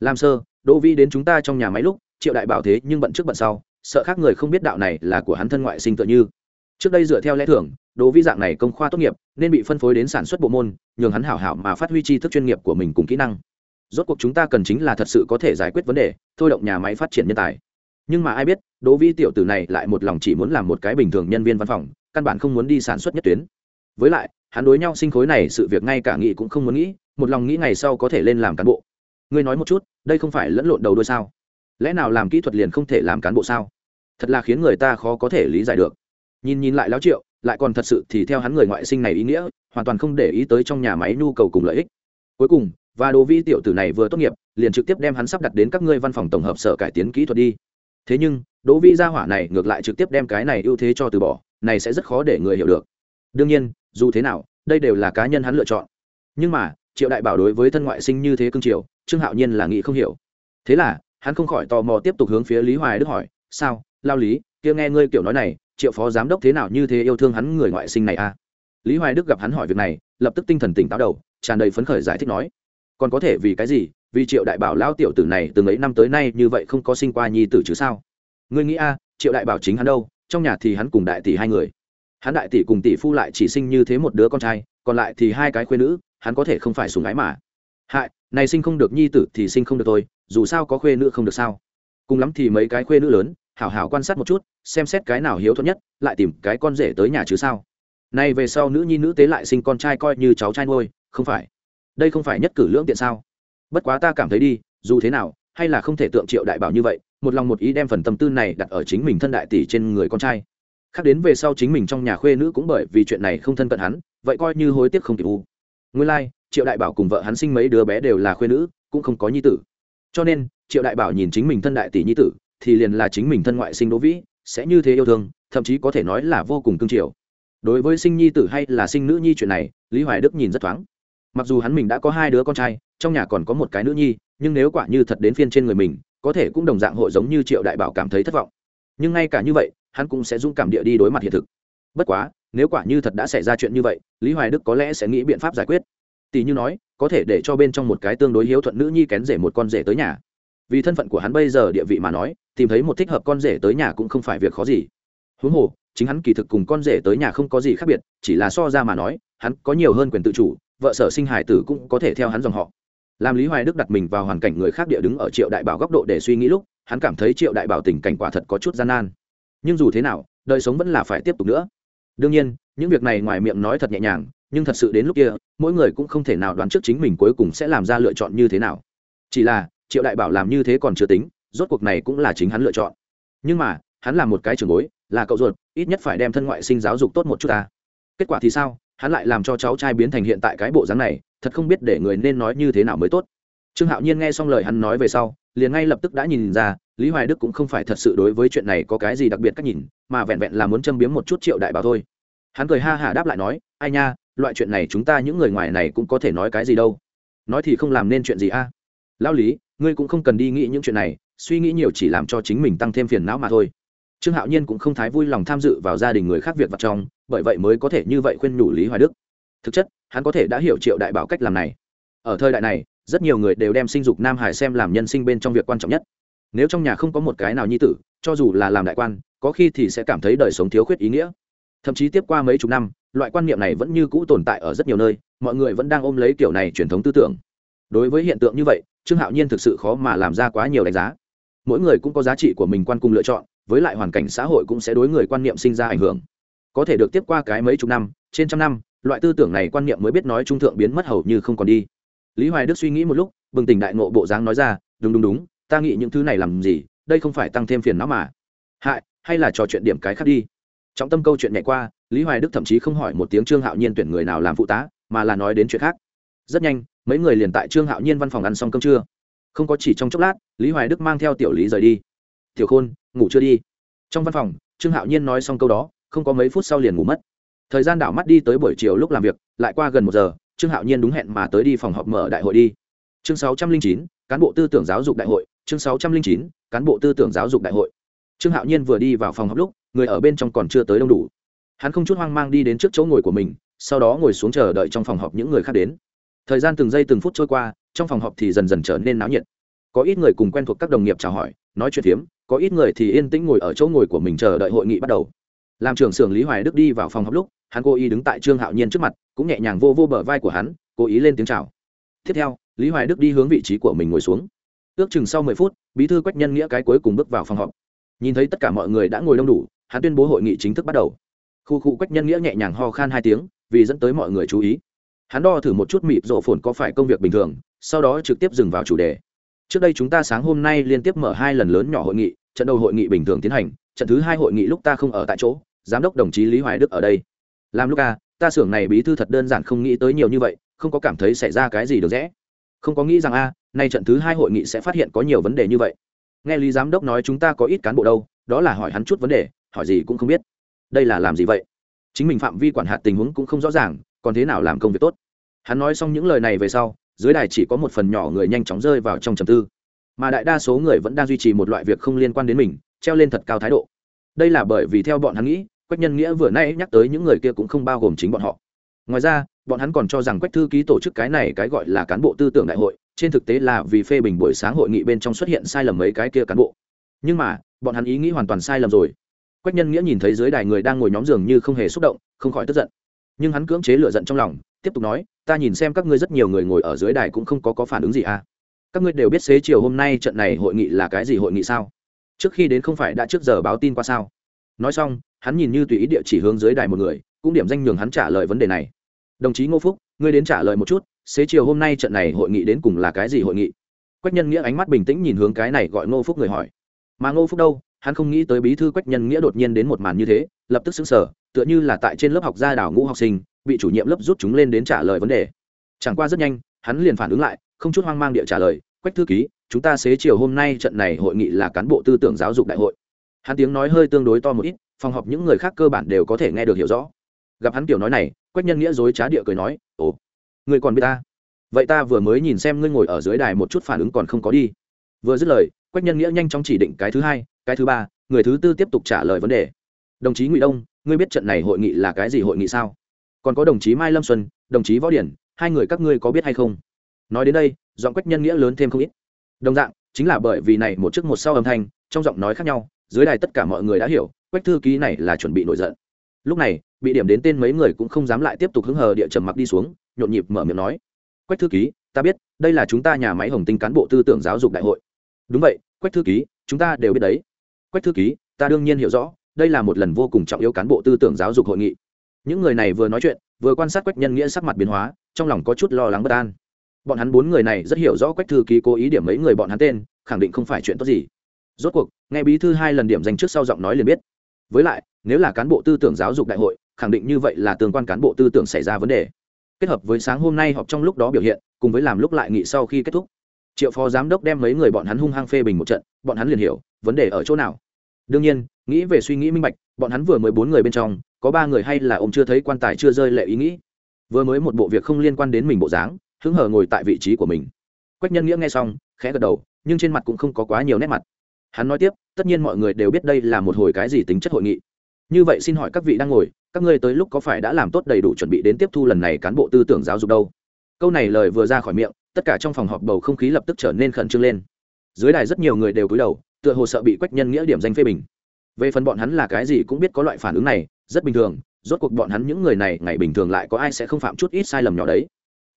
[SPEAKER 1] Làm sơ, đỗ vi đến chúng ta trong nhà máy lúc, triệu đại bảo thế nhưng bận trước bận sau, sợ khác người không biết đạo này là của hắn thân ngoại sinh tựa như. Trước đây dựa theo lẽ thưởng đồ vi dạng này công khoa tốt nghiệp, nên bị phân phối đến sản xuất bộ môn, nhường hắn hảo hảo mà phát huy tri thức chuyên nghiệp của mình cùng kỹ năng. Rốt cuộc chúng ta cần chính là thật sự có thể giải quyết vấn đề, thôi động nhà máy phát triển nhân tài. Nhưng mà ai biết đỗ vi tiểu tử này lại một lòng chỉ muốn làm một cái bình thường nhân viên văn phòng, căn bản không muốn đi sản xuất nhất tuyến. Với lại, hắn đối nhau sinh khối này sự việc ngay cả nghĩ cũng không muốn nghĩ, một lòng nghĩ ngày sau có thể lên làm cán bộ. Ngươi nói một chút, đây không phải lẫn lộn đầu đôi sao? Lẽ nào làm kỹ thuật liền không thể làm cán bộ sao? Thật là khiến người ta khó có thể lý giải được. Nhìn nhìn lại lão triệu lại còn thật sự thì theo hắn người ngoại sinh này ý nghĩa, hoàn toàn không để ý tới trong nhà máy nhu cầu cùng lợi ích. Cuối cùng, và đồ vi tiểu tử này vừa tốt nghiệp, liền trực tiếp đem hắn sắp đặt đến các ngươi văn phòng tổng hợp sở cải tiến kỹ thuật đi. Thế nhưng đỗ vi gia hỏa này ngược lại trực tiếp đem cái này ưu thế cho từ bỏ, này sẽ rất khó để người hiểu được. Đương nhiên, dù thế nào, đây đều là cá nhân hắn lựa chọn. Nhưng mà, triệu đại bảo đối với thân ngoại sinh như thế cương triều trương hạo nhiên là nghĩ không hiểu. Thế là, hắn không khỏi tò mò tiếp tục hướng phía lý hoài đức hỏi, sao, lao lý, kia nghe ngươi kiểu nói này triệu phó giám đốc thế nào như thế yêu thương hắn người ngoại sinh này à lý hoài đức gặp hắn hỏi việc này, lập tức tinh thần tỉnh táo đầu, tràn đầy phấn khởi giải thích nói, còn có thể vì cái gì? Vì triệu đại bảo lao tiểu tử này từng ấy năm tới nay như vậy không có sinh qua nhi tử chứ sao? Ngươi nghĩ a, triệu đại bảo chính hắn đâu? Trong nhà thì hắn cùng đại tỷ hai người. Hắn đại tỷ cùng tỷ phu lại chỉ sinh như thế một đứa con trai, còn lại thì hai cái khuyên nữ, hắn có thể không phải sùng ái mà. Hại, này sinh không được nhi tử thì sinh không được thôi dù sao có khuê nữ không được sao? Cùng lắm thì mấy cái khuê nữ lớn hảo hảo quan sát một chút xem xét cái nào hiếu thuận nhất lại tìm cái con rể tới nhà chứ sao. Nay về sau nữ nhi nữ tế lại sinh con trai coi như cháu trai nuôi không phải. Đây không phải nhất cử lưỡng tiện sao? Bất quá ta cảm thấy đi dù thế nào hay là không thể tượng triệu đại bảo như vậy một lòng một ý đem phần tâm tư này đặt ở chính mình thân đại tỷ trên người con trai. Khác đến về sau chính mình trong nhà khuê nữ cũng bởi vì chuyện này không thân cận hắn vậy coi như hối tiếc không kịp u. Nguyên lai、like, triệu đại bảo cùng vợ hắn sinh mấy đứa bé đều là khuê nữ cũng không có nhi tử. Cho nên triệu đại bảo nhìn chính mình thân đại tỷ nhi tử thì liền là chính mình thân ngoại sinh đỗ vĩ, sẽ như thế yêu thương, thậm chí có thể nói là vô cùng cương triều đối với sinh nhi tử hay là sinh nữ nhi chuyện này, lý hoài đức nhìn rất thoáng. Mặc dù hắn mình đã có hai đứa con trai, trong nhà còn có một cái nữ nhi, nhưng nếu quả như thật đến phiên trên người mình, có thể cũng đồng dạng hội giống như triệu đại bảo cảm thấy thất vọng. Nhưng ngay cả như vậy, hắn cũng sẽ dũng cảm địa đi đối mặt hiện thực. Bất quá, nếu quả như thật đã xảy ra chuyện như vậy, lý hoài đức có lẽ sẽ nghĩ biện pháp giải quyết. Tỷ như nói, có thể để cho bên trong một cái tương đối hiếu thuận nữ nhi kén rể một con rể tới nhà vì thân phận của hắn bây giờ địa vị mà nói, tìm thấy một thích hợp con rể tới nhà cũng không phải việc khó gì. Huống hồ, chính hắn kỳ thực cùng con rể tới nhà không có gì khác biệt, chỉ là so ra mà nói, hắn có nhiều hơn quyền tự chủ, vợ sở sinh hải tử cũng có thể theo hắn dòng họ. Làm lý hoài đức đặt mình vào hoàn cảnh người khác địa đứng ở triệu đại bảo góc độ để suy nghĩ lúc, hắn cảm thấy triệu đại bảo tình cảnh quả thật có chút gian nan. Nhưng dù thế nào, đời sống vẫn là phải tiếp tục nữa. Đương nhiên, những việc này ngoài miệng nói thật nhẹ nhàng, nhưng thật sự đến lúc kia, mỗi người cũng không thể nào đoán trước chính mình cuối cùng sẽ làm ra lựa chọn như thế nào. Chỉ là triệu đại bảo làm như thế còn chưa tính, rốt cuộc này cũng là chính hắn lựa chọn. Nhưng mà, hắn là một cái trường bối, là cậu ruột, ít nhất phải đem thân ngoại sinh giáo dục tốt một chút ta. Kết quả thì sao? Hắn lại làm cho cháu trai biến thành hiện tại cái bộ dáng này, thật không biết để người nên nói như thế nào mới tốt. Trương hạo nhiên nghe xong lời hắn nói về sau, liền ngay lập tức đã nhìn ra, lý hoài đức cũng không phải thật sự đối với chuyện này có cái gì đặc biệt cách nhìn, mà vẹn vẹn là muốn châm biếm một chút triệu đại bảo thôi. Hắn cười ha hả đáp lại nói, ai nha, loại chuyện này chúng ta những người ngoài này cũng có thể nói cái gì đâu. Nói thì không làm nên chuyện gì a? À? lão lý ngươi cũng không cần đi nghĩ những chuyện này, suy nghĩ nhiều chỉ làm cho chính mình tăng thêm phiền não mà thôi. Trương hạo nhiên cũng không thái vui lòng tham dự vào gia đình người khác việc vặt trong, bởi vậy mới có thể như vậy khuyên nhủ lý hoài đức. Thực chất, hắn có thể đã hiểu triệu đại bảo cách làm này. Ở thời đại này, rất nhiều người đều đem sinh dục nam hải xem làm nhân sinh bên trong việc quan trọng nhất. Nếu trong nhà không có một cái nào nhi tử, cho dù là làm đại quan, có khi thì sẽ cảm thấy đời sống thiếu khuyết ý nghĩa. Thậm chí tiếp qua mấy chục năm, loại quan niệm này vẫn như cũ tồn tại ở rất nhiều nơi, mọi người vẫn đang ôm lấy kiểu này truyền thống tư tưởng đối với hiện tượng như vậy, trương hạo nhiên thực sự khó mà làm ra quá nhiều đánh giá. Mỗi người cũng có giá trị của mình quan cùng lựa chọn, với lại hoàn cảnh xã hội cũng sẽ đối người quan niệm sinh ra ảnh hưởng. Có thể được tiếp qua cái mấy chục năm, trên trăm năm, loại tư tưởng này quan niệm mới biết nói trung thượng biến mất hầu như không còn đi. Lý hoài đức suy nghĩ một lúc, bừng tỉnh đại ngộ bộ dáng nói ra, đúng đúng đúng, ta nghĩ những thứ này làm gì, đây không phải tăng thêm phiền não mà. Hại, hay là trò chuyện điểm cái khác đi. Trọng tâm câu chuyện nhảy qua, lý hoài đức thậm chí không hỏi một tiếng trương hạo nhiên tuyển người nào làm phụ tá, mà là nói đến chuyện khác rất nhanh, mấy người liền tại trương hạo nhiên văn phòng ăn xong cơm trưa. Không có chỉ trong chốc lát, lý hoài đức mang theo tiểu lý rời đi. Tiểu khôn, ngủ chưa đi? Trong văn phòng, trương hạo nhiên nói xong câu đó, không có mấy phút sau liền ngủ mất. Thời gian đảo mắt đi tới buổi chiều lúc làm việc, lại qua gần một giờ, trương hạo nhiên đúng hẹn mà tới đi phòng họp mở đại hội đi. Chương sáu trăm linh chín, cán bộ tư tưởng giáo dục đại hội. Chương sáu trăm linh chín, cán bộ tư tưởng giáo dục đại hội. Trương hạo nhiên vừa đi vào phòng họp lúc, người ở bên trong còn chưa tới đông đủ. Hắn không chút hoang mang đi đến trước chỗ ngồi của mình, sau đó ngồi xuống chờ đợi trong phòng họp những người khác đến thời gian từng giây từng phút trôi qua, trong phòng họp thì dần dần trở nên náo nhiệt. Có ít người cùng quen thuộc các đồng nghiệp chào hỏi, nói chuyện phiếm, có ít người thì yên tĩnh ngồi ở chỗ ngồi của mình chờ đợi hội nghị bắt đầu. Làm trưởng xưởng lý hoài đức đi vào phòng họp lúc, hắn cố ý đứng tại trương hạo nhiên trước mặt, cũng nhẹ nhàng vô vô bờ vai của hắn, cố ý lên tiếng chào. Tiếp theo, lý hoài đức đi hướng vị trí của mình ngồi xuống. Ước chừng sau mười phút, bí thư quách nhân nghĩa cái cuối cùng bước vào phòng họp. Nhìn thấy tất cả mọi người đã ngồi đông đủ, hắn tuyên bố hội nghị chính thức bắt đầu. Khu khu quách nhân nghĩa nhẹ nhàng ho khan hai tiếng, vì dẫn tới mọi người chú ý hắn đo thử một chút mịt rộ phồn có phải công việc bình thường, sau đó trực tiếp dừng vào chủ đề. Trước đây chúng ta sáng hôm nay liên tiếp mở hai lần lớn nhỏ hội nghị, trận đầu hội nghị bình thường tiến hành, trận thứ hai hội nghị lúc ta không ở tại chỗ, giám đốc đồng chí lý hoài đức ở đây. Làm lúc a ta xưởng này bí thư thật đơn giản không nghĩ tới nhiều như vậy, không có cảm thấy xảy ra cái gì được rẽ không có nghĩ rằng a, nay trận thứ hai hội nghị sẽ phát hiện có nhiều vấn đề như vậy. Nghe lý giám đốc nói chúng ta có ít cán bộ đâu, đó là hỏi hắn chút vấn đề, hỏi gì cũng không biết. Đây là làm gì vậy? Chính mình phạm vi quản hạt tình huống cũng không rõ ràng, còn thế nào làm công việc tốt? Hắn nói xong những lời này về sau, dưới đài chỉ có một phần nhỏ người nhanh chóng rơi vào trong trầm tư. Mà đại đa số người vẫn đang duy trì một loại việc không liên quan đến mình, treo lên thật cao thái độ. Đây là bởi vì theo bọn hắn nghĩ, quách nhân nghĩa vừa nay nhắc tới những người kia cũng không bao gồm chính bọn họ. Ngoài ra, bọn hắn còn cho rằng quách thư ký tổ chức cái này cái gọi là cán bộ tư tưởng đại hội, trên thực tế là vì phê bình buổi sáng hội nghị bên trong xuất hiện sai lầm mấy cái kia cán bộ. Nhưng mà, bọn hắn ý nghĩ hoàn toàn sai lầm rồi. Quách nhân nghĩa nhìn thấy dưới đài người đang ngồi nhóm giường như không hề xúc động, không khỏi tức giận. Nhưng hắn cưỡng chế lựa giận trong lòng, tiếp tục nói ta nhìn xem các ngươi rất nhiều người ngồi ở dưới đài cũng không có có phản ứng gì à. Các ngươi đều biết xế chiều hôm nay trận này hội nghị là cái gì hội nghị sao? Trước khi đến không phải đã trước giờ báo tin qua sao? Nói xong, hắn nhìn như tùy ý địa chỉ hướng dưới đài một người, cũng điểm danh nhường hắn trả lời vấn đề này. Đồng chí ngô phúc, ngươi đến trả lời một chút, xế chiều hôm nay trận này hội nghị đến cùng là cái gì hội nghị? Quách nhân nghĩa ánh mắt bình tĩnh nhìn hướng cái này gọi ngô phúc người hỏi. Mà ngô phúc đâu? Hắn không nghĩ tới bí thư quách nhân nghĩa đột nhiên đến một màn như thế lập tức xứng sở tựa như là tại trên lớp học gia đảo ngũ học sinh, bị chủ nhiệm lớp rút chúng lên đến trả lời vấn đề. Chẳng qua rất nhanh, hắn liền phản ứng lại, không chút hoang mang địa trả lời, quách thư ký, chúng ta xế chiều hôm nay trận này hội nghị là cán bộ tư tưởng giáo dục đại hội. Hắn tiếng nói hơi tương đối to một ít, phòng họp những người khác cơ bản đều có thể nghe được hiểu rõ. Gặp hắn kiểu nói này, quách nhân nghĩa dối trá địa cười nói, ồ, người còn biết ta? Vậy ta vừa mới nhìn xem ngươi ngồi ở dưới đài một chút phản ứng còn không có đi. Vừa dứt lời, quách nhân nghĩa nhanh chóng chỉ định cái thứ hai, cái thứ ba, người thứ tư tiếp tục trả lời vấn đề đồng chí ngụy đông, ngươi biết trận này hội nghị là cái gì hội nghị sao? Còn có đồng chí mai lâm xuân, đồng chí võ điển, hai người các ngươi có biết hay không? Nói đến đây, giọng quách nhân nghĩa lớn thêm không ít. Đồng dạng, chính là bởi vì này một trước một sau âm thanh, trong giọng nói khác nhau, dưới đài tất cả mọi người đã hiểu, quách thư ký này là chuẩn bị nổi giận. Lúc này, bị điểm đến tên mấy người cũng không dám lại tiếp tục hứng hờ địa trầm mặc đi xuống, nhộn nhịp mở miệng nói. Quách thư ký, ta biết, đây là chúng ta nhà máy hồng tinh cán bộ tư tưởng giáo dục đại hội. Đúng vậy, quách thư ký, chúng ta đều biết đấy. Quách thư ký, ta đương nhiên hiểu rõ đây là một lần vô cùng trọng yếu cán bộ tư tưởng giáo dục hội nghị. Những người này vừa nói chuyện, vừa quan sát quách nhân nghĩa sắc mặt biến hóa, trong lòng có chút lo lắng bất an. Bọn hắn bốn người này rất hiểu rõ quách thư ký cố ý điểm mấy người bọn hắn tên, khẳng định không phải chuyện tốt gì. Rốt cuộc, nghe bí thư hai lần điểm danh trước sau giọng nói liền biết. Với lại, nếu là cán bộ tư tưởng giáo dục đại hội, khẳng định như vậy là tương quan cán bộ tư tưởng xảy ra vấn đề. Kết hợp với sáng hôm nay họp trong lúc đó biểu hiện, cùng với làm lúc lại nghị sau khi kết thúc, triệu phó giám đốc đem mấy người bọn hắn hung hăng phê bình một trận, bọn hắn liền hiểu, vấn đề ở chỗ nào. Đương nhiên nghĩ về suy nghĩ minh bạch, bọn hắn vừa mới bốn người bên trong, có ba người hay là ông chưa thấy quan tài chưa rơi lệ ý nghĩ? Vừa mới một bộ việc không liên quan đến mình bộ dáng, hứng hờ ngồi tại vị trí của mình. Quách nhân nghĩa nghe xong, khẽ gật đầu, nhưng trên mặt cũng không có quá nhiều nét mặt. Hắn nói tiếp, tất nhiên mọi người đều biết đây là một hồi cái gì tính chất hội nghị. Như vậy xin hỏi các vị đang ngồi, các ngươi tới lúc có phải đã làm tốt đầy đủ chuẩn bị đến tiếp thu lần này cán bộ tư tưởng giáo dục đâu? Câu này lời vừa ra khỏi miệng, tất cả trong phòng họp bầu không khí lập tức trở nên khẩn trương lên. Dưới đài rất nhiều người đều cúi đầu, tựa hồ sợ bị quách nhân nghĩa điểm danh phê bình về phần bọn hắn là cái gì cũng biết có loại phản ứng này, rất bình thường, rốt cuộc bọn hắn những người này, ngày bình thường lại có ai sẽ không phạm chút ít sai lầm nhỏ đấy.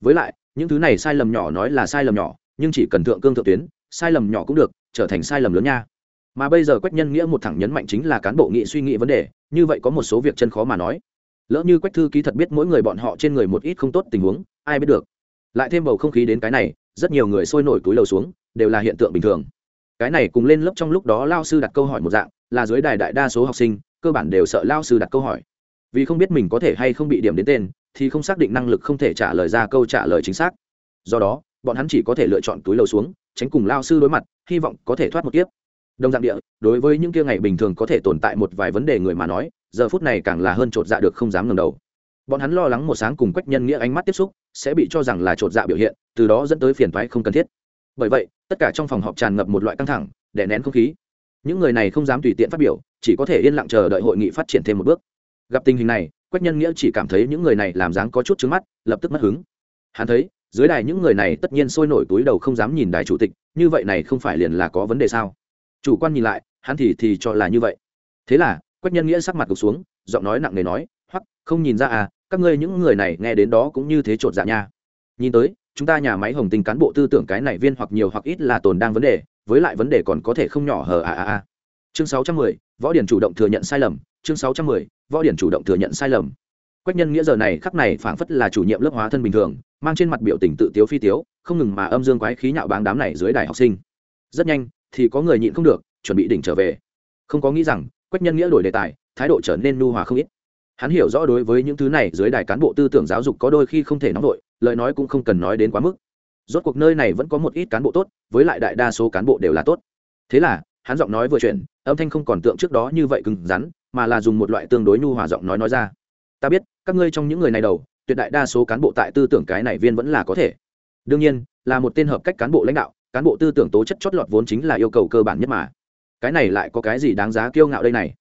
[SPEAKER 1] Với lại, những thứ này sai lầm nhỏ nói là sai lầm nhỏ, nhưng chỉ cần thượng cương thượng tuyến, sai lầm nhỏ cũng được, trở thành sai lầm lớn nha. Mà bây giờ quách nhân nghĩa một thẳng nhấn mạnh chính là cán bộ nghị suy nghĩ vấn đề, như vậy có một số việc chân khó mà nói. Lỡ như quách thư ký thật biết mỗi người bọn họ trên người một ít không tốt tình huống, ai biết được. Lại thêm bầu không khí đến cái này, rất nhiều người sôi nổi túi lầu xuống, đều là hiện tượng bình thường. Cái này cùng lên lớp trong lúc đó lao sư đặt câu hỏi một dạng là dưới đài đại đa số học sinh, cơ bản đều sợ lao sư đặt câu hỏi. Vì không biết mình có thể hay không bị điểm đến tên, thì không xác định năng lực không thể trả lời ra câu trả lời chính xác. Do đó, bọn hắn chỉ có thể lựa chọn túi lầu xuống, tránh cùng lao sư đối mặt, hy vọng có thể thoát một kiếp. Đồng dạng địa, đối với những kia ngày bình thường có thể tồn tại một vài vấn đề người mà nói, giờ phút này càng là hơn chột dạ được không dám ngẩng đầu. Bọn hắn lo lắng một sáng cùng quách nhân nghĩa ánh mắt tiếp xúc, sẽ bị cho rằng là chột dạ biểu hiện, từ đó dẫn tới phiền toái không cần thiết. Bởi vậy, tất cả trong phòng họp tràn ngập một loại căng thẳng, để nén không khí những người này không dám tùy tiện phát biểu, chỉ có thể yên lặng chờ đợi hội nghị phát triển thêm một bước. Gặp tình hình này, quách nhân nghĩa chỉ cảm thấy những người này làm dáng có chút trứng mắt, lập tức mất hứng. Hắn thấy, dưới đài những người này tất nhiên sôi nổi túi đầu không dám nhìn đài chủ tịch, như vậy này không phải liền là có vấn đề sao? Chủ quan nhìn lại, hắn thì thì cho là như vậy. Thế là, quách nhân nghĩa sắc mặt gục xuống, giọng nói nặng nề nói hoặc không nhìn ra à các ngươi những người này nghe đến đó cũng như thế chột dạ nha. Nhìn tới, chúng ta nhà máy hồng tình cán bộ tư tưởng cái này viên hoặc nhiều hoặc ít là tồn đang vấn đề với lại vấn đề còn có thể không nhỏ hờ à à à chương sáu trăm mười, võ điển chủ động thừa nhận sai lầm. Chương sáu trăm mười, võ điển chủ động thừa nhận sai lầm. Quách nhân nghĩa giờ này khắc này phảng phất là chủ nhiệm lớp hóa thân bình thường, mang trên mặt biểu tình tự tiếu phi tiếu, không ngừng mà âm dương quái khí nhạo báng đám này dưới đài học sinh. Rất nhanh, thì có người nhịn không được, chuẩn bị đỉnh trở về. Không có nghĩ rằng, quách nhân nghĩa đổi đề tài, thái độ trở nên nu hòa không ít. Hắn hiểu rõ đối với những thứ này dưới đài cán bộ tư tưởng giáo dục có đôi khi không thể nóng vội, lời nói cũng không cần nói đến quá mức rốt cuộc nơi này vẫn có một ít cán bộ tốt, với lại đại đa số cán bộ đều là tốt. Thế là, hắn giọng nói vừa chuyển, âm thanh không còn tượng trước đó như vậy cứng rắn, mà là dùng một loại tương đối nhu hòa giọng nói nói ra. Ta biết, các ngươi trong những người này đầu, tuyệt đại đa số cán bộ tại tư tưởng cái này viên vẫn là có thể. Đương nhiên, là một tên hợp cách cán bộ lãnh đạo, cán bộ tư tưởng tố chất chót lọt vốn chính là yêu cầu cơ bản nhất mà. Cái này lại có cái gì đáng giá kiêu ngạo đây này?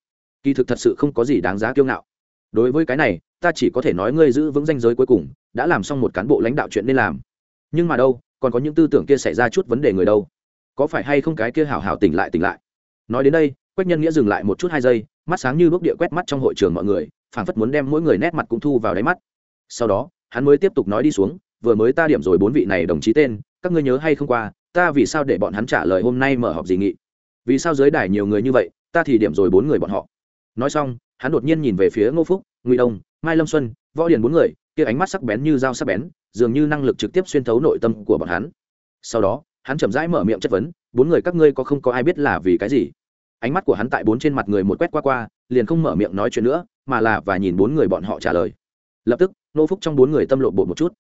[SPEAKER 1] Kỳ thực thật sự không có gì đáng giá kiêu ngạo. Đối với cái này, ta chỉ có thể nói ngươi giữ vững danh giới cuối cùng, đã làm xong một cán bộ lãnh đạo chuyện nên làm nhưng mà đâu, còn có những tư tưởng kia xảy ra chút vấn đề người đâu. Có phải hay không cái kia hảo hảo tỉnh lại tỉnh lại? Nói đến đây, quách nhân nghĩa dừng lại một chút hai giây, mắt sáng như bước địa quét mắt trong hội trường mọi người, phảng phất muốn đem mỗi người nét mặt cũng thu vào đáy mắt. Sau đó, hắn mới tiếp tục nói đi xuống, vừa mới ta điểm rồi bốn vị này đồng chí tên, các ngươi nhớ hay không qua, ta vì sao để bọn hắn trả lời hôm nay mở họp gì nghị? Vì sao dưới đài nhiều người như vậy, ta thì điểm rồi bốn người bọn họ? Nói xong, hắn đột nhiên nhìn về phía ngô phúc, ngụy đông, mai lâm xuân, võ điền bốn người kia ánh mắt sắc bén như dao sắc bén, dường như năng lực trực tiếp xuyên thấu nội tâm của bọn hắn. Sau đó, hắn chậm rãi mở miệng chất vấn, bốn người các ngươi có không có ai biết là vì cái gì? Ánh mắt của hắn tại bốn trên mặt người một quét qua qua, liền không mở miệng nói chuyện nữa, mà là và nhìn bốn người bọn họ trả lời. Lập tức, nô phúc trong bốn người tâm lộ bộ một chút.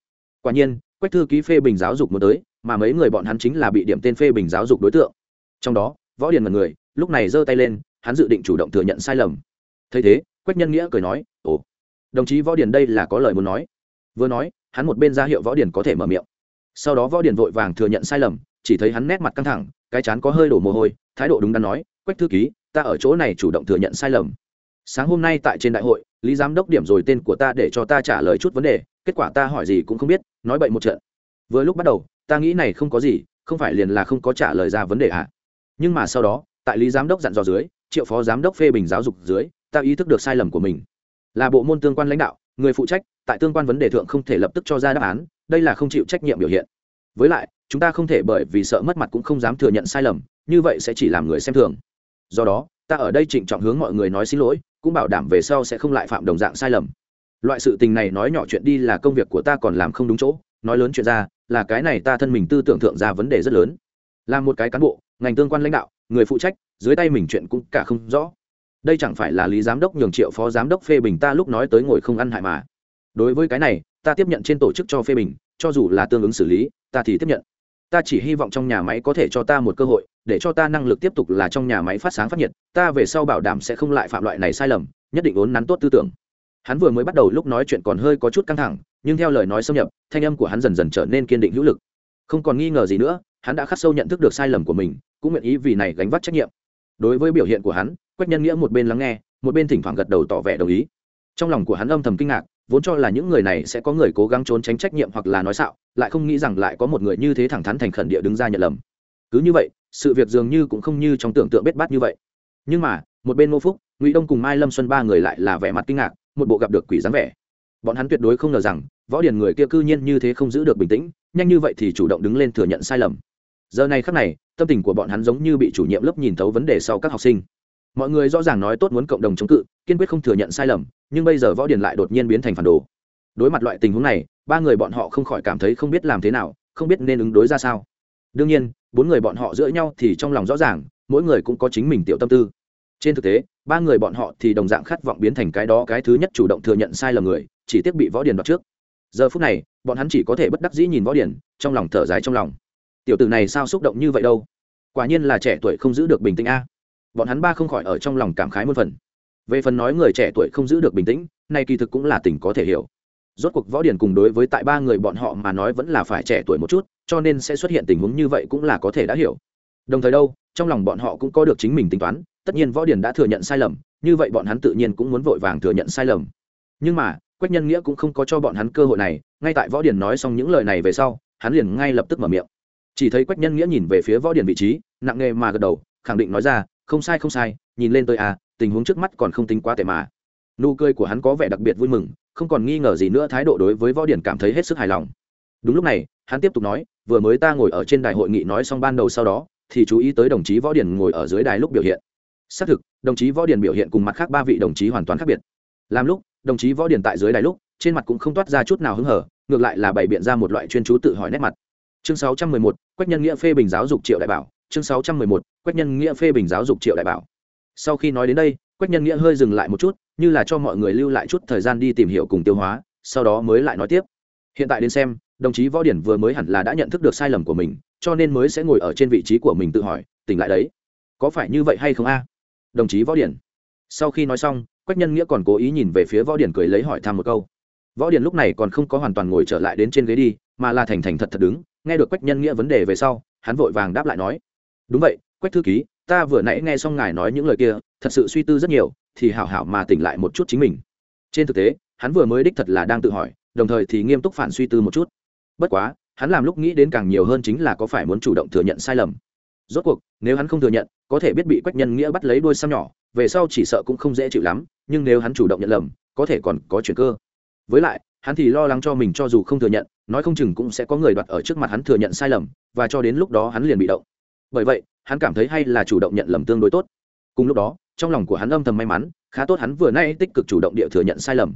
[SPEAKER 1] Quả nhiên, quách thư ký phê bình giáo dục muốn tới, mà mấy người bọn hắn chính là bị điểm tên phê bình giáo dục đối tượng. Trong đó, võ điền mật người, lúc này giơ tay lên, hắn dự định chủ động thừa nhận sai lầm. Thấy thế, quách nhân nghĩa cười nói, ồ đồng chí võ điển đây là có lời muốn nói. Vừa nói, hắn một bên ra hiệu võ điển có thể mở miệng. Sau đó võ điển vội vàng thừa nhận sai lầm, chỉ thấy hắn nét mặt căng thẳng, cái chán có hơi đổ mồ hôi, thái độ đúng đắn nói, quách thư ký, ta ở chỗ này chủ động thừa nhận sai lầm. Sáng hôm nay tại trên đại hội, lý giám đốc điểm rồi tên của ta để cho ta trả lời chút vấn đề, kết quả ta hỏi gì cũng không biết, nói bậy một trận. Vừa lúc bắt đầu, ta nghĩ này không có gì, không phải liền là không có trả lời ra vấn đề ạ à. nhưng mà sau đó, tại lý giám đốc dặn dò dưới, triệu phó giám đốc phê bình giáo dục dưới, ta ý thức được sai lầm của mình là bộ môn tương quan lãnh đạo, người phụ trách, tại tương quan vấn đề thượng không thể lập tức cho ra đáp án, đây là không chịu trách nhiệm biểu hiện. Với lại, chúng ta không thể bởi vì sợ mất mặt cũng không dám thừa nhận sai lầm, như vậy sẽ chỉ làm người xem thường. Do đó, ta ở đây trịnh trọng hướng mọi người nói xin lỗi, cũng bảo đảm về sau sẽ không lại phạm đồng dạng sai lầm. Loại sự tình này nói nhỏ chuyện đi là công việc của ta còn làm không đúng chỗ, nói lớn chuyện ra, là cái này ta thân mình tư tưởng thượng ra vấn đề rất lớn. Là một cái cán bộ, ngành tương quan lãnh đạo, người phụ trách, dưới tay mình chuyện cũng cả không rõ đây chẳng phải là lý giám đốc nhường triệu phó giám đốc phê bình ta lúc nói tới ngồi không ăn hại mà. Đối với cái này, ta tiếp nhận trên tổ chức cho phê bình, cho dù là tương ứng xử lý, ta thì tiếp nhận. Ta chỉ hy vọng trong nhà máy có thể cho ta một cơ hội, để cho ta năng lực tiếp tục là trong nhà máy phát sáng phát nhiệt, ta về sau bảo đảm sẽ không lại phạm loại này sai lầm, nhất định ốn nắn tốt tư tưởng. Hắn vừa mới bắt đầu lúc nói chuyện còn hơi có chút căng thẳng, nhưng theo lời nói xâm nhập, thanh âm của hắn dần dần trở nên kiên định hữu lực. Không còn nghi ngờ gì nữa, hắn đã khắc sâu nhận thức được sai lầm của mình, cũng nguyện ý vì này gánh vác trách nhiệm. Đối với biểu hiện của hắn quách nhân nghĩa một bên lắng nghe, một bên thỉnh thoảng gật đầu tỏ vẻ đồng ý. Trong lòng của hắn âm thầm kinh ngạc, vốn cho là những người này sẽ có người cố gắng trốn tránh trách nhiệm hoặc là nói xạo, lại không nghĩ rằng lại có một người như thế thẳng thắn thành khẩn địa đứng ra nhận lầm. Cứ như vậy, sự việc dường như cũng không như trong tưởng tượng bết bát như vậy. Nhưng mà, một bên ngô phúc, ngụy đông cùng mai lâm xuân ba người lại là vẻ mặt kinh ngạc, một bộ gặp được quỷ dáng vẻ. Bọn hắn tuyệt đối không ngờ rằng, võ điền người kia cư nhiên như thế không giữ được bình tĩnh, nhanh như vậy thì chủ động đứng lên thừa nhận sai lầm. Giờ này khắc này, tâm tình của bọn hắn giống như bị chủ nhiệm lớp nhìn thấu vấn đề sau các học sinh mọi người rõ ràng nói tốt muốn cộng đồng chống cự, kiên quyết không thừa nhận sai lầm, nhưng bây giờ võ điền lại đột nhiên biến thành phản đồ. Đối mặt loại tình huống này, ba người bọn họ không khỏi cảm thấy không biết làm thế nào, không biết nên ứng đối ra sao. Đương nhiên, bốn người bọn họ giữa nhau thì trong lòng rõ ràng, mỗi người cũng có chính mình tiểu tâm tư. Trên thực tế, ba người bọn họ thì đồng dạng khát vọng biến thành cái đó cái thứ nhất chủ động thừa nhận sai lầm người, chỉ tiếc bị võ điền đoạt trước. Giờ phút này, bọn hắn chỉ có thể bất đắc dĩ nhìn võ điền, trong lòng thở dài trong lòng. Tiểu tử này sao xúc động như vậy đâu? Quả nhiên là trẻ tuổi không giữ được bình tĩnh a bọn hắn ba không khỏi ở trong lòng cảm khái một phần. Về phần nói người trẻ tuổi không giữ được bình tĩnh nay kỳ thực cũng là tình có thể hiểu. Rốt cuộc võ điển cùng đối với tại ba người bọn họ mà nói vẫn là phải trẻ tuổi một chút, cho nên sẽ xuất hiện tình huống như vậy cũng là có thể đã hiểu. Đồng thời đâu, trong lòng bọn họ cũng có được chính mình tính toán, tất nhiên võ điển đã thừa nhận sai lầm, như vậy bọn hắn tự nhiên cũng muốn vội vàng thừa nhận sai lầm. Nhưng mà, quách nhân nghĩa cũng không có cho bọn hắn cơ hội này, ngay tại võ điển nói xong những lời này về sau, hắn liền ngay lập tức mở miệng. Chỉ thấy quách nhân nghĩa nhìn về phía võ điển vị trí, nặng nề mà gật đầu, khẳng định nói ra không sai không sai nhìn lên tôi à tình huống trước mắt còn không tính quá tệ mà. Nụ cười của hắn có vẻ đặc biệt vui mừng không còn nghi ngờ gì nữa thái độ đối với võ điển cảm thấy hết sức hài lòng. Đúng lúc này hắn tiếp tục nói vừa mới ta ngồi ở trên đài hội nghị nói xong ban đầu sau đó thì chú ý tới đồng chí võ điển ngồi ở dưới đài lúc biểu hiện. Xác thực đồng chí võ điển biểu hiện cùng mặt khác ba vị đồng chí hoàn toàn khác biệt. Làm lúc đồng chí võ điển tại dưới đài lúc trên mặt cũng không toát ra chút nào hứng hở ngược lại là bày biện ra một loại chuyên chú tự hỏi nét mặt. Chương 611, quách nhân nghĩa phê bình giáo dục triệu đại bảo chương 611, quách nhân nghĩa phê bình giáo dục triệu đại bảo. Sau khi nói đến đây quách nhân nghĩa hơi dừng lại một chút như là cho mọi người lưu lại chút thời gian đi tìm hiểu cùng tiêu hóa sau đó mới lại nói tiếp. Hiện tại đến xem đồng chí võ điển vừa mới hẳn là đã nhận thức được sai lầm của mình cho nên mới sẽ ngồi ở trên vị trí của mình tự hỏi tỉnh lại đấy có phải như vậy hay không a? Đồng chí võ điển. Sau khi nói xong quách nhân nghĩa còn cố ý nhìn về phía võ điển cười lấy hỏi thăm một câu. Võ điển lúc này còn không có hoàn toàn ngồi trở lại đến trên ghế đi mà là thành thành thật thật đứng nghe được quách nhân nghĩa vấn đề về sau hắn vội vàng đáp lại nói đúng vậy, quách thư ký, ta vừa nãy nghe xong ngài nói những lời kia, thật sự suy tư rất nhiều, thì hảo hảo mà tỉnh lại một chút chính mình. Trên thực tế, hắn vừa mới đích thật là đang tự hỏi, đồng thời thì nghiêm túc phản suy tư một chút. Bất quá, hắn làm lúc nghĩ đến càng nhiều hơn chính là có phải muốn chủ động thừa nhận sai lầm. Rốt cuộc, nếu hắn không thừa nhận, có thể biết bị quách nhân nghĩa bắt lấy đuôi xăm nhỏ, về sau chỉ sợ cũng không dễ chịu lắm, nhưng nếu hắn chủ động nhận lầm, có thể còn có chuyện cơ. Với lại, hắn thì lo lắng cho mình cho dù không thừa nhận, nói không chừng cũng sẽ có người đoạt ở trước mặt hắn thừa nhận sai lầm, và cho đến lúc đó hắn liền bị động bởi vậy, hắn cảm thấy hay là chủ động nhận lầm tương đối tốt. Cùng lúc đó, trong lòng của hắn âm thầm may mắn, khá tốt hắn vừa nay tích cực chủ động địa thừa nhận sai lầm.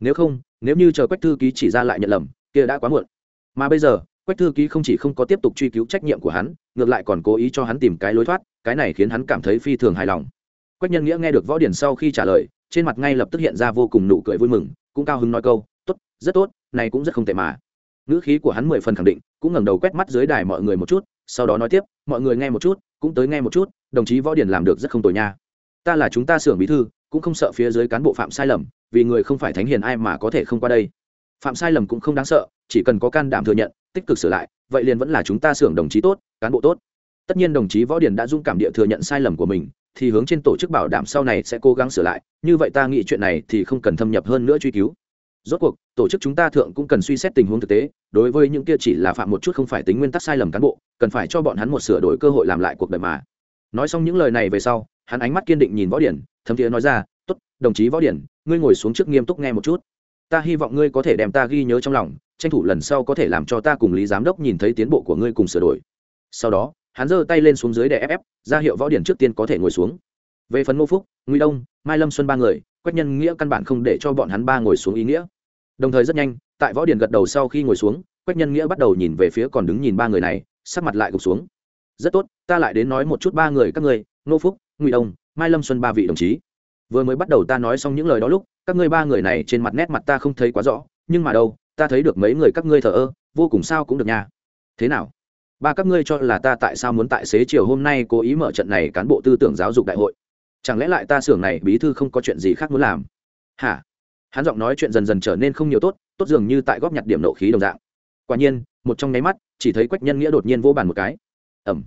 [SPEAKER 1] Nếu không, nếu như chờ quách thư ký chỉ ra lại nhận lầm, kia đã quá muộn. Mà bây giờ, quách thư ký không chỉ không có tiếp tục truy cứu trách nhiệm của hắn, ngược lại còn cố ý cho hắn tìm cái lối thoát, cái này khiến hắn cảm thấy phi thường hài lòng. Quách nhân nghĩa nghe được võ điển sau khi trả lời, trên mặt ngay lập tức hiện ra vô cùng nụ cười vui mừng, cũng cao hứng nói câu, tốt, rất tốt, này cũng rất không tệ mà. Ngữ khí của hắn mười phần khẳng định, cũng ngẩng đầu quét mắt dưới đài mọi người một chút, sau đó nói tiếp mọi người nghe một chút, cũng tới nghe một chút, đồng chí võ điển làm được rất không tồi nha. Ta là chúng ta xưởng bí thư, cũng không sợ phía dưới cán bộ phạm sai lầm, vì người không phải thánh hiền ai mà có thể không qua đây. Phạm sai lầm cũng không đáng sợ, chỉ cần có can đảm thừa nhận, tích cực sửa lại, vậy liền vẫn là chúng ta xưởng đồng chí tốt, cán bộ tốt. Tất nhiên đồng chí võ điển đã dung cảm địa thừa nhận sai lầm của mình, thì hướng trên tổ chức bảo đảm sau này sẽ cố gắng sửa lại, như vậy ta nghĩ chuyện này thì không cần thâm nhập hơn nữa truy cứu rốt cuộc, tổ chức chúng ta thượng cũng cần suy xét tình huống thực tế, đối với những kia chỉ là phạm một chút không phải tính nguyên tắc sai lầm cán bộ, cần phải cho bọn hắn một sửa đổi cơ hội làm lại cuộc đời mà. Nói xong những lời này về sau, hắn ánh mắt kiên định nhìn võ điển, thấm thiế nói ra t ố t đồng chí võ điển, ngươi ngồi xuống trước nghiêm túc nghe một chút. Ta hy vọng ngươi có thể đem ta ghi nhớ trong lòng, tranh thủ lần sau có thể làm cho ta cùng lý giám đốc nhìn thấy tiến bộ của ngươi cùng sửa đổi. Sau đó, hắn giơ tay lên xuống dưới để ép ép, ra hiệu võ điển trước tiên có thể ngồi xuống. Về phần ngô phúc nguy đông, mai lâm xuân ba người quách nhân nghĩa căn bản không để cho bọn hắn ba ngồi xuống ý nghĩa. Đồng thời rất nhanh, tại võ điền gật đầu sau khi ngồi xuống, quách nhân nghĩa bắt đầu nhìn về phía còn đứng nhìn ba người này, sắc mặt lại gục xuống. Rất tốt, ta lại đến nói một chút ba người, các người ngô phúc, ngụy đông, mai lâm xuân ba vị đồng chí. Vừa mới bắt đầu ta nói xong những lời đó lúc, các ngươi ba người này trên mặt nét mặt ta không thấy quá rõ, nhưng mà đâu, ta thấy được mấy người các ngươi thờ ơ, vô cùng sao cũng được nha. Thế nào? Ba các ngươi cho là ta tại sao muốn tại xế chiều hôm nay cố ý mở trận này cán bộ tư tưởng giáo dục đại hội? Chẳng lẽ lại ta xưởng này bí thư không có chuyện gì khác muốn làm? Hả? Hắn giọng nói chuyện dần dần trở nên không nhiều tốt tốt dường như tại góp nhặt điểm nộ khí đồng dạng. Quả nhiên, một trong nháy mắt, chỉ thấy quách nhân nghĩa đột nhiên vỗ bàn một cái. Ẩm.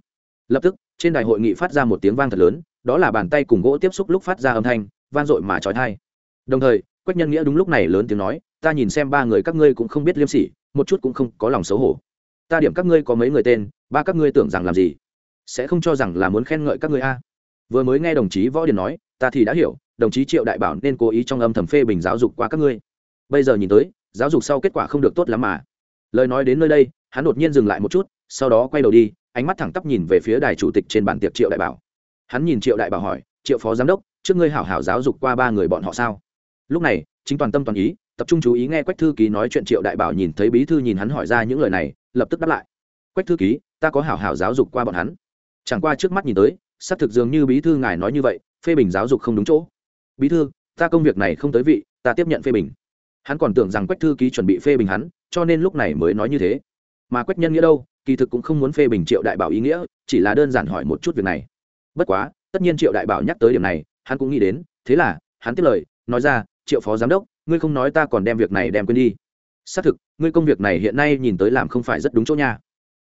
[SPEAKER 1] Lập tức, trên đài hội nghị phát ra một tiếng vang thật lớn, đó là bàn tay cùng gỗ tiếp xúc lúc phát ra âm thanh, vang dội mà trói thai. Đồng thời, quách nhân nghĩa đúng lúc này lớn tiếng nói, ta nhìn xem ba người các ngươi cũng không biết liêm sỉ, một chút cũng không có lòng xấu hổ. Ta điểm các ngươi có mấy người tên, ba các ngươi tưởng rằng làm gì? Sẽ không cho rằng là muốn khen ngợi các ngươi a vừa mới nghe đồng chí võ điền nói, ta thì đã hiểu, đồng chí triệu đại bảo nên cố ý trong âm thầm phê bình giáo dục qua các ngươi. Bây giờ nhìn tới, giáo dục sau kết quả không được tốt lắm mà. Lời nói đến nơi đây, hắn đột nhiên dừng lại một chút, sau đó quay đầu đi, ánh mắt thẳng tắp nhìn về phía đài chủ tịch trên bàn tiệc triệu đại bảo. Hắn nhìn triệu đại bảo hỏi, triệu phó giám đốc, trước ngươi hảo hảo giáo dục qua ba người bọn họ sao? Lúc này, chính toàn tâm toàn ý, tập trung chú ý nghe quách thư ký nói chuyện triệu đại bảo nhìn thấy bí thư nhìn hắn hỏi ra những lời này, lập tức đáp lại. Quách thư ký, ta có hảo hảo giáo dục qua bọn hắn. Chẳng qua trước mắt nhìn tới xác thực dường như bí thư ngài nói như vậy, phê bình giáo dục không đúng chỗ. Bí thư, ta công việc này không tới vị, ta tiếp nhận phê bình. Hắn còn tưởng rằng quách thư ký chuẩn bị phê bình hắn, cho nên lúc này mới nói như thế. Mà quách nhân nghĩa đâu, kỳ thực cũng không muốn phê bình triệu đại bảo ý nghĩa, chỉ là đơn giản hỏi một chút việc này. Bất quá, tất nhiên triệu đại bảo nhắc tới điểm này, hắn cũng nghĩ đến, thế là, hắn tiếp lời, nói ra, triệu phó giám đốc, ngươi không nói ta còn đem việc này đem quên đi. Xác thực, ngươi công việc này hiện nay nhìn tới làm không phải rất đúng chỗ nha.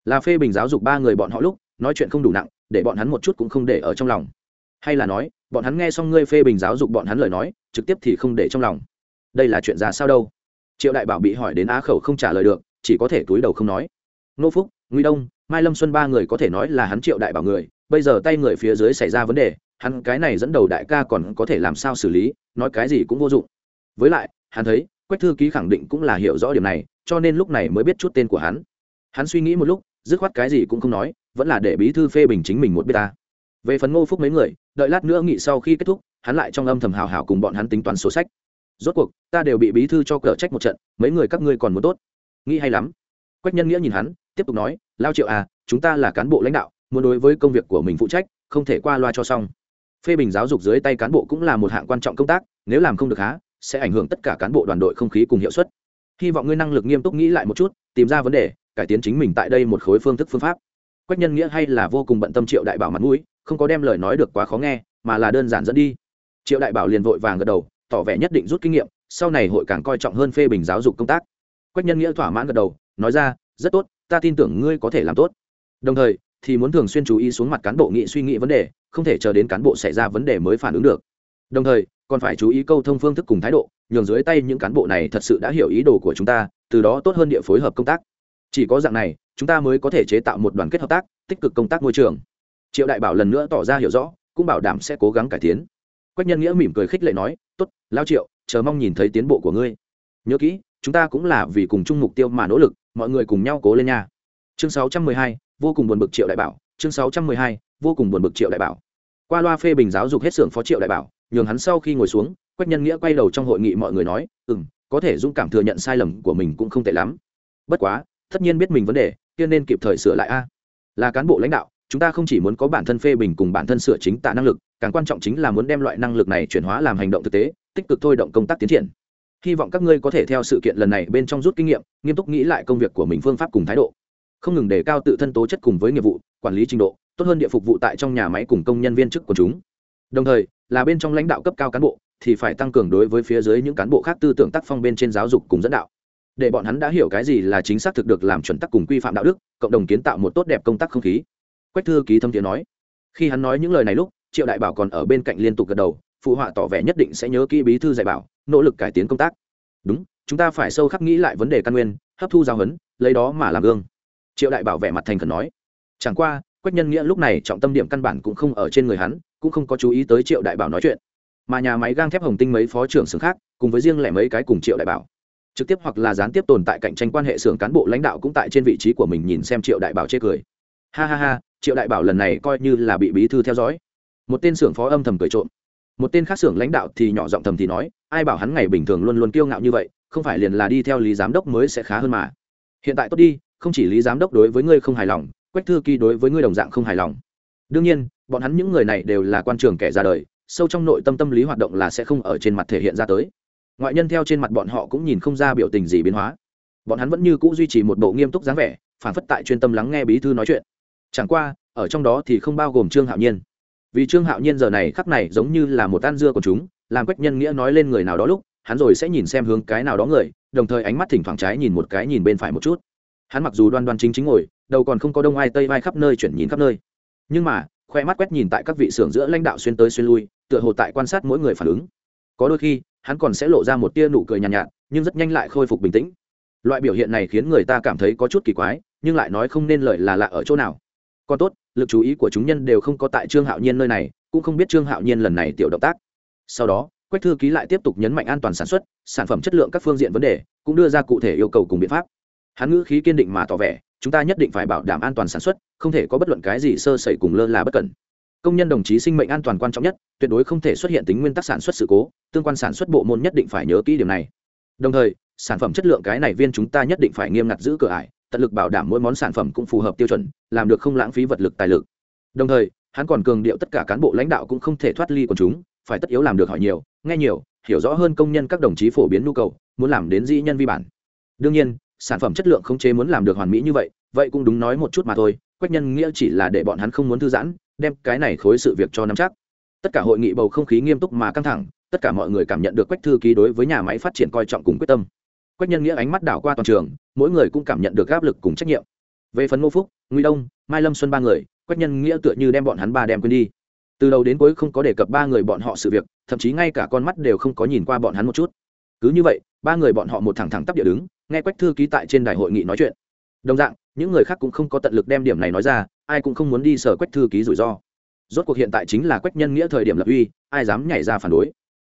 [SPEAKER 1] Là phê bình giáo dục ba người bọn họ lúc, nói chuyện không đủ nặng để bọn hắn một chút cũng không để ở trong lòng. Hay là nói, bọn hắn nghe xong ngươi phê bình giáo dục bọn hắn lời nói, trực tiếp thì không để trong lòng. Đây là chuyện ra sao đâu? Triệu đại bảo bị hỏi đến á khẩu không trả lời được, chỉ có thể túi đầu không nói. Nô phúc nguy đông, mai lâm xuân ba người có thể nói là hắn triệu đại bảo người, bây giờ tay người phía dưới xảy ra vấn đề, hắn cái này dẫn đầu đại ca còn có thể làm sao xử lý, nói cái gì cũng vô dụng. Với lại, hắn thấy, quách thư ký khẳng định cũng là hiểu rõ điểm này, cho nên lúc này mới biết chút tên của hắn. Hắn suy nghĩ một lúc, dứt khoát cái gì cũng không nói vẫn là để bí thư phê bình chính mình một biết ta về phần ngô phúc mấy người, đợi lát nữa nghị sau khi kết thúc, hắn lại trong âm thầm hào hào cùng bọn hắn tính toán sổ sách. Rốt cuộc, ta đều bị bí thư cho cờ trách một trận, mấy người các ngươi còn muốn tốt. Nghĩ hay lắm. Quách nhân nghĩa nhìn hắn, tiếp tục nói, lao triệu à chúng ta là cán bộ lãnh đạo, muốn đối với công việc của mình phụ trách, không thể qua loa cho xong. Phê bình giáo dục dưới tay cán bộ cũng là một hạng quan trọng công tác, nếu làm không được há, sẽ ảnh hưởng tất cả cán bộ đoàn đội không khí cùng hiệu suất. Hy vọng ngươi năng lực nghiêm túc nghĩ lại một chút, tìm ra vấn đề, cải tiến chính mình tại đây một khối phương thức phương pháp quách nhân nghĩa hay là vô cùng bận tâm triệu đại bảo mặt mũi, không có đem lời nói được quá khó nghe, mà là đơn giản dẫn đi. Triệu đại bảo liền vội vàng gật đầu, tỏ vẻ nhất định rút kinh nghiệm, sau này hội càng coi trọng hơn phê bình giáo dục công tác. Quách nhân nghĩa thỏa mãn gật đầu, nói ra, rất tốt, ta tin tưởng ngươi có thể làm tốt. Đồng thời, thì muốn thường xuyên chú ý xuống mặt cán bộ nghị suy nghĩ vấn đề, không thể chờ đến cán bộ xảy ra vấn đề mới phản ứng được. Đồng thời, còn phải chú ý câu thông phương thức cùng thái độ, nhường dưới tay những cán bộ này thật sự đã hiểu ý đồ của chúng ta, từ đó tốt hơn địa phối hợp công tác chỉ có dạng này chúng ta mới có thể chế tạo một đoàn kết hợp tác tích cực công tác môi trường. Triệu đại bảo lần nữa tỏ ra hiểu rõ cũng bảo đảm sẽ cố gắng cải tiến. Quách nhân nghĩa mỉm cười khích lệ nói t ố t lao triệu chờ mong nhìn thấy tiến bộ của ngươi. Nhớ kỹ chúng ta cũng là vì cùng chung mục tiêu mà nỗ lực mọi người cùng nhau cố lên nha. Chương 612, vô cùng buồn bực triệu đại bảo. Chương 612, vô cùng buồn bực triệu đại bảo. Qua loa phê bình giáo dục hết xưởng phó triệu đại bảo nhường hắn sau khi ngồi xuống quách nhân nghĩa quay đầu trong hội nghị mọi người nói ừ m có thể dũng cảm thừa nhận sai lầm của mình cũng không tệ lắm. Bất quá tất nhiên biết mình vấn đề, kia nên kịp thời sửa lại a. Là cán bộ lãnh đạo, chúng ta không chỉ muốn có bản thân phê bình cùng bản thân sửa chính tạ năng lực, càng quan trọng chính là muốn đem loại năng lực này chuyển hóa làm hành động thực tế, tích cực thôi động công tác tiến triển. Hy vọng các ngươi có thể theo sự kiện lần này bên trong rút kinh nghiệm, nghiêm túc nghĩ lại công việc của mình phương pháp cùng thái độ. Không ngừng đề cao tự thân tố chất cùng với nghiệp vụ, quản lý trình độ, tốt hơn địa phục vụ tại trong nhà máy cùng công nhân viên chức của chúng. Đồng thời, là bên trong lãnh đạo cấp cao cán bộ, thì phải tăng cường đối với phía dưới những cán bộ khác tư tưởng tác phong bên trên giáo dục cùng dẫn đạo để bọn hắn đã hiểu cái gì là chính xác thực được làm chuẩn tắc cùng quy phạm đạo đức, cộng đồng kiến tạo một tốt đẹp công tác không khí. Quách thư ký thâm tiến nói, khi hắn nói những lời này lúc, triệu đại bảo còn ở bên cạnh liên tục gật đầu, phụ họa tỏ vẻ nhất định sẽ nhớ kỹ bí thư dạy bảo, nỗ lực cải tiến công tác. Đúng, chúng ta phải sâu khắc nghĩ lại vấn đề căn nguyên, hấp thu giao hấn lấy đó mà làm gương. Triệu đại bảo vẻ mặt thành khẩn nói, chẳng qua, quách nhân nghĩa lúc này trọng tâm điểm căn bản cũng không ở trên người hắn, cũng không có chú ý tới triệu đại bảo nói chuyện. Mà nhà máy gang thép hồng tinh mấy phó trưởng xưởng khác, cùng với riêng lẻ mấy cái cùng triệu đại bảo trực tiếp hoặc là gián tiếp tồn tại cạnh tranh quan hệ xưởng cán bộ lãnh đạo cũng tại trên vị trí của mình nhìn xem triệu đại bảo chê cười. Ha ha ha, triệu đại bảo lần này coi như là bị bí thư theo dõi. Một tên xưởng phó âm thầm cười trộm. Một tên khác xưởng lãnh đạo thì nhỏ giọng thầm thì nói, ai bảo hắn ngày bình thường luôn luôn kiêu ngạo như vậy, không phải liền là đi theo lý giám đốc mới sẽ khá hơn mà. Hiện tại tốt đi, không chỉ lý giám đốc đối với ngươi không hài lòng, quách thư ký đối với ngươi đồng dạng không hài lòng. Đương nhiên, bọn hắn những người này đều là quan trường kẻ ra đời, sâu trong nội tâm tâm lý hoạt động là sẽ không ở trên mặt thể hiện ra tới ngoại nhân theo trên mặt bọn họ cũng nhìn không ra biểu tình gì biến hóa. Bọn hắn vẫn như c ũ duy trì một bộ nghiêm túc dáng vẻ phản phất tại chuyên tâm lắng nghe bí thư nói chuyện. Chẳng qua, ở trong đó thì không bao gồm trương hạo nhiên. Vì trương hạo nhiên giờ này khắc này giống như là một tan dưa của chúng, làm quách nhân nghĩa nói lên người nào đó lúc, hắn rồi sẽ nhìn xem hướng cái nào đó người, đồng thời ánh mắt thỉnh thoảng trái nhìn một cái nhìn bên phải một chút. Hắn mặc dù đoan đoan chính chính ngồi, đầu còn không có đông ai tây vai khắp nơi chuyển nhìn khắp nơi. Nhưng mà, khoe mắt quét nhìn tại các vị xưởng giữa lãnh đạo xuyên tới xuyên lui, tựa hồ tại quan sát mỗi người phản ứng. Có đôi khi hắn còn sẽ lộ ra một tia nụ cười nhàn nhạt, nhạt nhưng rất nhanh lại khôi phục bình tĩnh. Loại biểu hiện này khiến người ta cảm thấy có chút kỳ quái nhưng lại nói không nên lời là lạ ở chỗ nào. Còn tốt lực chú ý của chúng nhân đều không có tại trương hạo nhiên nơi này cũng không biết trương hạo nhiên lần này tiểu động tác. Sau đó quách thư ký lại tiếp tục nhấn mạnh an toàn sản xuất sản phẩm chất lượng các phương diện vấn đề cũng đưa ra cụ thể yêu cầu cùng biện pháp. Hắn ngữ khí kiên định mà tỏ vẻ chúng ta nhất định phải bảo đảm an toàn sản xuất không thể có bất luận cái gì sơ sẩy cùng lơ là bất cẩn công nhân đồng chí sinh mệnh an toàn quan trọng nhất, tuyệt đối không thể xuất hiện tính nguyên tắc sản xuất sự cố, tương quan sản xuất bộ môn nhất định phải nhớ kỹ điều này. Đồng thời, sản phẩm chất lượng cái này viên chúng ta nhất định phải nghiêm ngặt giữ cửa ải, tận lực bảo đảm mỗi món sản phẩm cũng phù hợp tiêu chuẩn, làm được không lãng phí vật lực tài lực. Đồng thời, hắn còn cường điệu tất cả cán bộ lãnh đạo cũng không thể thoát ly quần chúng, phải tất yếu làm được hỏi nhiều, nghe nhiều, hiểu rõ hơn công nhân các đồng chí phổ biến nhu cầu, muốn làm đến dĩ nhân vi bản. Đương nhiên, sản phẩm chất lượng không chế muốn làm được hoàn mỹ như vậy vậy cũng đúng nói một chút mà thôi, quách nhân nghĩa chỉ là để bọn hắn không muốn thư giãn đem cái này khối sự việc cho nắm chắc. Tất cả hội nghị bầu không khí nghiêm túc mà căng thẳng, tất cả mọi người cảm nhận được quách thư ký đối với nhà máy phát triển coi trọng cùng quyết tâm. Quách nhân nghĩa ánh mắt đảo qua toàn trường, mỗi người cũng cảm nhận được áp lực cùng trách nhiệm. Về phần ngô phúc nguy đông, mai lâm xuân ba người, quách nhân nghĩa tựa như đem bọn hắn ba đem quên đi. Từ đầu đến cuối không có đề cập ba người bọn họ sự việc, thậm chí ngay cả con mắt đều không có nhìn qua bọn hắn một chút. Cứ như vậy, ba người bọn họ một thẳng thẳng tắp địa đứng, nghe quách thư ký tại trên đài hội nghị nói chuyện. Đồng dạng, những người khác cũng không có tận lực đem điểm này nói ra ai cũng không muốn đi sở quách thư ký rủi ro. Rốt cuộc hiện tại chính là quách nhân nghĩa thời điểm lập uy, ai dám nhảy ra phản đối?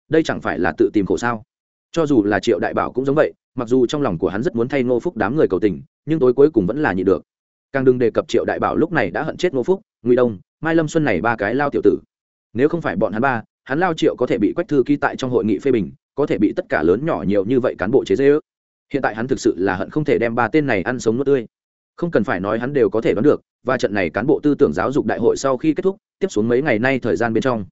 [SPEAKER 1] Đây chẳng phải là tự tìm khổ sao? Cho dù là triệu đại bảo cũng giống vậy, mặc dù trong lòng của hắn rất muốn thay ngô phúc đám người cầu tình, nhưng tối cuối cùng vẫn là nhịn được. Càng đừng đề cập triệu đại bảo lúc này đã hận chết ngô phúc nguy đông, mai lâm xuân này ba cái lao tiểu tử. Nếu không phải bọn hắn ba, hắn lao triệu có thể bị quách thư ký tại trong hội nghị phê bình, có thể bị tất cả lớn nhỏ nhiều như vậy cán bộ chế dễ ước hiện tại hắn thực sự là hận không thể đem ba tên này ăn sống nuốt tươi không cần phải nói hắn đều có thể đoán được, và trận này cán bộ tư tưởng giáo dục đại hội sau khi kết thúc, tiếp xuống mấy ngày nay thời gian bên trong,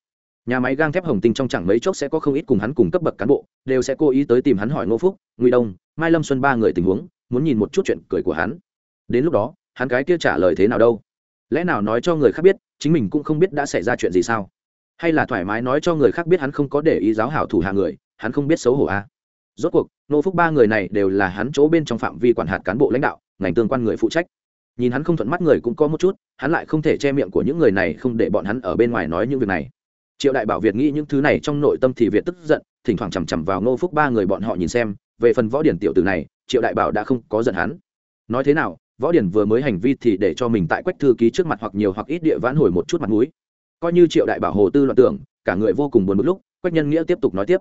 [SPEAKER 1] nhà máy gang thép hồng tinh trong chẳng mấy chốc sẽ có không ít cùng hắn cùng cấp bậc cán bộ, đều sẽ cố ý tới tìm hắn hỏi ngô phúc nguy đông, mai lâm xuân ba người tình huống, muốn nhìn một chút chuyện cười của hắn. Đến lúc đó, hắn cái kia trả lời thế nào đâu? Lẽ nào nói cho người khác biết, chính mình cũng không biết đã xảy ra chuyện gì sao? Hay là thoải mái nói cho người khác biết hắn không có để ý giáo hảo thủ hạ người, hắn không biết xấu hổ à? rốt cuộc nô phúc ba người này đều là hắn chỗ bên trong phạm vi quản hạt cán bộ lãnh đạo ngành tương quan người phụ trách. Nhìn hắn không thuận mắt người cũng có một chút, hắn lại không thể che miệng của những người này không để bọn hắn ở bên ngoài nói những việc này. Triệu đại bảo việt nghĩ những thứ này trong nội tâm thì việt tức giận, thỉnh thoảng chằm chằm vào ngô phúc ba người bọn họ nhìn xem, về phần võ điển tiểu tử này, triệu đại bảo đã không có giận hắn. Nói thế nào, võ điển vừa mới hành vi thì để cho mình tại quách thư ký trước mặt hoặc nhiều hoặc ít địa vãn hồi một chút mặt mũi. Coi như triệu đại bảo hồ tư loạn tưởng, cả người vô cùng buồn một lúc, quách nhân nghĩa tiếp tục nói tiếp.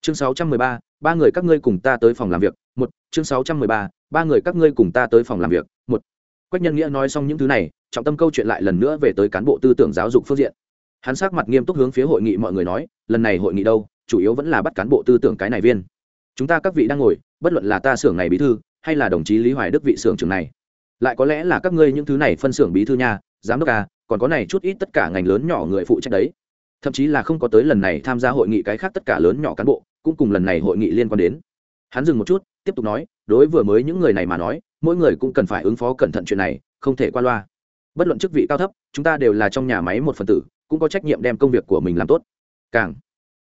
[SPEAKER 1] Chương sáu trăm mười ba ba người các ngươi cùng ta tới phòng làm việc. Một, chương sáu trăm mười ba người các ngươi cùng ta tới phòng làm việc, một, quách nhân nghĩa nói xong những thứ này, trọng tâm câu chuyện lại lần nữa về tới cán bộ tư tưởng giáo dục phương diện. Hắn sắc mặt nghiêm túc hướng phía hội nghị mọi người nói, lần này hội nghị đâu, chủ yếu vẫn là bắt cán bộ tư tưởng cái này viên. Chúng ta các vị đang ngồi, bất luận là ta xưởng này bí thư, hay là đồng chí lý hoài đức vị xưởng trưởng này, lại có lẽ là các ngươi những thứ này phân xưởng bí thư nha, giám đốc à còn có này chút ít tất cả ngành lớn nhỏ người phụ trách đấy. Thậm chí là không có tới lần này tham gia hội nghị cái khác tất cả lớn nhỏ cán bộ, cũng cùng lần này hội nghị liên quan đến. Hắn dừng một chút tiếp tục nói, đối vừa mới những người này mà nói, mỗi người cũng cần phải ứng phó cẩn thận chuyện này, không thể qua loa. Bất luận chức vị cao thấp, chúng ta đều là trong nhà máy một phần tử, cũng có trách nhiệm đem công việc của mình làm tốt. Càng,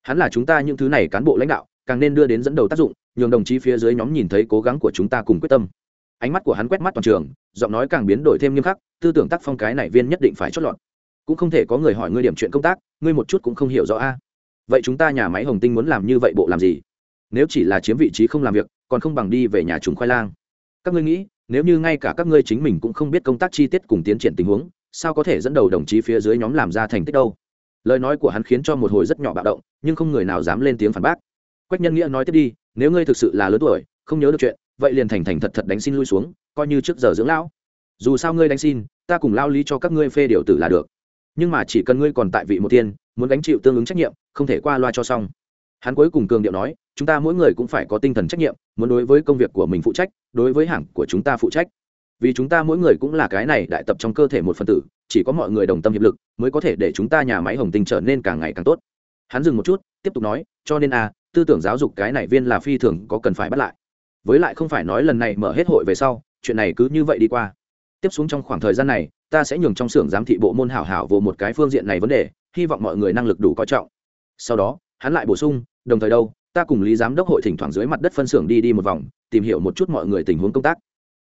[SPEAKER 1] hắn là chúng ta những thứ này cán bộ lãnh đạo, càng nên đưa đến dẫn đầu tác dụng, nhường đồng chí phía dưới nhóm nhìn thấy cố gắng của chúng ta cùng quyết tâm. Ánh mắt của hắn quét mắt toàn trường, giọng nói càng biến đổi thêm nghiêm khắc, tư tưởng tác phong cái này viên nhất định phải chót lọt. Cũng không thể có người hỏi ngươi điểm chuyện công tác, ngươi một chút cũng không hiểu rõ a. Vậy chúng ta nhà máy hồng tinh muốn làm như vậy bộ làm gì? Nếu chỉ là chiếm vị trí không làm việc còn không bằng đi về nhà trùng khoai lang. Các ngươi nghĩ, nếu như ngay cả các ngươi chính mình cũng không biết công tác chi tiết cùng tiến triển tình huống, sao có thể dẫn đầu đồng chí phía dưới nhóm làm ra thành tích đâu? Lời nói của hắn khiến cho một hồi rất nhỏ bạo động, nhưng không người nào dám lên tiếng phản bác. Quách nhân nghĩa nói tiếp đi, nếu ngươi thực sự là lớn tuổi, không nhớ được chuyện, vậy liền thành thành thật thật đánh xin lui xuống, coi như trước giờ dưỡng lão. Dù sao ngươi đánh xin, ta cùng lao lý cho các ngươi phê điều tử là được. Nhưng mà chỉ cần ngươi còn tại vị một tiên, muốn gánh chịu tương ứng trách nhiệm, không thể qua loa cho xong. Hắn cuối cùng cường điệu nói chúng ta mỗi người cũng phải có tinh thần trách nhiệm, muốn đối với công việc của mình phụ trách, đối với hàng của chúng ta phụ trách. Vì chúng ta mỗi người cũng là cái này đại tập trong cơ thể một phần tử, chỉ có mọi người đồng tâm hiệp lực mới có thể để chúng ta nhà máy hồng tinh trở nên càng ngày càng tốt. Hắn dừng một chút, tiếp tục nói, cho nên a tư tưởng giáo dục cái này viên là phi thường có cần phải bắt lại. Với lại không phải nói lần này mở hết hội về sau, chuyện này cứ như vậy đi qua. Tiếp xuống trong khoảng thời gian này, ta sẽ nhường trong xưởng giám thị bộ môn hảo hảo vô một cái phương diện này vấn đề, hy vọng mọi người năng lực đủ coi trọng. Sau đó, hắn lại bổ sung, đồng thời đâu ta cùng lý giám đốc hội thỉnh thoảng dưới mặt đất phân xưởng đi đi một vòng, tìm hiểu một chút mọi người tình huống công tác.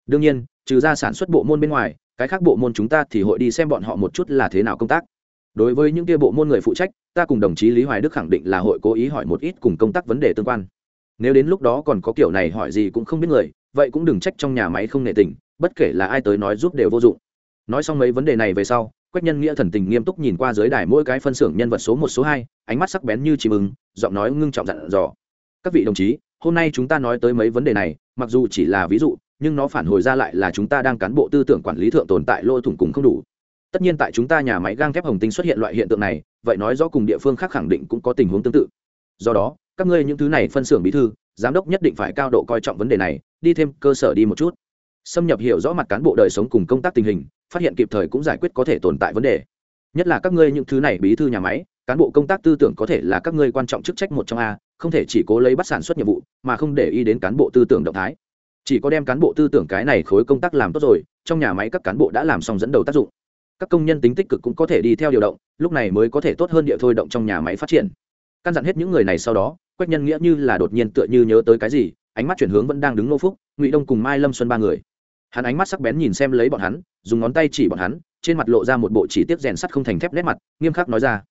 [SPEAKER 1] Đương nhiên, trừ ra sản xuất bộ môn bên ngoài, cái khác bộ môn chúng ta thì hội đi xem bọn họ một chút là thế nào công tác. Đối với những kia bộ môn người phụ trách, ta cùng đồng chí lý hoài đức khẳng định là hội cố ý hỏi một ít cùng công tác vấn đề tương quan. Nếu đến lúc đó còn có kiểu này hỏi gì cũng không biết người, vậy cũng đừng trách trong nhà máy không nệ tình, bất kể là ai tới nói giúp đều vô dụng. Nói xong mấy vấn đề này về sau quách nhân nghĩa thần tình nghiêm túc nhìn qua dưới đài mỗi cái phân xưởng nhân vật số một, số hai, ánh mắt sắc bén như chìm ưng, giọng nói ngưng trọng dặn dò. Các vị đồng chí, hôm nay chúng ta nói tới mấy vấn đề này, mặc dù chỉ là ví dụ, nhưng nó phản hồi ra lại là chúng ta đang cán bộ tư tưởng quản lý thượng tồn tại lỗ thủng cùng không đủ. Tất nhiên tại chúng ta nhà máy gang thép hồng tinh xuất hiện loại hiện tượng này, vậy nói rõ cùng địa phương khác khẳng định cũng có tình huống tương tự. Do đó, các ngươi những thứ này phân xưởng bí thư, giám đốc nhất định phải cao độ coi trọng vấn đề này, đi thêm cơ sở đi một chút. Xâm nhập hiểu rõ mặt cán bộ đời sống cùng công tác tình hình phát hiện kịp thời cũng giải quyết có thể tồn tại vấn đề. Nhất là các ngươi những thứ này bí thư nhà máy, cán bộ công tác tư tưởng có thể là các ngươi quan trọng chức trách một trong a, không thể chỉ cố lấy bắt sản xuất nhiệm vụ, mà không để ý đến cán bộ tư tưởng động thái. Chỉ có đem cán bộ tư tưởng cái này khối công tác làm tốt rồi, trong nhà máy các cán bộ đã làm xong dẫn đầu tác dụng. Các công nhân tính tích cực cũng có thể đi theo điều động, lúc này mới có thể tốt hơn địa thôi động trong nhà máy phát triển. Căn dặn hết những người này sau đó, quách nhân nghĩa như là đột nhiên tựa như nhớ tới cái gì, ánh mắt chuyển hướng vẫn đang đứng nô phúc, ngụy đông cùng mai lâm xuân ba người hắn ánh mắt sắc bén nhìn xem lấy bọn hắn, dùng ngón tay chỉ bọn hắn, trên mặt lộ ra một bộ chỉ tiết rèn sắt không thành thép nét mặt, nghiêm khắc nói ra.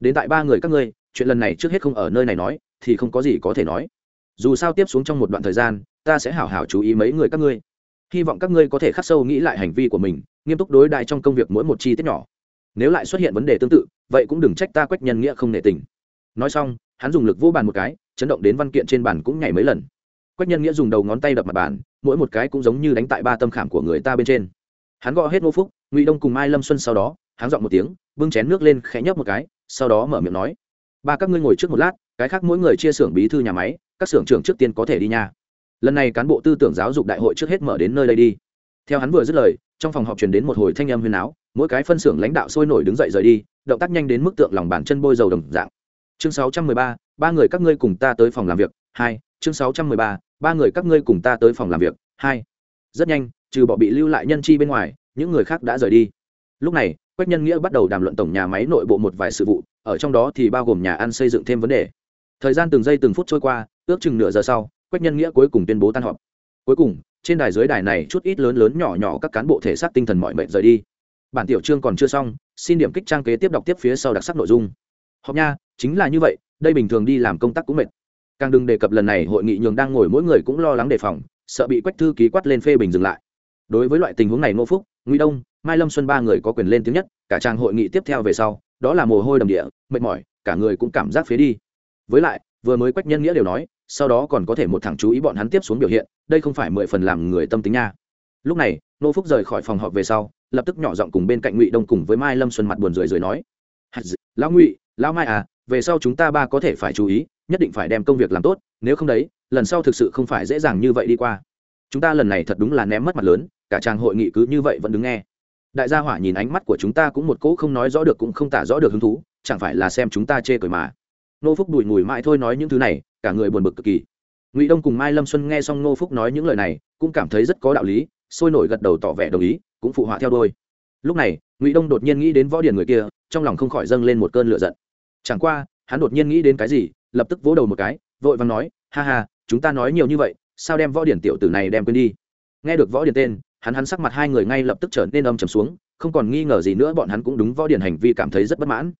[SPEAKER 1] Đến tại ba người các ngươi, chuyện lần này trước hết không ở nơi này nói, thì không có gì có thể nói. Dù sao tiếp xuống trong một đoạn thời gian, ta sẽ hảo hảo chú ý mấy người các ngươi. Hy vọng các ngươi có thể khắc sâu nghĩ lại hành vi của mình, nghiêm túc đối đại trong công việc mỗi một chi tiết nhỏ. Nếu lại xuất hiện vấn đề tương tự, vậy cũng đừng trách ta quách nhân nghĩa không nể tình. Nói xong, hắn dùng lực vô bàn một cái, chấn động đến văn kiện trên bàn cũng nhảy mấy lần. Quách nhân nghĩa dùng đầu ngón tay đập mặt bàn mỗi một cái cũng giống như đánh tại ba tâm khảm của người ta bên trên. Hắn gõ hết ngô phúc ngụy đông cùng mai lâm xuân sau đó hắn dọn một tiếng bưng chén nước lên khẽ nhấp một cái sau đó mở miệng nói ba các ngươi ngồi trước một lát cái khác mỗi người chia xưởng bí thư nhà máy các xưởng trưởng trước tiên có thể đi nha. Lần này cán bộ tư tưởng giáo dục đại hội trước hết mở đến nơi đây đi. Theo hắn vừa dứt lời trong phòng họp truyền đến một hồi thanh âm huyền áo mỗi cái phân xưởng lãnh đạo sôi nổi đứng dậy rời đi động tác nhanh đến mức tượng lòng bàn chân bôi dầu đồng dạng. Chương 613, ba người các ngươi cùng ta tới phòng làm việc. Hai chương 613, ba người các ngươi cùng ta tới phòng làm việc, hai, rất nhanh, trừ bỏ bị lưu lại nhân chi bên ngoài, những người khác đã rời đi. Lúc này, quách nhân nghĩa bắt đầu đàm luận tổng nhà máy nội bộ một vài sự vụ, ở trong đó thì bao gồm nhà ăn xây dựng thêm vấn đề. Thời gian từng giây từng phút trôi qua, ước chừng nửa giờ sau, quách nhân nghĩa cuối cùng tuyên bố tan họp. Cuối cùng, trên đài dưới đài này chút ít lớn lớn nhỏ nhỏ các cán bộ thể xác tinh thần mọi mệnh rời đi. Bản tiểu chương còn chưa xong, xin điểm kích trang kế tiếp đọc tiếp phía sau đặc sắc nội dung. Họp nha, chính là như vậy, đây bình thường đi làm công tác cũng mệt càng đừng đề cập lần này hội nghị nhường đang ngồi mỗi người cũng lo lắng đề phòng, sợ bị quách thư ký quát lên phê bình dừng lại. Đối với loại tình huống này ngô phúc nguy đông, mai lâm xuân ba người có quyền lên tiếng nhất, cả trang hội nghị tiếp theo về sau, đó là mồ hôi đầm địa, mệt mỏi, cả người cũng cảm giác phế đi. Với lại, vừa mới quách nhân nghĩa đều nói, sau đó còn có thể một thằng chú ý bọn hắn tiếp xuống biểu hiện, đây không phải mười phần làm người tâm tính nha. Lúc này nô phúc rời khỏi phòng họp về sau, lập tức nhỏ giọng cùng bên cạnh ngụy đông cùng với mai lâm xuân mặt buồn rười rười nói lão ngụy, lão mai à về sau chúng ta ba có thể phải chú ý, nhất định phải đem công việc làm tốt, nếu không đấy, lần sau thực sự không phải dễ dàng như vậy đi qua. Chúng ta lần này thật đúng là ném mất mặt lớn, cả trang hội nghị cứ như vậy vẫn đứng nghe. Đại gia hỏa nhìn ánh mắt của chúng ta cũng một cỗ không nói rõ được cũng không tả rõ được hứng thú, chẳng phải là xem chúng ta chê cười mà. Nô phúc đùi ngùi mãi thôi nói những thứ này, cả người buồn bực cực kỳ. Ngụy đông cùng mai lâm xuân nghe xong Nô phúc nói những lời này, cũng cảm thấy rất có đạo lý, sôi nổi gật đầu tỏ vẻ đồng ý, cũng phụ họa theo đôi lúc này, ngụy đông đột nhiên nghĩ đến võ điển người kia, trong lòng không khỏi dâng lên một cơn lửa giận chẳng qua, hắn đột nhiên nghĩ đến cái gì, lập tức vỗ đầu một cái, vội vàng nói, ha ha, chúng ta nói nhiều như vậy, sao đem võ điển tiểu tử này đem quên đi? Nghe được võ điển tên, hắn hắn sắc mặt hai người ngay lập tức trở nên âm trầm xuống, không còn nghi ngờ gì nữa, bọn hắn cũng đúng võ điển hành vi cảm thấy rất bất mãn.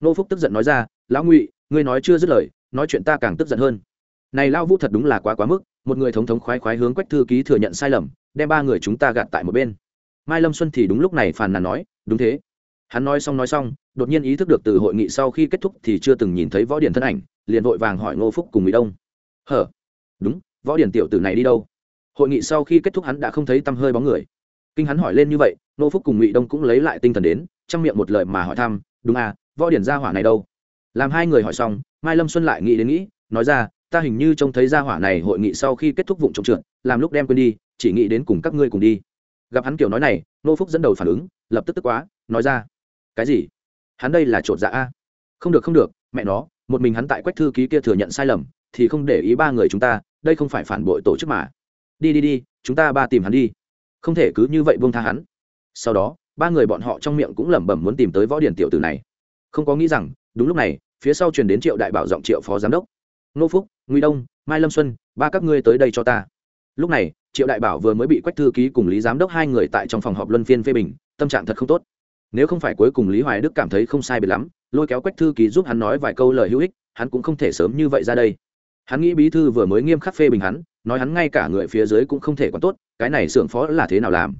[SPEAKER 1] Nô phúc tức giận nói ra, lão ngụy, ngươi nói chưa dứt lời, nói chuyện ta càng tức giận hơn. Này lao vũ thật đúng là quá quá mức, một người thống thống khoái khoái hướng quách thư ký thừa nhận sai lầm, đem ba người chúng ta gạt tại một bên. Mai lâm xuân thì đúng lúc này phàn nàn nói, đúng thế hắn nói xong nói xong, đột nhiên ý thức được từ hội nghị sau khi kết thúc thì chưa từng nhìn thấy võ điển thân ảnh, liền vội vàng hỏi ngô phúc cùng mỹ đông. Hở? Đúng, võ điển tiểu tử này đi đâu? Hội nghị sau khi kết thúc hắn đã không thấy tăm hơi bóng người. Kinh hắn hỏi lên như vậy, ngô phúc cùng mỹ đông cũng lấy lại tinh thần đến, trong miệng một lời mà hỏi thăm, đúng à võ điển gia hỏa này đâu? Làm hai người hỏi xong, mai lâm xuân lại nghĩ đến nghĩ, nói ra, ta hình như trông thấy gia hỏa này hội nghị sau khi kết thúc vụ trồng trượt, làm lúc đem quên đi, chỉ nghĩ đến cùng các ngươi cùng đi. Gặp hắn kiểu nói này nô phúc dẫn đầu phản ứng, lập tức tức quá, nói ra cái gì? Hắn đây là t r ộ t dạ a? Không được không được, mẹ nó, một mình hắn tại quách thư ký kia thừa nhận sai lầm, thì không để ý ba người chúng ta, đây không phải phản bội tổ chức mà. Đi đi đi, chúng ta ba tìm hắn đi. Không thể cứ như vậy buông tha hắn. Sau đó, ba người bọn họ trong miệng cũng lẩm bẩm muốn tìm tới võ điển tiểu tử này. Không có nghĩ rằng, đúng lúc này, phía sau truyền đến triệu đại bảo giọng triệu phó giám đốc. Nô phúc nguy đông, mai lâm xuân, ba các ngươi tới đây cho ta. Lúc này, triệu đại bảo vừa mới bị quách thư ký cùng lý giám đốc hai người tại trong phòng họp luân phiên phê bình, tâm trạng thật không tốt nếu không phải cuối cùng lý hoài đức cảm thấy không sai biệt lắm, lôi kéo quách thư ký giúp hắn nói vài câu lời hữu ích, hắn cũng không thể sớm như vậy ra đây. Hắn nghĩ bí thư vừa mới nghiêm khắc phê bình hắn, nói hắn ngay cả người phía dưới cũng không thể còn tốt, cái này xưởng phó là thế nào làm?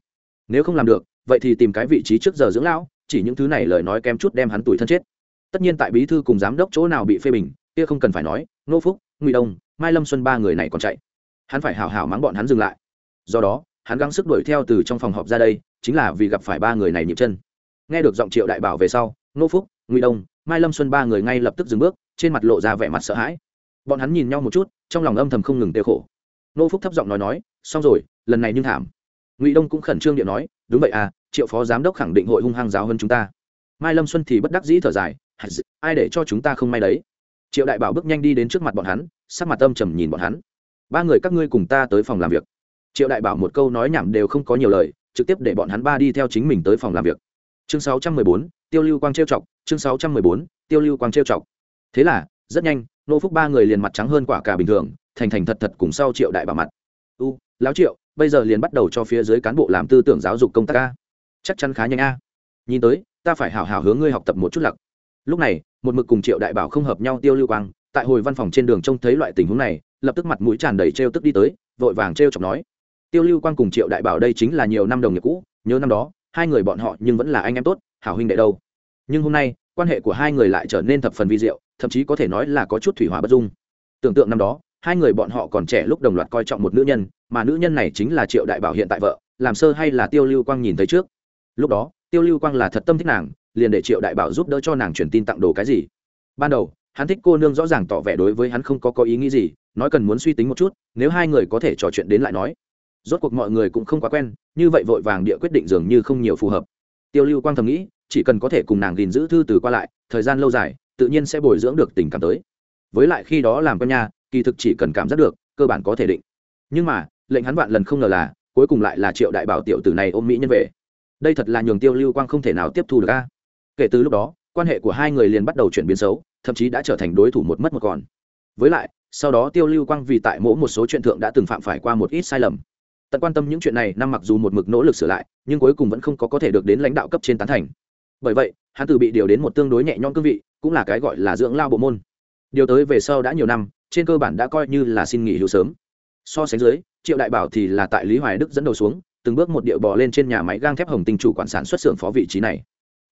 [SPEAKER 1] Nếu không làm được, vậy thì tìm cái vị trí trước giờ dưỡng lão, chỉ những thứ này lời nói kém chút đem hắn tuổi thân chết. Tất nhiên tại bí thư cùng giám đốc chỗ nào bị phê bình, kia không cần phải nói nô phúc, ngụy đông, mai lâm xuân ba người này còn chạy. Hắn phải hảo hảo mắng bọn hắn dừng lại. Do đó, hắn gắng sức đuổi theo từ trong phòng họp ra đây, chính là vì gặp phải ba người này nhịp chân nghe được giọng triệu đại bảo về sau nô phúc, ngụy đông, mai lâm xuân ba người ngay lập tức dừng bước, trên mặt lộ ra vẻ mặt sợ hãi. Bọn hắn nhìn nhau một chút, trong lòng âm thầm không ngừng tiêu khổ. Nô phúc thấp giọng nói nói, xong rồi, lần này nhưng thảm. Ngụy đông cũng khẩn trương điện nói, đúng vậy à triệu phó giám đốc khẳng định hội hung hăng giáo hơn chúng ta. Mai lâm xuân thì bất đắc dĩ thở dài ai để cho chúng ta không may đấy? Triệu đại bảo bước nhanh đi đến trước mặt bọn hắn, sắc mặt âm trầm nhìn bọn hắn. Ba người các ngươi cùng ta tới phòng làm việc. Triệu đại bảo một câu nói nhảm đều không có nhiều lời, trực tiếp để bọn hắn ba đi theo chính mình tới phòng làm việc chương 614, tiêu lưu quang trêu chọc chương 614, tiêu lưu quang trêu chọc. Thế là rất nhanh nô phúc ba người liền mặt trắng hơn quả cả bình thường thành thành thật thật cùng sau triệu đại bảo mặt. U lão triệu bây giờ liền bắt đầu cho phía dưới cán bộ làm tư tưởng giáo dục công tác a. Chắc chắn khá nhanh a. Nhìn tới ta phải hào hào hướng ngươi học tập một chút lặc. Lúc này một mực cùng triệu đại bảo không hợp nhau tiêu lưu quang tại hồi văn phòng trên đường trông thấy loại tình huống này lập tức mặt mũi tràn đầy trêu tức đi tới vội vàng trêu chọc nói. Tiêu lưu quang cùng triệu đại bảo đây chính là nhiều năm đồng nghiệp cũ nhớ năm đó hai người bọn họ nhưng vẫn là anh em tốt, hảo huynh đệ đâu. Nhưng hôm nay, quan hệ của hai người lại trở nên thập phần vi diệu, thậm chí có thể nói là có chút thủy hòa bất dung. Tưởng tượng năm đó, hai người bọn họ còn trẻ lúc đồng loạt coi trọng một nữ nhân, mà nữ nhân này chính là triệu đại bảo hiện tại vợ, làm sơ hay là tiêu lưu quang nhìn thấy trước. Lúc đó, tiêu lưu quang là thật tâm thích nàng, liền để triệu đại bảo giúp đỡ cho nàng truyền tin tặng đồ cái gì. Ban đầu, hắn thích cô nương rõ ràng tỏ vẻ đối với hắn không có có ý nghĩ gì, nói cần muốn suy tính một chút, nếu hai người có thể trò chuyện đến lại nói rốt cuộc mọi người cũng không quá quen, như vậy vội vàng địa quyết định dường như không nhiều phù hợp. Tiêu lưu quang thầm nghĩ, chỉ cần có thể cùng nàng gìn giữ thư từ qua lại, thời gian lâu dài, tự nhiên sẽ bồi dưỡng được tình cảm tới. Với lại khi đó làm con nha, kỳ thực chỉ cần cảm giác được, cơ bản có thể định. Nhưng mà, lệnh hắn vạn lần không ngờ là, cuối cùng lại là triệu đại bảo tiểu tử này ôm mỹ nhân về. Đây thật là nhường tiêu lưu quang không thể nào tiếp thu được a. Kể từ lúc đó, quan hệ của hai người liền bắt đầu chuyển biến xấu, thậm chí đã trở thành đối thủ một mất một còn. Với lại, sau đó tiêu lưu quang vì tại mỗi một số chuyện thượng đã từng phạm phải qua một ít sai lầm tận quan tâm những chuyện này, năm mặc dù một mực nỗ lực sửa lại, nhưng cuối cùng vẫn không có có thể được đến lãnh đạo cấp trên tán thành. Bởi vậy, hắn từ bị điều đến một tương đối nhẹ nhõm cương vị, cũng là cái gọi là dưỡng lao bộ môn. Điều tới về sau đã nhiều năm, trên cơ bản đã coi như là xin nghỉ hưu sớm. So sánh dưới, triệu đại bảo thì là tại lý hoài đức dẫn đầu xuống, từng bước một điệu bò lên trên nhà máy gang thép hồng tinh chủ quản sản xuất xưởng phó vị trí này.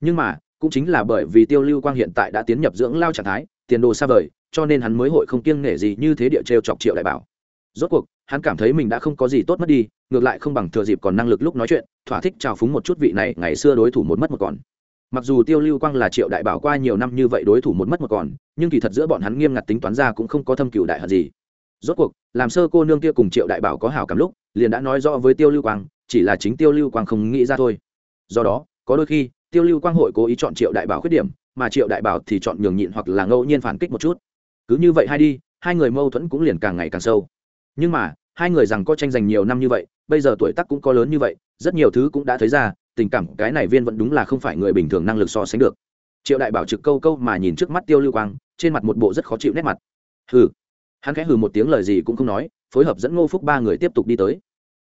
[SPEAKER 1] Nhưng mà, cũng chính là bởi vì tiêu lưu quang hiện tại đã tiến nhập dưỡng lao trạng thái, tiền đồ xa vời, cho nên hắn mới hội không kiêng nể gì như thế địa trêu chọc triệu đại bảo rốt cuộc, hắn cảm thấy mình đã không có gì tốt mất đi, ngược lại không bằng thừa dịp còn năng lực lúc nói chuyện, thỏa thích trào phúng một chút vị này, ngày xưa đối thủ một mất một còn. Mặc dù tiêu lưu quang là triệu đại bảo qua nhiều năm như vậy đối thủ một mất một còn, nhưng kỳ thật giữa bọn hắn nghiêm ngặt tính toán ra cũng không có thâm cựu đại hận gì. Rốt cuộc, làm sơ cô nương kia cùng triệu đại bảo có hảo cảm lúc, liền đã nói rõ với tiêu lưu quang, chỉ là chính tiêu lưu quang không nghĩ ra thôi. Do đó, có đôi khi, tiêu lưu quang hội cố ý chọn triệu đại bảo khuyết điểm, mà triệu đại bảo thì chọn nhường nhịn hoặc là ngẫu nhiên phản kích một chút. Cứ như vậy hai đi, hai người mâu thuẫn cũng liền càng ngày càng sâu nhưng mà, hai người rằng có tranh giành nhiều năm như vậy, bây giờ tuổi tác cũng có lớn như vậy, rất nhiều thứ cũng đã thấy ra, tình cảm cái này viên vẫn đúng là không phải người bình thường năng lực so sánh được. Triệu đại bảo trực câu câu mà nhìn trước mắt tiêu lưu quang, trên mặt một bộ rất khó chịu nét mặt. Hừ. Hắn khẽ hừ một tiếng lời gì cũng không nói, phối hợp dẫn ngô phúc ba người tiếp tục đi tới.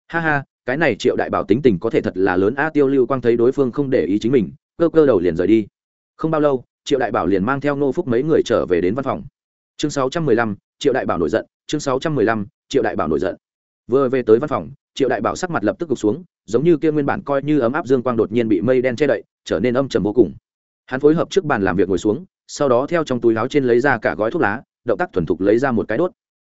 [SPEAKER 1] Ha ha, cái này triệu đại bảo tính tình có thể thật là lớn a tiêu lưu quang thấy đối phương không để ý chính mình, cơ cơ đầu liền rời đi. Không bao lâu, triệu đại bảo liền mang theo ngô phúc mấy người trở về đến văn phòng. Chương sáu trăm mười lăm, triệu đại bảo nổi giận, chương sáu trăm mười lăm triệu đại bảo nổi giận. Vừa về tới văn phòng, triệu đại bảo sắc mặt lập tức gục xuống, giống như kia nguyên bản coi như ấm áp dương quang đột nhiên bị mây đen che đậy, trở nên âm trầm vô cùng. Hắn phối hợp trước bàn làm việc ngồi xuống, sau đó theo trong túi láo trên lấy ra cả gói thuốc lá, động tác thuần thục lấy ra một cái đốt.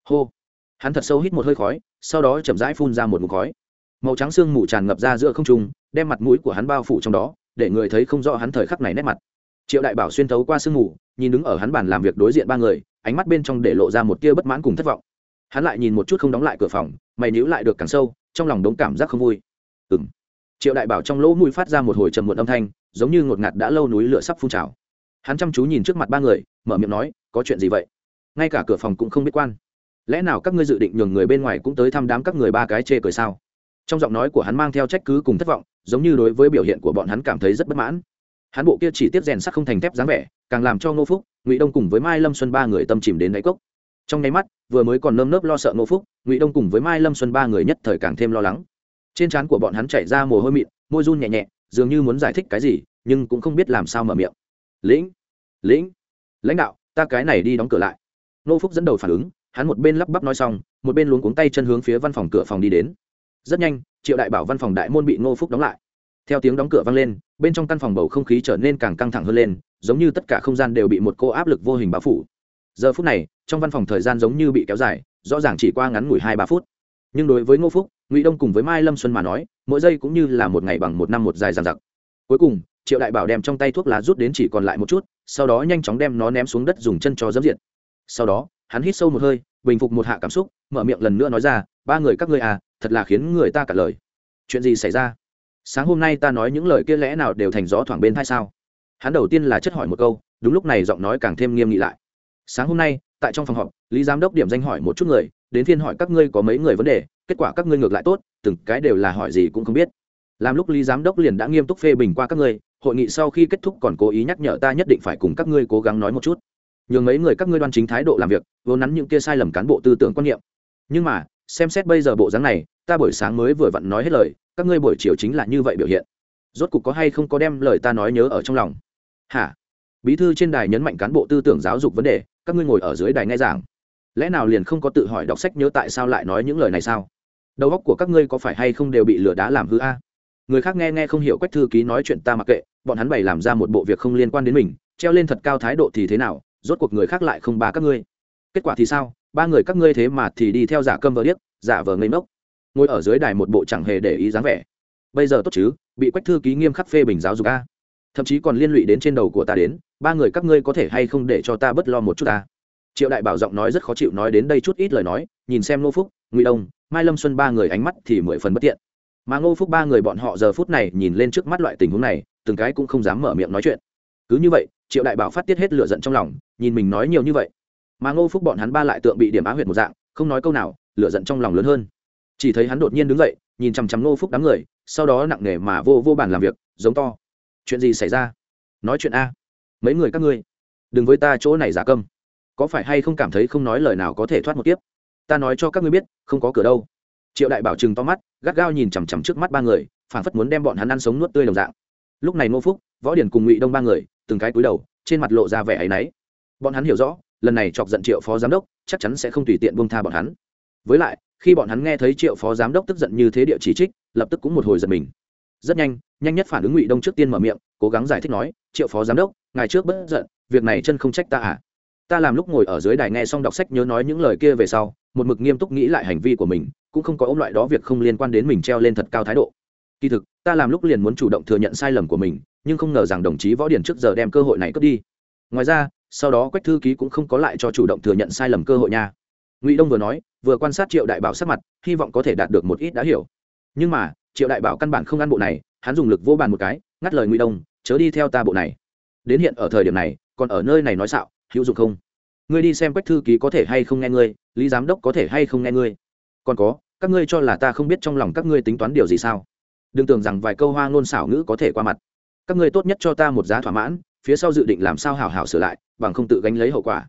[SPEAKER 1] Hô! Hắn thật sâu hít một hơi khói, sau đó chậm rãi phun ra một mục khói. Màu trắng sương mù tràn ngập ra giữa không trung, đem mặt mũi của hắn bao phủ trong đó, để người thấy không rõ hắn thời khắc này nét mặt. Triệu đại bảo xuyên thấu qua sương mù, nhìn đứng ở hắn bàn làm việc đối diện ba người, ánh mắt bên trong để lộ ra một tia bất mãn cùng thất vọng hắn lại nhìn một chút không đóng lại cửa phòng, mày níu lại được càng sâu, trong lòng đống cảm giác không vui. Ừng triệu đại bảo trong lỗ mũi phát ra một hồi trầm muộn âm thanh, giống như ngột ngạt đã lâu núi lửa sắp phun trào. Hắn chăm chú nhìn trước mặt ba người, mở miệng nói, có chuyện gì vậy? Ngay cả cửa phòng cũng không biết quan. Lẽ nào các ngươi dự định nhường người bên ngoài cũng tới thăm đám các người ba cái chê cười sao? Trong giọng nói của hắn mang theo trách cứ cùng thất vọng, giống như đối với biểu hiện của bọn hắn cảm thấy rất bất mãn. Hắn bộ kia chỉ tiếp rèn sắc không thành thép dáng vẻ, càng làm cho ngô phúc, ngụy đông cùng với mai lâm xuân ba người tâm chìm đến đáy cốc trong nháy mắt, vừa mới còn nơm nớp lo sợ ngô phúc, ngụy đông cùng với mai lâm xuân ba người nhất thời càng thêm lo lắng. Trên trán của bọn hắn chảy ra mồ hôi mịn, môi run nhẹ nhẹ, dường như muốn giải thích cái gì, nhưng cũng không biết làm sao mở miệng. Lĩnh lĩnh, lãnh đạo, ta cái này đi đóng cửa lại. Ngô phúc dẫn đầu phản ứng, hắn một bên lắp bắp nói xong, một bên luống cuống tay chân hướng phía văn phòng cửa phòng đi đến. Rất nhanh, triệu đại bảo văn phòng đại môn bị ngô phúc đóng lại. Theo tiếng đóng cửa vang lên, bên trong căn phòng bầu không khí trở nên càng căng thẳng hơn lên, giống như tất cả không gian đều bị một cô áp lực vô hình bao phủ giờ phút này, trong văn phòng thời gian giống như bị kéo dài, rõ ràng chỉ qua ngắn ngủi hai ba phút. Nhưng đối với ngô phúc, ngụy đông cùng với mai lâm xuân mà nói, mỗi giây cũng như là một ngày bằng một năm một dài dằng dặc. Cuối cùng, triệu đại bảo đem trong tay thuốc lá rút đến chỉ còn lại một chút, sau đó nhanh chóng đem nó ném xuống đất dùng chân cho dẫm diện sau đó, hắn hít sâu một hơi, bình phục một hạ cảm xúc, mở miệng lần nữa nói ra, ba người các ngươi à thật là khiến người ta cả lời. Chuyện gì xảy ra? Sáng hôm nay ta nói những lời kia lẽ nào đều thành gió thoảng bên hay sao? Hắn đầu tiên là chất hỏi một câu, đúng lúc này giọng nói càng thêm nghiêm nghị lại sáng hôm nay, tại trong phòng họp, lý giám đốc điểm danh hỏi một chút người, đến phiên hỏi các ngươi có mấy người vấn đề, kết quả các ngươi ngược lại tốt, từng cái đều là hỏi gì cũng không biết. Làm lúc lý giám đốc liền đã nghiêm túc phê bình qua các ngươi, hội nghị sau khi kết thúc còn cố ý nhắc nhở ta nhất định phải cùng các ngươi cố gắng nói một chút. Nhường mấy người các ngươi đoan chính thái độ làm việc, vốn nắn những kia sai lầm cán bộ tư tưởng quan niệm. Nhưng mà, xem xét bây giờ bộ dáng này, ta buổi sáng mới vừa vặn nói hết lời, các ngươi buổi chiều chính là như vậy biểu hiện. Rốt cục có hay không có đem lời ta nói nhớ ở trong lòng. Hả? Bí thư trên đài nhấn mạnh cán bộ tư tưởng giáo dục vấn đề các ngươi ngồi ở dưới đài nghe giảng. Lẽ nào liền không có tự hỏi đọc sách nhớ tại sao lại nói những lời này sao? Đầu óc của các ngươi có phải hay không đều bị lừa đá làm hư a? Người khác nghe nghe không hiểu quách thư ký nói chuyện ta mặc kệ, bọn hắn bày làm ra một bộ việc không liên quan đến mình, treo lên thật cao thái độ thì thế nào, rốt cuộc người khác lại không ba các ngươi. Kết quả thì sao? Ba người các ngươi thế mà thì đi theo giả cơm vờ điếc, giả vờ ngây mốc ngồi ở dưới đài một bộ chẳng hề để ý dáng vẻ. Bây giờ tốt chứ, bị quách thư ký nghiêm khắc phê bình giáo dục a. Thậm chí còn liên lụy đến trên đầu của ta đến ba người các ngươi có thể hay không để cho ta bớt lo một chút ta? Triệu đại bảo giọng nói rất khó chịu nói đến đây chút ít lời nói, nhìn xem ngô phúc, ngụy đông, mai lâm xuân ba người ánh mắt thì mười phần bất tiện. Mà ngô phúc ba người bọn họ giờ phút này nhìn lên trước mắt loại tình huống này, từng cái cũng không dám mở miệng nói chuyện. Cứ như vậy, triệu đại bảo phát tiết hết lửa giận trong lòng, nhìn mình nói nhiều như vậy. Mà ngô phúc bọn hắn ba lại tượng bị điểm á huyệt một dạng, không nói câu nào, lửa giận trong lòng lớn hơn. Chỉ thấy hắn đột nhiên đứng dậy, nhìn chằm chằm ngô phúc đám người, sau đó nặng nề mà vô vô bàn làm việc, giống to. Chuyện gì xảy ra? Nói chuyện a mấy người các ngươi, đừng với ta chỗ này giả câm. Có phải hay không cảm thấy không nói lời nào có thể thoát một tiếp ta nói cho các ngươi biết, không có cửa đâu. Triệu đại bảo chừng to mắt, gắt gao nhìn chằm chằm trước mắt ba người phản phất muốn đem bọn hắn ăn sống nuốt tươi đồng dạng. Lúc này ngô phúc, võ điển cùng ngụy đông ba người, từng cái cúi đầu, trên mặt lộ ra vẻ áy náy. Bọn hắn hiểu rõ, lần này chọc giận triệu phó giám đốc, chắc chắn sẽ không tùy tiện bông tha bọn hắn. Với lại, khi bọn hắn nghe thấy triệu phó giám đốc tức giận như thế địa chỉ trích, lập tức cũng một hồi giật mình. Rất nhanh nhanh nhất phản ứng ngụy đông trước tiên mở miệng, cố gắng giải thích nói, triệu phó giám đốc ngài trước bất giận, việc này chân không trách ta à? Ta làm lúc ngồi ở dưới đài nghe xong đọc sách nhớ nói những lời kia về sau, một mực nghiêm túc nghĩ lại hành vi của mình, cũng không có ôm loại đó việc không liên quan đến mình treo lên thật cao thái độ. Kỳ thực, ta làm lúc liền muốn chủ động thừa nhận sai lầm của mình, nhưng không ngờ rằng đồng chí võ điển trước giờ đem cơ hội này cướp đi. Ngoài ra, sau đó quách thư ký cũng không có lại cho chủ động thừa nhận sai lầm cơ hội nha. Ngụy đông vừa nói, vừa quan sát triệu đại bảo sắc mặt, hy vọng có thể đạt được một ít đã hiểu. Nhưng mà, triệu đại bảo căn bản không ăn bộ này, hắn dùng lực vô bàn một cái, ngắt lời ngụy đông, chớ đi theo ta bộ này đến hiện ở thời điểm này, còn ở nơi này nói xạo, hữu dụng không? Ngươi đi xem quách thư ký có thể hay không nghe ngươi, lý giám đốc có thể hay không nghe ngươi. Còn có, các ngươi cho là ta không biết trong lòng các ngươi tính toán điều gì sao? Đừng tưởng rằng vài câu hoa ngôn xảo ngữ có thể qua mặt. Các ngươi tốt nhất cho ta một giá thỏa mãn, phía sau dự định làm sao hảo hảo sửa lại, bằng không tự gánh lấy hậu quả.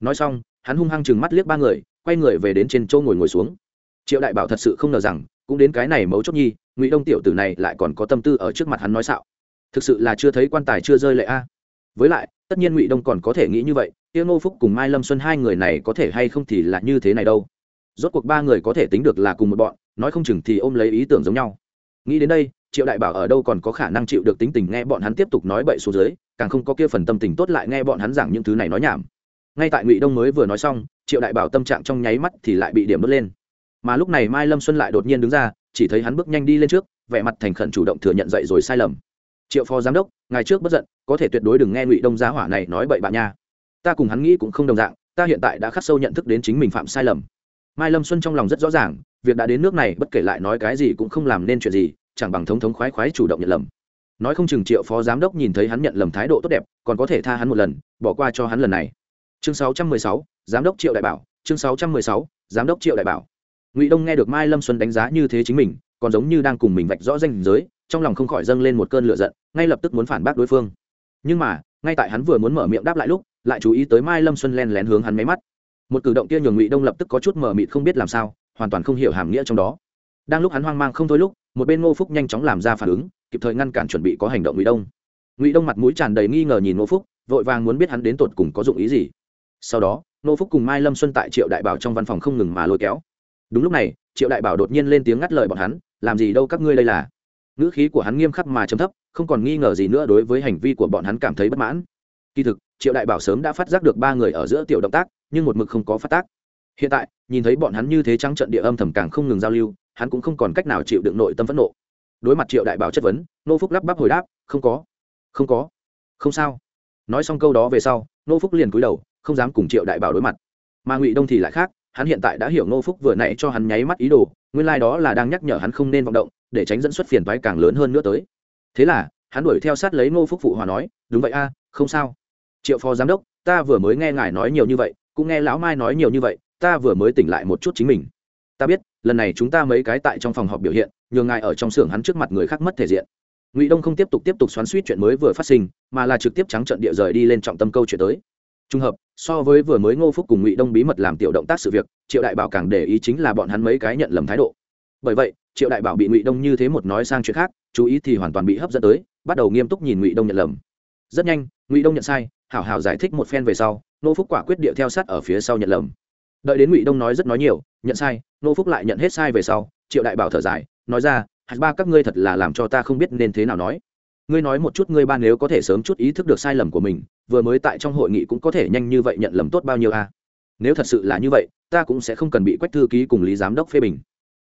[SPEAKER 1] Nói xong, hắn hung hăng chừng mắt liếc ba người, quay người về đến trên châu ngồi ngồi xuống. Triệu đại bảo thật sự không ngờ rằng, cũng đến cái này mấu chốt nhi, ngụy đông tiểu tử này lại còn có tâm tư ở trước mặt hắn nói xạo. Thực sự là chưa thấy quan tài chưa rơi lệ a với lại, tất nhiên ngụy đông còn có thể nghĩ như vậy, tiêu ngô phúc cùng mai lâm xuân hai người này có thể hay không thì là như thế này đâu. Rốt cuộc ba người có thể tính được là cùng một bọn, nói không chừng thì ôm lấy ý tưởng giống nhau. Nghĩ đến đây, triệu đại bảo ở đâu còn có khả năng chịu được tính tình nghe bọn hắn tiếp tục nói bậy xuống dưới, càng không có kia phần tâm tình tốt lại nghe bọn hắn giảng những thứ này nói nhảm. Ngay tại ngụy đông mới vừa nói xong, triệu đại bảo tâm trạng trong nháy mắt thì lại bị điểm đốt lên. Mà lúc này mai lâm xuân lại đột nhiên đứng ra, chỉ thấy hắn bước nhanh đi lên trước, vẻ mặt thành khẩn chủ động thừa nhận dậy rồi sai lầm triệu phó giám đốc ngày trước bất giận có thể tuyệt đối đừng nghe ngụy đông giá hỏa này nói bậy bạ nha. Ta cùng hắn nghĩ cũng không đồng dạng ta hiện tại đã khắc sâu nhận thức đến chính mình phạm sai lầm. Mai lâm xuân trong lòng rất rõ ràng việc đã đến nước này bất kể lại nói cái gì cũng không làm nên chuyện gì chẳng bằng thống thống khoái khoái chủ động nhận lầm. Nói không chừng triệu phó giám đốc nhìn thấy hắn nhận lầm thái độ tốt đẹp còn có thể tha hắn một lần bỏ qua cho hắn lần này. Chương 616, giám đốc triệu đại bảo chương 616, giám đốc triệu đại bảo. Ngụy đông nghe được mai lâm xuân đánh giá như thế chính mình còn giống như đang cùng mình vạch rõ danh giới, trong lòng không khỏi dâng lên một cơn lửa giận, ngay lập tức muốn phản bác đối phương. Nhưng mà, ngay tại hắn vừa muốn mở miệng đáp lại lúc, lại chú ý tới mai lâm xuân len lén hướng hắn máy mắt. Một cử động kia nhường ngụy đông lập tức có chút mờ mịt không biết làm sao, hoàn toàn không hiểu hàm nghĩa trong đó. Đang lúc hắn hoang mang không thôi lúc, một bên ngô phúc nhanh chóng làm ra phản ứng, kịp thời ngăn cản chuẩn bị có hành động ngụy đông. Ngụy đông mặt mũi tràn đầy nghi ngờ nhìn ngô phúc, vội vàng muốn biết hắn đến tột cùng có dụng ý gì. Sau đó, ngô phúc cùng mai lâm xuân tại triệu đại bảo trong văn phòng không ngừng mà lôi kéo. Đúng lúc này, triệu đại bảo đột nhiên lên tiếng ngắt lời bọn hắn làm gì đâu các ngươi đây là. Ngữ khí của hắn nghiêm khắc mà chấm thấp, không còn nghi ngờ gì nữa đối với hành vi của bọn hắn cảm thấy bất mãn. Kỳ thực, triệu đại bảo sớm đã phát giác được ba người ở giữa tiểu động tác, nhưng một mực không có phát tác. Hiện tại, nhìn thấy bọn hắn như thế trắng trận địa âm thầm càng không ngừng giao lưu, hắn cũng không còn cách nào chịu đựng nội tâm phẫn nộ. Đối mặt triệu đại bảo chất vấn, nô phúc lắp bắp hồi đáp, không có không có. Không sao. Nói xong câu đó về sau, nô phúc liền cúi đầu, không dám cùng triệu đại bảo đối mặt. Mà ngụy đông thì lại khác hắn hiện tại đã hiểu Ngô phúc vừa nãy cho hắn nháy mắt ý đồ, nguyên lai、like、đó là đang nhắc nhở hắn không nên vọng động, để tránh dẫn xuất phiền toái càng lớn hơn nữa tới. Thế là, hắn đuổi theo sát lấy Ngô phúc phụ hòa nói, đúng vậy a, không sao. Triệu phó giám đốc, ta vừa mới nghe ngài nói nhiều như vậy, cũng nghe lão mai nói nhiều như vậy, ta vừa mới tỉnh lại một chút chính mình. Ta biết, lần này chúng ta mấy cái tại trong phòng họp biểu hiện, nhường ngài ở trong xưởng hắn trước mặt người khác mất thể diện. Ngụy đông không tiếp tục tiếp tục xoắn suýt chuyện mới vừa phát sinh, mà là trực tiếp trắng trận địa rời đi lên trọng tâm câu chuyện tới trùng hợp, so với vừa mới ngô phúc cùng ngụy đông bí mật làm tiểu động tác sự việc, triệu đại bảo càng để ý chính là bọn hắn mấy cái nhận lầm thái độ. Bởi vậy, triệu đại bảo bị ngụy đông như thế một nói sang chuyện khác, chú ý thì hoàn toàn bị hấp dẫn tới, bắt đầu nghiêm túc nhìn ngụy đông nhận lầm. Rất nhanh, ngụy đông nhận sai, hảo hảo giải thích một phen về sau nô phúc quả quyết điệu theo sát ở phía sau nhận lầm. Đợi đến ngụy đông nói rất nói nhiều, nhận sai nô phúc lại nhận hết sai về sau, triệu đại bảo thở dài, nói ra, hạt ba, các ngươi thật là làm cho ta không biết nên thế nào nói. Ngươi nói một chút, ngươi ba nếu có thể sớm chút ý thức được sai lầm của mình vừa mới tại trong hội nghị cũng có thể nhanh như vậy nhận lầm tốt bao nhiêu a? Nếu thật sự là như vậy, ta cũng sẽ không cần bị quách thư ký cùng lý giám đốc phê bình.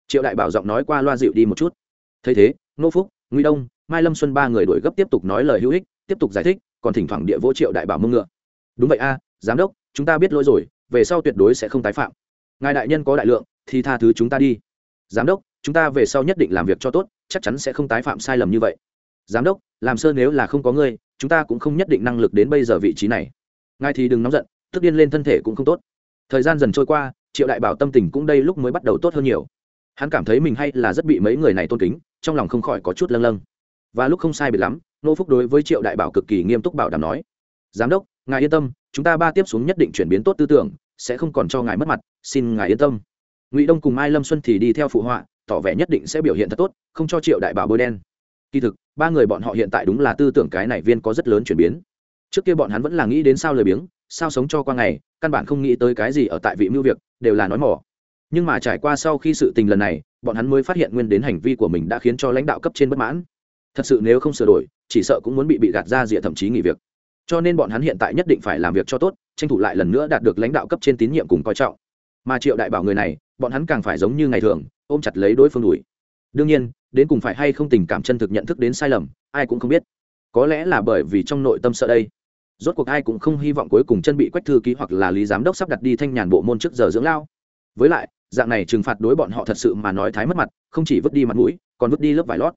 [SPEAKER 1] Triệu đại bảo giọng nói qua loa dịu đi một chút. Thấy thế nô phúc nguy đông, mai lâm xuân ba người đổi gấp tiếp tục nói lời hữu ích, tiếp tục giải thích, còn thỉnh thoảng địa vô triệu đại bảo mưng ngựa. Đúng vậy a, giám đốc, chúng ta biết lỗi rồi, về sau tuyệt đối sẽ không tái phạm. Ngài đại nhân có đại lượng, thì tha thứ chúng ta đi. Giám đốc, chúng ta về sau nhất định làm việc cho tốt, chắc chắn sẽ không tái phạm sai lầm như vậy. Giám đốc, làm sơ nếu là không có ngươi chúng ta cũng không nhất định năng lực đến bây giờ vị trí này. Ngài thì đừng nóng giận tức điên lên thân thể cũng không tốt. Thời gian dần trôi qua, triệu đại bảo tâm tình cũng đây lúc mới bắt đầu tốt hơn nhiều. Hắn cảm thấy mình hay là rất bị mấy người này tôn kính, trong lòng không khỏi có chút lâng lâng. Và lúc không sai biệt lắm nô phúc đối với triệu đại bảo cực kỳ nghiêm túc bảo đảm nói, giám đốc, ngài yên tâm, chúng ta ba tiếp xuống nhất định chuyển biến tốt tư tưởng, sẽ không còn cho ngài mất mặt, xin ngài yên tâm. Ngụy đông cùng mai lâm xuân thì đi theo phụ họa, tỏ vẻ nhất định sẽ biểu hiện thật tốt, không cho triệu đại bảo bôi đen. Kỳ thực ba người bọn họ hiện tại đúng là tư tưởng cái này viên có rất lớn chuyển biến. Trước kia bọn hắn vẫn là nghĩ đến sao lười biếng, sao sống cho qua ngày, căn bản không nghĩ tới cái gì ở tại vị mưu việc, đều là nói mỏ. Nhưng mà trải qua sau khi sự tình lần này, bọn hắn mới phát hiện nguyên đến hành vi của mình đã khiến cho lãnh đạo cấp trên bất mãn. Thật sự nếu không sửa đổi, chỉ sợ cũng muốn bị bị gạt ra rìa thậm chí nghỉ việc. Cho nên bọn hắn hiện tại nhất định phải làm việc cho tốt, tranh thủ lại lần nữa đạt được lãnh đạo cấp trên tín nhiệm cùng coi trọng. Mà triệu đại bảo người này, bọn hắn càng phải giống như ngày thường, ôm chặt lấy đối phương đùi đương nhiên, đến cùng phải hay không tình cảm chân thực nhận thức đến sai lầm, ai cũng không biết. Có lẽ là bởi vì trong nội tâm sợ đây. Rốt cuộc ai cũng không hy vọng cuối cùng chân bị quách thư ký hoặc là lý giám đốc sắp đặt đi thanh nhàn bộ môn trước giờ dưỡng lao. Với lại, dạng này trừng phạt đối bọn họ thật sự mà nói thái mất mặt, không chỉ vứt đi mặt mũi, còn vứt đi lớp vải lót.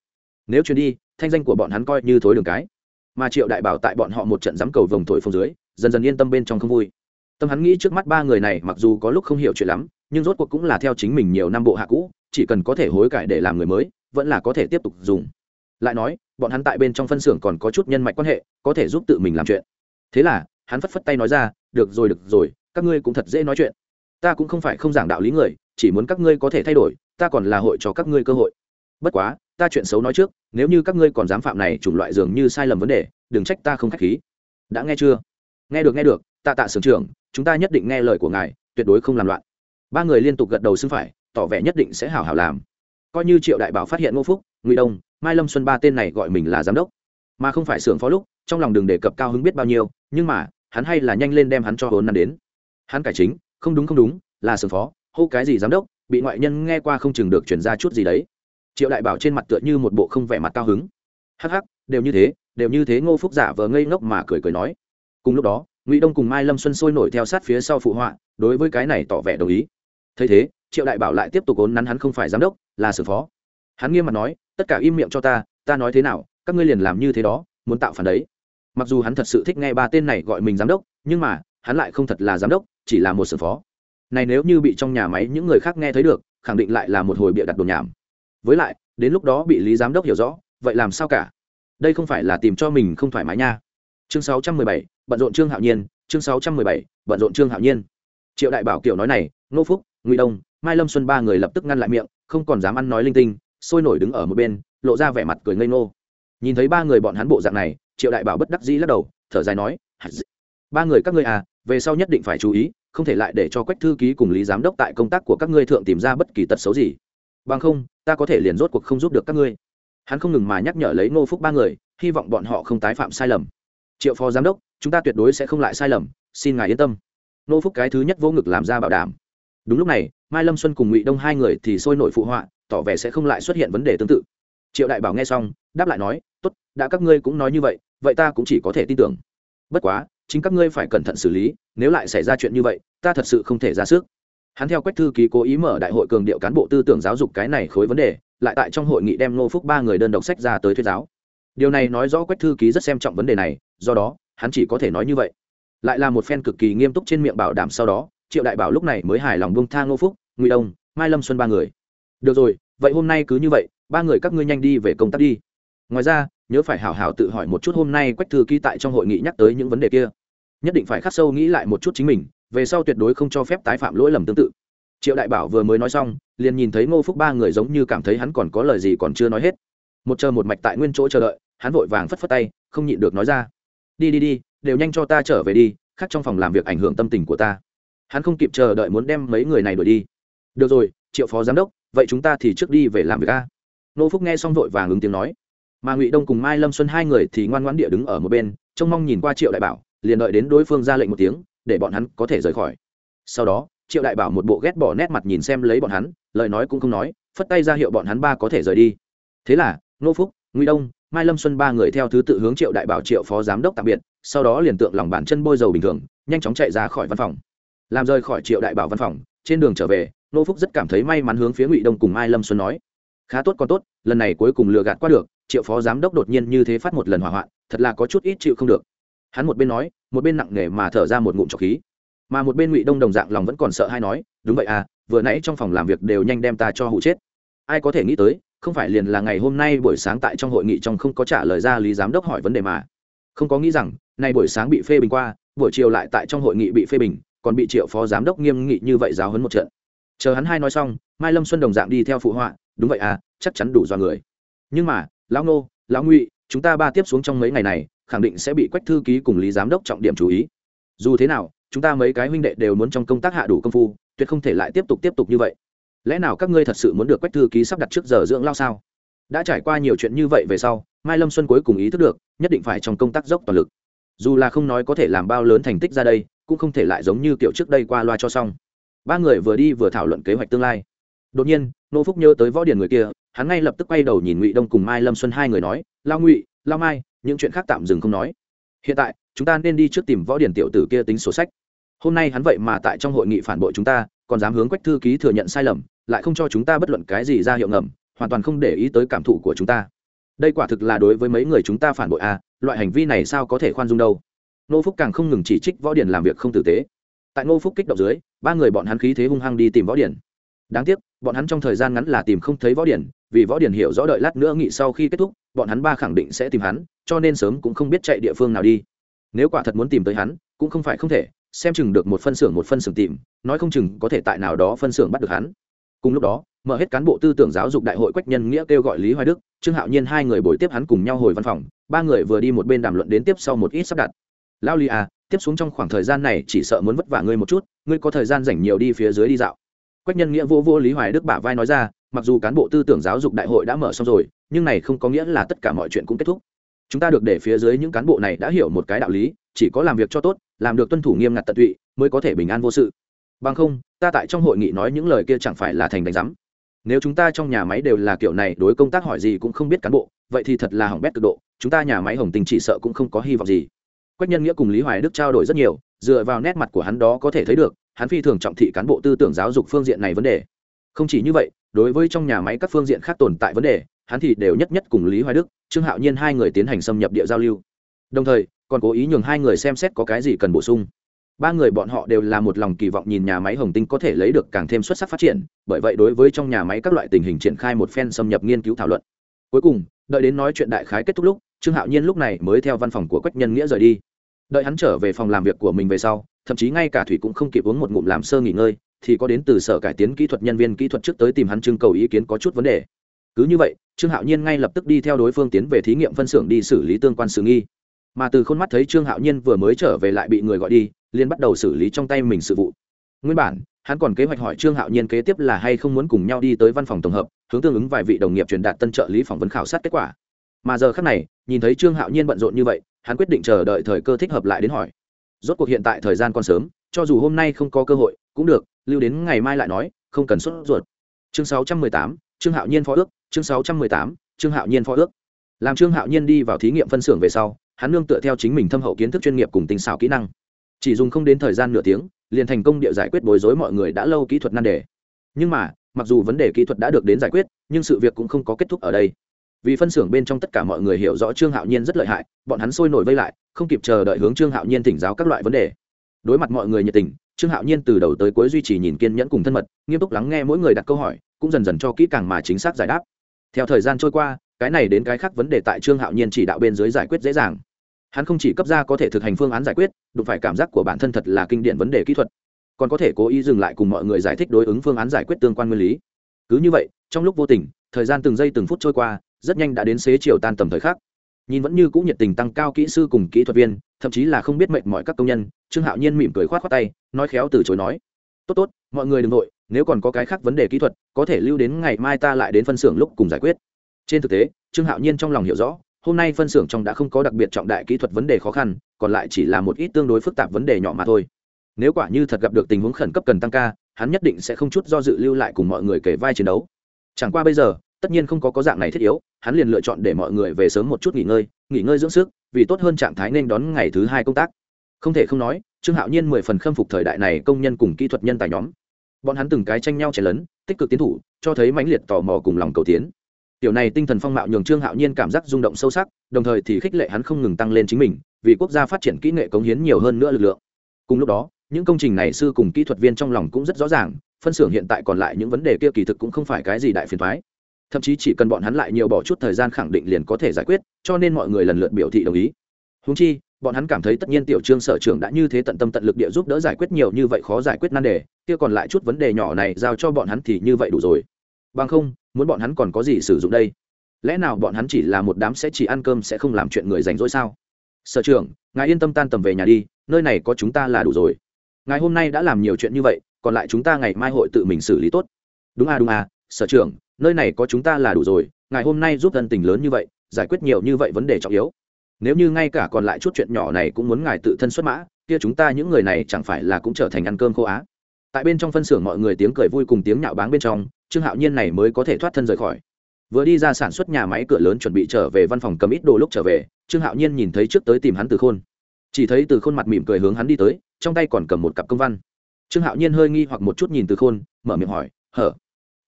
[SPEAKER 1] Nếu chuyến đi, thanh danh của bọn hắn coi như thối đường cái. Mà triệu đại bảo tại bọn họ một trận dám cầu vồng thổi phồng dưới, dần dần yên tâm bên trong không vui. Tâm hắn nghĩ trước mắt ba người này mặc dù có lúc không hiểu chuyện lắm nhưng rốt cuộc cũng là theo chính mình nhiều năm bộ hạ cũ, chỉ cần có thể hối cải để làm người mới, vẫn là có thể tiếp tục dùng. Lại nói, bọn hắn tại bên trong phân xưởng còn có chút nhân mạch quan hệ, có thể giúp tự mình làm chuyện. Thế là, hắn phất phất tay nói ra, được rồi được rồi, các ngươi cũng thật dễ nói chuyện. Ta cũng không phải không giảng đạo lý người, chỉ muốn các ngươi có thể thay đổi, ta còn là hội cho các ngươi cơ hội. Bất quá, ta chuyện xấu nói trước, nếu như các ngươi còn dám phạm này chủng loại dường như sai lầm vấn đề, đừng trách ta không k h á c h khí. Đã nghe chưa? Nghe được nghe được, tạ tạ sưởng trưởng, chúng ta nhất định nghe lời của ngài, tuyệt đối không làm loạn ba người liên tục gật đầu xưng phải, tỏ vẻ nhất định sẽ hảo hảo làm. Coi như triệu đại bảo phát hiện ngô phúc, ngụy đông, mai lâm xuân ba tên này gọi mình là giám đốc. Mà không phải xưởng phó lúc, trong lòng đường đề cập cao hứng biết bao nhiêu, nhưng mà, hắn hay là nhanh lên đem hắn cho hồn năn đến. Hắn cải chính, không đúng không đúng, là xưởng phó, hô cái gì giám đốc, bị ngoại nhân nghe qua không chừng được chuyển ra chút gì đấy. Triệu đại bảo trên mặt tựa như một bộ không vẻ mặt cao hứng. Hắc hắc, đều như thế, đều như thế ngô phúc giả vờ ngây ngốc mà cười cười nói. Cùng lúc đó, ngụy đông cùng mai lâm xuân sôi nổi theo sát phía sau phụ họa, đối với cái này tỏ vẻ đồng ý thấy thế triệu đại bảo lại tiếp tục ốn nắn hắn không phải giám đốc là xử phó. Hắn nghiêm mặt nói tất cả im miệng cho ta ta nói thế nào các ngươi liền làm như thế đó muốn tạo phản đấy. Mặc dù hắn thật sự thích nghe ba tên này gọi mình giám đốc nhưng mà hắn lại không thật là giám đốc chỉ là một xử phó. Này nếu như bị trong nhà máy những người khác nghe thấy được khẳng định lại là một hồi bịa đặt đồn nhảm. Với lại đến lúc đó bị lý giám đốc hiểu rõ vậy làm sao cả? Đây không phải là tìm cho mình không thoải mái nha. Chương 617, bận rộn trương hạo nhiên chương 617, bận rộn trương hạo nhiên. Triệu đại bảo kiểu nói này ngô phúc ngụy đông, mai lâm xuân ba người lập tức ngăn lại miệng, không còn dám ăn nói linh tinh, sôi nổi đứng ở một bên, lộ ra vẻ mặt cười ngây ngô. Nhìn thấy ba người bọn hắn bộ dạng này, triệu đại bảo bất đắc dĩ lắc đầu, thở dài nói ba người các ngươi à về sau nhất định phải chú ý, không thể lại để cho quách thư ký cùng lý giám đốc tại công tác của các ngươi thượng tìm ra bất kỳ tật xấu gì. Bằng không, ta có thể liền rốt cuộc không giúp được các ngươi. Hắn không ngừng mà nhắc nhở lấy ngô phúc ba người, hy vọng bọn họ không tái phạm sai lầm. Triệu phó giám đốc, chúng ta tuyệt đối sẽ không lại sai lầm, xin ngài yên tâm. Ngô phúc cái thứ nhất vô ngực làm ra bảo đảm đúng lúc này, mai lâm xuân cùng ngụy đông hai người thì sôi nổi phụ họa, tỏ vẻ sẽ không lại xuất hiện vấn đề tương tự. Triệu đại bảo nghe xong, đáp lại nói, tốt, đã các ngươi cũng nói như vậy vậy ta cũng chỉ có thể tin tưởng. Bất quá, chính các ngươi phải cẩn thận xử lý, nếu lại xảy ra chuyện như vậy, ta thật sự không thể ra sức. Hắn theo quách thư ký cố ý mở đại hội cường điệu cán bộ tư tưởng giáo dục cái này khối vấn đề, lại tại trong hội nghị đem ngô phúc ba người đơn độc sách ra tới thuyết giáo. Điều này nói rõ quách thư ký rất xem trọng vấn đề này, do đó, hắn chỉ có thể nói như vậy. Lại là một phen cực kỳ nghiêm túc trên miệng bảo đảm sau đó triệu đại bảo lúc này mới hài lòng bông tha ngô phúc, ngụy đông, mai lâm xuân ba người. Được rồi, vậy hôm nay cứ như vậy, ba người các ngươi nhanh đi về công tác đi. Ngoài ra, nhớ phải hảo hảo tự hỏi một chút hôm nay quách thư ký tại trong hội nghị nhắc tới những vấn đề kia. Nhất định phải khắc sâu nghĩ lại một chút chính mình, về sau tuyệt đối không cho phép tái phạm lỗi lầm tương tự. Triệu đại bảo vừa mới nói xong, liền nhìn thấy ngô phúc ba người giống như cảm thấy hắn còn có lời gì còn chưa nói hết. Một chờ một mạch tại nguyên chỗ chờ đợi, hắn vội vàng phất phất tay, không nhịn được nói ra. Đi đi đi, đều nhanh cho ta trở về đi, khác trong phòng làm việc ảnh hưởng tâm tình của ta hắn không kịp chờ đợi muốn đem mấy người này đuổi đi. Được rồi, triệu phó giám đốc, vậy chúng ta thì trước đi về làm việc a. Nô phúc nghe xong vội vàng ứng tiếng nói. Mà ngụy đông cùng mai lâm xuân hai người thì ngoan ngoãn địa đứng ở một bên, trông mong nhìn qua triệu đại bảo, liền đợi đến đối phương ra lệnh một tiếng, để bọn hắn có thể rời khỏi. Sau đó, triệu đại bảo một bộ ghét bỏ nét mặt nhìn xem lấy bọn hắn, lời nói cũng không nói, phất tay ra hiệu bọn hắn ba có thể rời đi. Thế là, nô phúc, ngụy đông, mai lâm xuân ba người theo thứ tự hướng triệu đại bảo triệu phó giám đốc tạm biệt, sau đó liền tượng lòng bàn chân bôi dầu bình thường, nhanh chóng chạy ra khỏi văn phòng làm rời khỏi triệu đại bảo văn phòng, trên đường trở về, nô phúc rất cảm thấy may mắn hướng phía ngụy đông cùng mai lâm xuân nói, khá tốt còn tốt, lần này cuối cùng lừa gạt qua được, triệu phó giám đốc đột nhiên như thế phát một lần hỏa hoạn, thật là có chút ít chịu không được. Hắn một bên nói, một bên nặng nề mà thở ra một ngụm trọc khí. Mà một bên ngụy đông đồng dạng lòng vẫn còn sợ hay nói, đúng vậy à vừa nãy trong phòng làm việc đều nhanh đem ta cho hụ chết. Ai có thể nghĩ tới, không phải liền là ngày hôm nay buổi sáng tại trong hội nghị trong không có trả lời ra lý giám đốc hỏi vấn đề mà. Không có nghĩ rằng, nay buổi sáng bị phê bình qua, buổi chiều lại tại trong hội nghị bị phê bình còn bị triệu phó giám đốc nghiêm nghị như vậy giáo hấn một trận. Chờ hắn hai nói xong, mai lâm xuân đồng dạng đi theo phụ họa, đúng vậy à chắc chắn đủ do người. Nhưng mà, lão ngô lão ngụy, chúng ta ba tiếp xuống trong mấy ngày này, khẳng định sẽ bị quách thư ký cùng lý giám đốc trọng điểm chú ý. Dù thế nào, chúng ta mấy cái huynh đệ đều muốn trong công tác hạ đủ công phu, tuyệt không thể lại tiếp tục tiếp tục như vậy. Lẽ nào các ngươi thật sự muốn được quách thư ký sắp đặt trước giờ dưỡng lao sao? Đã trải qua nhiều chuyện như vậy về sau, mai lâm xuân cuối cùng ý thức được, nhất định phải trong công tác dốc toàn lực. Dù là không nói có thể làm bao lớn thành tích ra đây cũng không thể lại giống như kiểu trước đây qua loa cho xong. Ba người vừa đi vừa thảo luận kế hoạch tương lai. Đột nhiên, nô phúc nhớ tới võ điển người kia, hắn ngay lập tức quay đầu nhìn ngụy đông cùng mai lâm xuân hai người nói, lao ngụy, lao mai, những chuyện khác tạm dừng không nói. Hiện tại, chúng ta nên đi trước tìm võ điển tiểu tử kia tính sổ sách. Hôm nay hắn vậy mà tại trong hội nghị phản bội chúng ta, còn dám hướng quách thư ký thừa nhận sai lầm, lại không cho chúng ta bất luận cái gì ra hiệu ngầm, hoàn toàn không để ý tới cảm thụ của chúng ta. Đây quả thực là đối với mấy người chúng ta phản bội à loại hành vi này sao có thể khoan dung đâu? Nô phúc càng không ngừng chỉ trích võ điển làm việc không tử tế. Tại Nô phúc kích động dưới, ba người bọn hắn khí thế hung hăng đi tìm võ điển. Đáng tiếc, bọn hắn trong thời gian ngắn là tìm không thấy võ điển, vì võ điển hiểu rõ đợi lát nữa nghị sau khi kết thúc, bọn hắn ba khẳng định sẽ tìm hắn, cho nên sớm cũng không biết chạy địa phương nào đi. Nếu quả thật muốn tìm tới hắn, cũng không phải không thể, xem chừng được một phân xưởng một phân xưởng tìm, nói không chừng có thể tại nào đó phân xưởng bắt được hắn. Cùng lúc đó, mở hết cán bộ tư tưởng giáo dục đại hội quách nhân nghĩa kêu gọi lý hoài đức, trương hạo nhiên hai người buổi tiếp hắn cùng nhau hồi văn phòng, ba người vừa đi một bên đàm luận đến tiếp sau một ít sắp đặt lao lý à tiếp xuống trong khoảng thời gian này chỉ sợ muốn vất vả ngươi một chút, ngươi có thời gian rảnh nhiều đi phía dưới đi dạo. Quách nhân nghĩa vô vô lý hoài đức bả vai nói ra, mặc dù cán bộ tư tưởng giáo dục đại hội đã mở xong rồi, nhưng này không có nghĩa là tất cả mọi chuyện cũng kết thúc. Chúng ta được để phía dưới những cán bộ này đã hiểu một cái đạo lý, chỉ có làm việc cho tốt, làm được tuân thủ nghiêm ngặt tận tụy, mới có thể bình an vô sự. Bằng không, ta tại trong hội nghị nói những lời kia chẳng phải là thành đánh giám. Nếu chúng ta trong nhà máy đều là kiểu này, đối công tác hỏi gì cũng không biết cán bộ, vậy thì thật là hỏng bét cực độ, chúng ta nhà máy hồng tình chỉ sợ cũng không có hy vọng gì quách nhân nghĩa cùng lý hoài đức trao đổi rất nhiều, dựa vào nét mặt của hắn đó có thể thấy được, hắn phi thường trọng thị cán bộ tư tưởng giáo dục phương diện này vấn đề. Không chỉ như vậy, đối với trong nhà máy các phương diện khác tồn tại vấn đề, hắn thì đều nhất nhất cùng lý hoài đức, trương hạo nhiên hai người tiến hành xâm nhập địa giao lưu. Đồng thời, còn cố ý nhường hai người xem xét có cái gì cần bổ sung. Ba người bọn họ đều là một lòng kỳ vọng nhìn nhà máy hồng tinh có thể lấy được càng thêm xuất sắc phát triển, bởi vậy đối với trong nhà máy các loại tình hình triển khai một phen xâm nhập nghiên cứu thảo luận. Cuối cùng, đợi đến nói chuyện đại khái kết thúc lúc trương hạo nhiên lúc này mới theo văn phòng của quách nhân nghĩa rời đi. Đợi hắn trở về phòng làm việc của mình về sau, thậm chí ngay cả thủy cũng không kịp uống một ngụm làm sơ nghỉ ngơi, thì có đến từ sở cải tiến kỹ thuật nhân viên kỹ thuật trước tới tìm hắn trưng cầu ý kiến có chút vấn đề. Cứ như vậy, trương hạo nhiên ngay lập tức đi theo đối phương tiến về thí nghiệm phân xưởng đi xử lý tương quan sự nghi. Mà từ khôn mắt thấy trương hạo nhiên vừa mới trở về lại bị người gọi đi liên bắt đầu xử lý trong tay mình sự vụ. Nguyên bản, hắn còn kế hoạch hỏi trương hạo nhiên kế tiếp là hay không muốn cùng nhau đi tới văn phòng tổng hợp, hướng tương ứng vài vị đồng nghiệp truyền đạt tân trợ lý phỏng vấn khảo sát kết quả mà giờ khác này nhìn thấy trương hạo nhiên bận rộn như vậy hắn quyết định chờ đợi thời cơ thích hợp lại đến hỏi. Rốt cuộc hiện tại thời gian còn sớm cho dù hôm nay không có cơ hội cũng được lưu đến ngày mai lại nói không cần sốt ruột. Chương 618, trương hạo nhiên phó ước chương 618, trương hạo nhiên phó ước. Làm trương hạo nhiên đi vào thí nghiệm phân xưởng về sau hắn nương tựa theo chính mình thâm hậu kiến thức chuyên nghiệp cùng tinh xảo kỹ năng. Chỉ dùng không đến thời gian nửa tiếng liền thành công địa giải quyết bối rối mọi người đã lâu kỹ thuật nan đề. Nhưng mà mặc dù vấn đề kỹ thuật đã được đến giải quyết nhưng sự việc cũng không có kết thúc ở đây vì phân xưởng bên trong tất cả mọi người hiểu rõ trương hạo nhiên rất lợi hại, bọn hắn sôi nổi vây lại, không kịp chờ đợi hướng trương hạo nhiên thỉnh giáo các loại vấn đề. Đối mặt mọi người nhiệt tình, trương hạo nhiên từ đầu tới cuối duy trì nhìn kiên nhẫn cùng thân mật, nghiêm túc lắng nghe mỗi người đặt câu hỏi, cũng dần dần cho kỹ càng mà chính xác giải đáp. Theo thời gian trôi qua, cái này đến cái khác vấn đề tại trương hạo nhiên chỉ đạo bên dưới giải quyết dễ dàng. Hắn không chỉ cấp ra có thể thực hành phương án giải quyết, đụng phải cảm giác của bản thân thật là kinh điển vấn đề kỹ thuật, còn có thể cố ý dừng lại cùng mọi người giải thích đối ứng phương án giải quyết tương quan nguyên lý. Cứ như vậy, trong lúc vô tình, thời gian từng giây từng phút trôi qua rất nhanh đã đến xế chiều tan tầm thời khắc. Nhìn vẫn như cũng nhiệt tình tăng cao kỹ sư cùng kỹ thuật viên, thậm chí là không biết mệnh mọi các công nhân, trương hạo nhiên mỉm cười khoát khoát tay, nói khéo từ chối nói. Tốt tốt, mọi người đừng vội, nếu còn có cái khác vấn đề kỹ thuật, có thể lưu đến ngày mai ta lại đến phân xưởng lúc cùng giải quyết. Trên thực tế, trương hạo nhiên trong lòng hiểu rõ, hôm nay phân xưởng trong đã không có đặc biệt trọng đại kỹ thuật vấn đề khó khăn, còn lại chỉ là một ít tương đối phức tạp vấn đề nhỏ mà thôi. Nếu quả như thật gặp được tình huống khẩn cấp cần tăng ca, hắn nhất định sẽ không chút do dự lưu lại cùng mọi người kể vai chiến đấu. Chẳng qua bây giờ tất nhiên không có có dạng này thiết yếu, hắn liền lựa chọn để mọi người về sớm một chút nghỉ ngơi nghỉ ngơi dưỡng sức, vì tốt hơn trạng thái nên đón ngày thứ hai công tác. Không thể không nói, trương hạo nhiên mười phần khâm phục thời đại này công nhân cùng kỹ thuật nhân tài nhóm. Bọn hắn từng cái tranh nhau chảy lớn tích cực tiến thủ, cho thấy mãnh liệt tò mò cùng lòng cầu tiến. Tiểu này tinh thần phong mạo nhường trương hạo nhiên cảm giác rung động sâu sắc, đồng thời thì khích lệ hắn không ngừng tăng lên chính mình, vì quốc gia phát triển kỹ nghệ cống hiến nhiều hơn nữa lực lượng. Cùng lúc đó, những công trình này sư cùng kỹ thuật viên trong lòng cũng rất rõ ràng, phân xưởng hiện tại còn lại những vấn đề kia kỳ thực cũng không phải cái gì đại phiền thoái thậm chí chỉ cần bọn hắn lại nhiều bỏ chút thời gian khẳng định liền có thể giải quyết, cho nên mọi người lần lượt biểu thị đồng ý. Húng chi, bọn hắn cảm thấy tất nhiên tiểu trương sở trưởng đã như thế tận tâm tận lực địa giúp đỡ giải quyết nhiều như vậy khó giải quyết nan đề, kia còn lại chút vấn đề nhỏ này giao cho bọn hắn thì như vậy đủ rồi. Bằng không, muốn bọn hắn còn có gì sử dụng đây? Lẽ nào bọn hắn chỉ là một đám sẽ chỉ ăn cơm sẽ không làm chuyện người rảnh rỗi sao? Sở trưởng, ngài yên tâm tan tầm về nhà đi, nơi này có chúng ta là đủ rồi. Ngài hôm nay đã làm nhiều chuyện như vậy, còn lại chúng ta ngày mai hội tự mình xử lý tốt. Đúng à đúng à sở trưởng nơi này có chúng ta là đủ rồi ngài hôm nay giúp thân tình lớn như vậy, giải quyết nhiều như vậy vấn đề trọng yếu. Nếu như ngay cả còn lại chút chuyện nhỏ này cũng muốn ngài tự thân xuất mã, kia chúng ta những người này chẳng phải là cũng trở thành ăn cơm khô á? Tại bên trong phân xưởng mọi người tiếng cười vui cùng tiếng nhạo báng bên trong, trương hạo nhiên này mới có thể thoát thân rời khỏi. Vừa đi ra sản xuất nhà máy cửa lớn chuẩn bị trở về văn phòng cầm ít đồ lúc trở về, trương hạo nhiên nhìn thấy trước tới tìm hắn từ khôn. Chỉ thấy từ khôn mặt mỉm cười hướng hắn đi tới, trong tay còn cầm một cặp công văn. Trương hạo nhiên hơi nghi hoặc một chút nhìn từ khôn, mở miệng hỏi, hở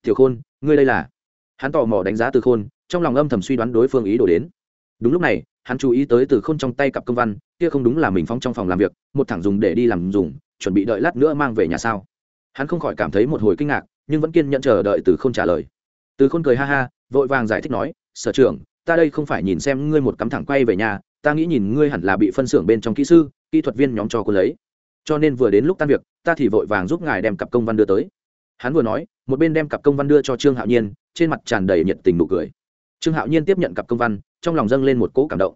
[SPEAKER 1] tiểu khôn, ngươi đây là? Hắn tò mò đánh giá từ khôn, trong lòng âm thầm suy đoán đối phương ý đồ đến. Đúng lúc này, hắn chú ý tới từ khôn trong tay cặp công văn, kia không đúng là mình phóng trong phòng làm việc, một thẳng dùng để đi làm dùng, chuẩn bị đợi lát nữa mang về nhà sao? Hắn không khỏi cảm thấy một hồi kinh ngạc, nhưng vẫn kiên nhẫn chờ đợi từ Khôn trả lời. Từ khôn cười ha ha, vội vàng giải thích nói, sở trưởng, ta đây không phải nhìn xem ngươi một cắm thẳng quay về nhà, ta nghĩ nhìn ngươi hẳn là bị phân xưởng bên trong kỹ sư, kỹ thuật viên nhóm cho cô lấy. Cho nên vừa đến lúc tan việc, ta thì vội vàng giúp ngài đem cặp công văn đưa tới hắn vừa nói, một bên đem cặp công văn đưa cho trương hạo nhiên, trên mặt tràn đầy nhiệt tình nụ cười. Trương hạo nhiên tiếp nhận cặp công văn, trong lòng dâng lên một cỗ cảm động.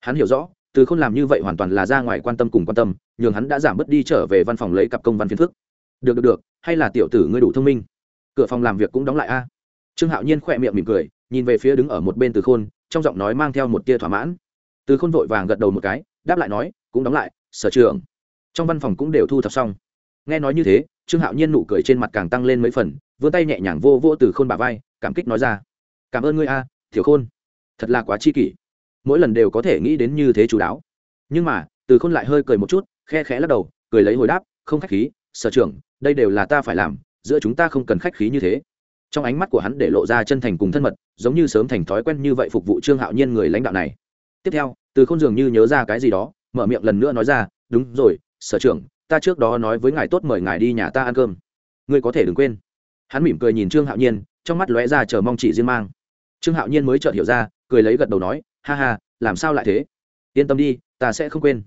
[SPEAKER 1] Hắn hiểu rõ, từ không làm như vậy hoàn toàn là ra ngoài quan tâm cùng quan tâm, nhường hắn đã giảm bớt đi trở về văn phòng lấy cặp công văn phiền phức. Được được được, hay là tiểu tử ngươi đủ thông minh? Cửa phòng làm việc cũng đóng lại a. Trương hạo nhiên khỏe miệng mỉm cười, nhìn về phía đứng ở một bên từ khôn, trong giọng nói mang theo một tia thỏa mãn. Từ khôn vội vàng gật đầu một cái, đáp lại nói, cũng đóng lại, sở trường trong văn phòng cũng đều thu thập xong nghe nói như thế trương hạo nhiên nụ cười trên mặt càng tăng lên mấy phần vươn tay nhẹ nhàng vô vô từ khôn bà vai cảm kích nói ra. Cảm ơn ngươi a à, thiểu khôn. Thật là quá chi kỷ. Mỗi lần đều có thể nghĩ đến như thế chú đáo. Nhưng mà từ khôn lại hơi cười một chút khe khẽ lắc đầu cười lấy hồi đáp không khách khí sở trưởng đây đều là ta phải làm giữa chúng ta không cần khách khí như thế. Trong ánh mắt của hắn để lộ ra chân thành cùng thân mật giống như sớm thành thói quen như vậy phục vụ trương hạo nhiên người lãnh đạo này. Tiếp theo từ khôn dường như nhớ ra cái gì đó mở miệng lần nữa nói ra đúng rồi sở trưởng ta trước đó nói với ngài tốt mời ngài đi nhà ta ăn cơm. Ngươi có thể đừng quên. Hắn mỉm cười nhìn trương hạo nhiên, trong mắt lóe ra chờ mong chỉ riêng mang. Trương hạo nhiên mới chợt hiểu ra, cười lấy gật đầu nói, ha ha, làm sao lại thế? Yên tâm đi, ta sẽ không quên.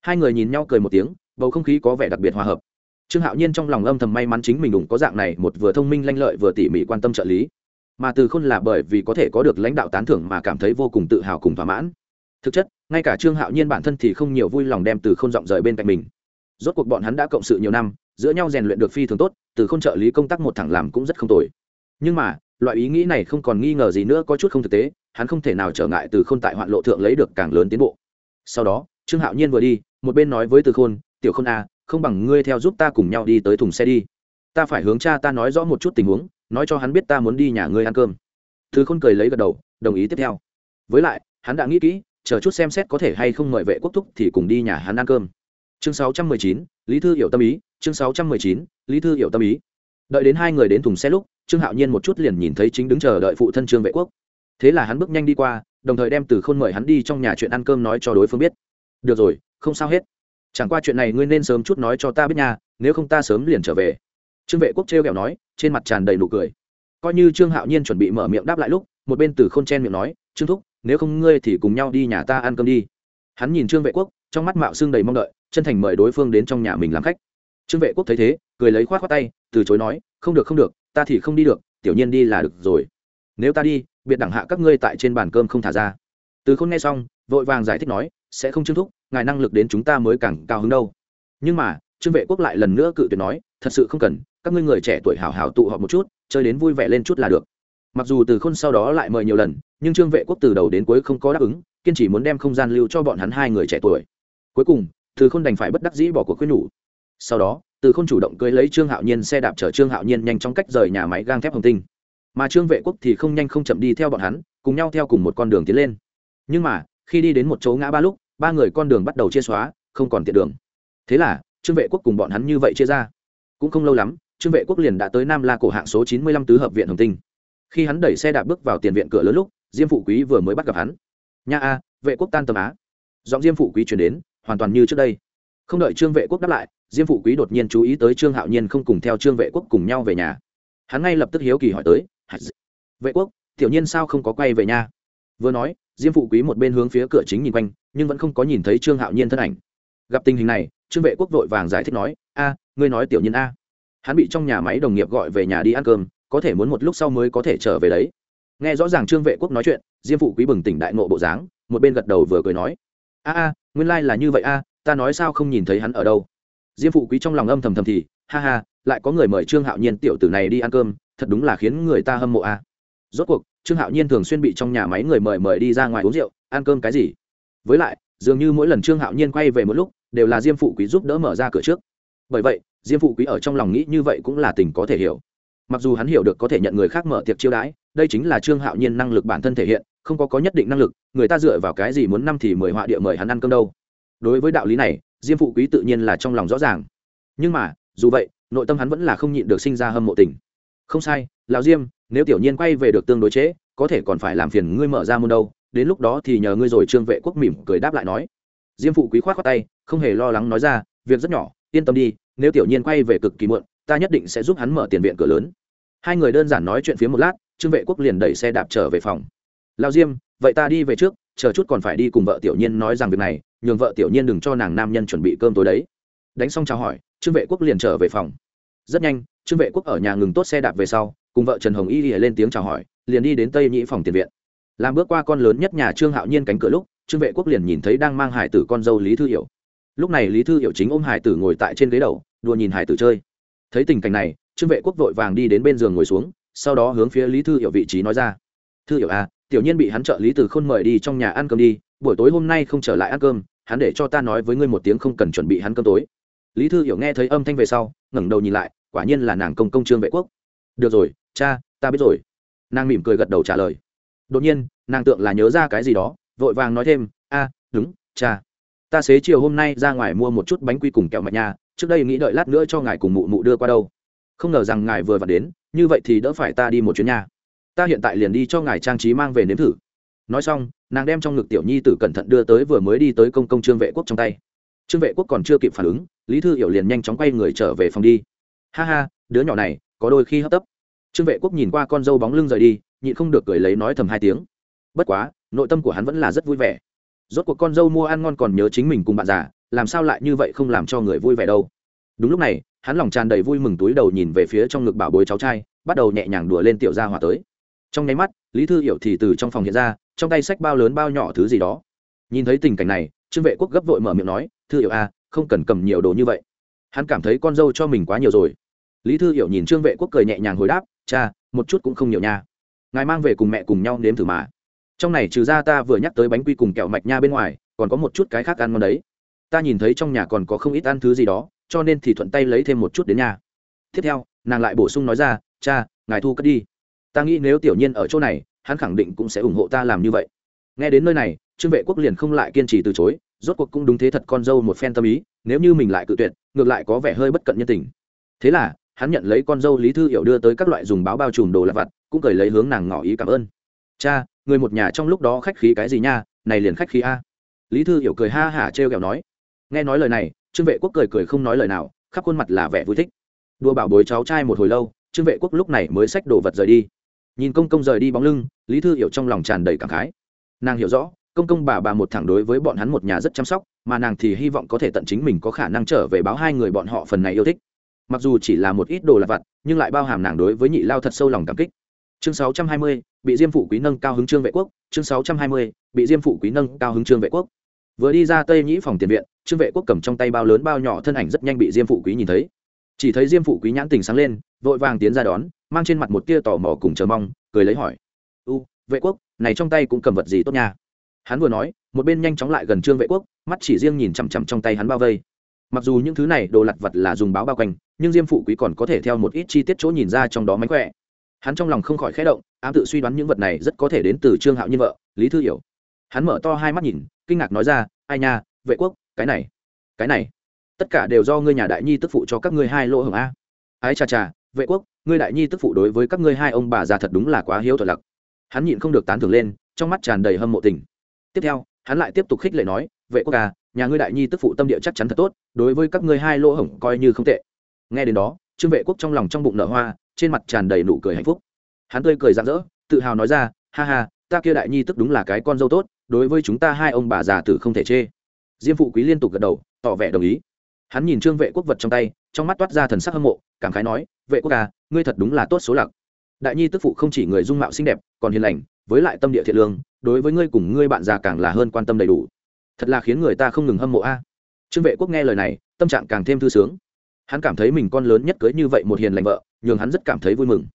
[SPEAKER 1] Hai người nhìn nhau cười một tiếng, bầu không khí có vẻ đặc biệt hòa hợp. Trương hạo nhiên trong lòng âm thầm may mắn chính mình đủng có dạng này một vừa thông minh lanh lợi vừa tỉ mỉ quan tâm trợ lý. Mà từ khôn là bởi vì có thể có được lãnh đạo tán thưởng mà cảm thấy vô cùng tự hào cùng thỏa mãn. Thực chất, ngay cả trương hạo nhiên bản thân thì không nhiều vui lòng đem từ k h ô n rộng rời bên cạnh mình rốt cuộc bọn hắn đã cộng sự nhiều năm, giữa nhau rèn luyện được phi thường tốt, từ k h ô n trợ lý công tác một thẳng làm cũng rất không tồi. Nhưng mà, loại ý nghĩ này không còn nghi ngờ gì nữa, có chút không thực tế, hắn không thể nào trở ngại từ khôn tại hoạn lộ thượng lấy được càng lớn tiến bộ. Sau đó, trương hạo nhiên vừa đi, một bên nói với từ khôn, tiểu khôn a không bằng ngươi theo giúp ta cùng nhau đi tới thùng xe đi. Ta phải hướng cha ta nói rõ một chút tình huống, nói cho hắn biết ta muốn đi nhà ngươi ăn cơm. Từ khôn cười lấy gật đầu, đồng ý tiếp theo. Với lại, hắn đã nghĩ kỹ, chờ chút xem xét có thể hay không mời vệ quốc thúc thì cùng đi nhà hắn ăn cơm chương 619, lý thư hiểu tâm ý chương 619, lý thư hiểu tâm ý. Đợi đến hai người đến thùng xe lúc trương hạo nhiên một chút liền nhìn thấy chính đứng chờ đợi phụ thân trương vệ quốc. Thế là hắn bước nhanh đi qua đồng thời đem từ khôn mời hắn đi trong nhà chuyện ăn cơm nói cho đối phương biết. Được rồi không sao hết. Chẳng qua chuyện này ngươi nên sớm chút nói cho ta biết nha nếu không ta sớm liền trở về. Trương vệ quốc trêu ghẹo nói trên mặt tràn đầy nụ cười. Coi như trương hạo nhiên chuẩn bị mở miệng đáp lại lúc một bên từ khôn chen miệng nói trương thúc nếu không ngươi thì cùng nhau đi nhà ta ăn cơm đi. Hắn nhìn trương vệ quốc trong mắt mạo xương đầy mong đợi chân thành mời đối phương đến trong nhà mình làm khách. Trương vệ quốc thấy thế, cười lấy khoát á tay, từ chối nói, không được không được, ta thì không đi được, tiểu nhiên đi là được rồi. Nếu ta đi, biệt đẳng hạ các ngươi tại trên bàn cơm không thả ra. Từ khôn nghe xong, vội vàng giải thích nói, sẽ không trương thúc, ngài năng lực đến chúng ta mới càng cao hứng đâu. Nhưng mà, trương vệ quốc lại lần nữa cự tuyệt nói, thật sự không cần, các ngươi người trẻ tuổi hào hào tụ họp một chút, chơi đến vui vẻ lên chút là được. Mặc dù từ khôn sau đó lại mời nhiều lần, nhưng trương vệ quốc từ đầu đến cuối không có đáp ứng, kiên chỉ muốn đem không gian lưu cho bọn hắn hai người trẻ tuổi. Cuối cùng từ khôn đành phải bất đắc dĩ bỏ cuộc khuyên nhủ. Sau đó, từ khôn chủ động cưới lấy trương hạo nhiên xe đạp chở trương hạo nhiên nhanh chóng cách rời nhà máy gang thép hồng tinh. Mà trương vệ quốc thì không nhanh không chậm đi theo bọn hắn, cùng nhau theo cùng một con đường tiến lên. Nhưng mà, khi đi đến một chỗ ngã ba lúc, ba người con đường bắt đầu chia xóa, không còn tiện đường. Thế là, trương vệ quốc cùng bọn hắn như vậy chia ra. Cũng không lâu lắm, trương vệ quốc liền đã tới nam la cổ hạng số chín mươi lăm tứ hợp viện hồng tinh. Khi hắn đẩy xe đạp bước vào tiền viện cửa lớn lúc, diêm phụ quý vừa mới bắt gặp hắn. Nha a, vệ quốc tan tầm á. Giọng diêm phụ quý chuyển đến hoàn toàn như trước đây. Không đợi trương vệ quốc đáp lại, diêm phụ quý đột nhiên chú ý tới trương hạo nhiên không cùng theo trương vệ quốc cùng nhau về nhà. Hắn ngay lập tức hiếu kỳ hỏi tới vệ quốc, tiểu nhiên sao không có quay về nhà? Vừa nói, diêm phụ quý một bên hướng phía cửa chính nhìn quanh, nhưng vẫn không có nhìn thấy trương hạo nhiên thân ảnh. Gặp tình hình này, trương vệ quốc vội vàng giải thích nói, a, ngươi nói tiểu nhiên a. Hắn bị trong nhà máy đồng nghiệp gọi về nhà đi ăn cơm, có thể muốn một lúc sau mới có thể trở về đấy. Nghe rõ ràng trương vệ quốc nói chuyện, diêm phụ quý bừng tỉnh đại ngộ bộ dáng, một bên gật đầu vừa cười nói a a, nguyên lai、like、là như vậy a, ta nói sao không nhìn thấy hắn ở đâu? Diêm phụ quý trong lòng âm thầm thầm thì, ha ha, lại có người mời trương hạo nhiên tiểu tử này đi ăn cơm, thật đúng là khiến người ta hâm mộ a. Rốt cuộc, trương hạo nhiên thường xuyên bị trong nhà máy người mời mời đi ra ngoài uống rượu, ăn cơm cái gì? Với lại, dường như mỗi lần trương hạo nhiên quay về một lúc, đều là diêm phụ quý giúp đỡ mở ra cửa trước. Bởi vậy, diêm phụ quý ở trong lòng nghĩ như vậy cũng là tình có thể hiểu. Mặc dù hắn hiểu được có thể nhận người khác mở tiệc chiêu đãi, đây chính là trương hạo nhiên năng lực bản thân thể hiện không có có nhất định năng lực người ta dựa vào cái gì muốn năm thì mười họa địa mời hắn ăn cơm đâu. Đối với đạo lý này diêm phụ quý tự nhiên là trong lòng rõ ràng. Nhưng mà dù vậy nội tâm hắn vẫn là không nhịn được sinh ra hâm mộ tình. Không sai lão diêm nếu tiểu nhiên quay về được tương đối chế, có thể còn phải làm phiền ngươi mở ra môn đâu đến lúc đó thì nhờ ngươi rồi trương vệ quốc mỉm cười đáp lại nói. Diêm phụ quý khoát khoát tay không hề lo lắng nói ra việc rất nhỏ yên tâm đi nếu tiểu nhiên quay về cực kỳ muộn ta nhất định sẽ giúp hắn mở tiền viện cửa lớn. Hai người đơn giản nói chuyện phía một lát trương vệ quốc liền đẩy xe đạp trở về phòng lao diêm, vậy ta đi về trước, chờ chút còn phải đi cùng vợ tiểu nhiên nói rằng việc này, nhường vợ tiểu nhiên đừng cho nàng nam nhân chuẩn bị cơm tối đấy. Đánh xong chào hỏi, trương vệ quốc liền trở về phòng. Rất nhanh, trương vệ quốc ở nhà ngừng tốt xe đạp về sau, cùng vợ trần hồng y lên tiếng chào hỏi, liền đi đến tây nhĩ phòng tiền viện. Làm bước qua con lớn nhất nhà trương hạo nhiên cánh cửa lúc, trương vệ quốc liền nhìn thấy đang mang hải tử con dâu lý thư hiểu. Lúc này lý thư hiểu chính ôm hải tử ngồi tại trên ghế đầu, đùa nhìn hải tử chơi. Thấy tình cảnh này, trương vệ quốc vội vàng đi đến bên giường ngồi xuống, sau đó hướng phía lý thư hiểu vị trí nói ra. Thư hiểu à tiểu nhiên bị hắn trợ lý từ khôn mời đi trong nhà ăn cơm đi, buổi tối hôm nay không trở lại ăn cơm, hắn để cho ta nói với ngươi một tiếng không cần chuẩn bị hắn cơm tối. Lý thư hiểu nghe thấy âm thanh về sau, ngẩng đầu nhìn lại, quả nhiên là nàng công công trương vệ quốc. Được rồi, cha, ta biết rồi. Nàng mỉm cười gật đầu trả lời. Đột nhiên, nàng tượng là nhớ ra cái gì đó, vội vàng nói thêm, a, đúng, cha. Ta xế chiều hôm nay ra ngoài mua một chút bánh quy cùng kẹo mạch nhà. trước đây nghĩ đợi lát nữa cho ngài cùng mụ mụ đưa qua đâu. Không ngờ rằng ngài vừa vặn đến, như vậy thì đỡ phải ta đi một chuyến nhà ta hiện tại liền đi cho ngài trang trí mang về nếm thử. Nói xong, nàng đem trong ngực tiểu nhi tử cẩn thận đưa tới vừa mới đi tới công công trương vệ quốc trong tay. Trương vệ quốc còn chưa kịp phản ứng, lý thư hiểu liền nhanh chóng quay người trở về phòng đi. Ha ha, đứa nhỏ này, có đôi khi hấp tấp. Trương vệ quốc nhìn qua con dâu bóng lưng rời đi, nhịn không được cười lấy nói thầm hai tiếng. Bất quá, nội tâm của hắn vẫn là rất vui vẻ. Rốt cuộc con dâu mua ăn ngon còn nhớ chính mình cùng bạn già, làm sao lại như vậy không làm cho người vui vẻ đâu. Đúng lúc này, hắn lòng tràn đầy vui mừng túi đầu nhìn về phía trong ngực bảo bối cháu trai, bắt đầu nhẹ nhàng đùa lên tiểu gia hỏa tới trong nháy mắt lý thư hiểu thì từ trong phòng hiện ra trong tay sách bao lớn bao nhỏ thứ gì đó. Nhìn thấy tình cảnh này trương vệ quốc gấp vội mở miệng nói thư hiểu a à, không cần cầm nhiều đồ như vậy. Hắn cảm thấy con dâu cho mình quá nhiều rồi. Lý thư hiểu nhìn trương vệ quốc cười nhẹ nhàng hồi đáp cha một chút cũng không nhiều nha. Ngài mang về cùng mẹ cùng nhau nếm thử mà. Trong này trừ ra ta vừa nhắc tới bánh quy cùng kẹo mạch nha bên ngoài còn có một chút cái khác ăn ngon đấy. Ta nhìn thấy trong nhà còn có không ít ăn thứ gì đó cho nên thì thuận tay lấy thêm một chút đến nhà. Tiếp theo nàng lại bổ sung nói ra cha ngài thu cất đi ta nghĩ nếu tiểu nhiên ở chỗ này, hắn khẳng định cũng sẽ ủng hộ ta làm như vậy. Nghe đến nơi này, trương vệ quốc liền không lại kiên trì từ chối, rốt cuộc cũng đúng thế thật con dâu một phen tâm ý, nếu như mình lại cự tuyệt, ngược lại có vẻ hơi bất cận nhân tình. Thế là, hắn nhận lấy con dâu lý thư hiểu đưa tới các loại dùng báo bao trùm đồ lặt vặt, cũng cười lấy hướng nàng ngỏ ý cảm ơn. Cha, người một nhà trong lúc đó khách khí cái gì nha, này liền khách khí a. Lý thư hiểu cười ha hả trêu ghẹo nói. Nghe nói lời này, trương vệ quốc cười cười không nói lời nào, khắp khuôn mặt là vẻ vui thích. Đua bảo bối cháu trai một hồi lâu, trương vệ quốc lúc này mới xách đồ vật rời đi nhìn công công rời đi bóng lưng lý thư hiểu trong lòng tràn đầy cảm khái. Nàng hiểu rõ công công bà bà một thẳng đối với bọn hắn một nhà rất chăm sóc mà nàng thì hy vọng có thể tận chính mình có khả năng trở về báo hai người bọn họ phần này yêu thích. Mặc dù chỉ là một ít đồ lặt vặt nhưng lại bao hàm nàng đối với nhị lao thật sâu lòng cảm kích. Chương 620, bị diêm phụ quý nâng cao hứng trương vệ quốc. Chương 620, bị diêm phụ quý nâng cao hứng trương vệ quốc. Vừa đi ra tây nhĩ phòng tiền viện trương vệ quốc cầm trong tay bao lớn bao nhỏ thân ảnh rất nhanh bị diêm phụ quý nhìn thấy. Chỉ thấy diêm phụ quý nhãn tình sáng lên vội vàng tiến ra đón mang trên mặt một tia tò mò cùng chờ mong, cười lấy hỏi. U, vệ quốc, này trong tay cũng cầm vật gì tốt nha? Hắn vừa nói, một bên nhanh chóng lại gần trương vệ quốc, mắt chỉ riêng nhìn chằm chằm trong tay hắn bao vây. Mặc dù những thứ này đồ lặt vật là dùng báo bao quanh, nhưng diêm phụ quý còn có thể theo một ít chi tiết chỗ nhìn ra trong đó mánh khỏe. Hắn trong lòng không khỏi khẽ động, ám tự suy đoán những vật này rất có thể đến từ trương hạo nhiên vợ, lý thư hiểu. Hắn mở to hai mắt nhìn, kinh ngạc nói ra, ai nha, vệ quốc, cái này cái này, tất cả đều do ngươi nhà đại nhi tức phụ cho các ngươi hai lỗ hưởng a. Ái chà chà vệ quốc, ngươi đại nhi tức phụ đối với các ngươi hai ông bà già thật đúng là quá hiếu thuận lặc. Hắn nhịn không được tán thưởng lên, trong mắt tràn đầy hâm mộ tình. Tiếp theo, hắn lại tiếp tục khích lệ nói, vệ quốc à nhà ngươi đại nhi tức phụ tâm địa chắc chắn thật tốt, đối với các ngươi hai lỗ hổng coi như không tệ. Nghe đến đó, trương vệ quốc trong lòng trong bụng nở hoa, trên mặt tràn đầy nụ cười hạnh phúc. Hắn tươi cười rạng rỡ, tự hào nói ra, ha ha, ta kia đại nhi tức đúng là cái con dâu tốt, đối với chúng ta hai ông bà già tử không thể chê. Diêm phụ quý liên tục gật đầu, tỏ vẻ đồng ý hắn nhìn trương vệ quốc vật trong tay, trong mắt toát ra thần sắc hâm mộ, cảm khái nói, vệ quốc ca ngươi thật đúng là tốt số lặc. Đại nhi tức phụ không chỉ người dung mạo xinh đẹp, còn hiền lành, với lại tâm địa thiện lương, đối với ngươi cùng ngươi bạn già càng là hơn quan tâm đầy đủ. Thật là khiến người ta không ngừng hâm mộ a. Trương vệ quốc nghe lời này, tâm trạng càng thêm thư sướng. Hắn cảm thấy mình con lớn nhất cưới như vậy một hiền lành vợ, nhường hắn rất cảm thấy vui mừng.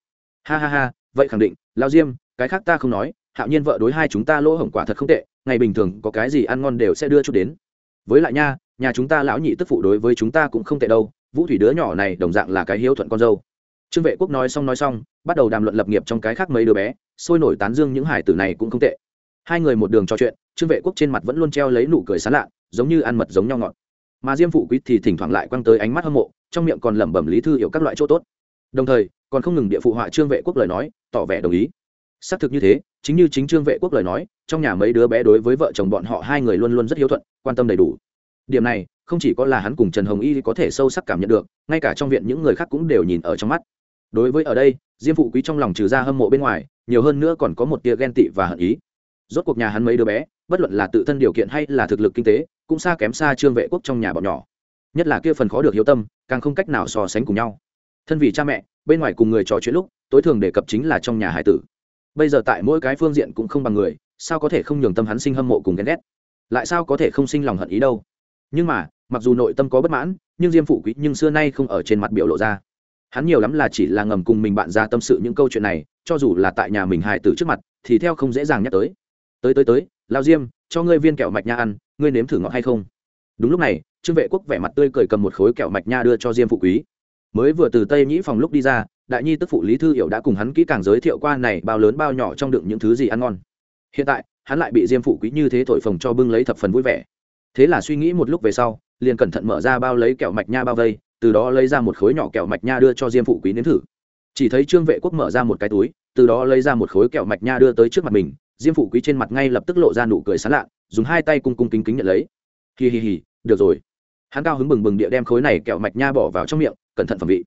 [SPEAKER 1] Ha ha ha, vậy khẳng định, lao diêm, cái khác ta không nói, hạo nhiên vợ đối hai chúng ta lỗ hổng quả thật không tệ, ngày bình thường có cái gì ăn ngon đều sẽ đưa chút đến với lại nha, nhà chúng ta lão nhị tức phụ đối với chúng ta cũng không tệ đâu, vũ thủy đứa nhỏ này đồng dạng là cái hiếu thuận con dâu. Trương vệ quốc nói xong nói xong, bắt đầu đàm luận lập nghiệp trong cái khác mấy đứa bé, sôi nổi tán dương những hải tử này cũng không tệ. Hai người một đường trò chuyện, trương vệ quốc trên mặt vẫn luôn treo lấy nụ cười sán lạ, giống như ăn mật giống nhau ngọt. Mà diêm phụ quý thì thỉnh thoảng lại quăng tới ánh mắt hâm mộ, trong miệng còn lẩm bẩm lý thư hiểu các loại chỗ tốt. Đồng thời, còn không ngừng địa phụ họa trương vệ quốc lời nói, tỏ vẻ đồng ý xác thực như thế, chính như chính trương vệ quốc lời nói, trong nhà mấy đứa bé đối với vợ chồng bọn họ hai người luôn luôn rất hiếu thuận, quan tâm đầy đủ. Điểm này, không chỉ có là hắn cùng trần hồng y có thể sâu sắc cảm nhận được, ngay cả trong viện những người khác cũng đều nhìn ở trong mắt. Đối với ở đây, diêm phụ quý trong lòng trừ ra hâm mộ bên ngoài, nhiều hơn nữa còn có một tia ghen tị và hận ý. Rốt cuộc nhà hắn mấy đứa bé, bất luận là tự thân điều kiện hay là thực lực kinh tế, cũng xa kém xa trương vệ quốc trong nhà bọn nhỏ. Nhất là kia phần khó được hiếu tâm, càng không cách nào so sánh cùng nhau. Thân vì cha mẹ, bên ngoài cùng người trò chuyện lúc, tối thường đề cập chính là trong nhà hải tử bây giờ tại mỗi cái phương diện cũng không bằng người, sao có thể không nhường tâm hắn sinh hâm mộ cùng ghen ghét? Lại sao có thể không sinh lòng hận ý đâu? Nhưng mà, mặc dù nội tâm có bất mãn, nhưng diêm phụ quý nhưng xưa nay không ở trên mặt biểu lộ ra. Hắn nhiều lắm là chỉ là ngầm cùng mình bạn ra tâm sự những câu chuyện này, cho dù là tại nhà mình hài tử trước mặt, thì theo không dễ dàng nhắc tới. Tới tới tới, lao diêm, cho ngươi viên kẹo mạch nha ăn, ngươi nếm thử ngọt hay không? Đúng lúc này, trương vệ quốc vẻ mặt tươi cười cầm một khối kẹo mạch nha đưa cho diêm phụ quý. Mới vừa từ tây nhĩ phòng lúc đi ra đại nhi tức phụ lý thư hiểu đã cùng hắn kỹ càng giới thiệu qua này bao lớn bao nhỏ trong đựng những thứ gì ăn ngon. Hiện tại, hắn lại bị diêm phụ quý như thế thổi phồng cho bưng lấy thập phần vui vẻ. Thế là suy nghĩ một lúc về sau, liền cẩn thận mở ra bao lấy kẹo mạch nha bao vây, từ đó lấy ra một khối nhỏ kẹo mạch nha đưa cho diêm phụ quý nếm thử. Chỉ thấy trương vệ quốc mở ra một cái túi, từ đó lấy ra một khối kẹo mạch nha đưa tới trước mặt mình, diêm phụ quý trên mặt ngay lập tức lộ ra nụ cười sán lạ, dùng hai tay cung cung kính kính nhận lấy. Hì hì hì được rồi. Hắn cao hứng bừng bừng địa đem khối này kẹo mạch nha bỏ vào trong miệng, cẩn thận phẩm vị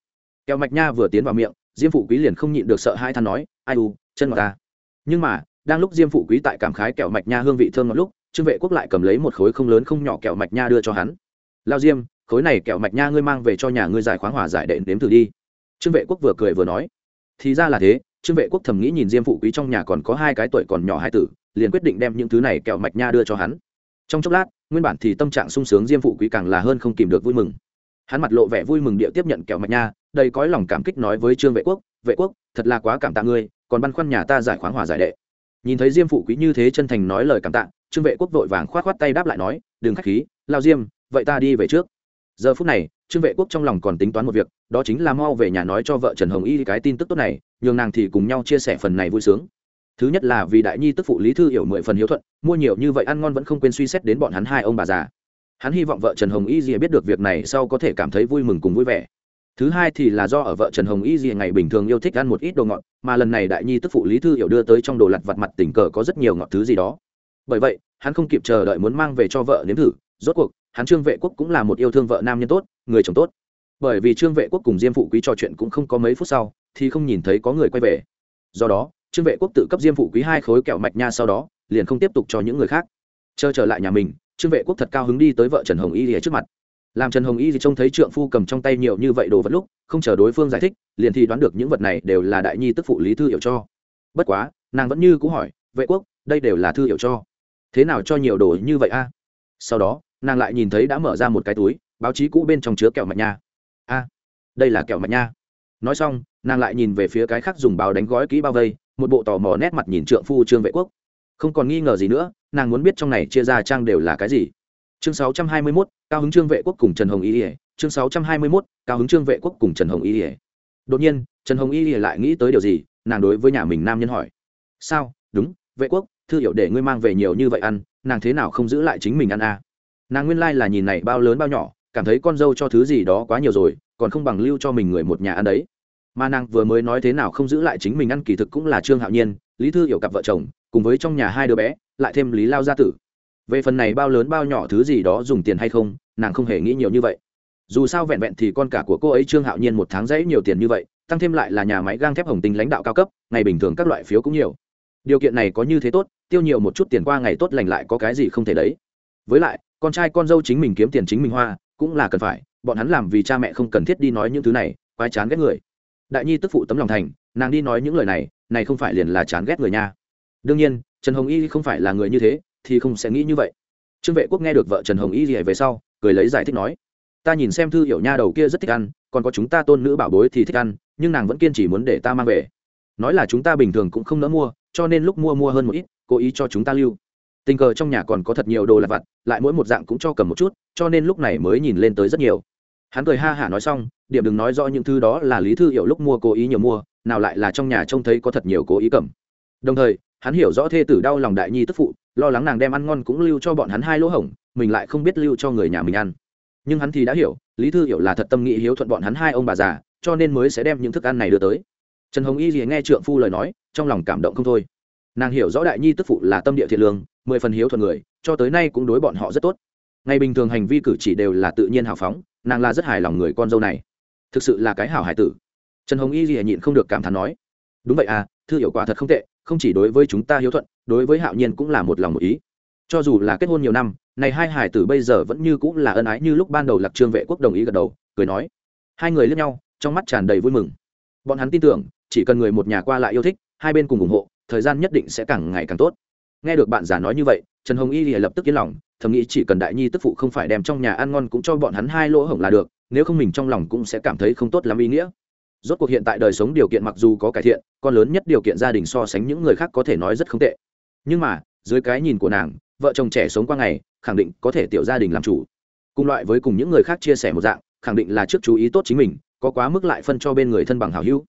[SPEAKER 1] kẹo mạch nha vừa tiến vào miệng, diêm phụ quý liền không nhịn được sợ hai than nói, ai u, chân ngọt ta. Nhưng mà, đang lúc diêm phụ quý tại cảm khái kẹo mạch nha hương vị thơm ngọt lúc, trương vệ quốc lại cầm lấy một khối không lớn không nhỏ kẹo mạch nha đưa cho hắn. Lao diêm, khối này kẹo mạch nha ngươi mang về cho nhà ngươi giải khoáng hòa giải đệ nếm thử đi. Trương vệ quốc vừa cười vừa nói. Thì ra là thế, trương vệ quốc thầm nghĩ nhìn diêm phụ quý trong nhà còn có hai cái tuổi còn nhỏ hai tử, liền quyết định đem những thứ này kẹo mạch nha đưa cho hắn. Trong chốc lát, nguyên bản thì tâm trạng sung sướng diêm phụ quý càng là hơn không kìm được vui mừng. Hắn mặt lộ vẻ vui mừng địa tiếp nhận kẹo mạch nha đầy cõi lòng cảm kích nói với trương vệ quốc vệ quốc, thật là quá cảm tạ ngươi, còn băn khoăn nhà ta giải khoáng hòa giải đệ. Nhìn thấy diêm phụ quý như thế chân thành nói lời cảm tạ, trương vệ quốc vội vàng k h o á t k h o á t tay đáp lại nói, đừng k h á c h khí, lao diêm, vậy ta đi về trước. Giờ phút này, trương vệ quốc trong lòng còn tính toán một việc, đó chính là mau về nhà nói cho vợ trần hồng y cái tin tức tốt này, nhường nàng thì cùng nhau chia sẻ phần này vui sướng. Thứ nhất là vì đại nhi tức phụ lý thư hiểu mười phần hiếu thuận, mua nhiều như vậy ăn ngon vẫn không quên suy xét đến bọn hắn hai ông bà già. Hắn hy vọng vợ trần hồng y gì biết được việc này sau có thể cảm thấy vui mừng cùng vui vẻ thứ hai thì là do ở vợ trần hồng y dìa ngày bình thường yêu thích ăn một ít đồ ngọt, mà lần này đại nhi tức phụ lý thư hiểu đưa tới trong đồ lặt vặt mặt tình cờ có rất nhiều ngọt thứ gì đó. Bởi vậy, hắn không kịp chờ đợi muốn mang về cho vợ nếm thử, rốt cuộc, hắn trương vệ quốc cũng là một yêu thương vợ nam nhân tốt, người chồng tốt. Bởi vì trương vệ quốc cùng diêm phụ quý trò chuyện cũng không có mấy phút sau, thì không nhìn thấy có người quay về. Do đó, trương vệ quốc tự cấp diêm phụ quý hai khối kẹo mạch nha sau đó, liền không tiếp tục cho những người khác. Chờ trở lại nhà mình, trương vệ quốc thật cao hứng đi tới vợ trần hồng y lìa trước mặt làm trần hồng y thì trông thấy trượng phu cầm trong tay nhiều như vậy đồ vật lúc, không chờ đối phương giải thích, liền thì đoán được những vật này đều là đại nhi tức phụ lý thư hiểu cho. Bất quá, nàng vẫn như cũ hỏi, vệ quốc, đây đều là thư hiểu cho. Thế nào cho nhiều đồ như vậy a? Sau đó, nàng lại nhìn thấy đã mở ra một cái túi, báo chí cũ bên trong chứa kẹo mạch nha. A, đây là kẹo mạch nha. Nói xong, nàng lại nhìn về phía cái khác dùng báo đánh gói kỹ bao vây, một bộ tò mò nét mặt nhìn trượng phu trương vệ quốc. Không còn nghi ngờ gì nữa, nàng muốn biết trong này chia ra trang đều là cái gì chương 621, cao hứng trương vệ quốc cùng trần hồng y ỉa chương 621, cao hứng trương vệ quốc cùng trần hồng y ỉa đột nhiên trần hồng y ỉa lại nghĩ tới điều gì? Nàng đối với nhà mình nam nhân hỏi. Sao? Đúng vệ quốc thư hiệu để ngươi mang về nhiều như vậy ăn nàng thế nào không giữ lại chính mình ăn à? nàng nguyên lai là nhìn này bao lớn bao nhỏ cảm thấy con dâu cho thứ gì đó quá nhiều rồi còn không bằng lưu cho mình người một nhà ăn đấy. Mà nàng vừa mới nói thế nào không giữ lại chính mình ăn kỳ thực cũng là trương hạo nhiên lý thư hiểu cặp vợ chồng cùng với trong nhà hai đứa bé lại thêm lý lao gia tử về phần này bao lớn bao nhỏ thứ gì đó dùng tiền hay không, nàng không hề nghĩ nhiều như vậy. Dù sao vẹn vẹn thì con cả của cô ấy trương hạo nhiên một tháng dãy nhiều tiền như vậy, tăng thêm lại là nhà máy gang thép hồng tinh lãnh đạo cao cấp, ngày bình thường các loại phiếu cũng nhiều. Điều kiện này có như thế tốt, tiêu nhiều một chút tiền qua ngày tốt lành lại có cái gì không thể đấy. Với lại, con trai con dâu chính mình kiếm tiền chính mình hoa, cũng là cần phải, bọn hắn làm vì cha mẹ không cần thiết đi nói những thứ này, quái chán ghét người. Đại nhi tức phụ tấm lòng thành, nàng đi nói những lời này này không phải liền là chán ghét người nha. Đương nhiên, trần hồng y không phải là người như thế thì không sẽ nghĩ như vậy. Trương vệ quốc nghe được vợ trần hồng y gì về sau, cười lấy giải thích nói, ta nhìn xem thư hiểu nha đầu kia rất thích ăn, còn có chúng ta tôn nữ bảo bối thì thích ăn, nhưng nàng vẫn kiên trì muốn để ta mang về. Nói là chúng ta bình thường cũng không nỡ mua, cho nên lúc mua mua hơn một ít, cố ý cho chúng ta lưu. Tình cờ trong nhà còn có thật nhiều đồ lặt vặt, lại mỗi một dạng cũng cho cầm một chút, cho nên lúc này mới nhìn lên tới rất nhiều. Hắn cười ha hả nói xong, điểm đừng nói rõ những thứ đó là lý thư hiểu lúc mua cố ý nhiều mua, nào lại là trong nhà trông thấy có thật nhiều cố ý cầm. Đồng thời hắn hiểu rõ thê tử đau lòng đại nhi tức phụ, lo lắng nàng đem ăn ngon cũng lưu cho bọn hắn hai lỗ hổng, mình lại không biết lưu cho người nhà mình ăn. Nhưng hắn thì đã hiểu, lý thư hiểu là thật tâm nghĩ hiếu thuận bọn hắn hai ông bà già, cho nên mới sẽ đem những thức ăn này đưa tới. Trần hồng y thì nghe trượng phu lời nói, trong lòng cảm động không thôi. Nàng hiểu rõ đại nhi tức phụ là tâm địa thiện lương, mười phần hiếu thuận người, cho tới nay cũng đối bọn họ rất tốt. Ngày bình thường hành vi cử chỉ đều là tự nhiên hào phóng, nàng là rất hài lòng người con dâu này. Thực sự là cái hảo hải tử. Trần hồng y thì nhịn không được cảm thán nói, đúng vậy à thư hiểu quả thật không tệ không chỉ đối với chúng ta hiếu thuận, đối với hạo nhiên cũng là một lòng một ý. Cho dù là kết hôn nhiều năm, này hai hải tử bây giờ vẫn như cũng là ân ái như lúc ban đầu lạc trương vệ quốc đồng ý gật đầu, cười nói. Hai người lướt nhau, trong mắt tràn đầy vui mừng. Bọn hắn tin tưởng, chỉ cần người một nhà qua lại yêu thích, hai bên cùng ủng hộ, thời gian nhất định sẽ càng ngày càng tốt. Nghe được bạn già nói như vậy, trần hồng y thì lập tức yên lòng, thầm nghĩ chỉ cần đại nhi tức phụ không phải đem trong nhà ăn ngon cũng cho bọn hắn hai lỗ hổng là được, nếu không mình trong lòng cũng sẽ cảm thấy không tốt lắm ý nghĩa rốt cuộc hiện tại đời sống điều kiện mặc dù có cải thiện, con lớn nhất điều kiện gia đình so sánh những người khác có thể nói rất không tệ. Nhưng mà, dưới cái nhìn của nàng, vợ chồng trẻ sống qua ngày, khẳng định có thể tiểu gia đình làm chủ. Cùng loại với cùng những người khác chia sẻ một dạng, khẳng định là trước chú ý tốt chính mình, có quá mức lại phân cho bên người thân bằng hảo hữu.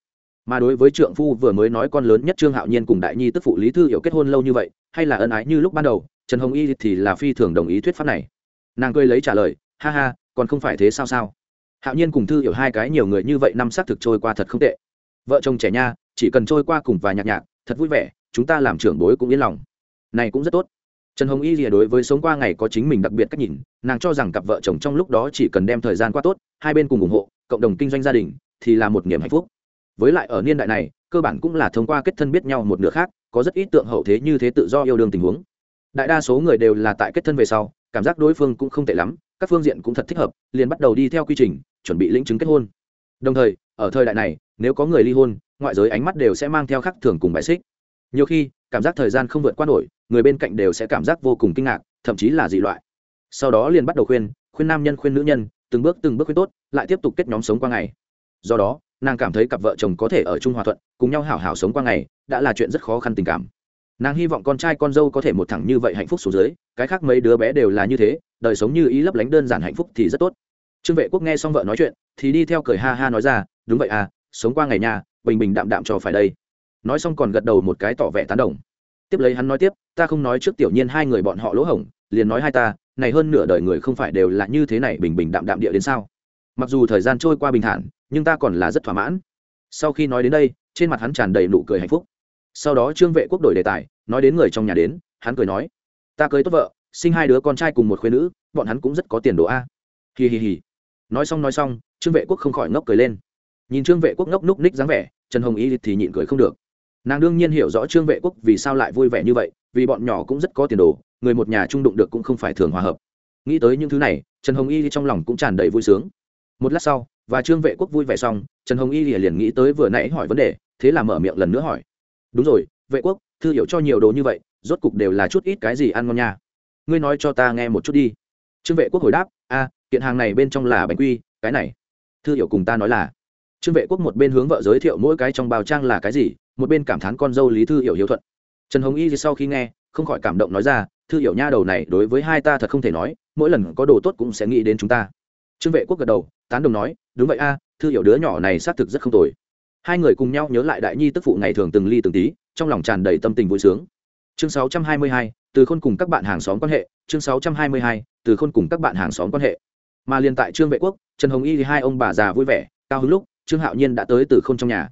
[SPEAKER 1] Mà đối với trượng phu vừa mới nói con lớn nhất trương hạo nhiên cùng đại nhi tức phụ lý thư hiểu kết hôn lâu như vậy, hay là ân ái như lúc ban đầu, trần hồng y thì là phi thường đồng ý thuyết pháp này. Nàng cười lấy trả lời, ha ha, còn không phải thế sao sao? Hạo nhiên cùng thư hiểu hai cái nhiều người như vậy năm xác thực trôi qua thật không tệ. Vợ chồng trẻ nha, chỉ cần trôi qua cùng và nhạc nhạc, thật vui vẻ, chúng ta làm trưởng bối cũng yên lòng. Này cũng rất tốt. Trần hồng y rìa đối với sống qua ngày có chính mình đặc biệt cách nhìn, nàng cho rằng cặp vợ chồng trong lúc đó chỉ cần đem thời gian qua tốt, hai bên cùng ủng hộ, cộng đồng kinh doanh gia đình, thì là một niềm hạnh phúc. Với lại ở niên đại này, cơ bản cũng là thông qua kết thân biết nhau một nửa khác, có rất ít tượng hậu thế như thế tự do yêu đương tình huống. Đại đa số người đều là tại kết thân về sau, cảm giác đối phương cũng không tệ lắm, các phương diện cũng thật thích hợp, liền bắt đầu đi theo quy trình chuẩn bị lĩnh chứng kết hôn. Đồng thời, ở thời đại này, nếu có người ly hôn, ngoại giới ánh mắt đều sẽ mang theo khắc thường cùng bài xích. Nhiều khi, cảm giác thời gian không vượt qua nổi, người bên cạnh đều sẽ cảm giác vô cùng kinh ngạc, thậm chí là dị loại. Sau đó liền bắt đầu khuyên khuyên nam nhân, khuyên nữ nhân, từng bước từng bước khuyên tốt, lại tiếp tục kết nhóm sống qua ngày. Do đó, nàng cảm thấy cặp vợ chồng có thể ở chung hòa thuận, cùng nhau hảo hảo sống qua ngày, đã là chuyện rất khó khăn tình cảm. Nàng hy vọng con trai, con dâu có thể một thẳng như vậy hạnh phúc xuống dưới, cái khác mấy đứa bé đều là như thế, đời sống như ý lấp lánh đơn giản hạnh phúc thì rất tốt trương vệ quốc nghe xong vợ nói chuyện, thì đi theo cười ha ha nói ra, đúng vậy à sống qua ngày nhà, bình bình đạm đạm cho phải đây. Nói xong còn gật đầu một cái tỏ vẻ tán đồng. Tiếp lấy hắn nói tiếp, ta không nói trước tiểu nhiên hai người bọn họ lỗ hổng, liền nói hai ta, này hơn nửa đời người không phải đều là như thế này bình bình đạm đạm địa đến sao? Mặc dù thời gian trôi qua bình thản, nhưng ta còn là rất thỏa mãn. Sau khi nói đến đây, trên mặt hắn tràn đầy nụ cười hạnh phúc. Sau đó trương vệ quốc đổi đề tài, nói đến người trong nhà đến, hắn cười nói, ta cưới tốt vợ, sinh hai đứa con trai cùng một khuyên nữ, bọn hắn cũng rất có tiền đồ a. Hì hì hì nói xong nói xong, trương vệ quốc không khỏi ngốc cười lên. Nhìn trương vệ quốc ngốc núc ních dáng vẻ, trần hồng y thì nhịn cười không được. Nàng đương nhiên hiểu rõ trương vệ quốc vì sao lại vui vẻ như vậy, vì bọn nhỏ cũng rất có tiền đồ, người một nhà trung đụng được cũng không phải thường hòa hợp. Nghĩ tới những thứ này, trần hồng y trong lòng cũng tràn đầy vui sướng. Một lát sau, và trương vệ quốc vui vẻ xong, trần hồng y liền nghĩ tới vừa nãy hỏi vấn đề, thế là mở miệng lần nữa hỏi. Đúng rồi, vệ quốc, thư hiểu cho nhiều đồ như vậy, rốt cục đều là chút ít cái gì ăn ngon nha? Ngươi nói cho ta nghe một chút đi. Trương vệ quốc hồi đáp a kiện hàng này bên trong là bánh quy cái này. Thư hiểu cùng ta nói là trương vệ quốc một bên hướng vợ giới thiệu mỗi cái trong bao trang là cái gì một bên cảm thán con dâu lý thư hiểu hiếu thuận. Trần hồng y sau khi nghe không khỏi cảm động nói ra thư hiểu nha đầu này đối với hai ta thật không thể nói mỗi lần có đồ tốt cũng sẽ nghĩ đến chúng ta. Trương vệ quốc gật đầu tán đồng nói đúng vậy a thư hiểu đứa nhỏ này xác thực rất không tồi. Hai người cùng nhau nhớ lại đại nhi tức phụ ngày thường từng ly từng tí trong lòng tràn đầy tâm tình vui sướng. Chương 622, từ khôn cùng các bạn hàng xóm quan hệ chương 622, từ khôn cùng các bạn hàng xóm quan hệ mà liền tại trương vệ quốc, trần hồng y thì hai ông bà già vui vẻ, cao hứng lúc, trương hạo nhiên đã tới từ khôn trong nhà.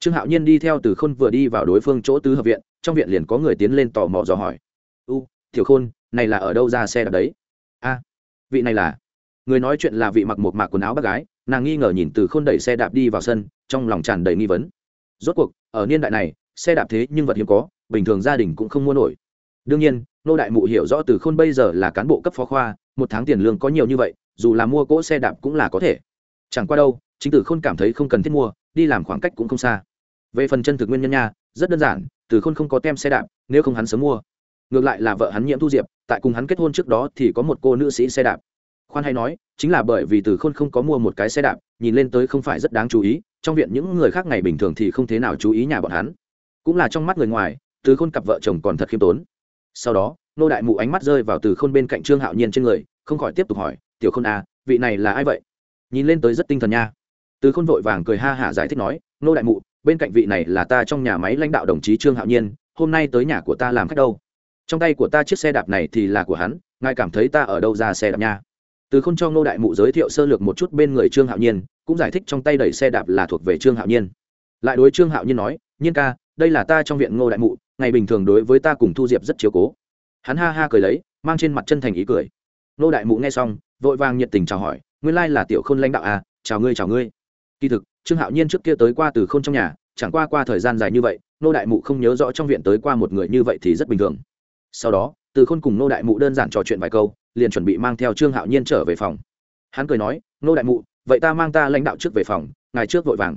[SPEAKER 1] Trương hạo nhiên đi theo từ khôn vừa đi vào đối phương chỗ tứ hợp viện, trong viện liền có người tiến lên tò mò dò hỏi. U thiểu khôn, này là ở đâu ra xe đạp đấy? A, vị này là. Người nói chuyện là vị mặc một mạc quần áo bác gái, nàng nghi ngờ nhìn từ khôn đẩy xe đạp đi vào sân, trong lòng tràn đầy nghi vấn. Rốt cuộc, ở niên đại này, xe đạp thế nhưng vật hiếm có, bình thường gia đình cũng không mua nổi. Đương nhiên, nô đại mụ hiểu rõ từ khôn bây giờ là cán bộ cấp phó khoa, một tháng tiền lương có nhiều như vậy dù là mua cỗ xe đạp cũng là có thể. Chẳng qua đâu, chính tử khôn cảm thấy không cần thiết mua, đi làm khoảng cách cũng không xa. Về phần chân thực nguyên nhân nha, rất đơn giản từ khôn không có tem xe đạp, nếu không hắn sớm mua. Ngược lại là vợ hắn nhiễm thu diệp, tại cùng hắn kết hôn trước đó thì có một cô nữ sĩ xe đạp. Khoan hay nói, chính là bởi vì từ khôn không có mua một cái xe đạp, nhìn lên tới không phải rất đáng chú ý, trong viện những người khác ngày bình thường thì không thế nào chú ý nhà bọn hắn. Cũng là trong mắt người ngoài từ khôn cặp vợ chồng còn thật khiêm tốn. Sau đó, nô đại mụ ánh mắt rơi vào từ khôn bên cạnh trương hạo nhiên trên người, không khỏi tiếp tục hỏi tiểu khôn à vị này là ai vậy? Nhìn lên tới rất tinh thần nha. Từ khôn vội vàng cười ha hả giải thích nói nô đại mụ, bên cạnh vị này là ta trong nhà máy lãnh đạo đồng chí trương hạo nhiên, hôm nay tới nhà của ta làm khách đâu? Trong tay của ta chiếc xe đạp này thì là của hắn, ngài cảm thấy ta ở đâu ra xe đạp nha? Từ k h ô n cho ngô đại mụ giới thiệu sơ lược một chút bên người trương hạo nhiên, cũng giải thích trong tay đẩy xe đạp là thuộc về trương hạo nhiên. Lại đối trương hạo nhiên nói, nhiên ca, đây là ta trong viện ngô đại mụ, ngày bình thường đối với ta cùng thu diệp rất chiếu cố. Hắn ha ha cười lấy, mang trên mặt chân thành ý cười. Ngô đại mụ nghe xong vội vàng nhiệt tình chào hỏi, nguyên lai là tiểu khôn lãnh đạo à chào ngươi chào ngươi. Kỳ thực, trương hạo nhiên trước kia tới qua từ khôn trong nhà, chẳng qua qua thời gian dài như vậy nô đại mụ không nhớ rõ trong viện tới qua một người như vậy thì rất bình thường. Sau đó, từ khôn cùng nô đại mụ đơn giản trò chuyện vài câu, liền chuẩn bị mang theo trương hạo nhiên trở về phòng. Hắn cười nói nô đại mụ, vậy ta mang ta lãnh đạo trước về phòng, ngài trước vội vàng.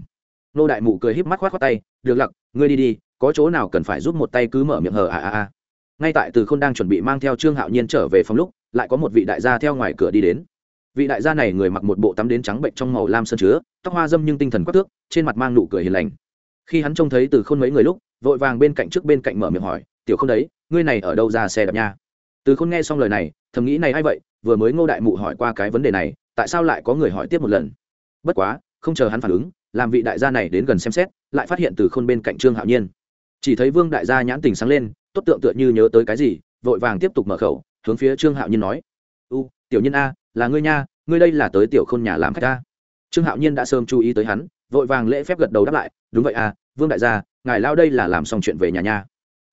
[SPEAKER 1] Nô đại mụ cười híp mắt khoát khoát tay, được lặc, ngươi đi đi, có chỗ nào cần phải giúp một tay cứ mở miệng hờ à à à. Ngay tại từ khôn đang chuẩn bị mang theo trương hạo nhiên trở về phòng lúc lại có một vị đại gia theo ngoài cửa đi đến. Vị đại gia này người mặc một bộ tắm đến trắng bệnh trong màu lam sơn chứa, tóc hoa dâm nhưng tinh thần quắc tước trên mặt mang nụ cười hiền lành. Khi hắn trông thấy từ khôn mấy người lúc, vội vàng bên cạnh trước bên cạnh mở miệng hỏi, tiểu không đấy, ngươi này ở đâu ra xe đạp nha? Từ khôn nghe xong lời này, thầm nghĩ này a i vậy, vừa mới ngô đại mụ hỏi qua cái vấn đề này, tại sao lại có người hỏi tiếp một lần? Bất quá, không chờ hắn phản ứng, làm vị đại gia này đến gần xem xét, lại phát hiện từ khôn bên cạnh trương hạo nhiên. Chỉ thấy vương đại gia nhãn tình sáng lên, tốt tượng tựa như nhớ tới cái gì, vội vàng tiếp tục mở khẩu hướng phía trương hạo nhiên nói u tiểu nhân a là ngươi nha ngươi đây là tới tiểu khôn nhà làm khách ta trương hạo nhiên đã sớm chú ý tới hắn vội vàng lễ phép gật đầu đáp lại đúng vậy à vương đại gia ngài lao đây là làm xong chuyện về nhà nha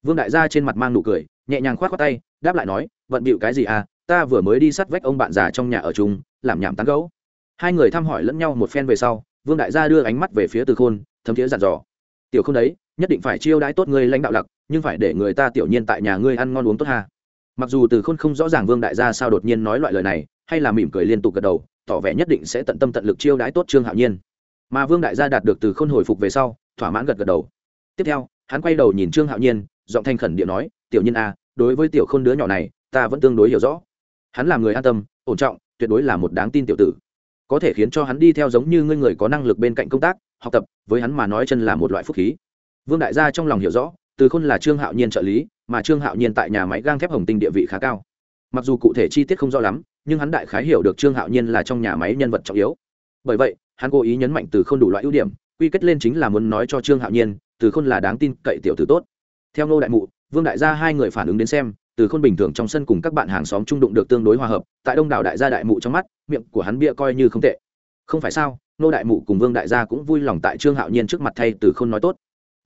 [SPEAKER 1] vương đại gia trên mặt mang nụ cười nhẹ nhàng k h o á t khoác tay đáp lại nói vận bịu cái gì à ta vừa mới đi sắt vách ông bạn già trong nhà ở chung làm nhảm tán gấu hai người thăm hỏi lẫn nhau một phen về sau vương đại gia đưa ánh mắt về phía từ khôn thấm thiế dặn dò tiểu không đấy nhất định phải chiêu đãi tốt ngươi lãnh đạo lặc nhưng phải để người ta tiểu nhiên tại nhà ngươi ăn ngon uống tốt hà mặc dù từ khôn không rõ ràng vương đại gia sao đột nhiên nói loại lời này hay là mỉm cười liên tục gật đầu tỏ vẻ nhất định sẽ tận tâm tận lực chiêu đãi tốt trương hạo nhiên. Mà vương đại gia đạt được từ khôn hồi phục về sau thỏa mãn gật gật đầu. Tiếp theo hắn quay đầu nhìn trương hạo nhiên giọng thanh khẩn điện nói tiểu nhân a à, đối với tiểu khôn đứa nhỏ này ta vẫn tương đối hiểu rõ. Hắn là người an tâm ổn trọng tuyệt đối là một đáng tin tiểu tử. Có thể khiến cho hắn đi theo giống như ngươi người có năng lực bên cạnh công tác học tập với hắn mà nói chân là một loại phúc khí. Vương đại gia trong lòng hiểu rõ từ khôn là trương hạo nhiên trợ lý mà trương hạo nhiên tại nhà máy gang thép hồng tinh địa vị khá cao. Mặc dù cụ thể chi tiết không rõ lắm, nhưng hắn đại khái hiểu được trương hạo nhiên là trong nhà máy nhân vật trọng yếu. Bởi vậy, hắn cố ý nhấn mạnh từ không đủ loại ưu điểm, quy kết lên chính là muốn nói cho trương hạo nhiên, từ khôn là đáng tin cậy tiểu tử tốt. Theo ngô đại mụ, vương đại gia hai người phản ứng đến xem, từ khôn bình thường trong sân cùng các bạn hàng xóm trung đụng được tương đối hòa hợp, tại đông đảo đại gia đại mụ trong mắt, miệng của hắn bịa coi như không tệ. Không phải sao, ngô đại mụ cùng vương đại gia cũng vui lòng tại trương hạo nhiên trước mặt thay từ khôn nói tốt.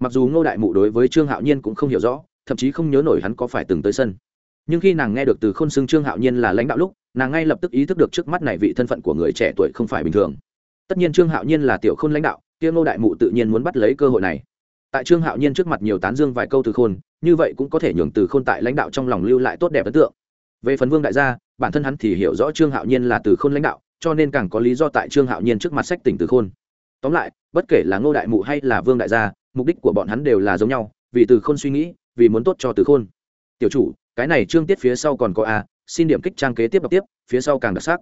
[SPEAKER 1] Mặc dù ngô đại mụ đối với trương hạo nhiên cũng không hiểu rõ thậm chí không nhớ nổi hắn có phải từng tới sân. Nhưng khi nàng nghe được từ khôn xưng trương hạo nhiên là lãnh đạo lúc, nàng ngay lập tức ý thức được trước mắt này vị thân phận của người trẻ tuổi không phải bình thường. Tất nhiên trương hạo nhiên là tiểu khôn lãnh đạo tiêu ngô đại mụ tự nhiên muốn bắt lấy cơ hội này. Tại trương hạo nhiên trước mặt nhiều tán dương vài câu từ khôn, như vậy cũng có thể nhường từ khôn tại lãnh đạo trong lòng lưu lại tốt đẹp ấn tượng. Về phần vương đại gia, bản thân hắn thì hiểu rõ trương hạo nhiên là từ khôn lãnh đạo, cho nên càng có lý do tại trương hạo nhiên trước mặt sách tỉnh từ khôn. Tóm lại, bất kể là ngô đại mụ hay là vương đại gia, mục đích của bọn hắn đều là giống nhau, vì từ khôn suy nghĩ vì muốn tốt cho từ khôn. Tiểu chủ, cái này trương tiết phía sau còn có a, xin điểm kích trang kế tiếp đọc tiếp, phía sau càng đặc sắc.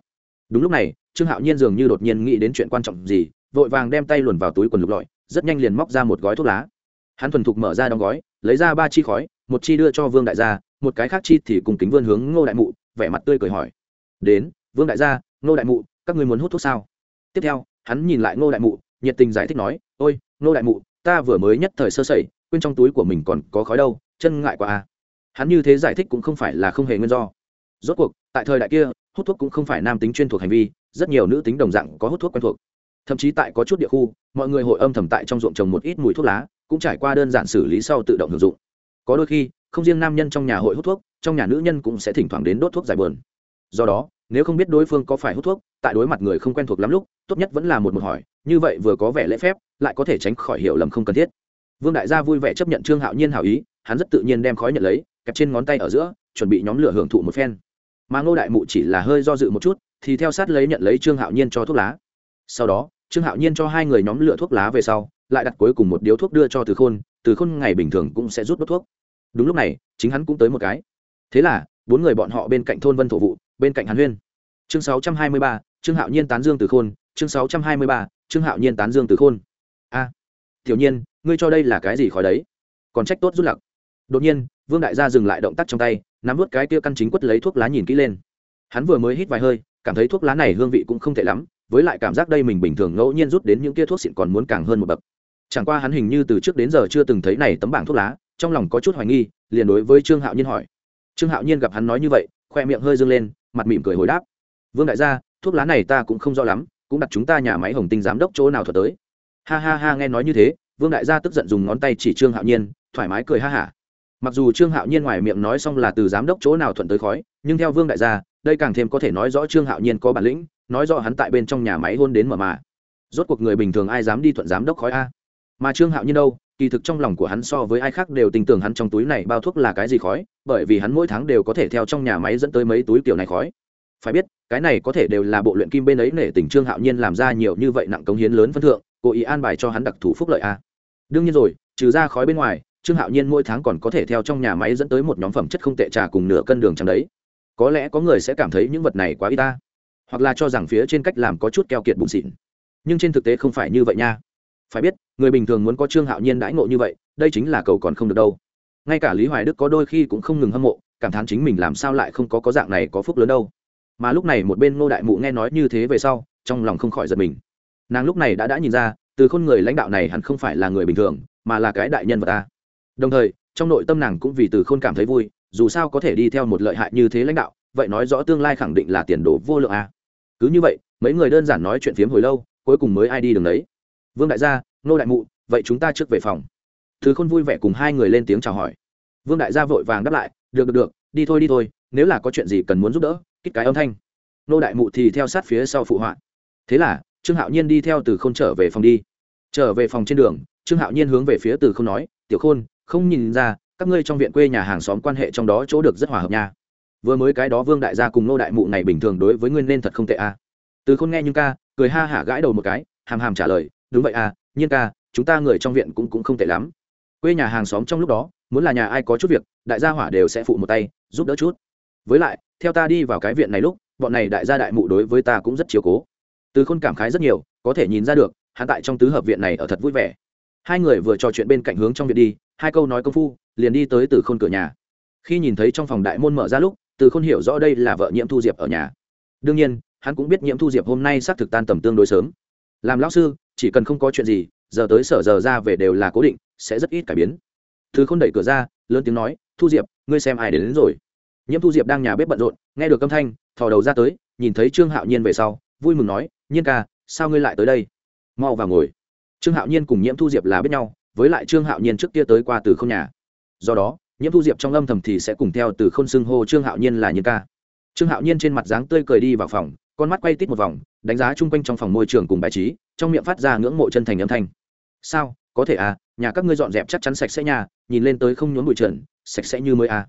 [SPEAKER 1] Đúng lúc này, trương hạo nhiên dường như đột nhiên nghĩ đến chuyện quan trọng gì, vội vàng đem tay luồn vào túi quần lục lọi, rất nhanh liền móc ra một gói thuốc lá. Hắn thuần thục mở ra đóng gói, lấy ra ba chi khói, một chi đưa cho vương đại gia, một cái khác chi thì cùng kính vươn hướng ngô đại mụ, vẻ mặt tươi cười hỏi. Đến, vương đại gia, ngô đại mụ, các ngươi muốn hút thuốc sao? Tiếp theo, hắn nhìn lại ngô đại mụ, nhiệt tình giải thích nói, ôi, ngô đại mụ, ta vừa mới nhất thời sơ sẩy, quên trong túi của mình còn có khói đâu chân ngại quá à. Hắn như thế giải thích cũng không phải là không hề nguyên do. Rốt cuộc, tại thời đại kia, hút thuốc cũng không phải nam tính chuyên thuộc hành vi, rất nhiều nữ tính đồng dạng có hút thuốc quen thuộc. Thậm chí tại có chút địa khu, mọi người hội âm thầm tại trong ruộng trồng một ít mùi thuốc lá, cũng trải qua đơn giản xử lý sau tự động hưởng dụng. Có đôi khi, không riêng nam nhân trong nhà hội hút thuốc, trong nhà nữ nhân cũng sẽ thỉnh thoảng đến đốt thuốc giải bờn do đó, nếu không biết đối phương có phải hút thuốc, tại đối mặt người không quen thuộc lắm lúc, tốt nhất vẫn là một một hỏi, như vậy vừa có vẻ lễ phép, lại có thể tránh khỏi hiểu lầm không cần thiết. Vương đại gia vui vẻ chấp nhận trương hạo nhiên hảo ý hắn rất tự nhiên đem khói nhận lấy kẹp trên ngón tay ở giữa chuẩn bị nhóm lửa hưởng thụ một phen. Mà ngô đại mụ chỉ là hơi do dự một chút thì theo sát lấy nhận lấy trương hạo nhiên cho thuốc lá. Sau đó trương hạo nhiên cho hai người nhóm lửa thuốc lá về sau lại đặt cuối cùng một điếu thuốc đưa cho từ khôn từ khôn ngày bình thường cũng sẽ rút đốt thuốc. Đúng lúc này chính hắn cũng tới một cái. Thế là bốn người bọn họ bên cạnh thôn vân thổ vụ bên cạnh hàn huyên. Chương 623, trương hạo nhiên tán dương từ khôn chương 623, trương hạo nhiên tán dương từ khôn. A tiểu nhiên ngươi cho đây là cái gì khói đấy? Còn trách tốt rút lặc đột nhiên, vương đại gia dừng lại động tác trong tay, nắm vớt cái tia căn chính quất lấy thuốc lá nhìn kỹ lên. Hắn vừa mới hít vài hơi, cảm thấy thuốc lá này hương vị cũng không tệ lắm, với lại cảm giác đây mình bình thường ngẫu nhiên rút đến những kia thuốc xịn còn muốn càng hơn một bậc. Chẳng qua hắn hình như từ trước đến giờ chưa từng thấy này tấm bảng thuốc lá, trong lòng có chút hoài nghi, liền đối với trương hạo nhiên hỏi. Trương hạo nhiên gặp hắn nói như vậy, khoe miệng hơi dâng lên, mặt mỉm cười hồi đáp. Vương đại gia, thuốc lá này ta cũng không rõ lắm, cũng đặt chúng ta nhà máy hồng tinh giám đốc chỗ nào thuật tới. Ha ha ha, nghe nói như thế, vương đại gia tức giận dùng ngón tay chỉ trương hạo nhiên, thoải mái cười ha hả mặc dù trương hạo nhiên ngoài miệng nói xong là từ giám đốc chỗ nào thuận tới khói, nhưng theo vương đại gia, đây càng thêm có thể nói rõ trương hạo nhiên có bản lĩnh, nói rõ hắn tại bên trong nhà máy hôn đến mở mà. Rốt cuộc người bình thường ai dám đi thuận giám đốc khói a? Mà trương hạo nhiên đâu? Kỳ thực trong lòng của hắn so với ai khác đều tin tưởng hắn trong túi này bao thuốc là cái gì khói, bởi vì hắn mỗi tháng đều có thể theo trong nhà máy dẫn tới mấy túi kiểu này khói. Phải biết, cái này có thể đều là bộ luyện kim bên ấy nể tình trương hạo nhiên làm ra nhiều như vậy nặng cống hiến lớn phân thượng, cố ý an bài cho hắn đặc thù phúc lợi a. Đương nhiên rồi, trừ ra khói bên ngoài trương hạo nhiên mỗi tháng còn có thể theo trong nhà máy dẫn tới một nhóm phẩm chất không tệ trà cùng nửa cân đường trắng đấy. Có lẽ có người sẽ cảm thấy những vật này quá y ta. Hoặc là cho rằng phía trên cách làm có chút keo kiệt bụng xịn. Nhưng trên thực tế không phải như vậy nha. Phải biết, người bình thường muốn có trương hạo nhiên đãi ngộ như vậy, đây chính là cầu còn không được đâu. Ngay cả lý hoài đức có đôi khi cũng không ngừng hâm mộ, cảm thán chính mình làm sao lại không có có dạng này có phúc lớn đâu. Mà lúc này một bên ngô đại mụ nghe nói như thế về sau, trong lòng không khỏi giật mình. Nàng lúc này đã đã nhìn ra, từ khôn người lãnh đạo này hẳn không phải là người bình thường, mà là cái đại nhân vật ta đồng thời, trong nội tâm nàng cũng vì từ khôn cảm thấy vui, dù sao có thể đi theo một lợi hại như thế lãnh đạo, vậy nói rõ tương lai khẳng định là tiền đồ vô lượng a cứ như vậy, mấy người đơn giản nói chuyện phiếm hồi lâu, cuối cùng mới ai đi đường đấy. Vương đại gia nô đại mụ, vậy chúng ta trước về phòng. Thứ khôn vui vẻ cùng hai người lên tiếng chào hỏi. Vương đại gia vội vàng đáp lại, được được được, đi thôi đi thôi, nếu là có chuyện gì cần muốn giúp đỡ kích cái âm thanh. Nô đại mụ thì theo sát phía sau phụ họa. Thế là, trương hạo nhiên đi theo từ k h ô n trở về phòng đi. Trở về phòng trên đường, trương hạo nhiên hướng về phía từ k h ô n nói, tiểu khôn không nhìn ra, các ngươi trong viện quê nhà hàng xóm quan hệ trong đó chỗ được rất hòa hợp nha. Vừa mới cái đó vương đại gia cùng nô đại mụ này bình thường đối với ngươi nên thật không tệ a từ khôn nghe nhưng ca, cười ha hả gãi đầu một cái, hàm hàm trả lời, đúng vậy à nhiên ca, chúng ta người trong viện cũng cũng không tệ lắm. Quê nhà hàng xóm trong lúc đó, muốn là nhà ai có chút việc, đại gia hỏa đều sẽ phụ một tay, giúp đỡ chút. Với lại, theo ta đi vào cái viện này lúc, bọn này đại gia đại mụ đối với ta cũng rất chiều cố. Từ khôn cảm khái rất nhiều, có thể nhìn ra được, hắn tại trong tứ hợp viện này ở thật vui vẻ hai người vừa trò chuyện bên cạnh hướng trong việc đi hai câu nói công phu liền đi tới từ khôn cửa nhà. Khi nhìn thấy trong phòng đại môn mở ra lúc từ khôn hiểu rõ đây là vợ nhiễm thu diệp ở nhà. Đương nhiên hắn cũng biết nhiễm thu diệp hôm nay xác thực tan tầm tương đối sớm. Làm lão sư chỉ cần không có chuyện gì giờ tới sở giờ ra về đều là cố định sẽ rất ít cải biến. Thứ khôn đẩy cửa ra lớn tiếng nói thu diệp ngươi xem ai đến, đến rồi. Nhiễm thu diệp đang nhà bếp bận rộn nghe được âm thanh thò đầu ra tới nhìn thấy trương hạo nhiên về sau vui mừng nói nhiên ca sao ngươi lại tới đây? Mau vào ngồi trương hạo nhiên cùng nhiễm thu diệp là biết nhau, với lại trương hạo nhiên trước kia tới qua từ không nhà. Do đó, nhiễm thu diệp trong âm thầm thì sẽ cùng theo từ k h ô n xưng hô trương hạo nhiên là nhiên ca. Trương hạo nhiên trên mặt dáng tươi cười đi vào phòng, con mắt quay tít một vòng, đánh giá chung quanh trong phòng môi trường cùng bài trí, trong miệng phát ra ngưỡng mộ chân thành âm thanh. Sao? Có thể à nhà các ngươi dọn dẹp chắc chắn sạch sẽ nhà nhìn lên tới không nhốn bụi trần, sạch sẽ như mới à.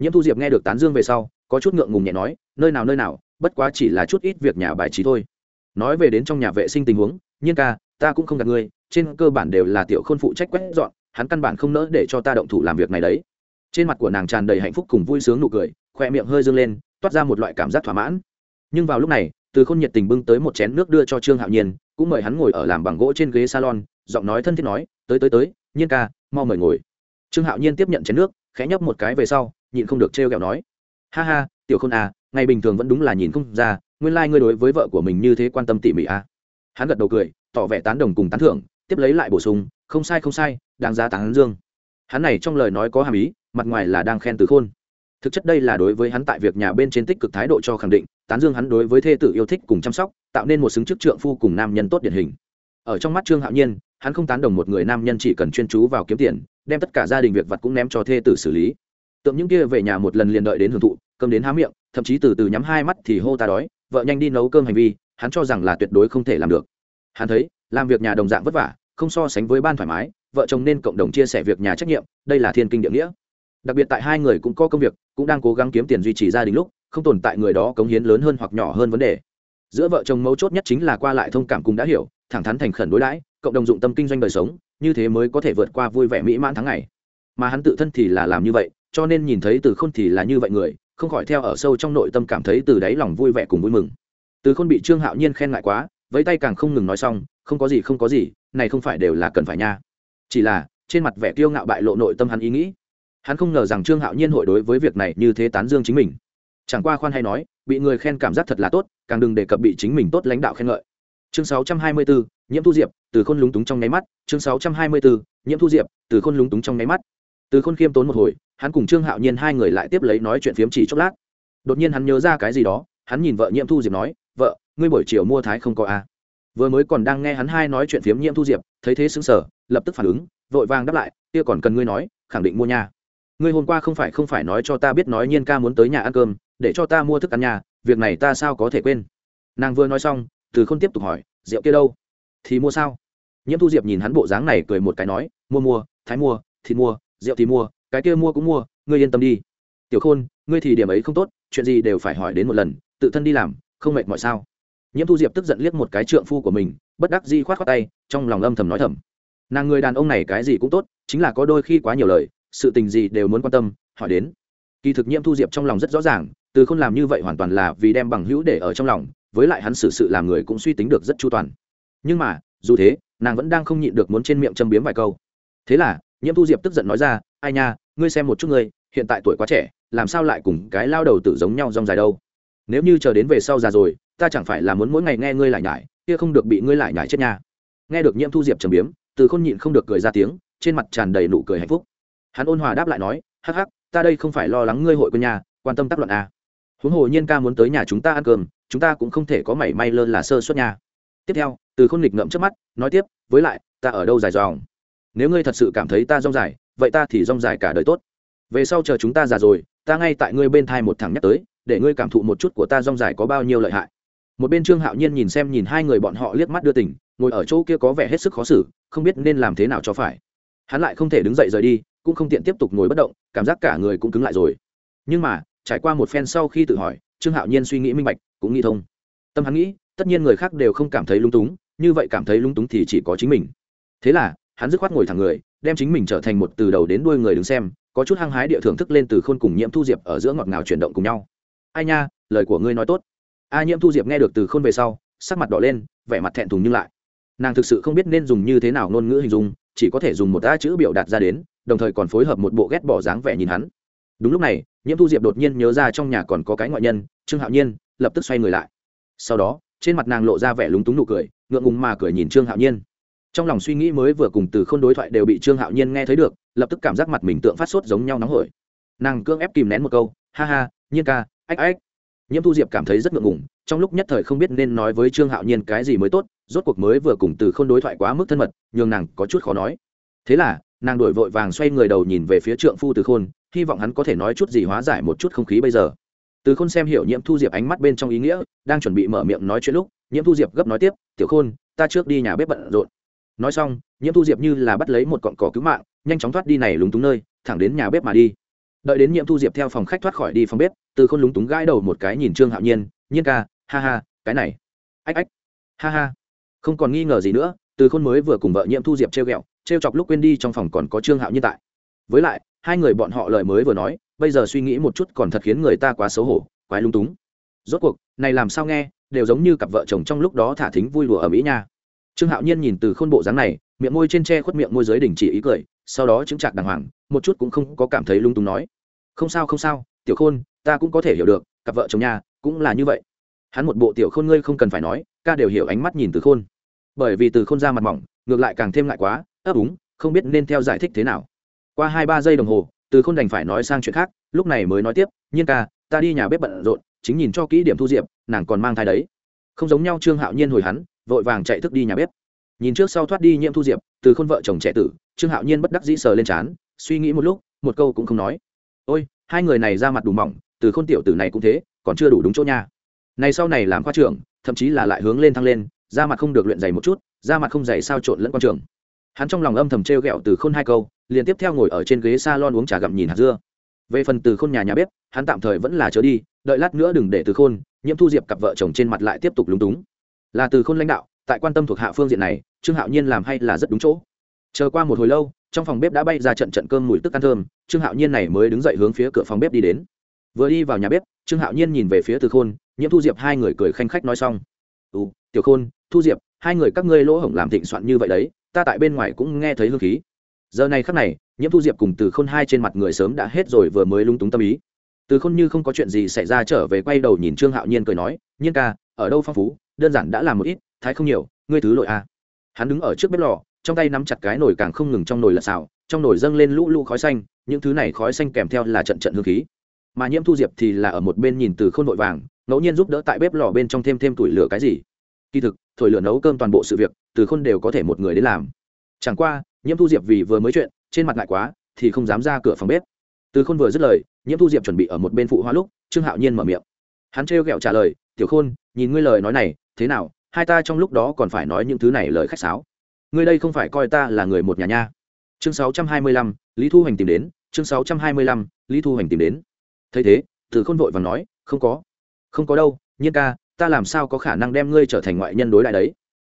[SPEAKER 1] Nhiễm thu diệp nghe được tán dương về sau, có chút ngượng ngùng nhẹ nói, nơi nào nơi nào, bất quá chỉ là chút ít việc nhà bài trí thôi. Nói về đến trong nhà vệ sinh tình huống, nhiên ca ta cũng không gặp ngươi, trên cơ bản đều là tiểu khôn phụ trách quét dọn, hắn căn bản không nỡ để cho ta động thủ làm việc này đấy. Trên mặt của nàng tràn đầy hạnh phúc cùng vui sướng nụ cười, khoe miệng hơi dâng lên, toát ra một loại cảm giác thỏa mãn. Nhưng vào lúc này, từ khôn nhiệt tình bưng tới một chén nước đưa cho trương hạo nhiên, cũng mời hắn ngồi ở làm bằng gỗ trên ghế salon, giọng nói thân thiết nói, tới tới tới, nhiên ca, mau mời ngồi. Trương hạo nhiên tiếp nhận chén nước, khẽ nhấp một cái về sau, nhịn không được trêu ghẹo nói, ha ha, tiểu khôn à ngày bình thường vẫn đúng là nhìn không ra, nguyên lai、like、ngươi đối với vợ của mình như thế quan tâm tỉ mỉ à. hắn gật đầu cười tỏ vẻ tán đồng cùng tán thưởng, tiếp lấy lại bổ sung, không sai không sai, đáng giá tán dương. Hắn này trong lời nói có hàm ý, mặt ngoài là đang khen từ khôn. Thực chất đây là đối với hắn tại việc nhà bên trên tích cực thái độ cho khẳng định, tán dương hắn đối với thê tử yêu thích cùng chăm sóc, tạo nên một xứng chức trượng phu cùng nam nhân tốt điển hình. Ở trong mắt trương hạo nhiên, hắn không tán đồng một người nam nhân chỉ cần chuyên chú vào kiếm tiền, đem tất cả gia đình việc vặt cũng ném cho thê tử xử lý. Tượng những kia về nhà một lần liền đợi đến hưởng thụ, cơm đến há miệng, thậm chí từ từ nhắm hai mắt thì hô ta đói, vợ nhanh đi nấu cơm hành vi, hắn cho rằng là tuyệt đối không thể làm được hắn thấy, làm việc nhà đồng dạng vất vả, không so sánh với ban thoải mái, vợ chồng nên cộng đồng chia sẻ việc nhà trách nhiệm, đây là thiên kinh địa nghĩa. Đặc biệt tại hai người cũng có công việc, cũng đang cố gắng kiếm tiền duy trì gia đình lúc, không tồn tại người đó cống hiến lớn hơn hoặc nhỏ hơn vấn đề. Giữa vợ chồng mấu chốt nhất chính là qua lại thông cảm cùng đã hiểu, thẳng thắn thành khẩn đối đãi, cộng đồng dụng tâm kinh doanh đời sống, như thế mới có thể vượt qua vui vẻ mỹ mãn tháng ngày. Mà hắn tự thân thì là làm như vậy, cho nên nhìn thấy từ khôn thì là như vậy người, không khỏi theo ở sâu trong nội tâm cảm thấy từ đáy lòng vui vẻ cùng vui mừng. Từ khôn bị trương hạo nhiên khen ngại quá với tay càng không ngừng nói xong không có gì không có gì này không phải đều là cần phải nha. Chỉ là trên mặt vẻ kiêu ngạo bại lộ nội tâm hắn ý nghĩ. Hắn không ngờ rằng trương hạo nhiên hội đối với việc này như thế tán dương chính mình. Chẳng qua khoan hay nói bị người khen cảm giác thật là tốt càng đừng đề cập bị chính mình tốt lãnh đạo khen ngợi. Chương 624, nhiễm thu diệp từ khôn lúng túng trong nháy mắt. Chương 624, nhiễm thu diệp từ khôn lúng túng trong nháy mắt. Từ khôn khiêm tốn một hồi hắn cùng trương hạo nhiên hai người lại tiếp lấy nói chuyện phiếm chỉ chốc lát. Đột nhiên hắn nhớ ra cái gì đó hắn nhìn vợ nhiễm thu diệp nói vợ ngươi buổi chiều mua thái không có a à? vừa mới còn đang nghe hắn hai nói chuyện phiếm nhiễm thu diệp, thấy thế xứng sở lập tức phản ứng, vội vàng đáp lại, kia còn cần ngươi nói, khẳng định mua nha. Ngươi hôm qua không phải không phải nói cho ta biết nói nhiên ca muốn tới nhà ăn cơm, để cho ta mua thức ăn nhà việc này ta sao có thể quên? Nàng vừa nói xong, từ k h ô n tiếp tục hỏi, rượu kia đâu? Thì mua sao? Nhiễm thu diệp nhìn hắn bộ dáng này cười một cái nói, mua mua, thái mua thịt mua, rượu thì mua, cái kia mua cũng mua, ngươi yên tâm đi. Tiểu khôn, ngươi thì điểm ấy không tốt, chuyện gì đều phải hỏi đến một lần, tự thân đi làm, không mệt mọi sao? Nhiễm thu diệp tức giận liếc một cái trượng phu của mình, bất đắc di khoát khoát tay, trong lòng âm thầm nói thầm. Nàng người đàn ông này cái gì cũng tốt, chính là có đôi khi quá nhiều lời, sự tình gì đều muốn quan tâm, hỏi đến. Kỳ thực nhiễm thu diệp trong lòng rất rõ ràng, từ không làm như vậy hoàn toàn là vì đem bằng hữu để ở trong lòng, với lại hắn xử sự làm người cũng suy tính được rất chu toàn. Nhưng mà, dù thế, nàng vẫn đang không nhịn được muốn trên miệng châm biếm vài câu. Thế là, nhiễm thu diệp tức giận nói ra, ai nha, ngươi xem một chút ngươi, hiện tại tuổi quá trẻ, làm sao lại cùng cái lao đầu tử giống nhau rong dài đâu? Nếu như chờ đến về sau già rồi ta chẳng phải là muốn mỗi ngày nghe ngươi lại nhải, kia không được bị ngươi lại nhải chết nha. Nghe được nhiễm thu diệp trầm biếm, từ Khôn nhịn không được cười ra tiếng, trên mặt tràn đầy nụ cười hạnh phúc. Hắn ôn hòa đáp lại nói, hắc hắc, ta đây không phải lo lắng ngươi hội quân nhà, quan tâm tác luận à. huống hồ nhiên ca muốn tới nhà chúng ta ăn cơm, chúng ta cũng không thể có mảy may lơ là sơ suất nhà tiếp theo, từ khôn nghịch ngậm trước mắt, nói tiếp, với lại, ta ở đâu dài dòng? Nếu ngươi thật sự cảm thấy ta rong dài, vậy ta thì rong dài cả đời tốt. Về sau chờ chúng ta già rồi, ta ngay tại ngươi bên thai một thằng nhắc tới, để ngươi cảm thụ một chút của ta rong dài có bao nhiêu lợi hại một bên trương hạo nhiên nhìn xem nhìn hai người bọn họ liếc mắt đưa tỉnh ngồi ở chỗ kia có vẻ hết sức khó xử, không biết nên làm thế nào cho phải. Hắn lại không thể đứng dậy rời đi, cũng không tiện tiếp tục ngồi bất động, cảm giác cả người cũng cứng lại rồi. Nhưng mà, trải qua một phen sau khi tự hỏi, trương hạo nhiên suy nghĩ minh bạch, cũng nghĩ thông. Tâm hắn nghĩ, tất nhiên người khác đều không cảm thấy lung túng, như vậy cảm thấy lung túng thì chỉ có chính mình. Thế là, hắn dứt khoát ngồi thẳng người, đem chính mình trở thành một từ đầu đến đuôi người đứng xem, có chút hăng hái địa thưởng thức lên từ khôn cùng nhiễm thu diệp ở giữa ngọt ngào chuyển động cùng nhau. Ai nha, lời của ngươi nói tốt a nhiễm thu diệp nghe được từ khôn về sau, sắc mặt đỏ lên, vẻ mặt thẹn thùng nhưng lại. Nàng thực sự không biết nên dùng như thế nào ngôn ngữ hình dung, chỉ có thể dùng một đa chữ biểu đạt ra đến, đồng thời còn phối hợp một bộ ghét bỏ dáng vẻ nhìn hắn. Đúng lúc này, nhiễm thu diệp đột nhiên nhớ ra trong nhà còn có cái ngoại nhân, trương hạo nhiên, lập tức xoay người lại. Sau đó, trên mặt nàng lộ ra vẻ lúng túng nụ cười, ngượng ngùng mà cười nhìn trương hạo nhiên. Trong lòng suy nghĩ mới vừa cùng từ k h ô n đối thoại đều bị trương hạo nhiên nghe thấy được, lập tức cảm giác mặt mình tượng phát sốt giống nhau nóng hổi. Nàng cưỡng ép kìm nén một câu, ha ha, nhiên ca, ách ách nhiễm thu diệp cảm thấy rất ngượng ngùng, trong lúc nhất thời không biết nên nói với trương hạo nhiên cái gì mới tốt, rốt cuộc mới vừa cùng từ k h ô n đối thoại quá mức thân mật, nhường nàng có chút khó nói. Thế là, nàng đổi vội vàng xoay người đầu nhìn về phía trượng phu từ khôn, hy vọng hắn có thể nói chút gì hóa giải một chút không khí bây giờ. Từ khôn xem hiểu nhiễm thu diệp ánh mắt bên trong ý nghĩa, đang chuẩn bị mở miệng nói chuyện lúc, nhiễm thu diệp gấp nói tiếp, tiểu khôn, ta trước đi nhà bếp bận rộn. Nói xong, nhiễm thu diệp như là bắt lấy một cọn cỏ cứu mạng, nhanh chóng thoát đi này lúng túng nơi, thẳng đến nhà bếp mà đi đợi đến nhiễm thu diệp theo phòng khách thoát khỏi đi phòng bếp, từ khôn lúng túng gãi đầu một cái nhìn trương hạo nhiên nhiên ca, ha ha, cái này. Ách ách, ha ha. Không còn nghi ngờ gì nữa, từ khôn mới vừa cùng vợ nhiễm thu diệp treo ghẹo treo chọc lúc quên đi trong phòng còn có trương hạo nhiên tại. Với lại, hai người bọn họ lời mới vừa nói, bây giờ suy nghĩ một chút còn thật khiến người ta quá xấu hổ, quái lung túng. Rốt cuộc, này làm sao nghe, đều giống như cặp vợ chồng trong lúc đó thả thính vui đùa ở mỹ nha. Trương hạo nhiên nhìn từ khôn bộ dáng này, miệng môi trên tre khuất miệng môi giới đình chỉ ý cười, sau đó chứng chạc đàng hoàng, một chút cũng không có cảm thấy lung túng nói không sao không sao, tiểu khôn, ta cũng có thể hiểu được, cặp vợ chồng nhà cũng là như vậy. Hắn một bộ tiểu khôn ngươi không cần phải nói, ca đều hiểu ánh mắt nhìn từ khôn. Bởi vì từ khôn ra mặt mỏng, ngược lại càng thêm ngại quá, ấp úng, không biết nên theo giải thích thế nào. Qua hai ba giây đồng hồ, từ khôn đành phải nói sang chuyện khác, lúc này mới nói tiếp, nhiên ca, ta đi nhà bếp bận rộn, chính nhìn cho kỹ điểm thu diệp, nàng còn mang thai đấy. Không giống nhau trương hạo nhiên hồi hắn, vội vàng chạy thức đi nhà bếp. Nhìn trước sau thoát đi nhiễm thu diệp, từ khôn vợ chồng trẻ tử, trương hạo nhiên bất đắc dĩ sờ lên trán, suy nghĩ một lúc, một câu cũng không nói ôi, hai người này ra mặt đủ mỏng, từ khôn tiểu tử này cũng thế, còn chưa đủ đúng chỗ nha. Này sau này làm khoa trưởng, thậm chí là lại hướng lên thăng lên, da mặt không được luyện dày một chút, da mặt không dày sao trộn lẫn quan trường. Hắn trong lòng âm thầm t r e o g ẹ o từ khôn hai câu, liền tiếp theo ngồi ở trên ghế s a lon uống trà gặm nhìn hạt dưa. Về phần từ khôn nhà nhà bếp, hắn tạm thời vẫn là chớ đi, đợi lát nữa đừng để từ khôn, nhiễm thu diệp cặp vợ chồng trên mặt lại tiếp tục lúng túng. Là từ khôn lãnh đạo, tại quan tâm thuộc hạ phương diện này, trương hạo nhiên làm hay là rất đúng chỗ. Chờ qua một hồi lâu trong phòng bếp đã bay ra trận trận cơm mùi tức ăn thơm, trương hạo nhiên này mới đứng dậy hướng phía cửa phòng bếp đi đến. Vừa đi vào nhà bếp, trương hạo nhiên nhìn về phía từ khôn, nhiễm thu diệp hai người cười khanh khách nói xong. Ừ tiểu khôn, thu diệp, hai người các ngươi lỗ hổng làm thịnh soạn như vậy đấy, ta tại bên ngoài cũng nghe thấy hương khí. Giờ này khắc này, nhiễm thu diệp cùng từ khôn hai trên mặt người sớm đã hết rồi vừa mới lung túng tâm ý. Từ khôn như không có chuyện gì xảy ra trở về quay đầu nhìn trương hạo nhiên cười nói, nhiên ca, ở đâu phong phú, đơn giản đã làm một ít, thái không nhiều, ngươi thứ lội a à. hắn đứng ở trước bếp lò trong tay nắm chặt cái nồi càng không ngừng trong nồi lật xào, trong nồi dâng lên lũ lũ khói xanh, những thứ này khói xanh kèm theo là trận trận hương khí. Mà nhiễm thu diệp thì là ở một bên nhìn từ khôn vội vàng, ngẫu nhiên giúp đỡ tại bếp lò bên trong thêm thêm tuổi lửa cái gì. Kỳ thực, thổi lửa nấu cơm toàn bộ sự việc, từ khôn đều có thể một người đến làm. Chẳng qua, nhiễm thu diệp vì vừa mới chuyện, trên mặt ngại quá, thì không dám ra cửa phòng bếp. Từ khôn vừa dứt lời, nhiễm thu diệp chuẩn bị ở một bên phụ hoa lúc, trương hạo nhiên mở miệng. Hắn trêu ghẹo trả lời, tiểu khôn, nhìn ngươi lời nói này, thế nào? Hai ta trong lúc đó còn phải nói những thứ này lời khách sáo ngươi đây không phải coi ta là người một nhà nha. Chương 625, lý thu hoành tìm đến chương 625, lý thu hoành tìm đến. Thấy thế từ khôn vội và nói không có. Không có đâu nhiên ca ta làm sao có khả năng đem ngươi trở thành ngoại nhân đối lại đấy?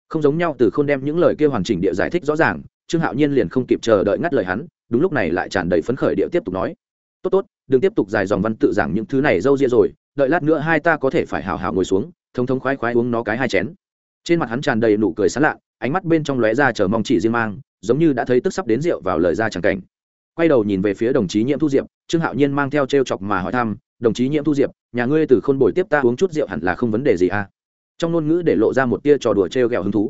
[SPEAKER 1] Không giống nhau từ khôn đem những lời kia hoàn chỉnh địa giải thích rõ ràng trương hạo nhiên liền không kịp chờ đợi ngắt lời hắn đúng lúc này lại tràn đầy phấn khởi địa tiếp tục nói tốt tốt đừng tiếp tục dài dòng văn tự giảng những thứ này d â u ria rồi đợi lát nữa hai ta có thể phải hào hào ngồi xuống thống thống khoái khoái uống nó cái hai chén. Trên mặt hắn tràn đầy nụ cười sán lạ ánh mắt bên trong lóe ra chờ mong chỉ riêng mang, giống như đã thấy tức sắp đến rượu vào lời ra chẳng cảnh. Quay đầu nhìn về phía đồng chí nhiễm thu diệp, trương hạo nhiên mang theo t r e o chọc mà hỏi thăm, đồng chí nhiễm thu diệp, nhà ngươi từ khôn bồi tiếp ta uống chút rượu hẳn là không vấn đề gì à? Trong ngôn ngữ để lộ ra một tia trò đùa t r e o g ẹ o hứng thú.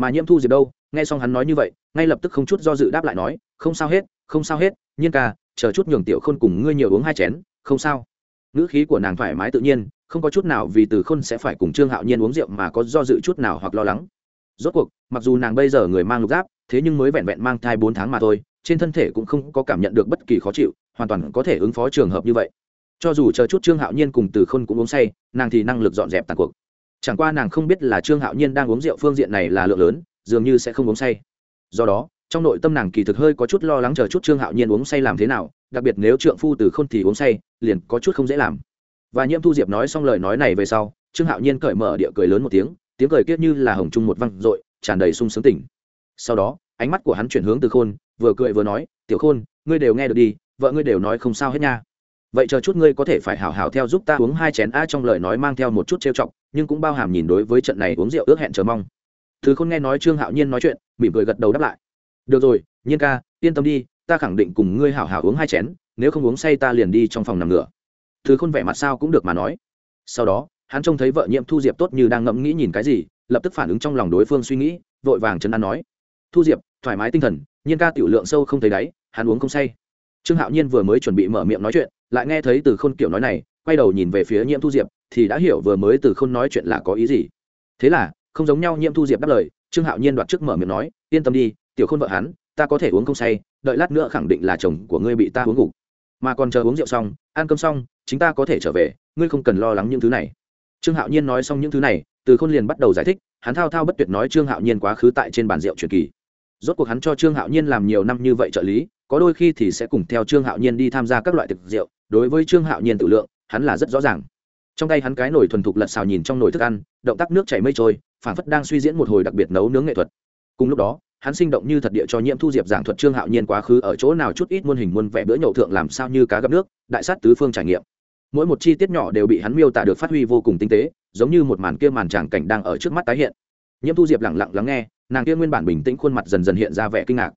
[SPEAKER 1] Mà nhiễm thu diệp đâu? Nghe xong hắn nói như vậy, ngay lập tức không chút do dự đáp lại nói, không sao hết, không sao hết, nhiên ca, chờ chút nhường tiểu khôn cùng ngươi nhiều uống hai chén, không sao. Ngữ khí của nàng thoải mái tự nhiên, không có chút nào vì từ khôn sẽ phải cùng trương hạo nhiên uống rượu mà có do dự chút nào hoặc lo lắng rốt cuộc, mặc dù nàng bây giờ người mang lục giáp, thế nhưng mới vẹn vẹn mang thai bốn tháng mà thôi, trên thân thể cũng không có cảm nhận được bất kỳ khó chịu, hoàn toàn có thể ứng phó trường hợp như vậy. Cho dù chờ chút trương hạo nhiên cùng từ khôn cũng uống say, nàng thì năng lực dọn dẹp tàn cuộc. Chẳng qua nàng không biết là trương hạo nhiên đang uống rượu phương diện này là lượng lớn, dường như sẽ không uống say. Do đó, trong nội tâm nàng kỳ thực hơi có chút lo lắng chờ chút trương hạo nhiên uống say làm thế nào, đặc biệt nếu trượng phu từ khôn thì uống say, liền có chút không dễ làm. Và nhiễm thu diệp nói xong lời nói này về sau, trương hạo nhiên cởi mở địa cười lớn một tiếng tiếng cười kiết như là hồng trung một văng r tràn đầy sung sướng tỉnh. Sau đó, ánh mắt của hắn chuyển hướng từ khôn, vừa cười vừa nói, tiểu khôn, ngươi đều nghe được đi, vợ ngươi đều nói không sao hết nha. Vậy chờ chút ngươi có thể phải hảo hảo theo giúp ta uống hai chén a trong lời nói mang theo một chút trêu chọc, nhưng cũng bao hàm nhìn đối với trận này uống rượu ước hẹn chờ mong. Thứ khôn nghe nói trương hạo nhiên nói chuyện, mỉm cười gật đầu đáp lại. Được rồi, nhiên ca, yên tâm đi, ta khẳng định cùng ngươi hảo hảo uống hai chén, nếu không uống say ta liền đi trong phòng nằm ngửa thứ khôn vẻ mặt sao cũng được mà nói. Sau đó hắn trông thấy vợ nhiễm thu diệp tốt như đang ngẫm nghĩ nhìn cái gì, lập tức phản ứng trong lòng đối phương suy nghĩ, vội vàng chấn an nói. Thu diệp, thoải mái tinh thần, nhiên ca tiểu lượng sâu không thấy đáy, hắn uống không say. Trương hạo nhiên vừa mới chuẩn bị mở miệng nói chuyện, lại nghe thấy từ khôn kiểu nói này, quay đầu nhìn về phía nhiễm thu diệp, thì đã hiểu vừa mới từ khôn nói chuyện là có ý gì. Thế là, không giống nhau nhiễm thu diệp đáp lời, trương hạo nhiên đoạt trước mở miệng nói, yên tâm đi, tiểu khôn vợ hắn, ta có thể uống không say, đợi lát nữa khẳng định là chồng của ngươi bị ta uống ngủ. Mà còn chờ uống rượu xong, ăn cơm xong chúng ta có thể trở về, ngươi không cần lo lắng những thứ này trương hạo nhiên nói xong những thứ này, từ khôn liền bắt đầu giải thích, hắn thao thao bất tuyệt nói trương hạo nhiên quá khứ tại trên bàn rượu truyền kỳ. Rốt cuộc hắn cho trương hạo nhiên làm nhiều năm như vậy trợ lý, có đôi khi thì sẽ cùng theo trương hạo nhiên đi tham gia các loại thực rượu, đối với trương hạo nhiên tự lượng, hắn là rất rõ ràng. Trong tay hắn cái nồi thuần thục lật xào nhìn trong nồi thức ăn, động tác nước chảy mây trôi phản phất đang suy diễn một hồi đặc biệt nấu nướng nghệ thuật. Cùng lúc đó, hắn sinh động như thật địa cho nhiễm thu diệp giảng thuật trương hạo nhiên quá khứ ở chỗ nào chút ít muôn hình muôn vẻ bữa nhậu thượng làm sao như cá gặp nước, đại sát tứ phương trải nghiệm mỗi một chi tiết nhỏ đều bị hắn miêu tả được phát huy vô cùng tinh tế, giống như một màn kia màn tràng cảnh đang ở trước mắt tái hiện. Nhiễm thu diệp lẳng lặng lắng nghe, nàng kia nguyên bản bình tĩnh khuôn mặt dần dần hiện ra vẻ kinh ngạc.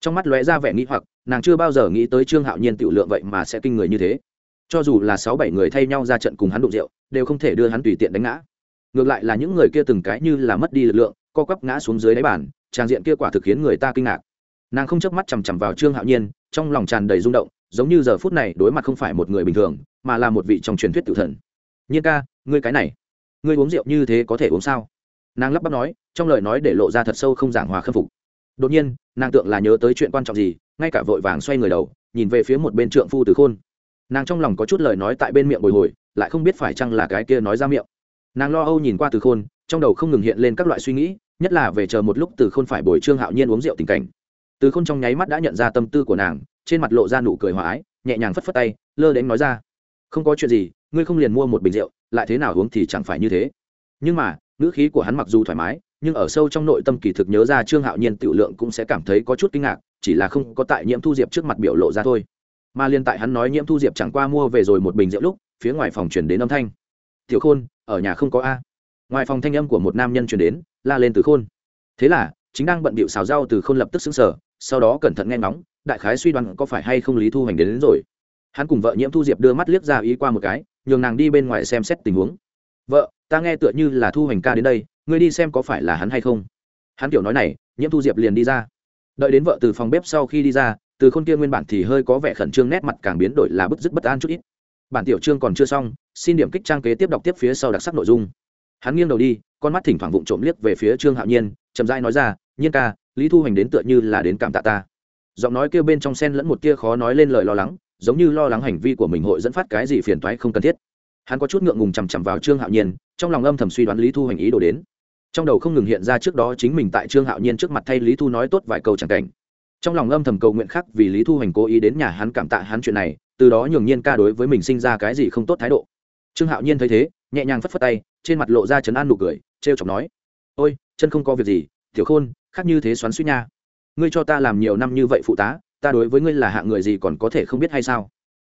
[SPEAKER 1] Trong mắt lóe ra vẻ nghĩ hoặc, nàng chưa bao giờ nghĩ tới trương hạo nhiên tự lượng vậy mà sẽ kinh người như thế. Cho dù là sáu bảy người thay nhau ra trận cùng hắn đụng rượu, đều không thể đưa hắn tùy tiện đánh ngã. Ngược lại là những người kia từng cái như là mất đi lực lượng, co quắp ngã xuống dưới đáy bàn, trang diện kia quả thực khiến người ta kinh ngạc. Nàng không chớp mắt chằm chằm vào trương hạo nhiên, trong lòng tràn đầy rung động, giống như giờ phút này đối mặt không phải một người bình thường mà là một vị trong truyền thuyết tự thần. Nhiên ca, ngươi cái này, ngươi uống rượu như thế có thể uống sao? Nàng lắp bắp nói, trong lời nói để lộ ra thật sâu không giảng hòa khâm phục. Đột nhiên, nàng tượng là nhớ tới chuyện quan trọng gì, ngay cả vội vàng xoay người đầu, nhìn về phía một bên trượng phu từ khôn. Nàng trong lòng có chút lời nói tại bên miệng bồi hồi, lại không biết phải chăng là cái kia nói ra miệng. Nàng lo âu nhìn qua từ khôn, trong đầu không ngừng hiện lên các loại suy nghĩ, nhất là về chờ một lúc từ khôn phải bồi trương hạo nhiên uống rượu tình cảnh. Từ khôn trong nháy mắt đã nhận ra tâm tư của nàng, trên mặt lộ ra nụ cười hòa ái, nhẹ nhàng phất phất tay, lơ đến nói ra không có chuyện gì ngươi không liền mua một bình rượu lại thế nào uống thì chẳng phải như thế. Nhưng mà ngữ khí của hắn mặc dù thoải mái nhưng ở sâu trong nội tâm kỳ thực nhớ ra trương hạo nhiên tiểu lượng cũng sẽ cảm thấy có chút kinh ngạc chỉ là không có tại nhiễm thu diệp trước mặt biểu lộ ra thôi. Mà liên tại hắn nói nhiễm thu diệp chẳng qua mua về rồi một bình rượu lúc phía ngoài phòng chuyển đến âm thanh. Tiểu khôn ở nhà không có a. Ngoài phòng thanh âm của một nam nhân chuyển đến la lên từ khôn. Thế là chính đang bận bịu xào rau từ khôn lập tức xứng sở sau đó cẩn thận nghe ngóng đại khái suy đoán có phải hay không lý thu hành đến, đến rồi hắn cùng vợ nhiễm thu diệp đưa mắt liếc ra ý qua một cái, nhường nàng đi bên ngoài xem xét tình huống. Vợ, ta nghe tựa như là thu hành ca đến đây, ngươi đi xem có phải là hắn hay không? Hắn kiểu nói này, nhiễm thu diệp liền đi ra. Đợi đến vợ từ phòng bếp sau khi đi ra, từ khôn kia nguyên bản thì hơi có vẻ khẩn trương nét mặt càng biến đổi là bức dứt bất an chút ít. Bản tiểu chương còn chưa xong, xin điểm kích trang kế tiếp đọc tiếp phía sau đặc sắc nội dung. Hắn nghiêng đầu đi, con mắt thỉnh thoảng vụng trộm liếc về phía trương hạo nhiên, chậm rãi nói ra, nhiên ca, lý thu hành đến tựa như là đến cảm tạ ta. Giọng nói kêu bên trong sen lẫn một tia khó nói lên lời lo lắng giống như lo lắng hành vi của mình hội dẫn phát cái gì phiền toái không cần thiết. Hắn có chút ngượng ngùng chằm chằm vào trương hạo nhiên, trong lòng âm thầm suy đoán lý thu hành ý đồ đến. Trong đầu không ngừng hiện ra trước đó chính mình tại trương hạo nhiên trước mặt thay lý thu nói tốt vài câu chẳng cảnh. Trong lòng âm thầm cầu nguyện khác vì lý thu hành cố ý đến nhà hắn cảm tạ hắn chuyện này, từ đó nhường nhiên ca đối với mình sinh ra cái gì không tốt thái độ. Trương hạo nhiên thấy thế, nhẹ nhàng phất phất tay, trên mặt lộ ra chấn an nụ cười t r e o chọc nói, ôi, chân không có việc gì, tiểu khôn, khác như thế xoắn suýt nha. Ngươi cho ta làm nhiều năm như vậy phụ tá ta đối với ngươi là hạng người gì còn có thể không biết hay sao?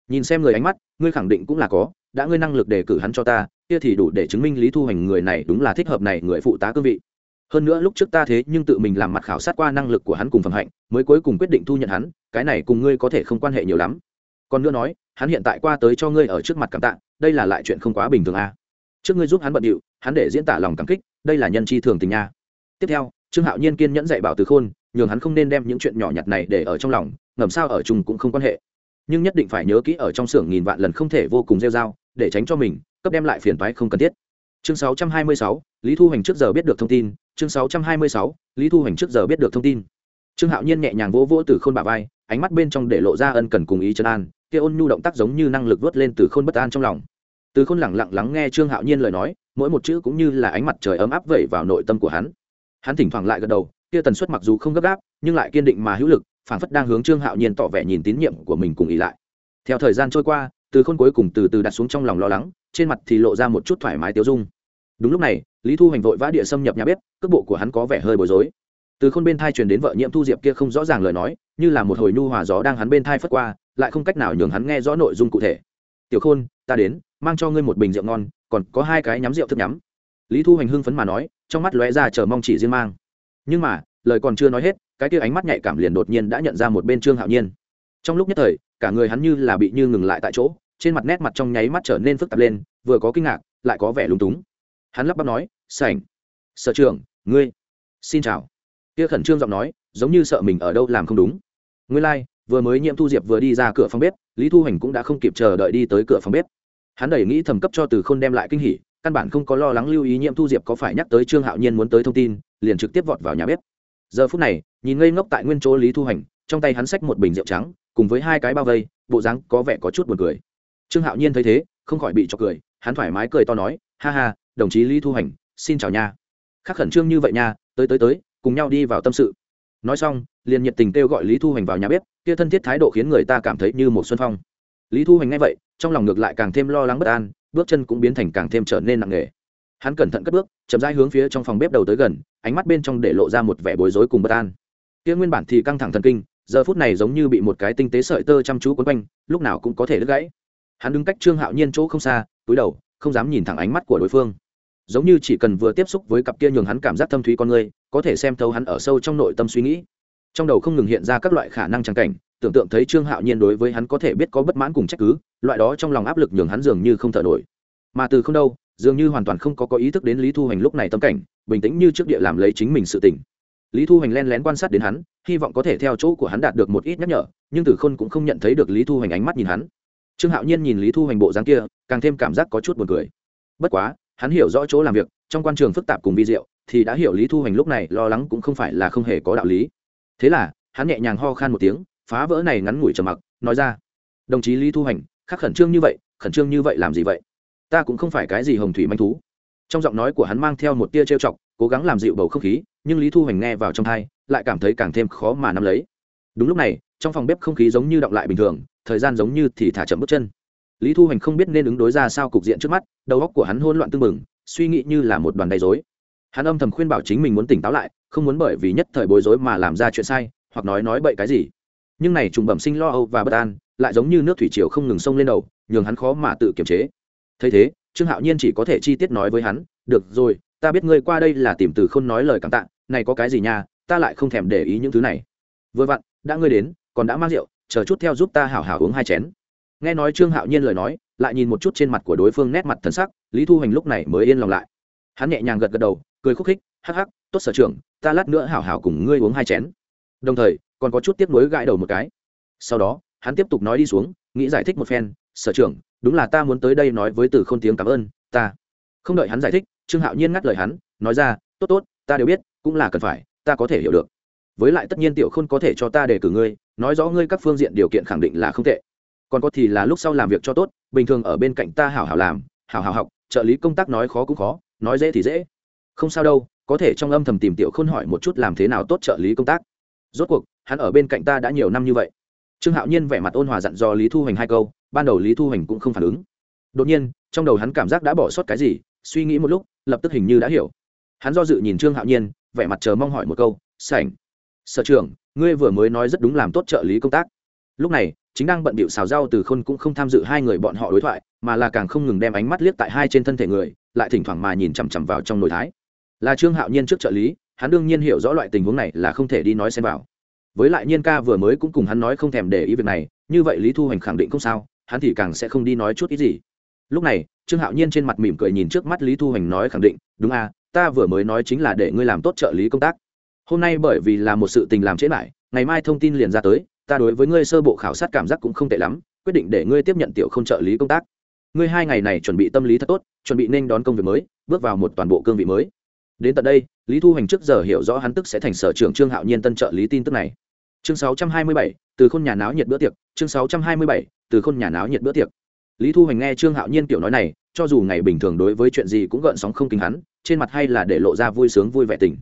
[SPEAKER 1] Nhìn xem người ánh mắt, ngươi khẳng định cũng là có, đã ngươi năng lực đề cử hắn cho ta, kia thì đủ để chứng minh lý thu hành người này đúng là thích hợp này người phụ tá cương vị. Hơn nữa lúc trước ta thế nhưng tự mình làm mặt khảo sát qua năng lực của hắn cùng phẩm hạnh, mới cuối cùng quyết định thu nhận hắn, cái này cùng ngươi có thể không quan hệ nhiều lắm. Còn nữa nói, hắn hiện tại qua tới cho ngươi ở trước mặt cảm tạ, đây là lại chuyện không quá bình thường à. trước ngươi giúp hắn bận điệu, hắn để diễn tả lòng cảm kích, đây là nhân chi thường tình nha. Tiếp theo, trương hạo nhiên kiên nhẫn dạy bảo từ khôn, nhường hắn không nên đem những chuyện nhỏ nhặt này để ở trong lòng ngầm sao ở chung cũng không quan hệ. Nhưng nhất định phải nhớ kỹ ở trong xưởng nghìn vạn lần không thể vô cùng rêu dao để tránh cho mình cấp đem lại phiền toái không cần thiết. Chương 626, lý thu hành trước giờ biết được thông tin. Chương 626, lý thu hành trước giờ biết được thông tin. Trương hạo nhiên nhẹ nhàng vỗ vỗ từ khôn bà vai ánh mắt bên trong để lộ ra ân cần cùng ý chân an kia ôn nhu động tác giống như năng lực vớt lên từ khôn bất an trong lòng. Từ khôn lẳng lặng lắng nghe trương hạo nhiên lời nói mỗi một chữ cũng như là ánh mặt trời ấm áp vẩy vào nội tâm của hắn. Hắn thỉnh thoảng lại gật đầu kia tần suất mặc dù không gấp gáp nhưng lại kiên định mà hữu lực phảng phất đang hướng trương hạo nhiên tỏ vẻ nhìn tín nhiệm của mình cùng ý lại. Theo thời gian trôi qua, từ khôn cuối cùng từ từ đặt xuống trong lòng lo lắng, trên mặt thì lộ ra một chút thoải mái tiêu dung. Đúng lúc này, lý thu hành vội vã địa xâm nhập nhà bếp, cước bộ của hắn có vẻ hơi bối rối. Từ khôn bên thai truyền đến vợ nhiễm thu diệp kia không rõ ràng lời nói, như là một hồi nhu hòa gió đang hắn bên thai phất qua, lại không cách nào nhường hắn nghe rõ nội dung cụ thể. Tiểu khôn, ta đến, mang cho ngươi một bình rượu ngon, còn có hai cái nhắm rượu thức nhắm. Lý thu hành hưng phấn mà nói, trong mắt lóe ra chờ mong chỉ riêng mang. Nhưng mà lời còn chưa nói hết cái kia ánh mắt nhạy cảm liền đột nhiên đã nhận ra một bên trương hạo nhiên. Trong lúc nhất thời cả người hắn như là bị như ngừng lại tại chỗ trên mặt nét mặt trong nháy mắt trở nên phức tạp lên vừa có kinh ngạc lại có vẻ lúng túng. Hắn lắp bắp nói sảnh sở trường ngươi xin chào. Kia khẩn trương giọng nói giống như sợ mình ở đâu làm không đúng. Ngươi lai、like, vừa mới nhiễm thu diệp vừa đi ra cửa phòng bếp lý thu hành cũng đã không kịp chờ đợi đi tới cửa phòng bếp. Hắn đẩy nghĩ thầm cấp cho từ k h ô n đem lại kinh hỉ căn bản không có lo lắng lưu ý nhiễm thu diệp có phải nhắc tới trương hạo nhiên muốn tới thông tin liền trực tiếp vọt vào nhà bếp giờ phút này, nhìn ngây ngốc tại nguyên chỗ lý thu hành, trong tay hắn xách một bình rượu trắng, cùng với hai cái bao vây, bộ dáng có vẻ có chút buồn cười. Trương hạo nhiên thấy thế, không khỏi bị cho cười, hắn thoải mái cười to nói, ha ha, đồng chí lý thu hành, xin chào nha. Khắc khẩn trương như vậy nha, tới tới tới, cùng nhau đi vào tâm sự. Nói xong, liền nhiệt tình kêu gọi lý thu hành vào nhà bếp, kia thân thiết thái độ khiến người ta cảm thấy như một xuân phong. Lý thu hành nghe vậy, trong lòng ngược lại càng thêm lo lắng bất an, bước chân cũng biến thành càng thêm trở nên nặng nề. Hắn cẩn thận cất bước, chậm rãi hướng phía trong phòng bếp đầu tới gần ánh mắt bên trong để lộ ra một vẻ bối rối cùng bất an. Kia nguyên bản thì căng thẳng thần kinh, giờ phút này giống như bị một cái tinh tế sợi tơ chăm chú quấn quanh, lúc nào cũng có thể đứt gãy. Hắn đứng cách trương hạo nhiên chỗ không xa, túi đầu, không dám nhìn thẳng ánh mắt của đối phương. Giống như chỉ cần vừa tiếp xúc với cặp kia nhường hắn cảm giác thâm thúy con người, có thể xem thấu hắn ở sâu trong nội tâm suy nghĩ. Trong đầu không ngừng hiện ra các loại khả năng trắng cảnh, tưởng tượng thấy trương hạo nhiên đối với hắn có thể biết có bất mãn cùng trách cứ, loại đó trong lòng áp lực nhường hắn dường như không thở nổi. Mà từ không đâu, dường như hoàn toàn không có có ý thức đến lý thu hành lúc này tâm cảnh bình tĩnh như trước địa làm lấy chính mình sự tỉnh lý thu Hoành len lén quan sát đến hắn hy vọng có thể theo chỗ của hắn đạt được một ít nhắc nhở nhưng từ khôn cũng không nhận thấy được lý thu Hoành ánh mắt nhìn hắn. Trương hạo nhiên nhìn lý thu Hoành bộ dáng kia càng thêm cảm giác có chút buồn cười. Bất quá hắn hiểu rõ chỗ làm việc trong quan trường phức tạp cùng vi diệu thì đã hiểu lý thu Hoành lúc này lo lắng cũng không phải là không hề có đạo lý. Thế là hắn nhẹ nhàng ho khan một tiếng phá vỡ này ngắn ngủi trầm mặc nói ra đồng chí lý thu Hoành, khắc khẩn trương như vậy khẩn trương như vậy làm gì vậy? Ta cũng không phải cái gì hồng thủy manh thú trong giọng nói của hắn mang theo một tia trêu chọc, cố gắng làm dịu bầu không khí, nhưng lý thu hành nghe vào trong thai lại cảm thấy càng thêm khó mà nắm lấy. Đúng lúc này, trong phòng bếp không khí giống như động lại bình thường, thời gian giống như thì thả chậm bước chân. Lý thu hành không biết nên ứng đối ra sao cục diện trước mắt, đầu óc của hắn hôn loạn tưng bừng, suy nghĩ như là một đoàn đầy dối hắn âm thầm khuyên bảo chính mình muốn tỉnh táo lại, không muốn bởi vì nhất thời bối rối mà làm ra chuyện sai, hoặc nói nói bậy cái gì. Nhưng này trùng bẩm sinh lo âu và bất an, lại giống như nước thủy triều không ngừng sông lên đầu, nhường hắn khó mà tự kiềm chế. Thấy thế trương hạo nhiên chỉ có thể chi tiết nói với hắn, được rồi, ta biết ngươi qua đây là tìm từ không nói lời cảm tạ, này có cái gì nha, ta lại không thèm để ý những thứ này. Vừa vặn, đã ngươi đến, còn đã mang rượu, chờ chút theo giúp ta hảo hảo uống hai chén. Nghe nói trương hạo nhiên lời nói, lại nhìn một chút trên mặt của đối phương nét mặt thần sắc, lý thu hành lúc này mới yên lòng lại. Hắn nhẹ nhàng gật gật đầu, cười khúc khích, hắc hắc, tốt sở trường ta lát nữa hảo hảo cùng ngươi uống hai chén. Đồng thời, còn có chút tiếp nối gãi đầu một cái. Sau đó, hắn tiếp tục nói đi xuống, nghĩ giải thích một phen, sở trưởng đúng là ta muốn tới đây nói với từ k h ô n tiếng cảm ơn, ta không đợi hắn giải thích, trương hạo nhiên ngắt lời hắn, nói ra, tốt tốt, ta đều biết, cũng là cần phải, ta có thể hiểu được. Với lại tất nhiên tiểu khôn có thể cho ta để cử ngươi, nói rõ ngươi các phương diện điều kiện khẳng định là không tệ. Còn có thì là lúc sau làm việc cho tốt, bình thường ở bên cạnh ta hảo hảo làm, hảo hảo học, trợ lý công tác nói khó cũng khó, nói dễ thì dễ. Không sao đâu, có thể trong âm thầm tìm tiểu khôn hỏi một chút làm thế nào tốt trợ lý công tác. Rốt cuộc, hắn ở bên cạnh ta đã nhiều năm như vậy trương hạo nhiên vẻ mặt ôn hòa dặn dò lý thu hoành hai câu, ban đầu lý thu hoành cũng không phản ứng. Đột nhiên, trong đầu hắn cảm giác đã bỏ sót cái gì, suy nghĩ một lúc, lập tức hình như đã hiểu. Hắn do dự nhìn trương hạo nhiên, vẻ mặt chờ mong hỏi một câu, sảnh, sở trưởng, ngươi vừa mới nói rất đúng làm tốt trợ lý công tác. Lúc này, chính đang bận bịu xào rau từ khôn cũng không tham dự hai người bọn họ đối thoại, mà là càng không ngừng đem ánh mắt liếc tại hai trên thân thể người, lại thỉnh thoảng mà nhìn chằm chằm vào trong nồi thái. Là trương hạo nhiên trước trợ lý, hắn đương nhiên hiểu rõ loại tình huống này là không thể đi nói xem vào với lại nhiên ca vừa mới cũng cùng hắn nói không thèm để ý việc này, như vậy lý thu hoành khẳng định không sao, hắn thì càng sẽ không đi nói chút ít gì. Lúc này, trương hạo nhiên trên mặt mỉm cười nhìn trước mắt lý thu hoành nói khẳng định, đúng à ta vừa mới nói chính là để ngươi làm tốt trợ lý công tác. Hôm nay bởi vì là một sự tình làm trễ lại ngày mai thông tin liền ra tới, ta đối với ngươi sơ bộ khảo sát cảm giác cũng không tệ lắm, quyết định để ngươi tiếp nhận tiểu không trợ lý công tác. Ngươi hai ngày này chuẩn bị tâm lý thật tốt, chuẩn bị nên đón công việc mới, bước vào một toàn bộ cương vị mới. Đến tận đây, lý thu hoành trước giờ hiểu rõ hắn tức sẽ thành sở trưởng trương hạo nhiên tân trợ lý tin tức này chương 627, từ khôn nhà náo nhiệt bữa tiệc chương 627, từ khôn nhà náo nhiệt bữa tiệc. Lý thu hoành nghe trương hạo nhiên kiểu nói này cho dù ngày bình thường đối với chuyện gì cũng gợn sóng không kính hắn trên mặt hay là để lộ ra vui sướng vui vẻ tình.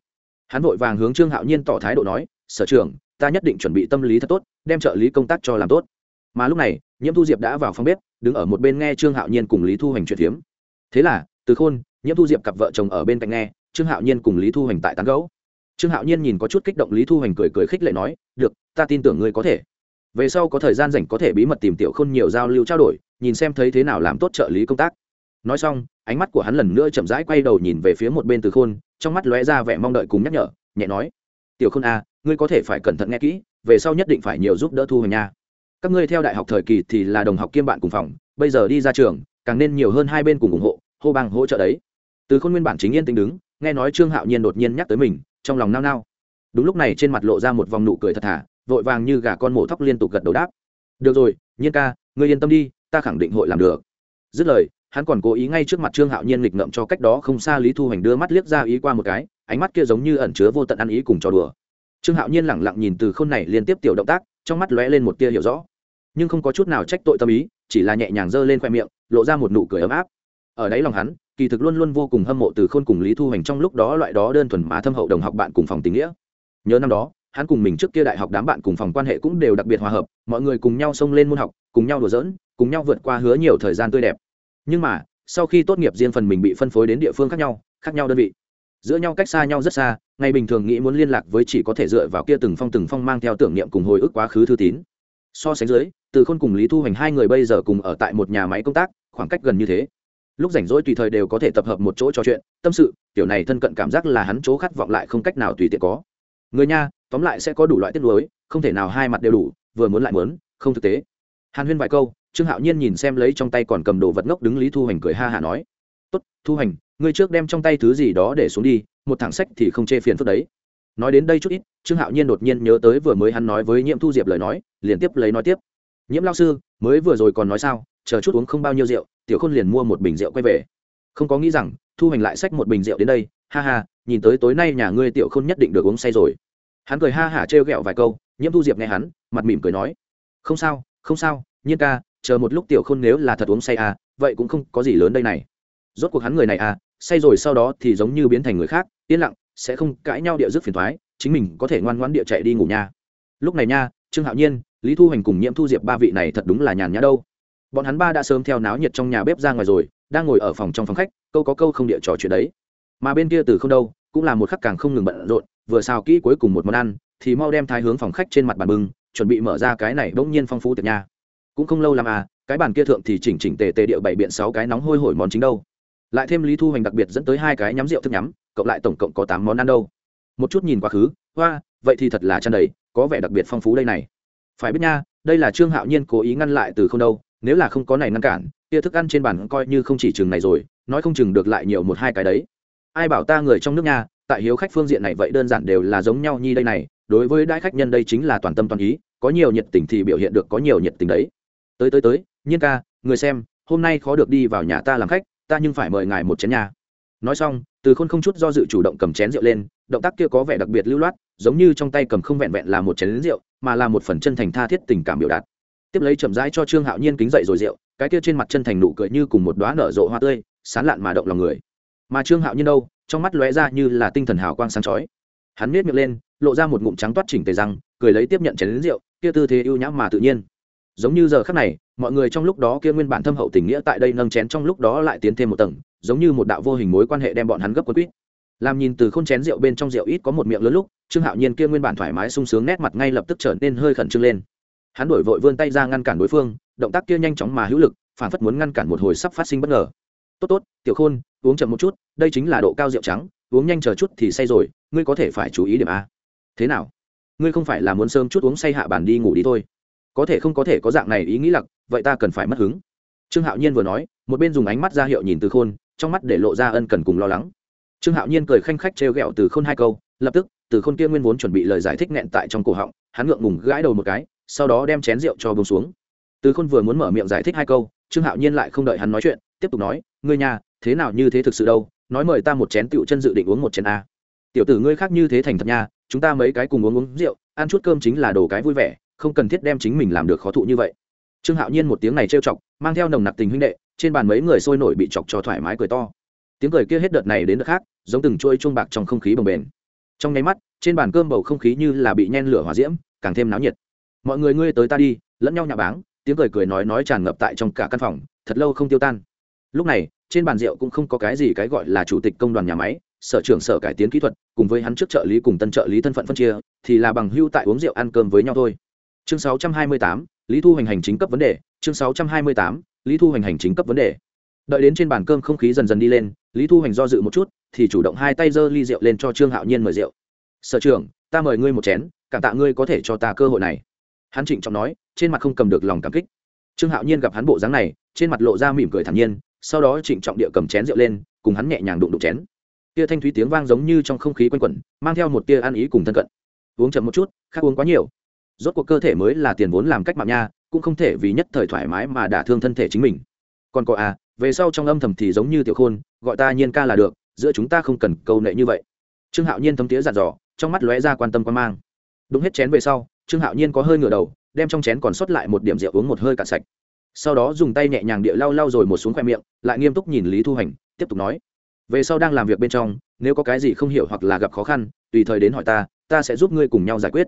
[SPEAKER 1] Hắn vội vàng hướng trương hạo nhiên tỏ thái độ nói sở trưởng ta nhất định chuẩn bị tâm lý thật tốt đem trợ lý công tác cho làm tốt. Mà lúc này nhiễm thu diệp đã vào phòng bếp đứng ở một bên nghe trương hạo nhiên cùng lý thu hoành chuyện phiếm. Thế là từ khôn nhiễm thu diệp cặp vợ chồng ở bên cạnh nghe trương hạo nhiên cùng lý thu hoành tại tán gấu trương hạo nhiên nhìn có chút kích động lý thu hoành cười cười khích lệ nói được ta tin tưởng ngươi có thể. Về sau có thời gian rảnh có thể bí mật tìm tiểu khôn nhiều giao lưu trao đổi nhìn xem thấy thế nào làm tốt trợ lý công tác. Nói xong ánh mắt của hắn lần nữa chậm rãi quay đầu nhìn về phía một bên từ khôn trong mắt lóe ra vẻ mong đợi cùng nhắc nhở nhẹ nói tiểu khôn a à, ngươi có thể phải cẩn thận nghe kỹ về sau nhất định phải nhiều giúp đỡ thu hoành nha. Các ngươi theo đại học thời kỳ thì là đồng học kiêm bạn cùng phòng bây giờ đi ra trường càng nên nhiều hơn hai bên cùng ủng hộ hô bằng hỗ trợ đấy. Từ khôn nguyên bản chính yên tĩnh đứng nghe nói trương hạo nhiên đột nhiên nhắc tới mình trong lòng nao nao đúng lúc này trên mặt lộ ra một vòng nụ cười thật thà vội vàng như gà con mổ thóc liên tục gật đầu đáp được rồi nhiên ca ngươi yên tâm đi ta khẳng định hội làm được dứt lời hắn còn cố ý ngay trước mặt trương hạo nhiên nghịch ngậm cho cách đó không xa lý thu hoành đưa mắt liếc ra ý qua một cái ánh mắt kia giống như ẩn chứa vô tận ăn ý cùng trò đùa trương hạo nhiên lẳng lặng nhìn từ khôn này liên tiếp tiểu động tác trong mắt lóe lên một tia hiểu rõ nhưng không có chút nào trách tội tâm ý chỉ là nhẹ nhàng giơ lên khoe miệng lộ ra một nụ cười ấm áp ở đáy lòng hắn kỳ thực luôn luôn vô cùng hâm mộ từ khôn cùng lý thu hoành trong lúc đó loại đó đơn thuần má thâm hậu đồng học bạn cùng phòng tình nghĩa. Nhớ năm đó, hắn cùng mình trước kia đại học đám bạn cùng phòng quan hệ cũng đều đặc biệt hòa hợp, mọi người cùng nhau xông lên môn học, cùng nhau đùa giỡn, cùng nhau vượt qua hứa nhiều thời gian tươi đẹp. Nhưng mà, sau khi tốt nghiệp riêng phần mình bị phân phối đến địa phương khác nhau khác nhau đơn vị. Giữa nhau cách xa nhau rất xa, ngày bình thường nghĩ muốn liên lạc với chỉ có thể dựa vào kia từng phong từng phong mang theo tưởng niệm cùng hồi ức quá khứ thư tín. So sánh dưới, từ khôn cùng lý thu hoành hai người bây giờ cùng ở tại một nhà máy công tác, khoảng cách gần như thế lúc rảnh rỗi tùy thời đều có thể tập hợp một chỗ trò chuyện, tâm sự kiểu này thân cận cảm giác là hắn chỗ khát vọng lại không cách nào tùy tiện có. Người nha, tóm lại sẽ có đủ loại tiết lối không thể nào hai mặt đều đủ, vừa muốn lại muốn, không thực tế. Hàn huyên vài câu, trương hạo nhiên nhìn xem lấy trong tay còn cầm đồ vật ngốc đứng lý thu hoành cười ha hả nói, tốt, thu hoành, ngươi trước đem trong tay thứ gì đó để xuống đi, một thẳng sách thì không chê phiền phức đấy. Nói đến đây chút ít, trương hạo nhiên đột nhiên nhớ tới vừa mới hắn nói với nhiễm thu diệp lời nói, liền tiếp lấy nói tiếp, nhiễm lao sư, mới vừa rồi còn nói sao? Chờ chút uống không bao nhiêu rượu, tiểu khôn liền mua một bình rượu quay về. Không có nghĩ rằng, thu hành lại xách một bình rượu đến đây, ha ha, nhìn tới tối nay nhà ngươi tiểu khôn nhất định được uống say rồi. Hắn cười ha hả trêu ghẹo vài câu, nhiễm thu diệp nghe hắn, mặt mỉm cười nói, không sao không sao, nhiên ca, chờ một lúc tiểu khôn nếu là thật uống say à vậy cũng không có gì lớn đây này. Rốt cuộc hắn người này à say rồi sau đó thì giống như biến thành người khác, yên lặng, sẽ không cãi nhau địa dứt phiền thoái, chính mình có thể ngoan ngoãn địa chạy đi ngủ nha. Lúc này nha, trương hạo nhiên, lý thu hành cùng nhiễm thu diệp ba vị này thật đúng là nhàn nhã đâu bọn hắn ba đã sớm theo náo nhiệt trong nhà bếp ra ngoài rồi, đang ngồi ở phòng trong phòng khách, câu có câu không địa trò chuyện đấy. Mà bên kia từ không đâu, cũng là một khắc càng không ngừng bận rộn, vừa xào kỹ cuối cùng một món ăn, thì mau đem thái hướng phòng khách trên mặt bàn bưng, chuẩn bị mở ra cái này bỗng nhiên phong phú tiệc nha. Cũng không lâu làm à cái bàn kia thượng thì chỉnh chỉnh tề tề điệu bảy biện sáu cái nóng hôi hổi món chính đâu. Lại thêm lý thu hoành đặc biệt dẫn tới hai cái nhắm rượu thức nhắm, cộng lại tổng cộng có tám món ăn đâu. Một chút nhìn quá khứ, hoa, vậy thì thật là chăn đầy, có vẻ đặc biệt phong phú đây này. Phải biết nha, đây là trương hạo nhiên cố ý ngăn lại từ không đâu nếu là không có này ngăn cản kia thức ăn trên bàn coi như không chỉ chừng này rồi, nói không chừng được lại nhiều một hai cái đấy. Ai bảo ta người trong nước nha, tại hiếu khách phương diện này vậy đơn giản đều là giống nhau như đây này, đối với đại khách nhân đây chính là toàn tâm toàn ý, có nhiều nhiệt tình thì biểu hiện được có nhiều nhiệt tình đấy. Tới tới tới, nhiên ca, người xem, hôm nay khó được đi vào nhà ta làm khách, ta nhưng phải mời ngài một chén nhà nói xong, từ khôn không chút do dự chủ động cầm chén rượu lên, động tác kia có vẻ đặc biệt lưu loát, giống như trong tay cầm không vẹn vẹn là một chén rượu, mà là một phần chân thành tha thiết tình cảm biểu đạt tiếp lấy chậm rãi cho trương hạo nhiên kính dậy rồi rượu, cái kia trên mặt chân thành nụ cười như cùng một đoá nở rộ hoa tươi, sán lạn mà động lòng người. Mà trương hạo nhiên đâu, trong mắt lóe ra như là tinh thần hào quang sáng chói. Hắn miết miệng lên, lộ ra một ngụm trắng toát chỉnh tề răng, cười lấy tiếp nhận chén lính rượu, kia tư thế ưu nhã mà tự nhiên. Giống như giờ khắc này, mọi người trong lúc đó kia nguyên bản thâm hậu tình nghĩa tại đây nâng chén trong lúc đó lại tiến thêm một tầng, giống như một đạo vô hình mối quan hệ đem bọn hắn gấp quân quýt. Làm nhìn từ khôn chén rượu bên trong rượu ít có một miệng lớn lúc, trương hạo nhiên kia nguyên bản thoải mái sung sướng nét mặt ngay lập tức trở nên hơi khẩn trương lên hắn đổi vội vươn tay ra ngăn cản đối phương, động tác kia nhanh chóng mà hữu lực, phản phất muốn ngăn cản một hồi sắp phát sinh bất ngờ. Tốt tốt, tiểu khôn, uống chậm một chút, đây chính là độ cao rượu trắng, uống nhanh chờ chút thì say rồi, ngươi có thể phải chú ý điểm a. Thế nào? Ngươi không phải là muốn sớm chút uống say hạ bàn đi ngủ đi thôi. Có thể không có thể có dạng này ý nghĩ lặc, vậy ta cần phải mất hứng. Trương hạo nhiên vừa nói, một bên dùng ánh mắt ra hiệu nhìn từ khôn, trong mắt để lộ ra ân cần cùng lo lắng. Trương hạo nhiên cười khanh khách trêu ghẹo từ khôn hai câu, lập tức, từ khôn kia nguyên vốn chuẩn bị lời giải thích nghẹn tại trong cổ họng, hắn ngượng ngùng gãi đầu một cái sau đó đem chén rượu cho bông xuống. Từ khôn vừa muốn mở miệng giải thích hai câu, trương hạo nhiên lại không đợi hắn nói chuyện, tiếp tục nói, ngươi nhà, thế nào như thế thực sự đâu? Nói mời ta một chén tựu chân dự định uống một chén a. Tiểu tử ngươi khác như thế thành thật nha, chúng ta mấy cái cùng uống uống rượu, ăn chút cơm chính là đồ cái vui vẻ, không cần thiết đem chính mình làm được khó thụ như vậy. Trương hạo nhiên một tiếng này trêu chọc, mang theo nồng nặc tình huynh đệ, trên bàn mấy người sôi nổi bị chọc cho thoải mái cười to. Tiếng cười kia hết đợt này đến đợt khác, giống từng chuôi chuông bạc trong không khí bồng bềnh. Trong nháy mắt, trên bàn cơm bầu không khí như là bị nhen lửa hỏa diễm, càng thêm náo nhiệt mọi người ngươi tới ta đi lẫn nhau nhà báng tiếng cười cười nói nói tràn ngập tại trong cả căn phòng thật lâu không tiêu tan. Lúc này trên bàn rượu cũng không có cái gì cái gọi là chủ tịch công đoàn nhà máy sở trưởng sở cải tiến kỹ thuật cùng với hắn trước trợ lý cùng tân trợ lý thân phận phân chia thì là bằng hưu tại uống rượu ăn cơm với nhau thôi. Chương 628, lý thu hành hành chính cấp vấn đề chương 628, lý thu hành hành chính cấp vấn đề. Đợi đến trên bàn cơm không khí dần dần đi lên lý thu hành do dự một chút thì chủ động hai tay giơ ly rượu lên cho trương hạo nhiên mời rượu. Sở trưởng ta mời ngươi một chén cảm tạ ngươi có thể cho ta cơ hội này hắn trịnh trọng nói, trên mặt không cầm được lòng cảm kích. Trương hạo nhiên gặp hắn bộ dáng này, trên mặt lộ ra mỉm cười thản nhiên, sau đó trịnh trọng địa cầm chén rượu lên, cùng hắn nhẹ nhàng đụng đụng chén. Tia thanh thúy tiếng vang giống như trong không khí quanh quẩn, mang theo một tia ăn ý cùng thân cận. Uống chậm một chút, khác uống quá nhiều. Rốt cuộc cơ thể mới là tiền vốn làm cách mạng nha, cũng không thể vì nhất thời thoải mái mà đả thương thân thể chính mình. Còn có à về sau trong âm thầm thì giống như tiểu khôn, gọi ta nhiên ca là được, giữa chúng ta không cần câu nệ như vậy. Trương hạo nhiên thấm tía giặt dò, trong mắt lóe ra quan tâm quan mang. Đúng hết chén về sau trương hạo nhiên có hơi ngửa đầu, đem trong chén còn sót lại một điểm rượu uống một hơi cạn sạch. Sau đó dùng tay nhẹ nhàng địa lau lau rồi một xuống khoe miệng, lại nghiêm túc nhìn lý thu hành, tiếp tục nói, về sau đang làm việc bên trong, nếu có cái gì không hiểu hoặc là gặp khó khăn, tùy thời đến hỏi ta ta sẽ giúp ngươi cùng nhau giải quyết.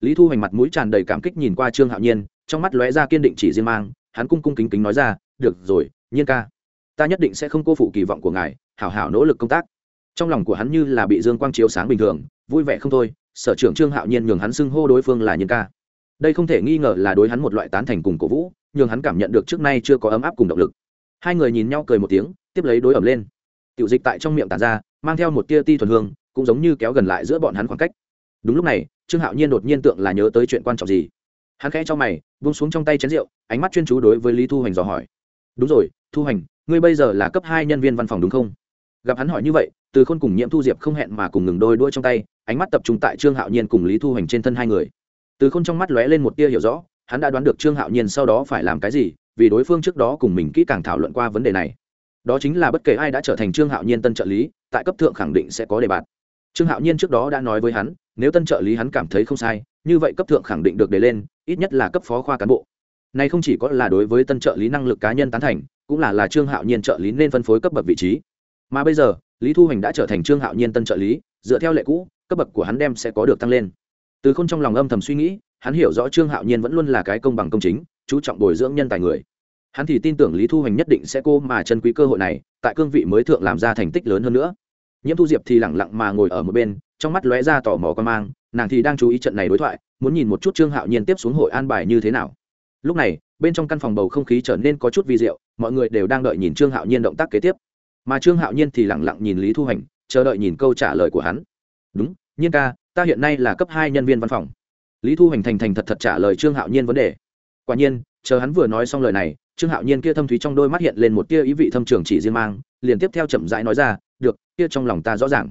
[SPEAKER 1] Lý thu hành mặt mũi tràn đầy cảm kích nhìn qua trương hạo nhiên, trong mắt lóe ra kiên định chỉ riêng mang, hắn cung cung kính kính nói ra, được rồi, nhiên ca, ta nhất định sẽ không cô phụ kỳ vọng của ngài, hảo hảo nỗ lực công tác. Trong lòng của hắn như là bị dương quang chiếu sáng bình thường, vui vẻ không thôi sở trưởng trương hạo nhiên nhường hắn xưng hô đối phương là nhân ca. Đây không thể nghi ngờ là đối hắn một loại tán thành cùng cổ vũ, nhường hắn cảm nhận được trước nay chưa có ấm áp cùng động lực. Hai người nhìn nhau cười một tiếng, tiếp lấy đối ẩm lên. Tiểu dịch tại trong miệng tàn ra, mang theo một tia ti thuần hương, cũng giống như kéo gần lại giữa bọn hắn khoảng cách. Đúng lúc này, trương hạo nhiên đột nhiên tượng là nhớ tới chuyện quan trọng gì. Hắn khẽ cho mày, buông xuống trong tay chén rượu, ánh mắt chuyên chú đối với lý thu hoành dò hỏi. Đúng rồi, thu hoành, ngươi bây giờ là cấp hai nhân viên văn phòng đúng không? Gặp hắn hỏi như vậy, từ khôn cùng nhiễm thu diệp không hẹn mà cùng ngừng đôi đuôi trong tay ánh mắt tập trung tại trương hạo nhiên cùng lý thu hoành trên thân hai người. Từ khôn trong mắt lóe lên một tia hiểu rõ, hắn đã đoán được trương hạo nhiên sau đó phải làm cái gì, vì đối phương trước đó cùng mình kỹ càng thảo luận qua vấn đề này. Đó chính là bất kể ai đã trở thành trương hạo nhiên tân trợ lý, tại cấp thượng khẳng định sẽ có đề bạt. Trương hạo nhiên trước đó đã nói với hắn, nếu tân trợ lý hắn cảm thấy không sai, như vậy cấp thượng khẳng định được đề lên, ít nhất là cấp phó khoa cán bộ. Này không chỉ có là đối với tân trợ lý năng lực cá nhân tán thành, cũng là là trương hạo nhiên trợ lý nên phân phối cấp bậc vị trí. Mà bây giờ, lý thu hoành đã trở thành trương hạo nhiên tân trợ lý, dựa theo lệ cũ cấp bậc của hắn đem sẽ có được tăng lên. Từ k h ô n trong lòng âm thầm suy nghĩ, hắn hiểu rõ trương hạo nhiên vẫn luôn là cái công bằng công chính, chú trọng bồi dưỡng nhân tài người. Hắn thì tin tưởng lý thu hoành nhất định sẽ cô mà chân quý cơ hội này, tại cương vị mới thượng làm ra thành tích lớn hơn nữa. Nhiễm thu diệp thì lẳng lặng mà ngồi ở một bên, trong mắt lóe ra tò mò con mang, nàng thì đang chú ý trận này đối thoại, muốn nhìn một chút trương hạo nhiên tiếp xuống hội an bài như thế nào. Lúc này, bên trong căn phòng bầu không khí trở nên có chút vi diệu, mọi người đều đang đợi nhìn trương hạo nhiên động tác kế tiếp. Mà trương hạo nhiên thì lẳng lặng nhìn lý thu hành chờ đợi nhìn câu trả lời của hắn đúng, nhiên ca, ta hiện nay là cấp hai nhân viên văn phòng. Lý thu hành thành thành thật thật trả lời trương hạo nhiên vấn đề. Quả nhiên, chờ hắn vừa nói xong lời này, trương hạo nhiên kia thâm thúy trong đôi mắt hiện lên một tia ý vị thâm trường chỉ riêng mang, liền tiếp theo chậm rãi nói ra, được, kia trong lòng ta rõ ràng.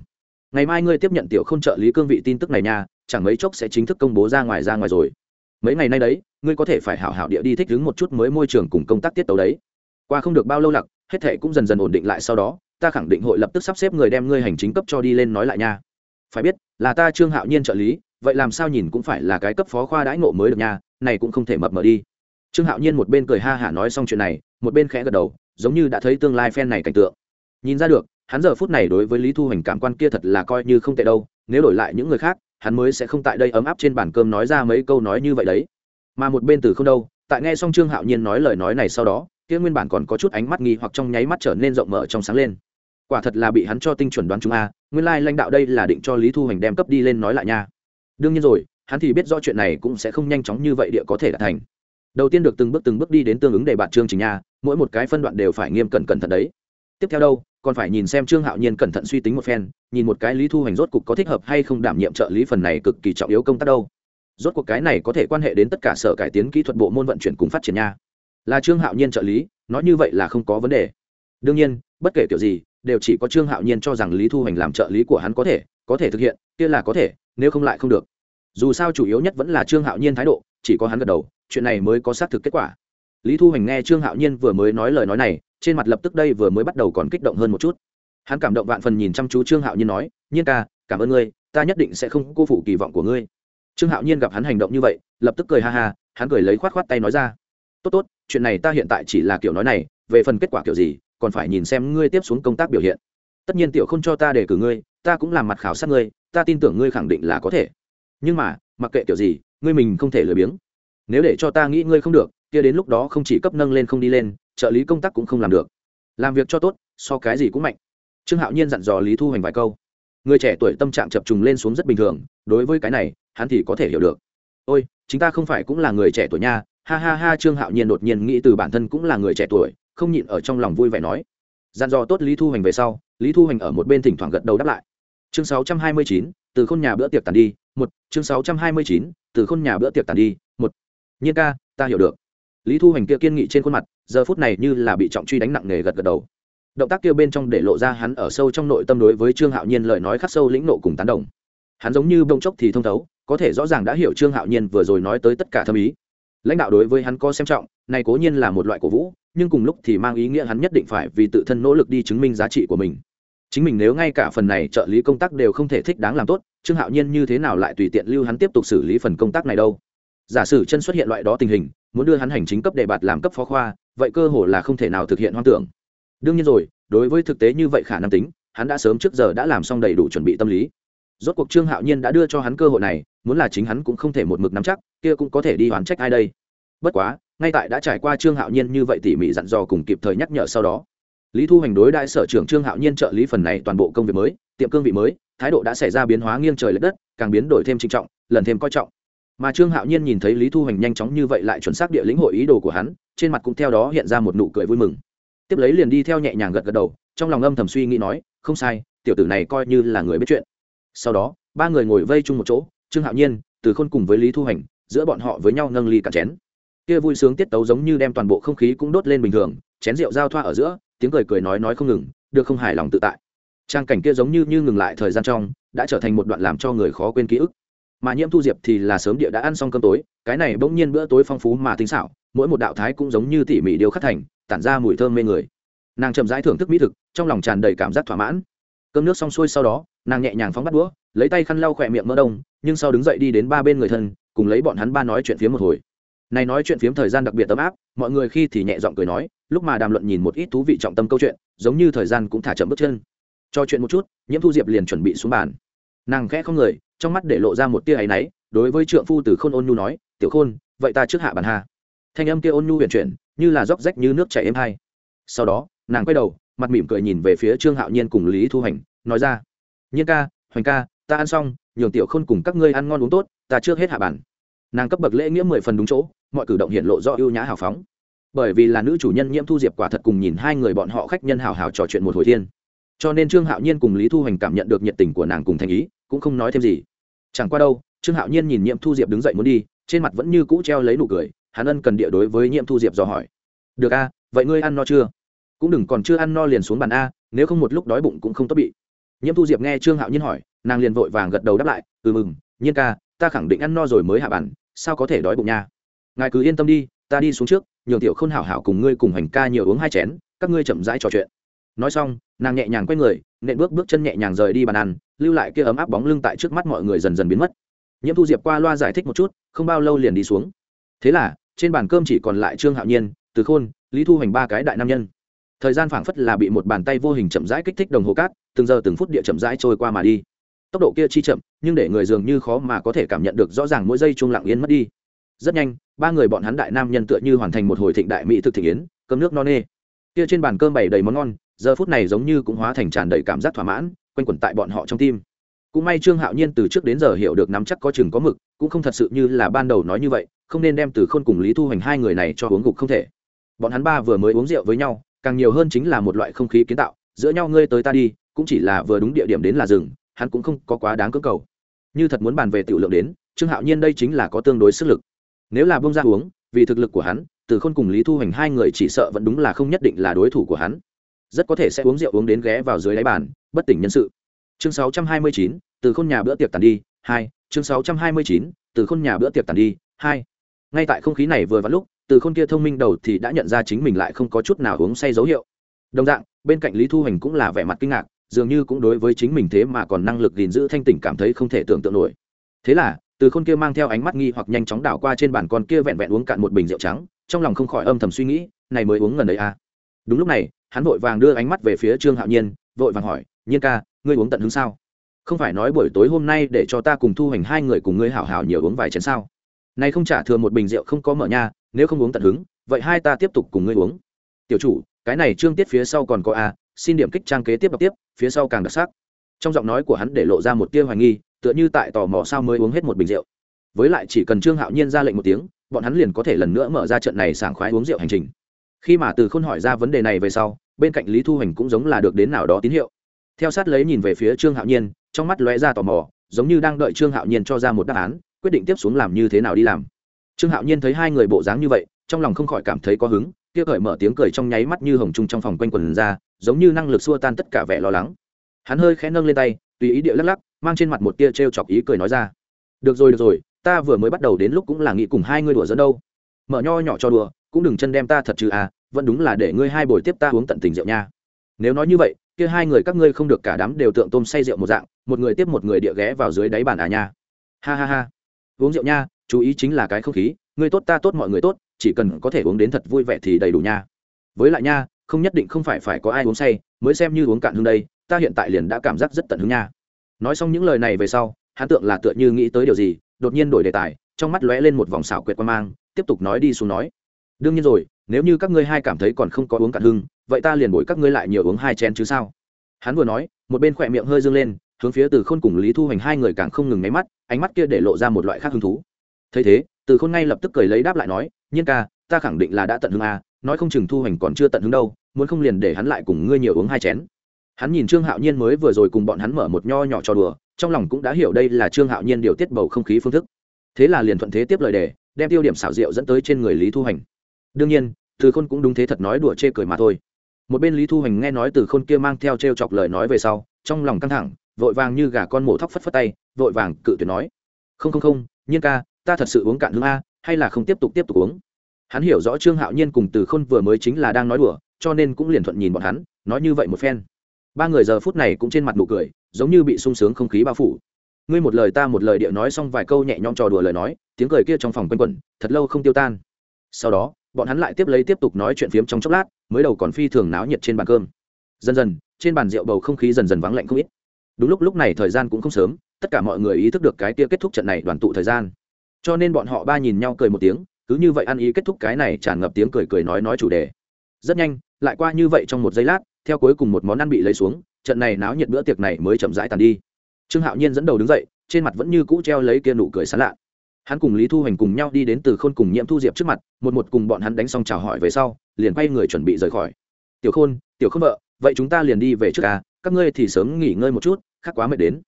[SPEAKER 1] Ngày mai ngươi tiếp nhận tiểu không trợ lý cương vị tin tức này nha, chẳng mấy chốc sẽ chính thức công bố ra ngoài ra ngoài rồi. Mấy ngày nay đấy, ngươi có thể phải hảo hảo địa đi thích ứng một chút mới môi trường cùng công tác tiết tấu đấy. Qua không được bao lâu lặc, hết thệ cũng dần dần ổn định lại sau đó, ta khẳng định hội lập tức sắp xếp người đem ngươi hành chính cấp cho đi lên nói lại nha phải biết, là ta trương hạo nhiên trợ lý, vậy làm sao nhìn cũng phải là cái cấp phó khoa đãi ngộ mới được nha, này cũng không thể mập mờ đi. Trương hạo nhiên một bên cười ha hả nói xong chuyện này, một bên khẽ gật đầu, giống như đã thấy tương lai phen này cảnh tượng. Nhìn ra được, hắn giờ phút này đối với lý thu hoành cảm quan kia thật là coi như không tệ đâu, nếu đổi lại những người khác, hắn mới sẽ không tại đây ấm áp trên bàn cơm nói ra mấy câu nói như vậy đấy. Mà một bên từ không đâu, tại nghe xong trương hạo nhiên nói lời nói này sau đó, kia nguyên bản còn có chút ánh mắt nghi hoặc trong nháy mắt trở nên rộng mở trong sáng lên quả thật là bị hắn cho tinh chuẩn đoán chúng a, nguyên lai lãnh đạo đây là định cho lý thu hoành đem cấp đi lên nói lại nha. Đương nhiên rồi, hắn thì biết rõ chuyện này cũng sẽ không nhanh chóng như vậy địa có thể đạt thành. Đầu tiên được từng bước từng bước đi đến tương ứng để bạn chương trình nha mỗi một cái phân đoạn đều phải nghiêm cẩn cẩn thận đấy. Tiếp theo đâu, còn phải nhìn xem trương hạo nhiên cẩn thận suy tính một phen, nhìn một cái lý thu hoành rốt cục có thích hợp hay không đảm nhiệm trợ lý phần này cực kỳ trọng yếu công tác đâu. Rốt cuộc cái này có thể quan hệ đến tất cả sở cải tiến kỹ thuật bộ môn vận chuyển cùng phát triển nha. Là trương hạo nhiên trợ lý, nói như vậy là không có vấn đề. Đương nhiên, bất kể kiểu gì đều chỉ có trương hạo nhiên cho rằng lý thu hoành làm trợ lý của hắn có thể có thể thực hiện, kia là có thể, nếu không lại không được. Dù sao chủ yếu nhất vẫn là trương hạo nhiên thái độ, chỉ có hắn gật đầu, chuyện này mới có xác thực kết quả. Lý thu hoành nghe trương hạo nhiên vừa mới nói lời nói này, trên mặt lập tức đây vừa mới bắt đầu còn kích động hơn một chút. Hắn cảm động vạn phần nhìn chăm chú trương hạo nhiên nói, nhiên ca, cảm ơn ngươi, ta nhất định sẽ không cô phụ kỳ vọng của ngươi. Trương hạo nhiên gặp hắn hành động như vậy, lập tức cười ha ha, hắn cười lấy khoát khoát tay nói ra, tốt tốt, chuyện này ta hiện tại chỉ là kiểu nói này, về phần kết quả kiểu gì còn phải nhìn xem ngươi tiếp xuống công tác biểu hiện. Tất nhiên tiểu không cho ta để cử ngươi, ta cũng làm mặt khảo sát ngươi, ta tin tưởng ngươi khẳng định là có thể. Nhưng mà, mặc kệ kiểu gì, ngươi mình không thể lười biếng. Nếu để cho ta nghĩ ngươi không được, kia đến lúc đó không chỉ cấp nâng lên không đi lên, trợ lý công tác cũng không làm được. Làm việc cho tốt, so cái gì cũng mạnh. Trương hạo nhiên dặn dò lý thu hoành vài câu. Người trẻ tuổi tâm trạng chập trùng lên xuống rất bình thường, đối với cái này, hắn thì có thể hiểu được. Ôi chúng ta không phải cũng là người trẻ tuổi nha. Ha ha ha, trương hạo nhiên đột nhiên nghĩ từ bản thân cũng là người trẻ tuổi không nhịn ở trong lòng vui vẻ nói. Dặn dò tốt lý thu hoành về sau lý thu hoành ở một bên thỉnh thoảng gật đầu đáp lại. Chương 629, từ khôn nhà bữa tiệc tàn đi một. Chương 629, từ khôn nhà bữa tiệc tàn đi một. Nhiên ca ta hiểu được. Lý thu hoành kia kiên nghị trên khuôn mặt giờ phút này như là bị trọng truy đánh nặng nề gật gật đầu. Động tác kia bên trong để lộ ra hắn ở sâu trong nội tâm đối với trương hạo nhiên lời nói khắc sâu lĩnh nộ cùng tán đồng. Hắn giống như bông chốc thì thông thấu có thể rõ ràng đã hiểu trương hạo nhiên vừa rồi nói tới tất cả thâm ý. Lãnh đạo đối với hắn có xem trọng này cố nhiên là một loại cổ vũ nhưng cùng lúc thì mang ý nghĩa hắn nhất định phải vì tự thân nỗ lực đi chứng minh giá trị của mình. Chính mình nếu ngay cả phần này trợ lý công tác đều không thể thích đáng làm tốt, trương hạo nhiên như thế nào lại tùy tiện lưu hắn tiếp tục xử lý phần công tác này đâu? Giả sử chân xuất hiện loại đó tình hình, muốn đưa hắn hành chính cấp đề bạt làm cấp phó khoa, vậy cơ hồ là không thể nào thực hiện hoang tưởng. Đương nhiên rồi, đối với thực tế như vậy khả năng tính, hắn đã sớm trước giờ đã làm xong đầy đủ chuẩn bị tâm lý. Rốt cuộc trương hạo nhiên đã đưa cho hắn cơ hội này, muốn là chính hắn cũng không thể một mực nắm chắc, kia cũng có thể đi hoán trách ai đây? Bất quá, ngay tại đã trải qua trương hạo nhiên như vậy tỉ mỉ dặn dò cùng kịp thời nhắc nhở sau đó, lý thu hành đối đại sở trưởng trương hạo nhiên trợ lý phần này toàn bộ công việc mới, tiệm cương vị mới, thái độ đã xảy ra biến hóa nghiêng trời l ệ đất, càng biến đổi thêm trinh trọng, lần thêm coi trọng. Mà trương hạo nhiên nhìn thấy lý thu hành nhanh chóng như vậy lại chuẩn xác địa lĩnh hội ý đồ của hắn, trên mặt cũng theo đó hiện ra một nụ cười vui mừng. Tiếp lấy liền đi theo nhẹ nhàng gật gật đầu, trong lòng âm thầm suy nghĩ nói, không sai, tiểu tử này coi như là người biết chuyện. Sau đó, ba người ngồi vây chung một chỗ, trương hạo nhiên, từ khôn cùng với lý thu hành, giữa bọn họ với nhau nâng ly cả chén kia vui sướng tiết tấu giống như đem toàn bộ không khí cũng đốt lên bình thường, chén rượu giao thoa ở giữa, tiếng cười cười nói nói không ngừng, được không hài lòng tự tại. Trang cảnh kia giống như như ngừng lại thời gian trong, đã trở thành một đoạn làm cho người khó quên ký ức. Mà nhiễm thu diệp thì là sớm địa đã ăn xong cơm tối, cái này bỗng nhiên bữa tối phong phú mà tinh xảo, mỗi một đạo thái cũng giống như tỉ mỉ điều khắc thành, tản ra mùi thơm mê người. Nàng chậm rãi thưởng thức mỹ thực, trong lòng tràn đầy cảm giác thỏa mãn. Cơm nước xong xuôi sau đó, nàng nhẹ nhàng phóng bắt đũa, lấy tay khăn lau khỏe miệng mỡ đông, nhưng sau đứng dậy đi đến ba bên người thân, cùng lấy bọn hắn ba nói chuyện phía một hồi này nói chuyện phiếm thời gian đặc biệt ấm áp, mọi người khi thì nhẹ giọng cười nói, lúc mà đàm luận nhìn một ít thú vị trọng tâm câu chuyện, giống như thời gian cũng thả chậm bước chân. Cho chuyện một chút, nhiễm thu diệp liền chuẩn bị xuống bàn. Nàng khẽ không người, trong mắt để lộ ra một tia áy náy, đối với trượng phu từ khôn ôn nhu nói, tiểu khôn, vậy ta trước hạ bàn hà thanh âm kia ôn nhu huyền chuyển, như là róc rách như nước chảy êm hay sau đó, nàng quay đầu, mặt mỉm cười nhìn về phía trương hạo nhiên cùng lý thu hành, nói ra, nhiên ca, hoành ca, ta ăn xong, nhường tiểu khôn cùng các ngươi ăn ngon uống tốt, ta trước hết hạ bàn nàng cấp bậc lễ nghĩa mười phần đúng chỗ, mọi cử động hiện lộ do ưu nhã hào phóng. Bởi vì là nữ chủ nhân nhiễm thu diệp quả thật cùng nhìn hai người bọn họ khách nhân hào hào trò chuyện một hồi thiên. Cho nên trương hạo nhiên cùng lý thu hoành cảm nhận được nhiệt tình của nàng cùng thành ý, cũng không nói thêm gì. Chẳng qua đâu, trương hạo nhiên nhìn nhiễm thu diệp đứng dậy muốn đi, trên mặt vẫn như cũ treo lấy nụ cười, hắn ân cần địa đối với nhiễm thu diệp dò hỏi. Được a, vậy ngươi ăn no chưa? Cũng đừng, còn chưa ăn no liền xuống bàn a, nếu không một lúc đói bụng cũng không tốt bị. Nhiễm thu diệp nghe trương hạo nhiên hỏi, nàng liền vội vàng gật đầu đáp lại ừ mừng, nhiên ca, ta khẳng định ăn no rồi mới hạ bàn sao có thể đói bụng nha? Ngài cứ yên tâm đi, ta đi xuống trước, nhường tiểu không hảo hảo cùng ngươi cùng hành ca nhiều uống hai chén, các ngươi chậm rãi trò chuyện. Nói xong, nàng nhẹ nhàng quay người, nện bước bước chân nhẹ nhàng rời đi bàn ăn, lưu lại kia ấm áp bóng lưng tại trước mắt mọi người dần dần biến mất. Nhiễm thu diệp qua loa giải thích một chút, không bao lâu liền đi xuống. Thế là, trên bàn cơm chỉ còn lại trương hạo nhiên, từ khôn, lý thu hoành ba cái đại nam nhân. Thời gian phảng phất là bị một bàn tay vô hình chậm rãi kích thích đồng hồ cát, từng giờ từng phút địa chậm rãi trôi qua mà đi tốc độ kia chi chậm, nhưng để người dường như khó mà có thể cảm nhận được rõ ràng mỗi giây chuông lặng yên mất đi. Rất nhanh, ba người bọn hắn đại nam nhân tựa như hoàn thành một hồi thịnh đại mỹ thực thị yến, cơm nước no nê. Kia trên bàn cơm bày đầy món ngon, giờ phút này giống như cũng hóa thành tràn đầy cảm giác thỏa mãn, quanh quẩn tại bọn họ trong tim. Cũng may trương hạo nhiên từ trước đến giờ hiểu được nắm chắc có chừng có mực, cũng không thật sự như là ban đầu nói như vậy, không nên đem từ khôn cùng lý thu hoành hai người này cho uống gục không thể. Bọn hắn ba vừa mới uống rượu với nhau, càng nhiều hơn chính là một loại không khí kiến tạo, giữa nhau ngươi tới ta đi, cũng chỉ là vừa đúng địa điểm đến là rừng hắn cũng không có quá đáng cưỡng cầu. Như thật muốn bàn về tiểu lượng đến trương hạo nhiên đây chính là có tương đối sức lực. Nếu là bông ra uống vì thực lực của hắn từ khôn cùng lý thu hoành hai người chỉ sợ vẫn đúng là không nhất định là đối thủ của hắn. Rất có thể sẽ uống rượu uống đến ghé vào dưới đáy bàn bất tỉnh nhân sự. Chương 629, từ khôn nhà bữa tiệc tàn đi hai. Chương 629, từ khôn nhà bữa tiệc tàn đi hai. Ngay tại không khí này vừa vặn lúc từ khôn kia thông minh đầu thì đã nhận ra chính mình lại không có chút nào uống say dấu hiệu. Đồng dạng bên cạnh lý thu hoành cũng là vẻ mặt kinh ngạc dường như cũng đối với chính mình thế mà còn năng lực gìn giữ thanh tỉnh cảm thấy không thể tưởng tượng nổi. Thế là, từ khôn kia mang theo ánh mắt nghi hoặc nhanh chóng đảo qua trên bàn con kia vẹn vẹn uống cạn một bình rượu trắng, trong lòng không khỏi âm thầm suy nghĩ, này mới uống gần đấy à? Đúng lúc này, hắn vội vàng đưa ánh mắt về phía trương hạo nhiên, vội vàng hỏi, nhiên ca, ngươi uống tận hứng sao? Không phải nói buổi tối hôm nay để cho ta cùng thu hành hai người cùng ngươi hảo hảo nhiều uống vài chén sao? Này không trả thừa một bình rượu không có mở nha, nếu không uống tận hứng, vậy hai ta tiếp tục cùng ngươi uống. Tiểu chủ cái này trương tiết phía sau còn có a, xin điểm kích trang kế tiếp đọc tiếp, phía sau càng đặc sắc. Trong giọng nói của hắn để lộ ra một tia hoài nghi, tựa như tại tò mò sao mới uống hết một bình rượu. Với lại chỉ cần trương hạo nhiên ra lệnh một tiếng, bọn hắn liền có thể lần nữa mở ra trận này sảng khoái uống rượu hành trình. Khi mà từ khôn hỏi ra vấn đề này về sau, bên cạnh lý thu hành cũng giống là được đến nào đó tín hiệu. Theo sát lấy nhìn về phía trương hạo nhiên, trong mắt lóe ra tò mò, giống như đang đợi trương hạo nhiên cho ra một đáp án, quyết định tiếp xuống làm như thế nào đi làm. Trương hạo nhiên thấy hai người bộ dáng như vậy, trong lòng không khỏi cảm thấy có hứng kia cởi mở tiếng cười trong nháy mắt như hồng trung trong phòng quanh quần ra, giống như năng lực xua tan tất cả vẻ lo lắng. Hắn hơi khẽ nâng lên tay, tùy ý địa lắc lắc, mang trên mặt một tia t r e o chọc ý cười nói ra. Được rồi được rồi, ta vừa mới bắt đầu đến lúc cũng là nghĩ cùng hai ngươi đùa dẫn đâu. Mở nho nhỏ cho đùa, cũng đừng chân đem ta thật chứ à vẫn đúng là để ngươi hai buổi tiếp ta uống tận tình rượu nha. Nếu nói như vậy, kia hai người các ngươi không được cả đám đều tượng tôm say rượu một dạng, một người tiếp một người địa ghé vào dưới đáy bàn à nha. Ha ha ha. Uống rượu nha, chú ý chính là cái không khí, ngươi tốt ta tốt mọi người tốt chỉ cần có thể uống đến thật vui vẻ thì đầy đủ nha. Với lại nha, không nhất định không phải phải có ai uống say, mới xem như uống cạn hương đây, ta hiện tại liền đã cảm giác rất tận hứng nha. Nói xong những lời này về sau, hắn tượng là tựa như nghĩ tới điều gì, đột nhiên đổi đề tài, trong mắt lóe lên một vòng xảo quyệt quan mang, tiếp tục nói đi xuống nói. Đương nhiên rồi, nếu như các ngươi hai cảm thấy còn không có uống cạn hưng vậy ta liền bồi các ngươi lại nhiều uống hai chén chứ sao? Hắn vừa nói, một bên khỏe miệng hơi dâng lên, hướng phía từ khôn cùng lý thu hoành hai người càng không ngừng nháy mắt, ánh mắt kia để lộ ra một loại khác hứng thú. Thấy thế, từ khôn ngay lập tức cười lấy đáp lại nói nhiên ca, ta khẳng định là đã tận hứng a. nói không chừng thu hoành còn chưa tận hứng đâu, muốn không liền để hắn lại cùng ngươi nhiều uống hai chén. Hắn nhìn trương hạo nhiên mới vừa rồi cùng bọn hắn mở một nho nhỏ cho đùa, trong lòng cũng đã hiểu đây là trương hạo nhiên điều tiết bầu không khí phương thức. Thế là liền thuận thế tiếp lời đề, đem tiêu điểm xảo diệu dẫn tới trên người lý thu hoành. Đương nhiên, từ khôn cũng đúng thế thật nói đùa chê cười mà thôi. Một bên lý thu hoành nghe nói từ khôn kia mang theo t r e o chọc lời nói về sau, trong lòng căng thẳng, vội vàng như gà con mổ thóc phất phất tay, vội vàng cự tuyệt nói. Không không không, nhiên ca, ta thật sự uống cạn hương a, hay là không tiếp tục tiếp tục uống? Hắn hiểu rõ trương hạo nhiên cùng từ khôn vừa mới chính là đang nói đùa, cho nên cũng liền thuận nhìn bọn hắn, nói như vậy một phen. Ba người giờ phút này cũng trên mặt nụ cười, giống như bị sung sướng không khí bao phủ. Ngươi một lời ta một lời địa nói xong vài câu nhẹ nhõm trò đùa lời nói, tiếng cười kia trong phòng quanh quẩn, thật lâu không tiêu tan. Sau đó, bọn hắn lại tiếp lấy tiếp tục nói chuyện phiếm trong chốc lát, mới đầu còn phi thường náo nhiệt trên bàn cơm. Dần dần, trên bàn rượu bầu không khí dần dần vắng lạnh không ít. Đúng lúc lúc này thời gian cũng không sớm, tất cả mọi người ý thức được cái kia kết thúc trận này đoàn tụ thời gian. Cho nên bọn họ ba nhìn nhau cười một tiếng cứ như vậy ăn ý kết thúc cái này tràn ngập tiếng cười cười nói nói chủ đề. Rất nhanh, lại qua như vậy trong một giây lát, theo cuối cùng một món ăn bị lấy xuống, trận này náo nhiệt bữa tiệc này mới chậm rãi tàn đi. Trương hạo nhiên dẫn đầu đứng dậy, trên mặt vẫn như cũ treo lấy kia nụ cười sán lạ. Hắn cùng lý thu hoành cùng nhau đi đến từ khôn cùng nhiễm thu diệp trước mặt, một một cùng bọn hắn đánh xong chào hỏi về sau, liền quay người chuẩn bị rời khỏi. Tiểu khôn tiểu khôn vợ, vậy chúng ta liền đi về trước à các ngươi thì sớm nghỉ ngơi một chút, khác quá mệt đến.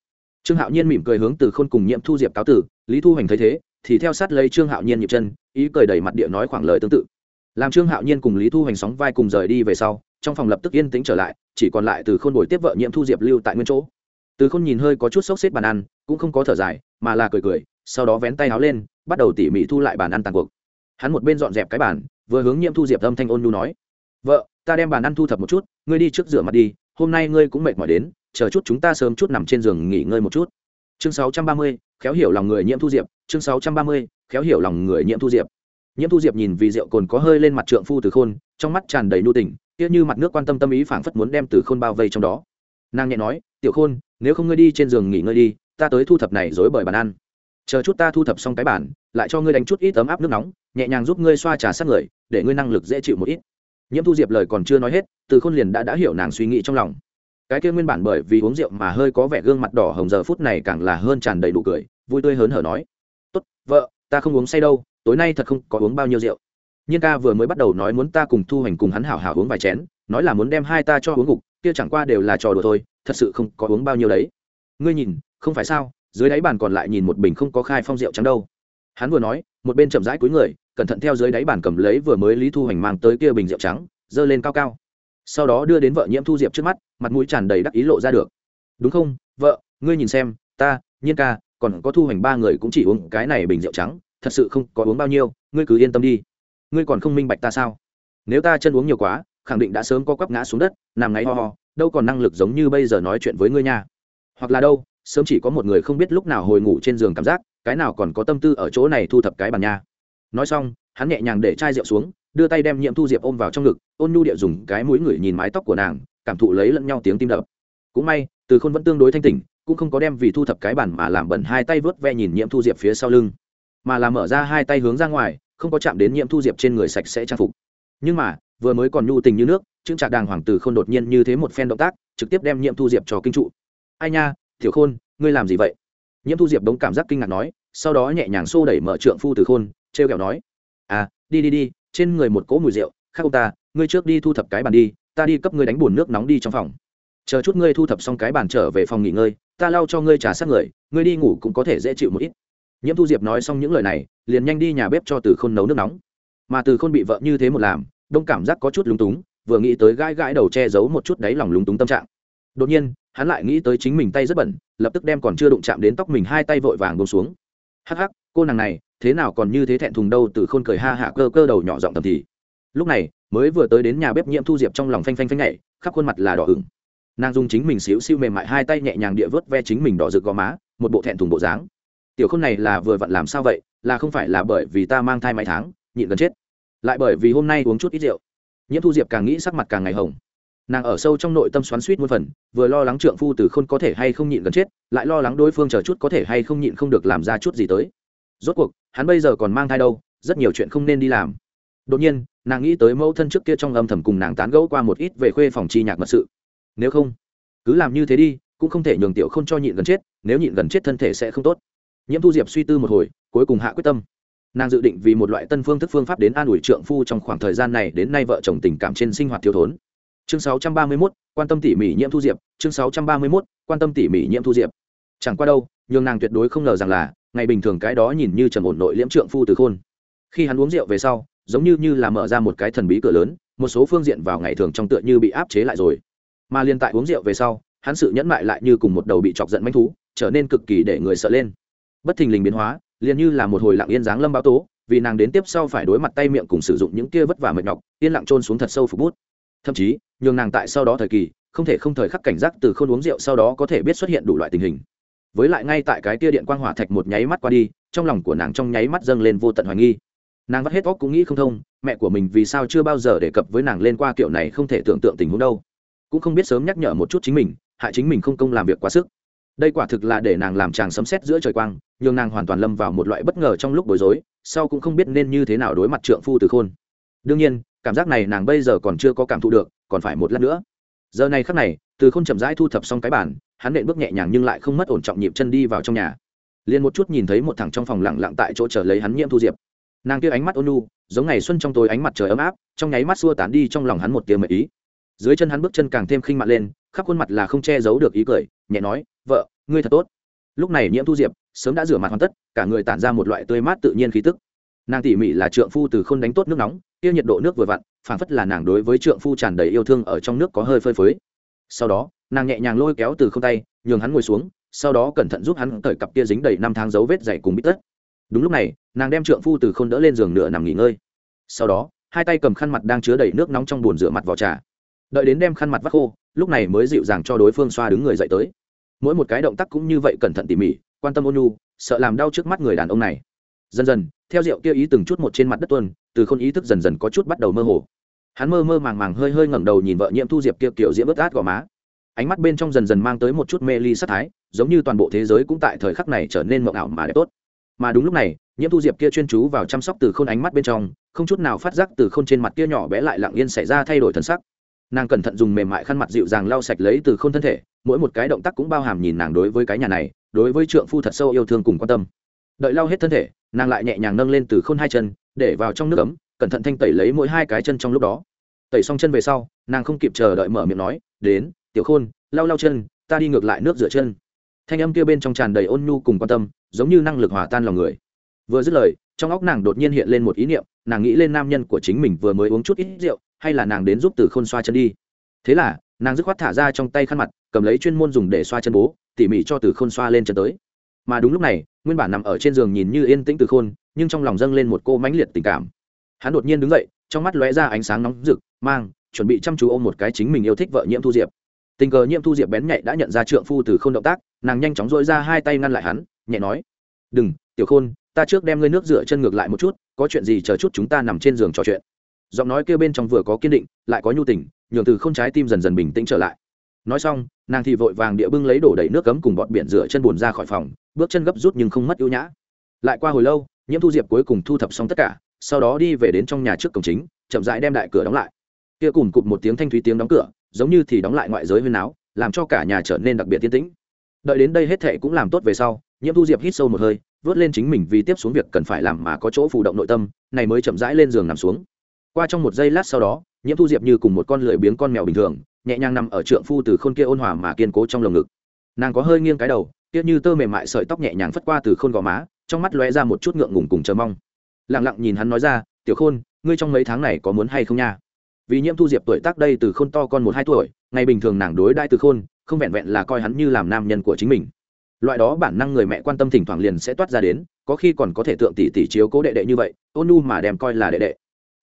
[SPEAKER 1] Trương hạo nhiên mỉm cười hướng từ khôn cùng nhiễm thu diệp cáo tử, lý thu hoành thấy thế, thì theo sát lấy trương hạo nhiên nhịp chân ý cười đầy mặt địa nói khoảng lời tương tự. Làm trương hạo nhiên cùng lý thu hoành sóng vai cùng rời đi về sau trong phòng lập tức yên tĩnh trở lại chỉ còn lại từ khôn bồi tiếp vợ nhiễm thu diệp lưu tại nguyên chỗ. Từ khôn nhìn hơi có chút sốc xếp bàn ăn cũng không có thở dài mà là cười cười sau đó vén tay áo lên bắt đầu tỉ mỉ thu lại bàn ăn tàn cuộc. Hắn một bên dọn dẹp cái bàn vừa hướng nhiễm thu diệp âm thanh ôn nhu nói vợ ta đem bàn ăn thu thập một chút ngươi đi trước rửa mặt đi hôm nay ngươi cũng mệt mỏi đến chờ chút chúng ta sớm chút nằm trên giường nghỉ ngơi một chút. Chương 630, khéo hiểu lòng người nhiễm thu diệp chương 630, khéo hiểu lòng người nhiễm thu diệp. Nhiễm thu diệp nhìn vì rượu cồn có hơi lên mặt trượng phu từ khôn, trong mắt tràn đầy nu tình tiếc như mặt nước quan tâm tâm ý phảng phất muốn đem từ khôn bao vây trong đó. Nàng nhẹ nói, tiểu khôn, nếu không ngươi đi trên giường nghỉ ngơi đi, ta tới thu thập này dối bởi bàn ăn. Chờ chút ta thu thập xong cái bản lại cho ngươi đánh chút ít ấm áp nước nóng, nhẹ nhàng giúp ngươi xoa trà sát người, để ngươi năng lực dễ chịu một ít. Nhiễm thu diệp lời còn chưa nói hết, từ khôn liền đã đã hiểu nàng suy nghĩ trong lòng. Cái kia nguyên bản bởi vì uống rượu mà hơi có vẻ gương mặt đỏ hồng giờ phút này càng là hơn tràn đầy đủ cười, vui tươi hớn hở nói, tốt, vợ ta không uống say đâu, tối nay thật không có uống bao nhiêu rượu. Nhiên ca vừa mới bắt đầu nói muốn ta cùng thu hành cùng hắn hảo hảo uống vài chén, nói là muốn đem hai ta cho uống ngục kia chẳng qua đều là trò đùa thôi, thật sự không có uống bao nhiêu đấy. Ngươi nhìn, không phải sao, dưới đáy bàn còn lại nhìn một bình không có khai phong rượu trắng đâu. Hắn vừa nói, một bên chậm rãi cuối người, cẩn thận theo dưới đáy bàn cầm lấy vừa mới lý thu hành mang tới kia bình rượu trắng, dơ lên cao cao. Sau đó đưa đến vợ nhiễm thu diệp trước mắt, mặt mũi tràn đầy đắc ý lộ ra được. Đúng không, vợ, ngươi nhìn xem, ta, nhiên ca còn có thu hành ba người cũng chỉ uống cái này bình rượu trắng, thật sự không có uống bao nhiêu, ngươi cứ yên tâm đi. Ngươi còn không minh bạch ta sao? Nếu ta chân uống nhiều quá, khẳng định đã sớm có quắp ngã xuống đất, nằm ngáy ho ho, đâu còn năng lực giống như bây giờ nói chuyện với ngươi nha. Hoặc là đâu, sớm chỉ có một người không biết lúc nào hồi ngủ trên giường cảm giác, cái nào còn có tâm tư ở chỗ này thu thập cái bàn nha. Nói xong, hắn nhẹ nhàng để chai rượu xuống, đưa tay đem nhiệm thu diệp ôm vào trong ngực, ôn nhu địa dùng cái mũi người nhìn mái tóc của nàng, cảm thụ lấy lẫn nhau tiếng tim đập. Cũng may, từ khôn vẫn tương đối thanh tỉnh cũng không có đem vì thu thập cái bàn mà làm bẩn hai tay vớt ve nhìn nhiễm thu diệp phía sau lưng, mà làm mở ra hai tay hướng ra ngoài, không có chạm đến nhiễm thu diệp trên người sạch sẽ trang phục. Nhưng mà, vừa mới còn nhu tình như nước, chững trạc đàng hoàng tử không đột nhiên như thế một phen động tác, trực tiếp đem nhiễm thu diệp cho kinh trụ. Ai nha thiểu khôn, ngươi làm gì vậy? Nhiễm thu diệp đống cảm giác kinh ngạc nói, sau đó nhẹ nhàng xô đẩy mở trượng phu từ khôn t r e o kẹo nói à đi đi đi, trên người một cỗ mùi rượu, khác ông ta, ngươi trước đi thu thập cái bàn đi, ta đi cấp ngươi đánh bùn nước nóng đi trong phòng. Chờ chút ngươi thu thập xong cái bàn trở về phòng nghỉ ngơi ta lau cho ngươi trà sát người, ngươi đi ngủ cũng có thể dễ chịu một ít. Nhiễm thu diệp nói xong những lời này, liền nhanh đi nhà bếp cho từ khôn nấu nước nóng. Mà từ khôn bị vợ như thế một làm, đông cảm giác có chút lúng túng, vừa nghĩ tới gãi gãi đầu che giấu một chút đáy lòng lúng túng tâm trạng. Đột nhiên, hắn lại nghĩ tới chính mình tay rất bẩn, lập tức đem còn chưa đụng chạm đến tóc mình hai tay vội vàng bông xuống. Hắc hắc, cô nàng này, thế nào còn như thế thẹn thùng đâu, từ khôn cười ha hạ cơ cơ đầu nhỏ giọng tầm thì. Lúc này, mới vừa tới đến nhà bếp nhiễm thu diệp trong lòng phanh phanh phanh nhảy, khắp khuôn mặt là đỏ ửng nàng dùng chính mình xíu xíu mềm mại hai tay nhẹ nhàng địa vớt ve chính mình đỏ rực gò má, một bộ thẹn thùng bộ dáng. Tiểu khôn này là vừa vặn làm sao vậy? Là không phải là bởi vì ta mang thai mấy tháng, nhịn gần chết. Lại bởi vì hôm nay uống chút ít rượu. Nhiễm thu diệp càng nghĩ sắc mặt càng ngày hồng. Nàng ở sâu trong nội tâm xoắn suýt muôn phần, vừa lo lắng trượng phu từ khôn có thể hay không nhịn gần chết, lại lo lắng đối phương chờ chút có thể hay không nhịn không được làm ra chút gì tới. Rốt cuộc, hắn bây giờ còn mang thai đâu, rất nhiều chuyện không nên đi làm. Đột nhiên, nàng nghĩ tới mẫu thân trước kia trong âm thầm cùng nàng tán gẫu qua một ít về khuê phòng chi nhạc mật sự nếu không cứ làm như thế đi cũng không thể nhường tiểu không cho nhịn gần chết nếu nhịn gần chết thân thể sẽ không tốt. Nhiễm thu diệp suy tư một hồi cuối cùng hạ quyết tâm. Nàng dự định vì một loại tân phương thức phương pháp đến an ủi trượng phu trong khoảng thời gian này đến nay vợ chồng tình cảm trên sinh hoạt thiếu thốn. Chương 631, quan tâm tỉ mỉ nhiễm thu diệp chương 631, quan tâm tỉ mỉ nhiễm thu diệp. Chẳng qua đâu nhường nàng tuyệt đối không ngờ rằng là ngày bình thường cái đó nhìn như trầm ổn nội liễm trượng phu từ khôn. Khi hắn uống rượu về sau giống như như là mở ra một cái thần bí cửa lớn một số phương diện vào ngày thường trong tựa như bị áp chế lại rồi mà liên tại uống rượu về sau, hắn sự nhẫn mại lại như cùng một đầu bị chọc giận manh thú, trở nên cực kỳ để người sợ lên. Bất thình lình biến hóa, liền như là một hồi lặng yên dáng lâm báo tố, vì nàng đến tiếp sau phải đối mặt tay miệng cùng sử dụng những kia vất vả mệt nhọc, yên lặng trôn xuống thật sâu phục bút. Thậm chí, nhường nàng tại sau đó thời kỳ, không thể không thời khắc cảnh giác từ không uống rượu sau đó có thể biết xuất hiện đủ loại tình hình. Với lại ngay tại cái tia điện quang hỏa thạch một nháy mắt qua đi, trong lòng của nàng trong nháy mắt dâng lên vô tận hoài nghi. Nàng vắt hết óc cũng nghĩ không thông, mẹ của mình vì sao chưa bao giờ đề cập với nàng lên qua kiểu này không thể tưởng tượng tình huống đâu cũng không biết sớm nhắc nhở một chút chính mình, hại chính mình không công làm việc quá sức. Đây quả thực là để nàng làm chàng sấm sét giữa trời quang, nhường nàng hoàn toàn lâm vào một loại bất ngờ trong lúc bối rối, sau cũng không biết nên như thế nào đối mặt trượng phu từ khôn. Đương nhiên, cảm giác này nàng bây giờ còn chưa có cảm thụ được, còn phải một lát nữa. Giờ này khắc này, từ khôn chậm rãi thu thập xong cái bản hắn nện bước nhẹ nhàng nhưng lại không mất ổn trọng nhịp chân đi vào trong nhà. Liền một chút nhìn thấy một thằng trong phòng lặng lặng tại chỗ chờ lấy hắn nhiễm thu diệp. Nàng kia ánh mắt ôn nu giống ngày xuân trong tối ánh mặt trời ấm áp, trong nháy mắt xua tán đi trong lòng hắn một tia mệt ý dưới chân hắn bước chân càng thêm khinh mặt lên, khắp khuôn mặt là không che giấu được ý cười, nhẹ nói, vợ, ngươi thật tốt. Lúc này nhiễm thu diệp sớm đã rửa mặt hoàn tất, cả người tản ra một loại tươi mát tự nhiên khí tức. Nàng tỉ mỉ là trượng phu từ k h ô n đánh tốt nước nóng, kia nhiệt độ nước vừa vặn, phảng phất là nàng đối với trượng phu tràn đầy yêu thương ở trong nước có hơi phơi phới. Sau đó, nàng nhẹ nhàng lôi kéo từ không tay, nhường hắn ngồi xuống, sau đó cẩn thận giúp hắn cởi cặp kia dính đầy năm tháng dấu vết dày cùng bít tất. Đúng lúc này, nàng đem trượng phu từ k h ô n đỡ lên giường nửa nằm nghỉ ngơi. Sau đó, hai tay cầm khăn mặt đang chứa đầy nước nóng trong bồn rửa mặt vào trà đợi đến đem khăn mặt vắt khô, lúc này mới dịu dàng cho đối phương xoa đứng người dậy tới. Mỗi một cái động tác cũng như vậy cẩn thận tỉ mỉ, quan tâm ôn nhu, sợ làm đau trước mắt người đàn ông này. Dần dần, theo rượu kia ý từng chút một trên mặt đất tuần từ khôn ý thức dần dần có chút bắt đầu mơ hồ. Hắn mơ mơ màng màng hơi hơi ngẩng đầu nhìn vợ nhiễm thu diệp kia kiểu diễm ướt át gò má. Ánh mắt bên trong dần dần mang tới một chút mê ly sắc thái, giống như toàn bộ thế giới cũng tại thời khắc này trở nên mộng ảo mà đẹp tốt. Mà đúng lúc này, nhiễm thu diệp kia chuyên chú vào chăm sóc từ khôn ánh mắt bên trong, không chút nào phát giác từ khôn trên mặt kia nhỏ bé lại lặng yên xảy ra thay đổi thân sắc nàng cẩn thận dùng mềm mại khăn mặt dịu dàng lau sạch lấy từ khôn thân thể, mỗi một cái động tác cũng bao hàm nhìn nàng đối với cái nhà này, đối với trượng phu thật sâu yêu thương cùng quan tâm. Đợi lau hết thân thể, nàng lại nhẹ nhàng nâng lên từ khôn hai chân, để vào trong nước ấm, cẩn thận thanh tẩy lấy mỗi hai cái chân trong lúc đó. Tẩy xong chân về sau, nàng không kịp chờ đợi mở miệng nói, đến, tiểu khôn, lau lau chân, ta đi ngược lại nước rửa chân. Thanh âm kia bên trong tràn đầy ôn nhu cùng quan tâm, giống như năng lực hòa tan lòng người. Vừa dứt lời, trong óc nàng đột nhiên hiện lên một ý niệm, nàng nghĩ lên nam nhân của chính mình vừa mới uống chút ít rượu hay là nàng đến giúp từ khôn xoa chân đi? Thế là, nàng dứt khoát thả ra trong tay khăn mặt, cầm lấy chuyên môn dùng để xoa chân bố, tỉ mỉ cho từ khôn xoa lên chân tới. Mà đúng lúc này, nguyên bản nằm ở trên giường nhìn như yên tĩnh từ khôn, nhưng trong lòng dâng lên một cô mãnh liệt tình cảm. Hắn đột nhiên đứng dậy, trong mắt lóe ra ánh sáng nóng rực, mang, chuẩn bị chăm chú ôm một cái chính mình yêu thích vợ nhiễm thu diệp. Tình cờ nhiễm thu diệp bén nhạy đã nhận ra trượng phu từ k h ô n động tác, nàng nhanh chóng dội ra hai tay ngăn lại hắn, nhẹ nói, đừng, tiểu khôn, ta trước đem ngươi nước rửa chân ngược lại một chút, có chuyện gì chờ chút chúng ta nằm trên giường trò chuyện giọng nói kêu bên trong vừa có kiên định, lại có nhu tình, nhường từ không trái tim dần dần bình tĩnh trở lại. Nói xong, nàng thì vội vàng địa bưng lấy đổ đầy nước cấm cùng bọt biển rửa chân bùn ra khỏi phòng, bước chân gấp rút nhưng không mất ưu nhã. Lại qua hồi lâu, nhiễm thu diệp cuối cùng thu thập xong tất cả, sau đó đi về đến trong nhà trước cổng chính, chậm rãi đem đại cửa đóng lại. Kia cùng cụt một tiếng thanh thúy tiếng đóng cửa, giống như thì đóng lại ngoại giới huyên áo làm cho cả nhà trở nên đặc biệt tiên tĩnh. Đợi đến đây hết thệ cũng làm tốt về sau, nhiễm thu diệp hít sâu một hơi, vớt lên chính mình vì tiếp xuống việc cần phải làm mà có chỗ phụ động nội tâm, này mới chậm rãi lên giường nằm xuống qua trong một giây lát sau đó, nhiễm thu diệp như cùng một con lười biếng con mèo bình thường, nhẹ nhàng nằm ở trượng phu từ khôn kia ôn hòa mà kiên cố trong lồng ngực. Nàng có hơi nghiêng cái đầu tiếc như tơ mềm mại sợi tóc nhẹ nhàng phất qua từ khôn gò má, trong mắt lóe ra một chút ngượng ngùng cùng chờ mong. Lặng lặng nhìn hắn nói ra, tiểu khôn, ngươi trong mấy tháng này có muốn hay không nha? Vì nhiễm thu diệp tuổi tác đây từ khôn to con một hai tuổi, ngày bình thường nàng đối đai từ khôn, không vẹn vẹn là coi hắn như làm nam nhân của chính mình. Loại đó bản năng người mẹ quan tâm thỉnh thoảng liền sẽ toát ra đến, có khi còn có thể tượng tỷ tỷ chiếu cố đệ đệ như vậy, ôn nu mà đem coi là đệ đệ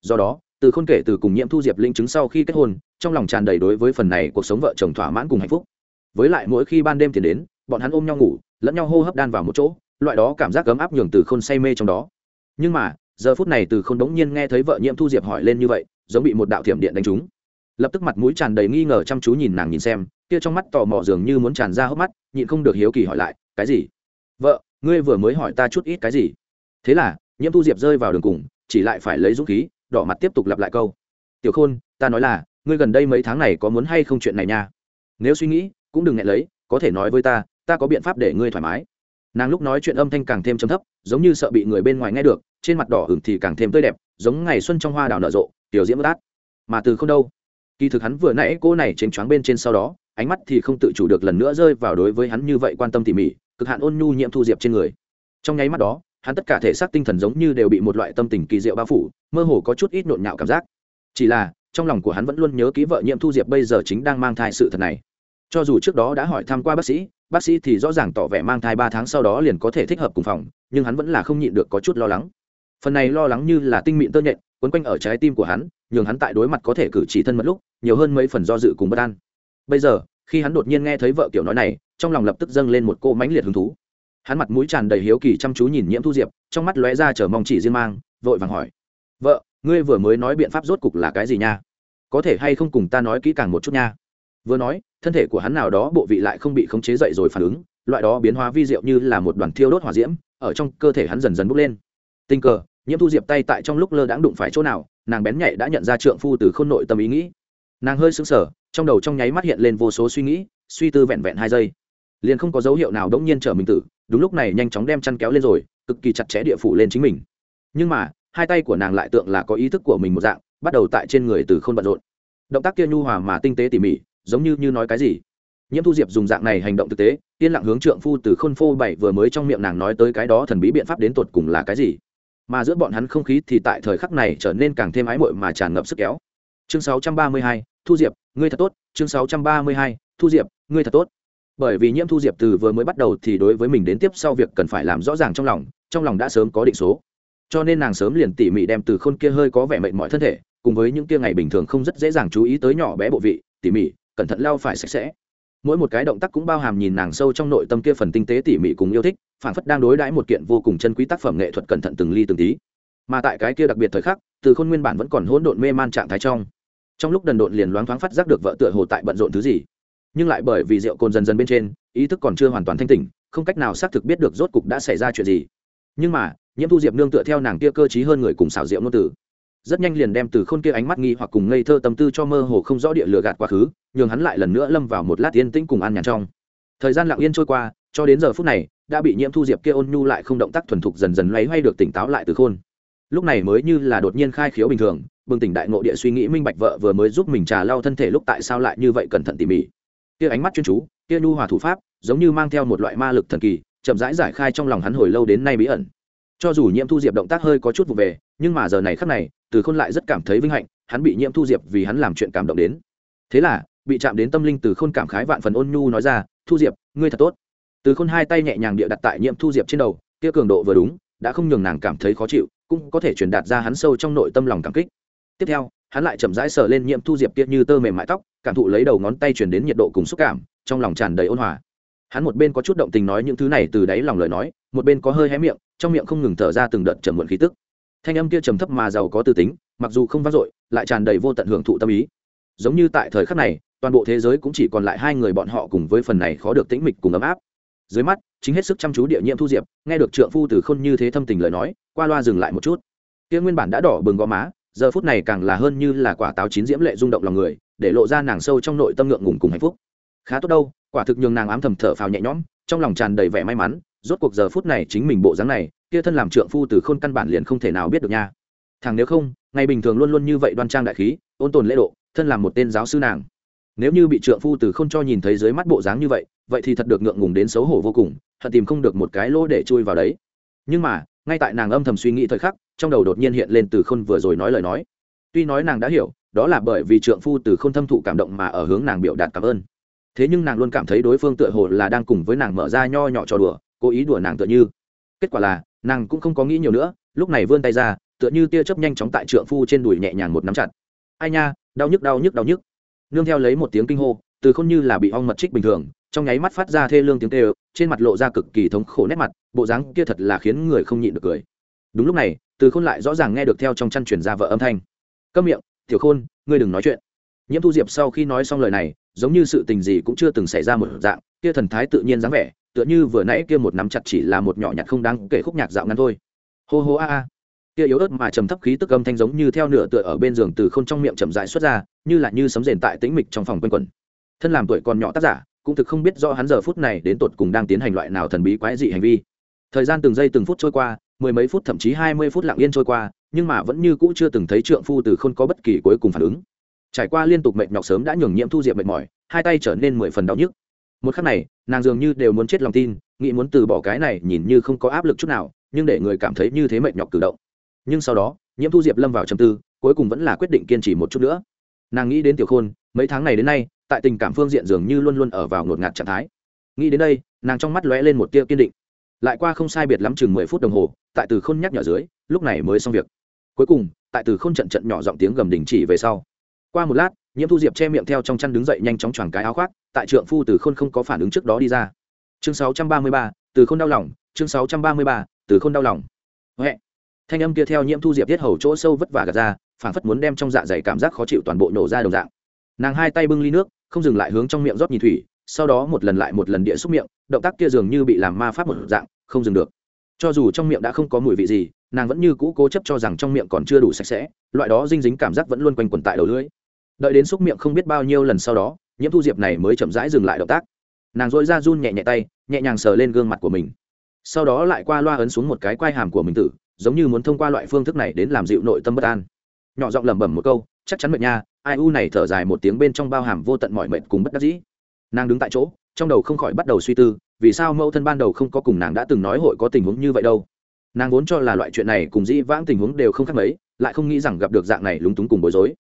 [SPEAKER 1] do đó, từ khôn kể từ cùng nhiễm thu diệp linh chứng sau khi kết hôn, trong lòng tràn đầy đối với phần này cuộc sống vợ chồng thỏa mãn cùng hạnh phúc. Với lại mỗi khi ban đêm tiền đến, bọn hắn ôm nhau ngủ, lẫn nhau hô hấp đan vào một chỗ, loại đó cảm giác ấm áp nhường từ khôn say mê trong đó. Nhưng mà, giờ phút này từ khôn đống nhiên nghe thấy vợ nhiễm thu diệp hỏi lên như vậy, giống bị một đạo thiểm điện đánh trúng. Lập tức mặt mũi tràn đầy nghi ngờ chăm chú nhìn nàng nhìn xem, kia trong mắt tò mò dường như muốn tràn ra hốc mắt, nhịn không được hiếu kỳ hỏi lại, cái gì? Vợ, ngươi vừa mới hỏi ta chút ít cái gì? Thế là, nhiễm thu diệp rơi vào đường cùng, chỉ lại phải lấy dũng khí đỏ mặt tiếp tục lặp lại câu. Tiểu khôn, ta nói là, ngươi gần đây mấy tháng này có muốn hay không chuyện này nha? Nếu suy nghĩ, cũng đừng ngại lấy, có thể nói với ta ta có biện pháp để ngươi thoải mái. Nàng lúc nói chuyện âm thanh càng thêm chấm thấp, giống như sợ bị người bên ngoài nghe được, trên mặt đỏ hửng thì càng thêm tươi đẹp, giống ngày xuân trong hoa đào nở rộ, tiểu diễm bất át. Mà từ không đâu? Kỳ thực hắn vừa nãy cô này chênh choáng bên trên sau đó, ánh mắt thì không tự chủ được lần nữa rơi vào đối với hắn như vậy quan tâm tỉ mỉ, cực hạn ôn nhu nhiệm thu diệp trên người. Trong nháy mắt đó hắn tất cả thể xác tinh thần giống như đều bị một loại tâm tình kỳ diệu bao phủ, mơ hồ có chút ít nhộn nhạo cảm giác. Chỉ là, trong lòng của hắn vẫn luôn nhớ ký vợ nhiệm thu diệp bây giờ chính đang mang thai sự thật này. Cho dù trước đó đã hỏi thăm qua bác sĩ bác sĩ thì rõ ràng tỏ vẻ mang thai ba tháng sau đó liền có thể thích hợp cùng phòng, nhưng hắn vẫn là không nhịn được có chút lo lắng. Phần này lo lắng như là tinh mịn tơ nhện, quấn quanh ở trái tim của hắn, nhường hắn tại đối mặt có thể cử chỉ thân mật lúc, nhiều hơn mấy phần do dự cùng bất an. Bây giờ, khi hắn đột nhiên nghe thấy vợ kiểu nói này, trong lòng lập tức dâng lên một cô mãnh liệt hứng thú hắn mặt mũi tràn đầy hiếu kỳ chăm chú nhìn nhiễm thu diệp, trong mắt lóe ra chờ mong chỉ riêng mang, vội vàng hỏi, vợ, ngươi vừa mới nói biện pháp rốt cục là cái gì nha? Có thể hay không cùng ta nói kỹ càng một chút nha? Vừa nói, thân thể của hắn nào đó bộ vị lại không bị khống chế dậy rồi phản ứng, loại đó biến hóa vi diệu như là một đoàn thiêu đốt hỏa diễm, ở trong cơ thể hắn dần dần bốc lên. Tình cờ, nhiễm thu diệp tay tại trong lúc lơ đãng đụng phải chỗ nào, nàng bén nhạy đã nhận ra trượng phu từ khôn nội tâm ý nghĩ. Nàng hơi sững sờ, trong đầu trong nháy mắt hiện lên vô số suy nghĩ, suy tư vẹn vẹn hai giây. Liền không có dấu hiệu nào đống nhiên trở mình tử đúng lúc này nhanh chóng đem chăn kéo lên rồi cực kỳ chặt chẽ địa phủ lên chính mình. Nhưng mà hai tay của nàng lại tượng là có ý thức của mình một dạng bắt đầu tại trên người từ khôn bận rộn. Động tác kia nhu hòa mà tinh tế tỉ mỉ giống như như nói cái gì. Nhiễm thu diệp dùng dạng này hành động thực tế yên lặng hướng trượng phu từ khôn phô bảy vừa mới trong miệng nàng nói tới cái đó thần bí biện pháp đến tột cùng là cái gì. Mà giữa bọn hắn không khí thì tại thời khắc này trở nên càng thêm ái mội mà tràn ngập sức kéo. Chương 632, thu diệp ngươi thật tốt. Chương 632, thu diệp ngươi thật tốt bởi vì nhiễm thu diệp từ vừa mới bắt đầu thì đối với mình đến tiếp sau việc cần phải làm rõ ràng trong lòng trong lòng đã sớm có định số. Cho nên nàng sớm liền tỉ mỉ đem từ khôn kia hơi có vẻ mệnh mọi thân thể, cùng với những kia ngày bình thường không rất dễ dàng chú ý tới nhỏ bé bộ vị, tỉ mỉ, cẩn thận lau phải sạch sẽ. Mỗi một cái động tác cũng bao hàm nhìn nàng sâu trong nội tâm kia phần tinh tế tỉ mỉ cùng yêu thích phản phất đang đối đãi một kiện vô cùng chân quý tác phẩm nghệ thuật cẩn thận từng ly từng tí. Mà tại cái kia đặc biệt thời khắc, từ khôn nguyên bản vẫn còn hỗn độn mê man trạng thái trong. Trong lúc đần độn liền loáng thoáng phát giác được vợ tựa hồ tại bận rộn thứ gì nhưng lại bởi vì rượu cồn dần dần bên trên, ý thức còn chưa hoàn toàn thanh tỉnh, không cách nào xác thực biết được rốt cục đã xảy ra chuyện gì. Nhưng mà, nhiễm thu diệp nương tựa theo nàng kia cơ t hơn người cùng xảo diệu ngôn tử rất nhanh liền đem từ khôn kia ánh mắt nghi hoặc cùng ngây thơ tâm tư cho mơ hồ không rõ địa lừa gạt quá khứ, nhường hắn lại lần nữa lâm vào một lát yên tĩnh cùng an nhàn trong. Thời gian lặng yên trôi qua, cho đến giờ phút này, đã bị nhiễm thu diệp kia ôn nhu lại không động tác thuần thục dần dần loay hoay được tỉnh táo lại từ khôn. Lúc này mới như là đột nhiên khai khiếu bình thường, bừng tỉnh đại ngộ địa suy nghĩ minh bạch vợ vừa mới giúp mình trà lau thân thể lúc tại sao lại như vậy cẩn thận tỉ mỉ kia ánh mắt chuyên chú, kia nhu hòa thủ pháp, giống như mang theo một loại ma lực thần kỳ, chậm rãi giải khai trong lòng hắn hồi lâu đến nay bí ẩn. Cho dù nhiễm thu diệp động tác hơi có chút vụ về, nhưng mà giờ này khắc này, từ khôn lại rất cảm thấy vinh hạnh, hắn bị nhiễm thu diệp vì hắn làm chuyện cảm động đến. Thế là, bị chạm đến tâm linh từ khôn cảm khái vạn phần ôn nhu nói ra, thu diệp, ngươi thật tốt. Từ khôn hai tay nhẹ nhàng địa đặt tại nhiễm thu diệp trên đầu, kia cường độ vừa đúng, đã không nhường nàng cảm thấy khó chịu, cũng có thể truyền đạt ra hắn sâu trong nội tâm lòng cảm kích. Tiếp theo, hắn lại chậm rãi sờ lên nhiễm thu diệp kia như tơ mềm mại tóc cảm thụ lấy đầu ngón tay truyền đến nhiệt độ cùng xúc cảm, trong lòng tràn đầy ôn hòa. Hắn một bên có chút động tình nói những thứ này từ đáy lòng lời nói, một bên có hơi hé miệng, trong miệng không ngừng thở ra từng đợt trầm muộn khí tức. Thanh âm kia trầm thấp mà giàu có tư tính, mặc dù không vang dội, lại tràn đầy vô tận hưởng thụ tâm ý. Giống như tại thời khắc này, toàn bộ thế giới cũng chỉ còn lại hai người bọn họ cùng với phần này khó được tĩnh mịch cùng ấm áp. Dưới mắt, chính hết sức chăm chú địa nhiệm thu diệp, nghe được trượng phu từ khôn như thế thâm tình lời nói, qua loa dừng lại một chút. Kia nguyên bản đã đỏ bừng gò má, giờ phút này càng là hơn như là quả táo chín diễm lệ rung động lòng người để lộ ra nàng sâu trong nội tâm ngượng ngùng cùng hạnh phúc. Khá tốt đâu, quả thực nhường nàng ám thầm thở phào nhẹ nhõm, trong lòng tràn đầy vẻ may mắn, rốt cuộc giờ phút này chính mình bộ dáng này, kia thân làm trượng phu từ khôn căn bản liền không thể nào biết được nha. Thằng nếu không, ngày bình thường luôn luôn như vậy đoan trang đại khí, ôn tồn lễ độ, thân làm một tên giáo sư nàng. Nếu như bị trượng phu từ khôn cho nhìn thấy dưới mắt bộ dáng như vậy vậy thì thật được ngượng ngùng đến xấu hổ vô cùng, thật tìm không được một cái lỗ để chui vào đấy. Nhưng mà, ngay tại nàng âm thầm suy nghĩ thời khắc, trong đầu đột nhiên hiện lên từ khôn vừa rồi nói lời nói. Tuy nói nàng đã hiểu đó là bởi vì trượng phu từ không thâm thụ cảm động mà ở hướng nàng biểu đạt cảm ơn. Thế nhưng nàng luôn cảm thấy đối phương tựa hồ là đang cùng với nàng mở ra nho nhỏ trò đùa, cố ý đùa nàng tựa như. Kết quả là, nàng cũng không có nghĩ nhiều nữa, lúc này vươn tay ra, tựa như tia chớp nhanh chóng tại trượng phu trên đùi nhẹ nhàng một nắm chặt. Ai nha, đau nhức đau nhức đau nhức. Nương theo lấy một tiếng kinh hô, từ không như là bị ong mật trích bình thường, trong nháy mắt phát ra thê lương tiếng tê trên mặt lộ ra cực kỳ thống khổ nét mặt, bộ dáng kia thật là khiến người không nhịn được cười. Đúng lúc này, từ khôn lại rõ ràng nghe được theo trong chăn chuyển ra vợ âm thanh. Câm miệng tiểu khôn, ngươi đừng nói chuyện. Nhiễm thu diệp sau khi nói xong lời này, giống như sự tình gì cũng chưa từng xảy ra một dạng, kia thần thái tự nhiên dáng vẻ, tựa như vừa nãy kia một nắm chặt chỉ là một nhỏ nhặt không đáng kể khúc nhạc dạo ngắn thôi. Hô hô a a. Kia yếu ớt mà trầm thấp khí tức âm thanh giống như theo nửa tựa ở bên giường từ không trong miệng chậm dại xuất ra, như là như sấm rền tại tĩnh mịch trong phòng quanh quẩn. Thân làm tuổi còn nhỏ tác giả, cũng thực không biết rõ hắn giờ phút này đến tột cùng đang tiến hành loại nào thần bí quái dị hành vi. Thời gian từng giây từng phút trôi qua mười mấy phút, thậm chí hai mươi phút lặng yên trôi qua, nhưng mà vẫn như cũ chưa từng thấy trượng phu từ không có bất kỳ cuối cùng phản ứng. Trải qua liên tục mệt nhọc sớm đã nhường nhiễm thu diệp mệt mỏi, hai tay trở nên mười phần đau nhức. Một khắc này, nàng dường như đều muốn chết lòng tin, nghĩ muốn từ bỏ cái này nhìn như không có áp lực chút nào, nhưng để người cảm thấy như thế mệt nhọc cử động. Nhưng sau đó nhiễm thu diệp lâm vào trầm tư, cuối cùng vẫn là quyết định kiên trì một chút nữa. Nàng nghĩ đến tiểu khôn, mấy tháng này đến nay, tại tình cảm phương diện dường như luôn luôn ở vào ngột ngạt trạng thái. Nghĩ đến đây, nàng trong mắt lóe lên một tia kiên định. Lại qua không sai biệt lắm chừng mười phút đồng hồ tại từ khôn nhắc nhở dưới, lúc này mới xong việc. Cuối cùng, tại từ khôn trận trận nhỏ giọng tiếng gầm đình chỉ về sau. Qua một lát, nhiễm thu diệp che miệng theo trong chăn đứng dậy nhanh chóng choàng cái áo khoác, tại trượng phu từ khôn không có phản ứng trước đó đi ra. Chương sáu trăm ba mươi ba, từ khôn đau lòng, chương sáu trăm ba mươi ba, từ khôn đau lòng. Huệ. Thanh âm kia theo nhiễm thu diệp tiết hầu chỗ sâu vất vả gạt ra phản phất muốn đem trong dạ dày cảm giác khó chịu toàn bộ nổ ra đồng dạng. Nàng hai tay bưng ly nước, không dừng lại hướng trong miệng rót nhìn thủy, sau đó một lần lại một lần địa xúc miệng, động tác kia dường như bị làm ma pháp một dạng, không dừng được cho dù trong miệng đã không có mùi vị gì, nàng vẫn như cũ cố chấp cho rằng trong miệng còn chưa đủ sạch sẽ, loại đó dinh dính cảm giác vẫn luôn quanh quẩn tại đầu lưỡi. Đợi đến xúc miệng không biết bao nhiêu lần sau đó, nhiễm thu diệp này mới chậm rãi dừng lại động tác. Nàng dội ra run nhẹ nhẹ tay, nhẹ nhàng sờ lên gương mặt của mình. Sau đó lại qua loa ấn xuống một cái quai hàm của mình tử, giống như muốn thông qua loại phương thức này đến làm dịu nội tâm bất an. Nhỏ giọng lẩm bẩm một câu, chắc chắn mệt nha, ai u này thở dài một tiếng bên trong bao hàm vô tận mọi mệt cùng bất đắc dĩ. Nàng đứng tại chỗ, trong đầu không khỏi bắt đầu suy tư vì sao mẫu thân ban đầu không có cùng nàng đã từng nói hội có tình huống như vậy đâu? Nàng vốn cho là loại chuyện này cùng dĩ vãng tình huống đều không khác mấy, lại không nghĩ rằng gặp được dạng này lúng túng cùng bối rối.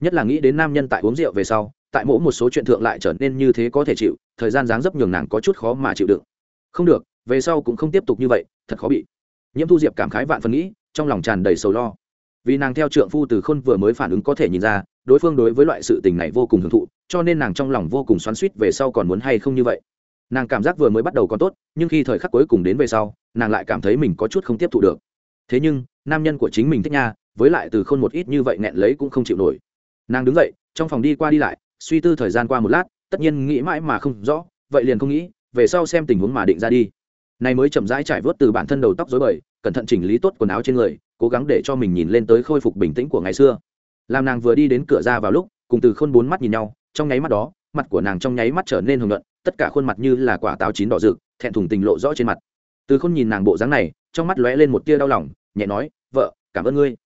[SPEAKER 1] Nhất là nghĩ đến nam nhân tại uống rượu về sau, tại mỗi một số chuyện thượng lại trở nên như thế có thể chịu, thời gian dáng dấp nhường nàng có chút khó mà chịu đựng. Không được, về sau cũng không tiếp tục như vậy, thật khó bị. Nhiễm thu diệp cảm khái vạn phần nghĩ, trong lòng tràn đầy sầu lo. Vì nàng theo trượng phu từ khôn vừa mới phản ứng có thể nhìn ra, đối phương đối với loại sự tình này vô cùng hưởng thụ, cho nên nàng trong lòng vô cùng xoắn suýt về sau còn muốn hay không như vậy nàng cảm giác vừa mới bắt đầu còn tốt, nhưng khi thời khắc cuối cùng đến về sau, nàng lại cảm thấy mình có chút không tiếp thụ được. Thế nhưng, nam nhân của chính mình thích nha, với lại từ khôn một ít như vậy nghẹn lấy cũng không chịu nổi. Nàng đứng dậy, trong phòng đi qua đi lại, suy tư thời gian qua một lát, tất nhiên nghĩ mãi mà không rõ, vậy liền không nghĩ, về sau xem tình huống mà định ra đi. Này mới chậm rãi trải vớt từ bản thân đầu tóc rối bời, cẩn thận chỉnh lý tốt quần áo trên người, cố gắng để cho mình nhìn lên tới khôi phục bình tĩnh của ngày xưa. Làm nàng vừa đi đến cửa ra vào lúc, cùng từ khôn bốn mắt nhìn nhau, trong nháy mắt đó, mặt của nàng trong nháy mắt trở nên hồng nhuận tất cả khuôn mặt như là quả táo chín đỏ rực thẹn thùng tình lộ rõ trên mặt. Từ khôn nhìn nàng bộ dáng này trong mắt lóe lên một tia đau lòng nhẹ nói vợ cảm ơn ngươi.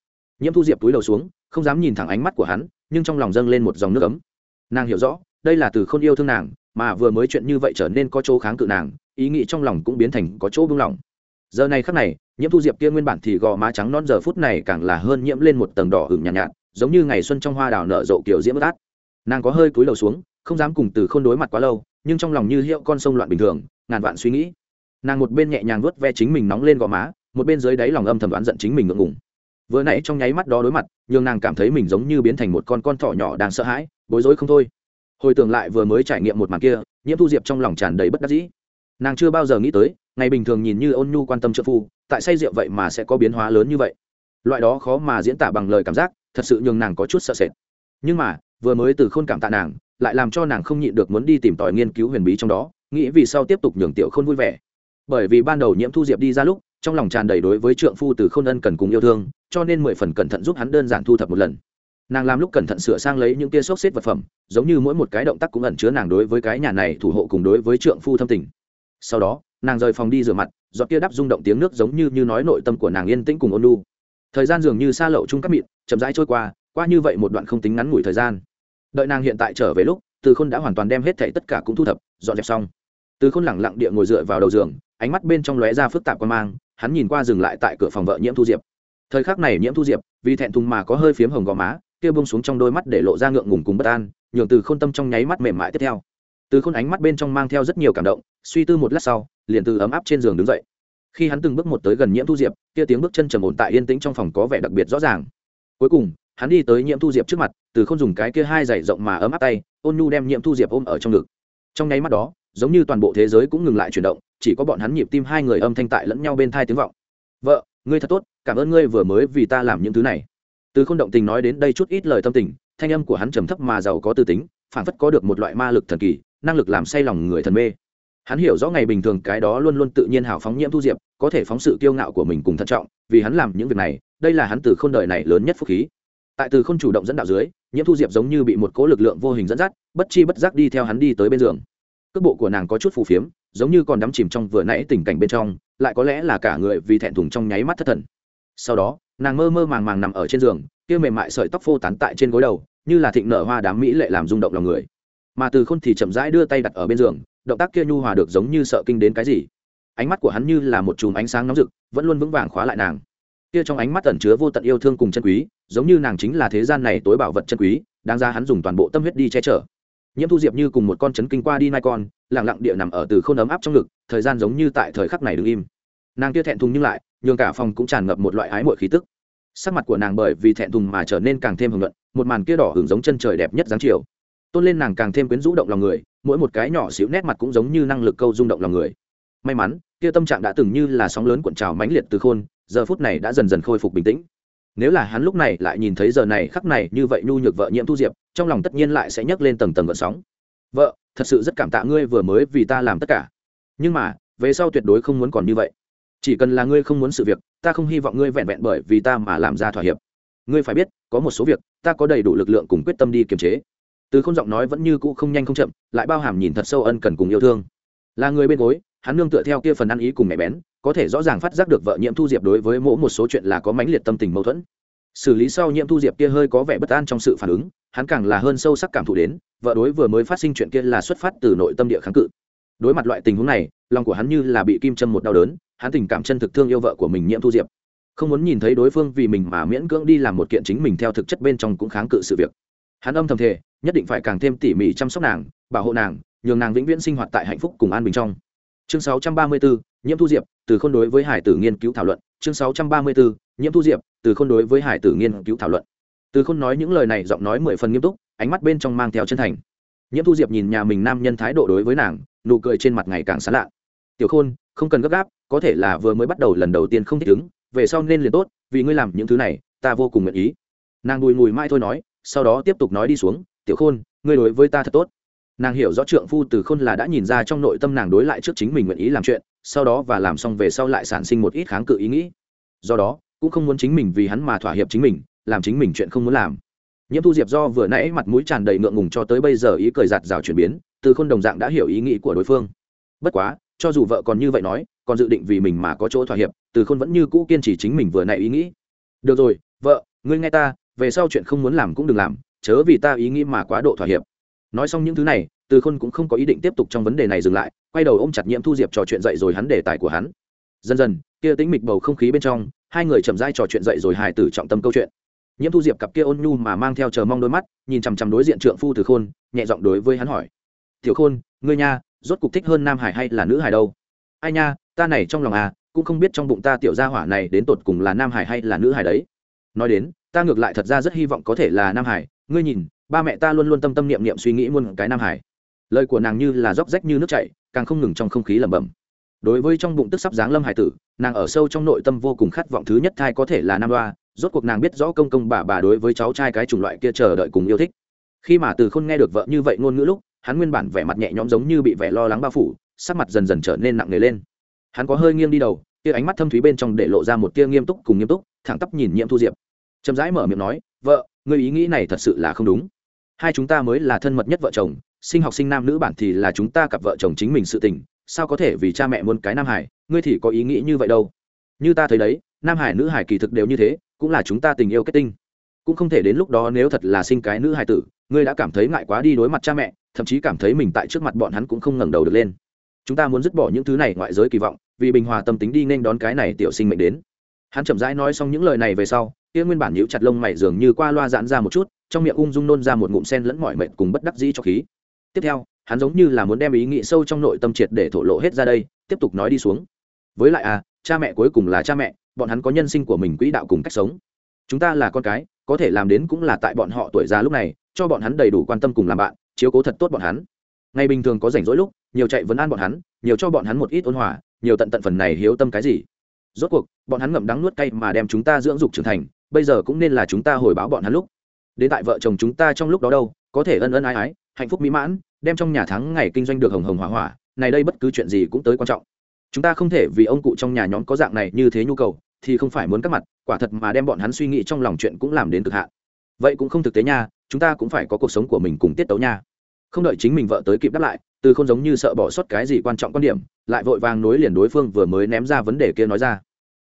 [SPEAKER 1] Nhiễm thu diệp túi đầu xuống không dám nhìn thẳng ánh mắt của hắn nhưng trong lòng dâng lên một dòng nước ấm. Nàng hiểu rõ đây là từ không yêu thương nàng mà vừa mới chuyện như vậy trở nên có chỗ kháng cự nàng ý nghĩ trong lòng cũng biến thành có chỗ buông lỏng. Giờ này khắc này nhiễm thu diệp kia nguyên bản thì gò má trắng non giờ phút này càng là hơn nhiễm lên một tầng đỏ hửng nhàn nhạt, nhạt giống như ngày xuân trong hoa đào nở rộ kiểu diễm át. Nàng có hơi cúi đầu xuống không dám cùng từ k h ô n đối mặt quá lâu nhưng trong lòng như hiệu con sông loạn bình thường, ngàn vạn suy nghĩ. Nàng một bên nhẹ nhàng vuốt ve chính mình nóng lên gò má, một bên dưới đáy lòng âm thầm đoán giận chính mình ngượng ngùng. Vừa nãy trong nháy mắt đó đối mặt, nhường nàng cảm thấy mình giống như biến thành một con con thỏ nhỏ đang sợ hãi, bối rối không thôi. Hồi tưởng lại vừa mới trải nghiệm một màn kia, nhiễm thu diệp trong lòng tràn đầy bất đắc dĩ. Nàng chưa bao giờ nghĩ tới, ngày bình thường nhìn như ôn nhu quan tâm trợ phu, tại say rượu vậy mà sẽ có biến hóa lớn như vậy. Loại đó khó mà diễn tả bằng lời cảm giác, thật sự nhường nàng có chút sợ sệt. Nhưng mà, vừa mới từ khôn cảm tạ nàng lại làm cho nàng không nhịn được muốn đi tìm tòi nghiên cứu huyền bí trong đó, nghĩ vì sau tiếp tục nhường tiểu khôn vui vẻ. Bởi vì ban đầu nhiễm thu diệp đi ra lúc, trong lòng tràn đầy đối với trượng phu từ khôn ân cần cùng yêu thương, cho nên mười phần cẩn thận giúp hắn đơn giản thu thập một lần. Nàng làm lúc cẩn thận sửa sang lấy những tia xốc xếp vật phẩm, giống như mỗi một cái động tác cũng ẩn chứa nàng đối với cái nhà này thủ hộ cùng đối với trượng phu thâm tình. Sau đó, nàng rời phòng đi rửa mặt, giọt tia đắp rung động tiếng nước giống như như nói nội tâm của nàng yên tĩnh cùng ôn lu thời gian dường như xa lậu chung các mịn, chậm rãi trôi qua qua như vậy một đoạn không tính ngắn ngủi thời gian đợi nàng hiện tại trở về lúc, từ khôn đã hoàn toàn đem hết thảy tất cả cũng thu thập, dọn dẹp xong. Từ khôn lẳng lặng địa ngồi dựa vào đầu giường, ánh mắt bên trong lóe ra phức tạp quan mang, hắn nhìn qua dừng lại tại cửa phòng vợ nhiễm thu diệp. Thời khắc này nhiễm thu diệp, vì thẹn thùng mà có hơi phiếm hồng gò má, kia bông xuống trong đôi mắt để lộ ra ngượng ngùng cùng bất an, nhường từ khôn tâm trong nháy mắt mềm mại tiếp theo. Từ khôn ánh mắt bên trong mang theo rất nhiều cảm động, suy tư một lát sau, liền từ ấm áp trên giường đứng dậy. Khi hắn từng bước một tới gần nhiễm thu diệp, kia tiếng bước chân trầm ổn tại yên tĩnh trong phòng có vẻ đặc biệt rõ ràng. Cuối cùng hắn đi tới nhiễm thu diệp trước mặt, từ không dùng cái kia hai giày rộng mà ấm áp tay, ôn nhu đem nhiễm thu diệp ôm ở trong ngực. Trong nháy mắt đó, giống như toàn bộ thế giới cũng ngừng lại chuyển động, chỉ có bọn hắn nhịp tim hai người âm thanh tại lẫn nhau bên thai tiếng vọng. Vợ, ngươi thật tốt, cảm ơn ngươi vừa mới vì ta làm những thứ này. Từ không động tình nói đến đây chút ít lời tâm tình, thanh âm của hắn trầm thấp mà giàu có tư tính phản phất có được một loại ma lực thần kỳ, năng lực làm say lòng người thần mê. Hắn hiểu rõ ngày bình thường cái đó luôn luôn tự nhiên hào phóng nhiễm thu diệp, có thể phóng sự kiêu ngạo của mình cùng thận trọng, vì hắn làm những việc này, đây là hắn từ k h ô n đời này lớn nhất phúc khí tại từ k h ô n chủ động dẫn đạo dưới, nhiễm thu diệp giống như bị một cố lực lượng vô hình dẫn dắt, bất chi bất giác đi theo hắn đi tới bên giường. Cước bộ của nàng có chút phù phiếm, giống như còn đắm chìm trong vừa nãy tình cảnh bên trong, lại có lẽ là cả người vì thẹn thùng trong nháy mắt thất thần. Sau đó, nàng mơ mơ màng màng nằm ở trên giường, kia mềm mại sợi tóc phô tán tại trên gối đầu, như là thịnh nở hoa đám mỹ lệ làm rung động lòng người. Mà từ khôn thì chậm rãi đưa tay đặt ở bên giường, động tác kia nhu hòa được giống như sợ kinh đến cái gì. Ánh mắt của hắn như là một chùm ánh sáng nóng rực, vẫn luôn vững vàng khóa lại nàng kia trong ánh mắt ẩn chứa vô tận yêu thương cùng chân quý, giống như nàng chính là thế gian này tối bảo vật chân quý, đáng ra hắn dùng toàn bộ tâm huyết đi che chở. Nhiễm thu diệp như cùng một con chấn kinh qua đi nai con lẳng lặng địa nằm ở từ k h ô n ấm áp trong ngực, thời gian giống như tại thời khắc này đứng im. Nàng kia thẹn thùng nhưng lại, nhường cả phòng cũng tràn ngập một loại ái mội khí tức. Sắc mặt của nàng bởi vì thẹn thùng mà trở nên càng thêm hưởng luận một màn kia đỏ hưởng giống chân trời đẹp nhất dáng chiều. Tôn lên nàng càng thêm quyến rũ động lòng người, mỗi một cái nhỏ xíu nét mặt cũng giống như năng lực câu rung động lòng người. May mắn, kia tâm trạng đã từng như là sóng lớn cuộn trào mãnh liệt từ khôn giờ phút này đã dần dần khôi phục bình tĩnh. Nếu là hắn lúc này lại nhìn thấy giờ này khắc này như vậy nhu nhược vợ nhiễm thu diệp, trong lòng tất nhiên lại sẽ nhấc lên tầng tầng gợn sóng. Vợ, thật sự rất cảm tạ ngươi vừa mới vì ta làm tất cả. Nhưng mà, về sau tuyệt đối không muốn còn như vậy. Chỉ cần là ngươi không muốn sự việc, ta không hy vọng ngươi vẹn vẹn bởi vì ta mà làm ra thỏa hiệp. Ngươi phải biết, có một số việc, ta có đầy đủ lực lượng cùng quyết tâm đi kiềm chế. Từ không giọng nói vẫn như cũ không nhanh không chậm, lại bao hàm nhìn thật sâu ân cần cùng yêu thương. Là người bên gối hắn nương tựa theo kia phần ăn ý cùng mẹ bén, có thể rõ ràng phát giác được vợ nhiễm thu diệp đối với mỗi một số chuyện là có mãnh liệt tâm tình mâu thuẫn. Xử lý sau nhiễm thu diệp kia hơi có vẻ bất an trong sự phản ứng, hắn càng là hơn sâu sắc cảm thụ đến, vợ đối vừa mới phát sinh chuyện kia là xuất phát từ nội tâm địa kháng cự. Đối mặt loại tình huống này, lòng của hắn như là bị kim châm một đau đớn, hắn tình cảm chân thực thương yêu vợ của mình nhiễm thu diệp. Không muốn nhìn thấy đối phương vì mình mà miễn cưỡng đi làm một kiện chính mình theo thực chất bên trong cũng kháng cự sự việc. Hắn âm thầm thể nhất định phải càng thêm tỉ mỉ chăm sóc nàng, bảo hộ nàng, nhường nàng vĩnh viễn sinh hoạt tại hạnh phúc cùng an bình trong chương 634, nhiễm thu diệp từ khôn đối với hải tử nghiên cứu thảo luận. Chương 634, nhiễm thu diệp từ khôn đối với hải tử nghiên cứu thảo luận. Từ khôn nói những lời này giọng nói mười phần nghiêm túc ánh mắt bên trong mang theo chân thành. Nhiễm thu diệp nhìn nhà mình nam nhân thái độ đối với nàng nụ cười trên mặt ngày càng sán lạ. Tiểu khôn không cần gấp gáp có thể là vừa mới bắt đầu lần đầu tiên không thích ứng về sau nên liền tốt vì ngươi làm những thứ này ta vô cùng nguyện ý. Nàng bùi ngùi mai thôi nói sau đó tiếp tục nói đi xuống tiểu khôn ngươi đối với ta thật tốt nàng hiểu rõ trượng phu từ khôn là đã nhìn ra trong nội tâm nàng đối lại trước chính mình nguyện ý làm chuyện, sau đó và làm xong về sau lại sản sinh một ít kháng cự ý nghĩ. Do đó, cũng không muốn chính mình vì hắn mà thỏa hiệp chính mình, làm chính mình chuyện không muốn làm. Nhiễm thu diệp do vừa nãy mặt mũi tràn đầy ngượng ngùng cho tới bây giờ ý cười giạt rào chuyển biến, từ khôn đồng dạng đã hiểu ý nghĩ của đối phương. Bất quá, cho dù vợ còn như vậy nói, còn dự định vì mình mà có chỗ thỏa hiệp, từ khôn vẫn như cũ kiên trì chính mình vừa nãy ý nghĩ. Được rồi, vợ, ngươi nghe ta, về sau chuyện không muốn làm cũng đừng làm, chớ vì ta ý nghĩ mà quá độ thỏa hiệp nói xong những thứ này, từ khôn cũng không có ý định tiếp tục trong vấn đề này dừng lại, quay đầu ôm chặt nhiễm thu diệp trò chuyện dậy rồi hắn đề tài của hắn. Dần dần, kia tính mịch bầu không khí bên trong, hai người chậm rãi trò chuyện dậy rồi hài tử trọng tâm câu chuyện. Nhiễm thu diệp cặp kia ôn nhu mà mang theo chờ mong đôi mắt, nhìn chằm chằm đối diện trượng phu từ khôn, nhẹ giọng đối với hắn hỏi. Tiểu khôn, ngươi nha, rốt cục thích hơn nam hải hay là nữ hải đâu? Ai nha, ta này trong lòng à cũng không biết trong bụng ta tiểu gia hỏa này đến tột cùng là nam hải hay là nữ hải đấy. Nói đến, ta ngược lại thật ra rất hy vọng có thể là nam hải, ngươi nhìn ba mẹ ta luôn luôn tâm tâm niệm niệm suy nghĩ muôn cái nam hải. Lời của nàng như là róc rách như nước chảy, càng không ngừng trong không khí lẩm bẩm. Đối với trong bụng tức sắp giáng lâm hải tử, nàng ở sâu trong nội tâm vô cùng khát vọng thứ nhất thai có thể là nam đoa, rốt cuộc nàng biết rõ công công bà bà đối với cháu trai cái chủng loại kia chờ đợi cùng yêu thích. Khi mà từ khôn nghe được vợ như vậy ngôn ngữ lúc, hắn nguyên bản vẻ mặt nhẹ nhõm giống như bị vẻ lo lắng bao phủ, sắc mặt dần dần trở nên nặng nề lên. Hắn có hơi nghiêng đi đầu tia ánh mắt thâm thúy bên trong để lộ ra một tia nghiêm túc cùng nghiêm túc, thẳng tắp nhìn nhiễm thu diệp. Chậm rãi mở miệng nói, vợ người ý nghĩ này thật sự là không đúng hai chúng ta mới là thân mật nhất vợ chồng, sinh học sinh nam nữ bản thì là chúng ta cặp vợ chồng chính mình sự tình, sao có thể vì cha mẹ muốn cái nam hải? Ngươi thì có ý nghĩ như vậy đâu. Như ta thấy đấy, nam hải nữ hải kỳ thực đều như thế, cũng là chúng ta tình yêu kết tinh. Cũng không thể đến lúc đó nếu thật là sinh cái nữ hải tử, ngươi đã cảm thấy ngại quá đi đối mặt cha mẹ, thậm chí cảm thấy mình tại trước mặt bọn hắn cũng không ngẩng đầu được lên. Chúng ta muốn dứt bỏ những thứ này ngoại giới kỳ vọng, vì bình hòa tâm tính đi nên đón cái này tiểu sinh mệnh đến hắn chậm rãi nói xong những lời này về sau, kia nguyên bản nhíu chặt lông mày dường như qua loa giãn ra một chút, trong miệng ung dung nôn ra một ngụm sen lẫn mọi mệnh cùng bất đắc dĩ cho khí. Tiếp theo, hắn giống như là muốn đem ý nghĩ sâu trong nội tâm triệt để thổ lộ hết ra đây, tiếp tục nói đi xuống. Với lại à cha mẹ cuối cùng là cha mẹ, bọn hắn có nhân sinh của mình quỹ đạo cùng cách sống. Chúng ta là con cái, có thể làm đến cũng là tại bọn họ tuổi già lúc này, cho bọn hắn đầy đủ quan tâm cùng làm bạn, chiếu cố thật tốt bọn hắn. Ngày bình thường có rảnh rỗi lúc, nhiều chạy vấn an bọn hắn, nhiều cho bọn hắn một ít ôn hòa, nhiều tận tận phần này hiếu tâm cái gì rốt cuộc, bọn hắn ngậm đắng nuốt cay mà đem chúng ta dưỡng dục trưởng thành, bây giờ cũng nên là chúng ta hồi báo bọn hắn lúc. Đến tại vợ chồng chúng ta trong lúc đó đâu, có thể ân ân ái ái, hạnh phúc mỹ mãn, đem trong nhà tháng ngày kinh doanh được hồng hồng hỏa hỏa, này đây bất cứ chuyện gì cũng tới quan trọng. Chúng ta không thể vì ông cụ trong nhà nhóm có dạng này như thế nhu cầu, thì không phải muốn các mặt, quả thật mà đem bọn hắn suy nghĩ trong lòng chuyện cũng làm đến cực hạn. Vậy cũng không thực tế nha, chúng ta cũng phải có cuộc sống của mình cùng tiết tấu nha. Không đợi chính mình vợ tới kịp đáp lại, từ không giống như sợ bỏ sót cái gì quan trọng quan điểm lại vội vàng nối liền đối phương vừa mới ném ra vấn đề kia nói ra.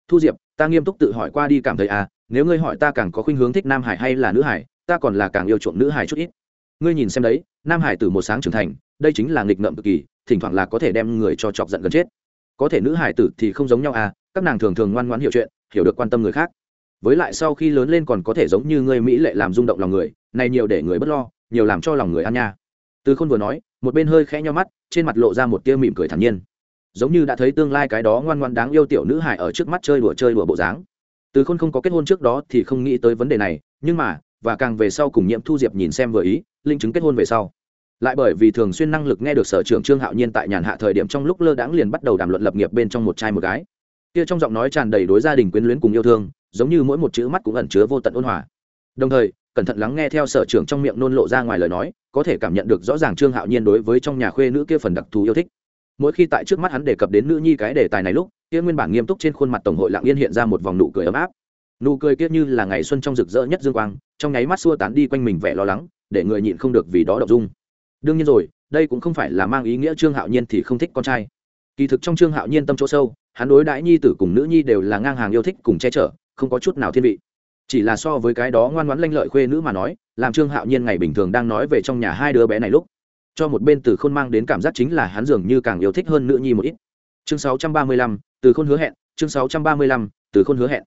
[SPEAKER 1] Thu diệp, ta nghiêm túc tự hỏi qua đi cảm thấy à nếu ngươi hỏi ta càng có khuynh hướng thích nam hải hay là nữ hải, ta còn là càng yêu chuộng nữ hải chút ít. Ngươi nhìn xem đấy, nam hải từ một sáng trưởng thành, đây chính là nghịch ngợm cực kỳ, thỉnh thoảng là có thể đem người cho chọc giận gần chết. Có thể nữ hải tử thì không giống nhau à các nàng thường thường ngoan ngoãn hiểu chuyện, hiểu được quan tâm người khác. Với lại sau khi lớn lên còn có thể giống như ngươi mỹ lệ làm rung động lòng người, này nhiều để người bất lo, nhiều làm cho lòng người ăn nha. Từ khôn vừa nói, một bên hơi khẽ nhau mắt, trên mặt lộ ra một tia mỉm cười thản nhiên giống như đã thấy tương lai cái đó ngoan ngoan đáng yêu tiểu nữ hải ở trước mắt chơi đùa chơi đùa bộ dáng. Từ khôn không có kết hôn trước đó thì không nghĩ tới vấn đề này, nhưng mà, và càng về sau cùng nhiễm thu diệp nhìn xem vừa ý, linh chứng kết hôn về sau. Lại bởi vì thường xuyên năng lực nghe được sở trưởng trương hạo nhiên tại nhàn hạ thời điểm trong lúc lơ đãng liền bắt đầu đàm luận lập nghiệp bên trong một trai một gái. Kia trong giọng nói tràn đầy đối gia đình quyến luyến cùng yêu thương, giống như mỗi một chữ mắt cũng ẩn chứa vô tận ôn hòa. Đồng thời, cẩn thận lắng nghe theo sở trưởng trong miệng nôn lộ ra ngoài lời nói, có thể cảm nhận được rõ ràng trương hạo nhiên đối với trong nhà khuê nữ kia phần đặc thù yêu thích mỗi khi tại trước mắt hắn đề cập đến nữ nhi cái đề tài này lúc, kia nguyên bản nghiêm túc trên khuôn mặt tổng hội lặng yên hiện ra một vòng nụ cười ấm áp. Nụ cười kia như là ngày xuân trong rực rỡ nhất dương quang, trong nháy mắt xua tán đi quanh mình vẻ lo lắng, để người nhịn không được vì đó đọc dung. Đương nhiên rồi, đây cũng không phải là mang ý nghĩa trương hạo nhiên thì không thích con trai. Kỳ thực trong trương hạo nhiên tâm chỗ sâu, hắn đối đãi nhi tử cùng nữ nhi đều là ngang hàng yêu thích cùng che chở, không có chút nào thiên vị. Chỉ là so với cái đó ngoan ngoãn lanh lợi khuê nữ mà nói, làm trương hạo nhiên ngày bình thường đang nói về trong nhà hai đứa bé này lúc cho một bên từ khôn mang đến cảm giác chính là hắn dường như càng yêu thích hơn nữ nhi một ít. Chương 635, từ khôn hứa hẹn chương 635, từ khôn hứa hẹn.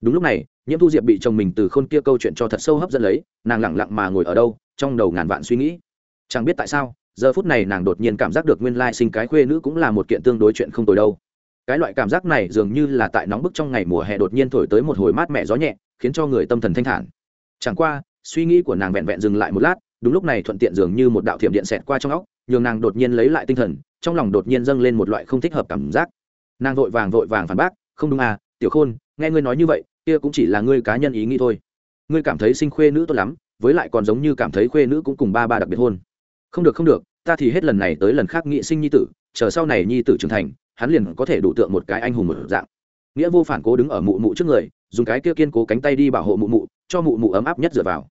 [SPEAKER 1] Đúng lúc này nhiễm thu diệp bị chồng mình từ khôn kia câu chuyện cho thật sâu hấp dẫn lấy nàng lẳng lặng mà ngồi ở đâu trong đầu ngàn vạn suy nghĩ. Chẳng biết tại sao giờ phút này nàng đột nhiên cảm giác được nguyên lai sinh cái khuê nữ cũng là một kiện tương đối chuyện không tồi đâu. Cái loại cảm giác này dường như là tại nóng bức trong ngày mùa hè đột nhiên thổi tới một hồi mát mẻ gió nhẹ khiến cho người tâm thần thanh thản. Chẳng qua suy nghĩ của nàng vẹn vẹn dừng lại một lát đúng lúc này thuận tiện dường như một đạo thiểm điện xẹt qua trong óc, nhường nàng đột nhiên lấy lại tinh thần, trong lòng đột nhiên dâng lên một loại không thích hợp cảm giác. Nàng vội vàng vội vàng phản bác, không đúng à tiểu khôn, nghe ngươi nói như vậy, kia cũng chỉ là ngươi cá nhân ý nghĩ thôi. Ngươi cảm thấy sinh khuê nữ tốt lắm, với lại còn giống như cảm thấy khuê nữ cũng cùng ba ba đặc biệt hôn. Không được không được, ta thì hết lần này tới lần khác nghị sinh nhi tử, chờ sau này nhi tử trưởng thành, hắn liền có thể đủ tượng một cái anh hùng một dạng. Nghĩa vô phản cố đứng ở mụ mụ trước người, dùng cái kia kiên cố cánh tay đi bảo hộ mụ mụ, cho mụ mụ ấm áp nhất dựa vào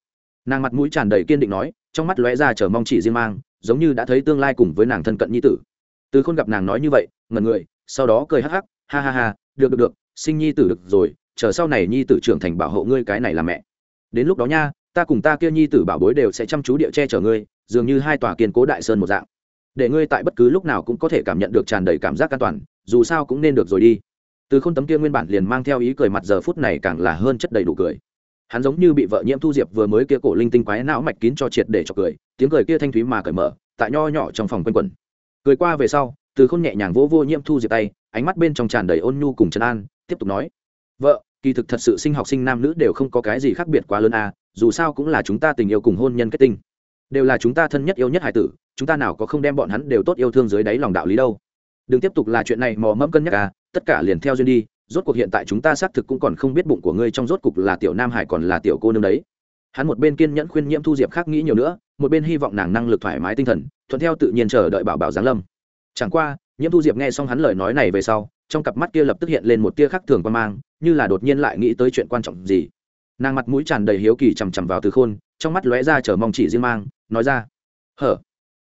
[SPEAKER 1] nàng mặt mũi tràn đầy kiên định nói, trong mắt lóe ra chờ mong chỉ riêng mang, giống như đã thấy tương lai cùng với nàng thân cận nhi tử. Từ khôn gặp nàng nói như vậy ngần người, sau đó cười hắc hắc, ha ha ha, được được được, sinh nhi tử được rồi, chờ sau này nhi tử trưởng thành bảo hộ ngươi cái này là mẹ. Đến lúc đó nha, ta cùng ta kia nhi tử bảo bối đều sẽ chăm chú địa che chở ngươi, dường như hai tòa kiên cố đại sơn một dạng. Để ngươi tại bất cứ lúc nào cũng có thể cảm nhận được tràn đầy cảm giác an toàn, dù sao cũng nên được rồi đi. Từ khôn tấm kia nguyên bản liền mang theo ý cười mặt giờ phút này càng là hơn chất đầy đủ cười hắn giống như bị vợ nhiễm thu diệp vừa mới kia cổ linh tinh quái não mạch kín cho triệt để cho cười, tiếng cười kia thanh thúy mà cởi mở, tại nho nhỏ trong phòng quanh quẩn. Cười qua về sau, từ khôn nhẹ nhàng vỗ vô nhiễm thu diệp tay, ánh mắt bên trong tràn đầy ôn nhu cùng trấn an, tiếp tục nói, vợ, kỳ thực thật sự sinh học sinh nam nữ đều không có cái gì khác biệt quá lớn à dù sao cũng là chúng ta tình yêu cùng hôn nhân kết tinh. Đều là chúng ta thân nhất yêu nhất hải tử, chúng ta nào có không đem bọn hắn đều tốt yêu thương dưới đáy lòng đạo lý đâu. Đừng tiếp tục là chuyện này mò mẫm cân nhắc à tất cả liền theo duyên đi rốt cuộc hiện tại chúng ta xác thực cũng còn không biết bụng của ngươi trong rốt cục là tiểu nam hải còn là tiểu cô nương đấy. Hắn một bên kiên nhẫn khuyên nhiễm thu diệp khác nghĩ nhiều nữa, một bên hy vọng nàng năng lực thoải mái tinh thần, thuận theo tự nhiên chờ đợi bảo bảo giáng lâm. Chẳng qua, nhiễm thu diệp nghe xong hắn lời nói này về sau, trong cặp mắt kia lập tức hiện lên một tia khác thường quan mang, như là đột nhiên lại nghĩ tới chuyện quan trọng gì. Nàng mặt mũi tràn đầy hiếu kỳ chằm chằm vào từ khôn, trong mắt lóe ra chờ mong chỉ riêng mang, nói ra, hở,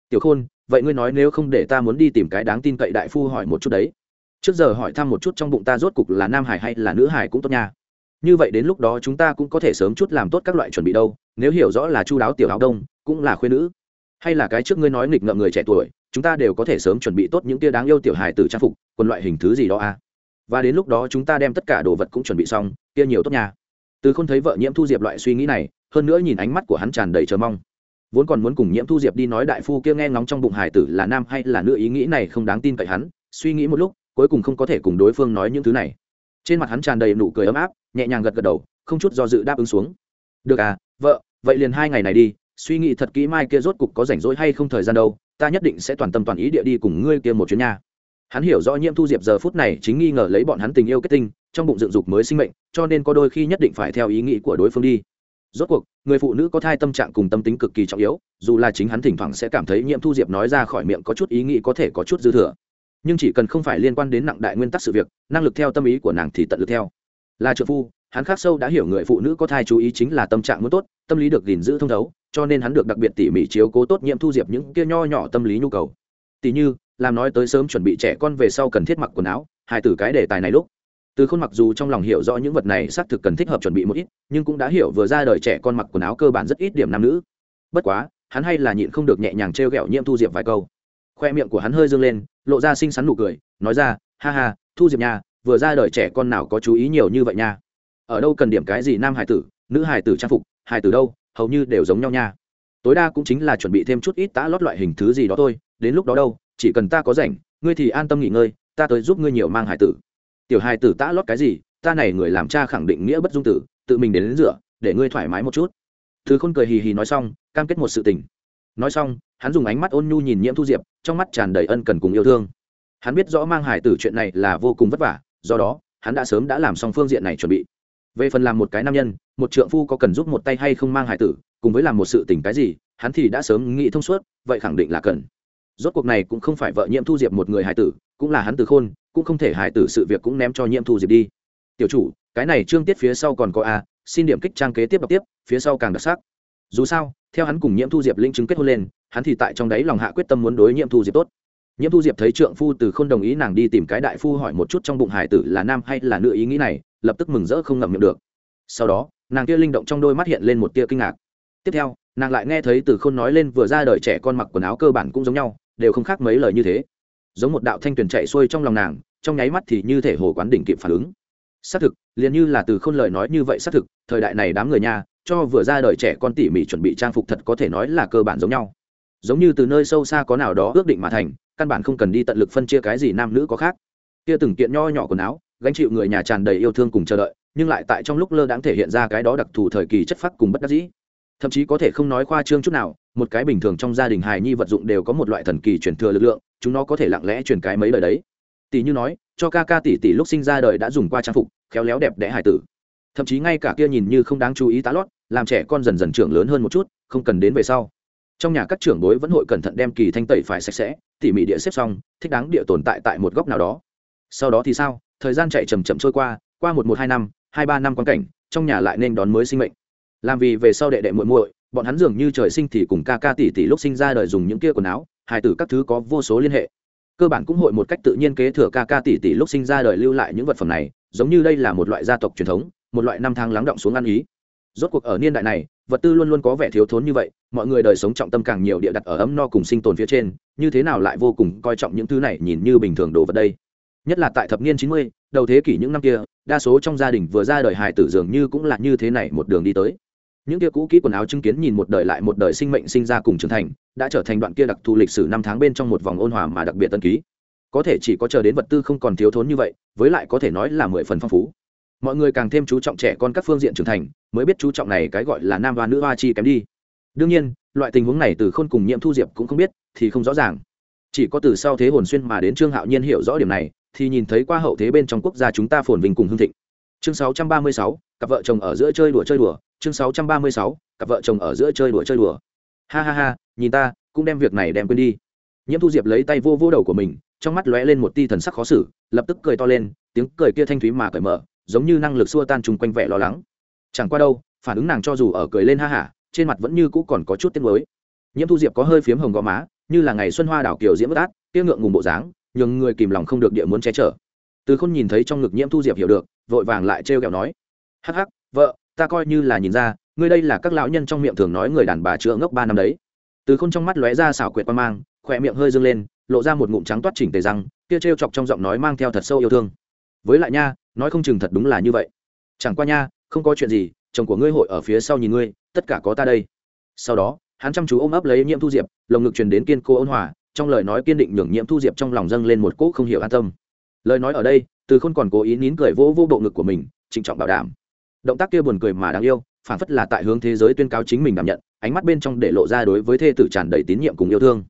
[SPEAKER 1] tiểu khôn, vậy ngươi nói nếu không để ta muốn đi tìm cái đáng tin cậy đại phu hỏi một chút đấy trước giờ hỏi thăm một chút trong bụng ta rốt cục là nam hải hay là nữ hải cũng tốt nha. Như vậy đến lúc đó chúng ta cũng có thể sớm chút làm tốt các loại chuẩn bị đâu, nếu hiểu rõ là chu đáo tiểu áo đông, cũng là khuyên nữ. Hay là cái trước ngươi nói nghịch ngợm người trẻ tuổi, chúng ta đều có thể sớm chuẩn bị tốt những tia đáng yêu tiểu hài từ trang phục, quần loại hình thứ gì đó à? Và đến lúc đó chúng ta đem tất cả đồ vật cũng chuẩn bị xong, kia nhiều tốt nha. Từ không thấy vợ nhiễm thu diệp loại suy nghĩ này, hơn nữa nhìn ánh mắt của hắn tràn đầy chờ mong. Vốn còn muốn cùng nhiễm thu diệp đi nói đại phu kia nghe ngóng trong bụng hải tử là nam hay là nữ, ý nghĩ này không đáng tin cậy hắn, suy nghĩ một lúc cuối cùng không có thể cùng đối phương nói những thứ này. Trên mặt hắn tràn đầy nụ cười ấm áp, nhẹ nhàng gật gật đầu, không chút do dự đáp ứng xuống. Được à vợ, vậy liền hai ngày này đi, suy nghĩ thật kỹ mai kia rốt cục có rảnh rỗi hay không thời gian đâu, ta nhất định sẽ toàn tâm toàn ý địa đi cùng ngươi kia một chuyến nha. Hắn hiểu rõ nhiễm thu diệp giờ phút này chính nghi ngờ lấy bọn hắn tình yêu kết tinh, trong bụng dựng dục mới sinh mệnh, cho nên có đôi khi nhất định phải theo ý nghĩ của đối phương đi. Rốt cuộc, người phụ nữ có thai tâm trạng cùng tâm tính cực kỳ trọng yếu, dù là chính hắn thỉnh thoảng sẽ cảm thấy nhiễm thu diệp nói ra khỏi miệng có chút ý nghĩ có thể có chút dư thừa nhưng chỉ cần không phải liên quan đến nặng đại nguyên tắc sự việc, năng lực theo tâm ý của nàng thì tận lực theo. Là trợ phu, hắn khác sâu đã hiểu người phụ nữ có thai chú ý chính là tâm trạng muốn tốt, tâm lý được gìn giữ thông thấu, cho nên hắn được đặc biệt tỉ mỉ chiếu cố tốt nhiệm thu diệp những kia nho nhỏ tâm lý nhu cầu. Tỉ như, làm nói tới sớm chuẩn bị trẻ con về sau cần thiết mặc quần áo, hai từ cái đề tài này lúc. Từ khôn mặc dù trong lòng hiểu rõ những vật này xác thực cần thích hợp chuẩn bị một ít, nhưng cũng đã hiểu vừa ra đời trẻ con mặc quần áo cơ bản rất ít điểm nam nữ. Bất quá, hắn hay là nhịn không được nhẹ nhàng t r e o g ẹ o nhiễm thu diệp vài câu. Khoe miệng của hắn hơi dâng lên lộ ra xinh xắn nụ cười nói ra ha ha thu diệp nha vừa ra đời trẻ con nào có chú ý nhiều như vậy nha. Ở đâu cần điểm cái gì nam hải tử nữ hải tử trang phục hải tử đâu hầu như đều giống nhau nha. Tối đa cũng chính là chuẩn bị thêm chút ít tã lót loại hình thứ gì đó thôi đến lúc đó đâu chỉ cần ta có rảnh ngươi thì an tâm nghỉ ngơi ta tới giúp ngươi nhiều mang hải tử. Tiểu hài tử tã lót cái gì ta này người làm cha khẳng định nghĩa bất dung tử tự mình đến, đến rửa để ngươi thoải mái một chút. Thứ khôn cười hì hì nói xong cam kết một sự tình. Nói xong hắn dùng ánh mắt ôn nhu nhìn nhiễm thu diệp, trong mắt tràn đầy ân cần cùng yêu thương. Hắn biết rõ mang hải tử chuyện này là vô cùng vất vả, do đó, hắn đã sớm đã làm xong phương diện này chuẩn bị. Về phần làm một cái nam nhân, một trượng phu có cần giúp một tay hay không mang hải tử, cùng với làm một sự tình cái gì, hắn thì đã sớm nghĩ thông suốt, vậy khẳng định là cần. Rốt cuộc này cũng không phải vợ nhiễm thu diệp một người hải tử, cũng là hắn từ khôn, cũng không thể hải tử sự việc cũng ném cho nhiễm thu diệp đi. Tiểu chủ, cái này trương tiết phía sau còn có a, xin điểm kích trang kế tiếp đọc tiếp, phía sau càng đặc sắc dù sao, theo hắn cùng nhiễm thu diệp linh chứng kết hôn lên, hắn thì tại trong đấy lòng hạ quyết tâm muốn đối nhiễm thu diệp tốt. Nhiễm thu diệp thấy trượng phu từ không đồng ý nàng đi tìm cái đại phu hỏi một chút trong bụng hải tử là nam hay là nữ ý nghĩ này, lập tức mừng rỡ không ngậm miệng được. Sau đó, nàng kia linh động trong đôi mắt hiện lên một tia kinh ngạc. Tiếp theo, nàng lại nghe thấy từ k h ô n nói lên vừa ra đời trẻ con mặc quần áo cơ bản cũng giống nhau, đều không khác mấy lời như thế. Giống một đạo thanh tuyền chạy xuôi trong lòng nàng, trong nháy mắt thì như thể hồ quán đỉnh kịp phản ứng. Xác thực, liền như là từ khôn lời nói như vậy xác thực, thời đại này đám người nhà cho vừa ra đời trẻ con tỉ mỉ chuẩn bị trang phục thật có thể nói là cơ bản giống nhau. Giống như từ nơi sâu xa có nào đó ước định mà thành, căn bản không cần đi tận lực phân chia cái gì nam nữ có khác. Kia từng kiện nho nhỏ quần áo, gánh chịu người nhà tràn đầy yêu thương cùng chờ đợi, nhưng lại tại trong lúc lơ đãng thể hiện ra cái đó đặc thù thời kỳ chất phác cùng bất đắc dĩ. Thậm chí có thể không nói khoa trương chút nào, một cái bình thường trong gia đình hài nhi vật dụng đều có một loại thần kỳ truyền thừa lực lượng, chúng nó có thể lặng lẽ truyền cái mấy lời đấy. Tỷ như nói, cho ca ca tỷ tỷ lúc sinh ra đời đã dùng qua trang phục, khéo léo đẹp đẽ hài tử. Thậm chí ngay cả kia nhìn như không đáng chú ý tá lót làm trẻ con dần dần trưởng lớn hơn một chút, không cần đến về sau. Trong nhà các trưởng bối vẫn hội cẩn thận đem kỳ thanh tẩy phải sạch sẽ, tỉ mỉ địa xếp xong, thích đáng địa tồn tại tại một góc nào đó. Sau đó thì sao? Thời gian chạy chầm chậm trôi qua qua một một hai năm, hai ba năm quan cảnh, trong nhà lại nên đón mới sinh mệnh. Làm vì về sau đệ đệ muội muội, bọn hắn dường như trời sinh thì cùng ca ca tỷ tỷ lúc sinh ra đời dùng những kia quần áo, hài tử các thứ có vô số liên hệ. Cơ bản cũng hội một cách tự nhiên kế thừa ca ca tỷ tỷ lúc sinh ra đời lưu lại những vật phẩm này, giống như đây là một loại gia tộc truyền thống, một loại năm tháng lắng động xuống ăn ý rốt cuộc ở niên đại này, vật tư luôn luôn có vẻ thiếu thốn như vậy, mọi người đời sống trọng tâm càng nhiều địa đặt ở ấm no cùng sinh tồn phía trên, như thế nào lại vô cùng coi trọng những thứ này nhìn như bình thường đồ vật đây? Nhất là tại thập niên chín mươi, đầu thế kỷ những năm kia, đa số trong gia đình vừa ra đời hài tử dường như cũng là như thế này một đường đi tới. Những kia cũ kỹ quần áo chứng kiến nhìn một đời lại một đời sinh mệnh sinh ra cùng trưởng thành, đã trở thành đoạn kia đặc thù lịch sử năm tháng bên trong một vòng ôn hòa mà đặc biệt tân ký. Có thể chỉ có chờ đến vật tư không còn thiếu thốn như vậy, với lại có thể nói là mười phần phong phú mọi người càng thêm chú trọng trẻ con các phương diện trưởng thành mới biết chú trọng này cái gọi là nam hoa nữ hoa chi kém đi. Đương nhiên loại tình huống này từ khôn cùng nhiễm thu diệp cũng không biết thì không rõ ràng. Chỉ có từ sau thế hồn xuyên mà đến trương hạo nhiên hiểu rõ điểm này thì nhìn thấy qua hậu thế bên trong quốc gia chúng ta phồn vinh cùng hương thịnh. Chương 636, cặp vợ chồng ở giữa chơi đùa chơi đùa. Chương 636, cặp vợ chồng ở giữa chơi đùa chơi đùa. Ha ha ha nhìn ta cũng đem việc này đem quên đi. Nhiễm thu diệp lấy tay vô vô đầu của mình trong mắt lóe lên một ti thần sắc khó xử lập tức cười to lên tiếng cười kia thanh thúy mà cởi mở giống như năng lực xua tan chung quanh vẻ lo lắng. Chẳng qua đâu, phản ứng nàng cho dù ở cười lên ha hả, trên mặt vẫn như cũ còn có chút tiếc nuối. Nhiễm thu diệp có hơi phiếm hồng gò má, như là ngày xuân hoa đảo kiều diễm bất át tiêu ngượng ngùng bộ dáng nhưng người kìm lòng không được địa muốn che chở. Từ khôn nhìn thấy trong ngực nhiễm thu diệp hiểu được, vội vàng lại trêu kẹo nói, hắc hắc, vợ, ta coi như là nhìn ra, ngươi đây là các lão nhân trong miệng thường nói người đàn bà chữa ngốc ba năm đấy. Từ khôn trong mắt lóe ra xảo quyệt quan mang, khỏe miệng hơi dâng lên, lộ ra một ngụm trắng toát chỉnh tề răng, kia trêu chọc trong giọng nói mang theo thật sâu yêu thương với lại nha, nói không chừng thật đúng là như vậy. Chẳng qua nha, không có chuyện gì, chồng của ngươi hội ở phía sau nhìn ngươi, tất cả có ta đây. Sau đó, hắn chăm chú ôm ấp lấy nhiễm thu diệp, lồng ngực truyền đến kiên cô ôn hòa, trong lời nói kiên định nhường nhiễm thu diệp trong lòng dâng lên một cỗ không hiểu an tâm. Lời nói ở đây, từ khôn còn cố ý nín cười vỗ vô bộ ngực của mình, trịnh trọng bảo đảm. Động tác kia buồn cười mà đáng yêu phản phất là tại hướng thế giới tuyên cáo chính mình đảm nhận, ánh mắt bên trong để lộ ra đối với thê tử tràn đầy tín nhiệm cùng yêu thương.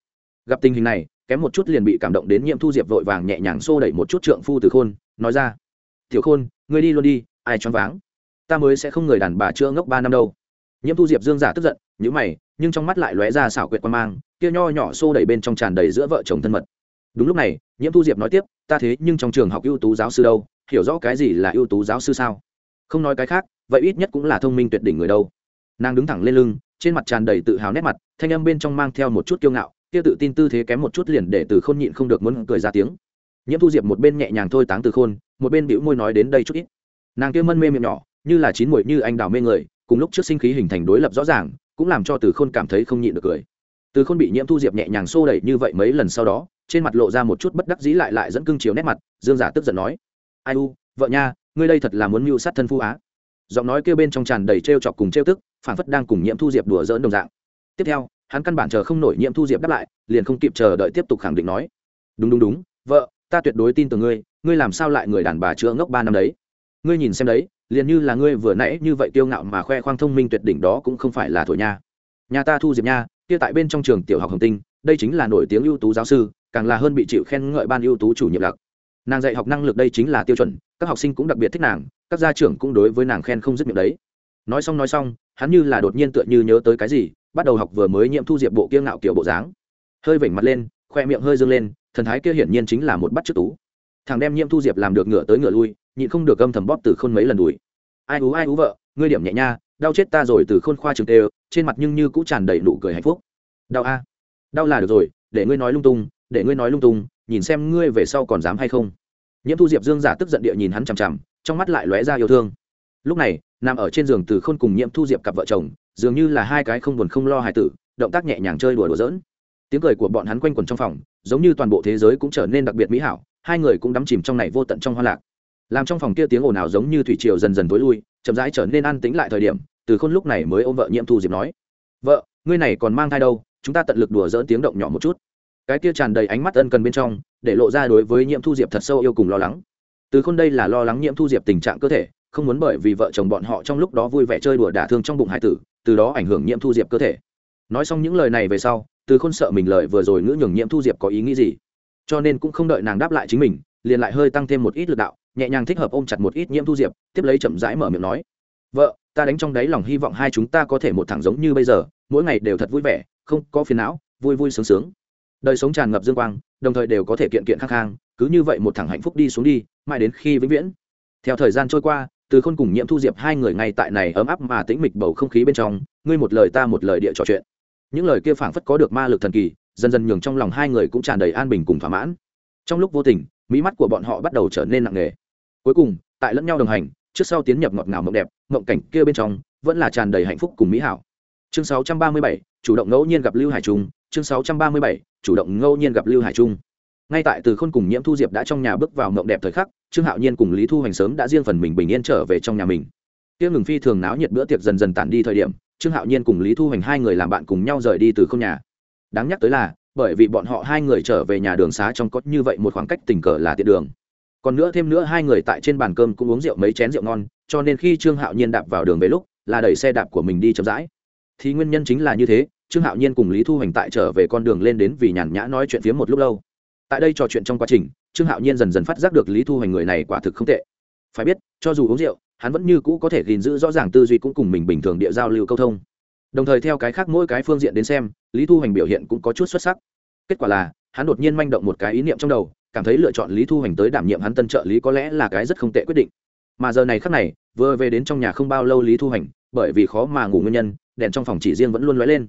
[SPEAKER 1] Gặp tình hình này kém một chút liền bị cảm động đến nhiễm thu diệp vội vàng nhẹ nhàng xô đẩy một chút trượng phu từ khôn, nói ra, tiểu khôn, ngươi đi luôn đi, ai choáng váng. Ta mới sẽ không người đàn bà chưa ngốc ba năm đâu. Nhiễm thu diệp dương giả tức giận nhữ mày, nhưng trong mắt lại lóe ra xảo quyệt quan mang, kia nho nhỏ xô đẩy bên trong tràn đầy giữa vợ chồng thân mật. Đúng lúc này, nhiễm thu diệp nói tiếp, ta thế nhưng trong trường học ưu tú giáo sư đâu, hiểu rõ cái gì là ưu tú giáo sư sao? Không nói cái khác, vậy ít nhất cũng là thông minh tuyệt đỉnh người đâu. Nàng đứng thẳng lên lưng, trên mặt tràn đầy tự hào nét mặt, thanh âm bên trong mang theo một chút kiêu ngạo kia tự tin tư thế kém một chút liền để từ khôn nhịn không được muốn cười ra tiếng. Nhiễm thu diệp một bên nhẹ nhàng thôi táng từ khôn, một bên bĩu môi nói đến đây chút ít. Nàng kia mân mê miệng nhỏ, như là chín muội như anh đào mê người, cùng lúc trước sinh khí hình thành đối lập rõ ràng, cũng làm cho từ khôn cảm thấy không nhịn được cười. Từ khôn bị nhiễm thu diệp nhẹ nhàng xô đẩy như vậy mấy lần sau đó, trên mặt lộ ra một chút bất đắc dĩ lại lại dẫn cưng chiếu nét mặt, dương giả tức giận nói, ai u, vợ nha, ngươi đây thật là muốn mưu sát thân phu á. Giọng nói kêu bên trong tràn đầy trêu chọc cùng trêu tức phản phất đang cùng nhiễm thu diệp đùa dỡn đồng dạng. Tiếp theo hắn căn bản chờ không nổi nhiễm thu diệp đáp lại, liền không kịp chờ đợi tiếp tục khẳng định nói. Đúng đúng đúng, vợ, ta tuyệt đối tin tưởng ngươi ngươi làm sao lại người đàn bà chữa ngốc ba năm đấy? Ngươi nhìn xem đấy, liền như là ngươi vừa nãy như vậy kiêu ngạo mà khoe khoang thông minh tuyệt đỉnh đó cũng không phải là thổi nha. Nhà ta thu diệp nha, kia tại bên trong trường tiểu học hồng tinh, đây chính là nổi tiếng ưu tú giáo sư, càng là hơn bị chịu khen ngợi ban ưu tú chủ nhiệm lặc nàng dạy học năng lực đây chính là tiêu chuẩn, các học sinh cũng đặc biệt thích nàng, các gia trưởng cũng đối với nàng khen không dứt miệng đấy. Nói xong nói xong, hắn như là đột nhiên tựa như nhớ tới cái gì bắt đầu học vừa mới nhiễm thu diệp bộ kiêng ngạo kiểu bộ dáng. Hơi vểnh mặt lên, khoe miệng hơi dâng lên, thần thái kia hiển nhiên chính là một bắt chước tú. Thằng đem nhiễm thu diệp làm được ngựa tới ngựa lui, nhịn không được gâm thầm bóp từ khôn mấy lần đùi. Ai ú ai ú vợ, ngươi điểm nhẹ nha, đau chết ta rồi từ khôn khoa trường tê, trên mặt nhưng như cũng tràn đầy nụ cười hạnh phúc. Đau a. Đau là được rồi, để ngươi nói lung tung, để ngươi nói lung tung, nhìn xem ngươi về sau còn dám hay không. Nhiễm thu diệp dương giả tức giận địa nhìn hắn chằm chằm, trong mắt lại lóe ra yêu thương. Lúc này, nằm ở trên giường từ khôn cùng nhiễm thu diệp cặp vợ chồng dường như là hai cái không buồn không lo hài tử, động tác nhẹ nhàng chơi đùa đùa giỡn. Tiếng cười của bọn hắn quanh quẩn trong phòng, giống như toàn bộ thế giới cũng trở nên đặc biệt mỹ hảo, hai người cũng đắm chìm trong này vô tận trong hoa lạc. Làm trong phòng kia tiếng ồn ào giống như thủy triều dần dần tối lui, chậm rãi trở nên an tĩnh lại thời điểm, từ khôn lúc này mới ôm vợ nhiễm thu diệp nói, vợ, ngươi này còn mang thai đâu, chúng ta tận lực đùa dỡn tiếng động nhỏ một chút. Cái kia tràn đầy ánh mắt ân cần bên trong, để lộ ra đối với nhiễm thu diệp thật sâu yêu cùng lo lắng. Từ khôn đây là lo lắng nhiễm thu diệp tình trạng cơ thể, không muốn bởi vì vợ chồng bọn họ trong lúc đó vui vẻ chơi đùa đả thương trong bụng hải tử từ đó ảnh hưởng nhiễm thu diệp cơ thể. Nói xong những lời này về sau, từ khôn sợ mình lời vừa rồi ngữ nhường nhiễm thu diệp có ý nghĩ gì. Cho nên cũng không đợi nàng đáp lại chính mình, liền lại hơi tăng thêm một ít lực đạo, nhẹ nhàng thích hợp ôm chặt một ít nhiễm thu diệp, tiếp lấy chậm rãi mở miệng nói. Vợ, ta đánh trong đáy lòng hy vọng hai chúng ta có thể một thẳng giống như bây giờ, mỗi ngày đều thật vui vẻ, không có phiền não, vui vui sướng sướng. Đời sống tràn ngập dương quang, đồng thời đều có thể kiện kiện khang khang cứ như vậy một thẳng hạnh phúc đi xuống đi, mãi đến khi vĩnh viễn. Theo thời gian trôi qua từ khôn cùng nhiễm thu diệp hai người ngay tại này ấm áp mà tĩnh mịch bầu không khí bên trong ngươi một lời ta một lời địa trò chuyện. Những lời kia phảng phất có được ma lực thần kỳ dần dần nhường trong lòng hai người cũng tràn đầy an bình cùng thỏa mãn. Trong lúc vô tình mỹ mắt của bọn họ bắt đầu trở nên nặng nề. Cuối cùng tại lẫn nhau đồng hành trước sau tiến nhập ngọt ngào mộng đẹp mộng cảnh kia bên trong vẫn là tràn đầy hạnh phúc cùng mỹ hảo. Chương 637, chủ động ngẫu nhiên gặp lưu hải trung. Chương 637, chủ động ngẫu nhiên gặp lưu hải trung ngay tại từ khôn cùng nhiễm thu diệp đã trong nhà bước vào mộng đẹp thời khắc, trương hạo nhiên cùng lý thu hoành sớm đã riêng phần mình bình yên trở về trong nhà mình. Tiêu ngừng phi thường náo nhiệt bữa tiệc dần dần tản đi thời điểm, trương hạo nhiên cùng lý thu hoành hai người làm bạn cùng nhau rời đi từ không nhà. Đáng nhắc tới là, bởi vì bọn họ hai người trở về nhà đường xá trong có như vậy một khoảng cách tình cờ là tiện đường. Còn nữa thêm nữa hai người tại trên bàn cơm cũng uống rượu mấy chén rượu ngon, cho nên khi trương hạo nhiên đạp vào đường về lúc, là đẩy xe đạp của mình đi chậm rãi. Thì nguyên nhân chính là như thế, trương hạo nhiên cùng lý thu hoành tại trở về con đường lên đến vì nhàn nhã nói chuyện phía một lúc lâu tại đây trò chuyện trong quá trình, trương hạo nhiên dần dần phát giác được lý thu hoành người này quả thực không tệ. Phải biết, cho dù uống rượu, hắn vẫn như cũ có thể gìn giữ rõ ràng tư duy cũng cùng mình bình thường địa giao lưu câu thông. Đồng thời theo cái khác mỗi cái phương diện đến xem, lý thu hoành biểu hiện cũng có chút xuất sắc. Kết quả là, hắn đột nhiên manh động một cái ý niệm trong đầu, cảm thấy lựa chọn lý thu hoành tới đảm nhiệm hắn tân trợ lý có lẽ là cái rất không tệ quyết định. Mà giờ này khác này, vừa về đến trong nhà không bao lâu lý thu hoành, bởi vì khó mà ngủ nguyên nhân, đèn trong phòng chỉ riêng vẫn luôn lóe lên.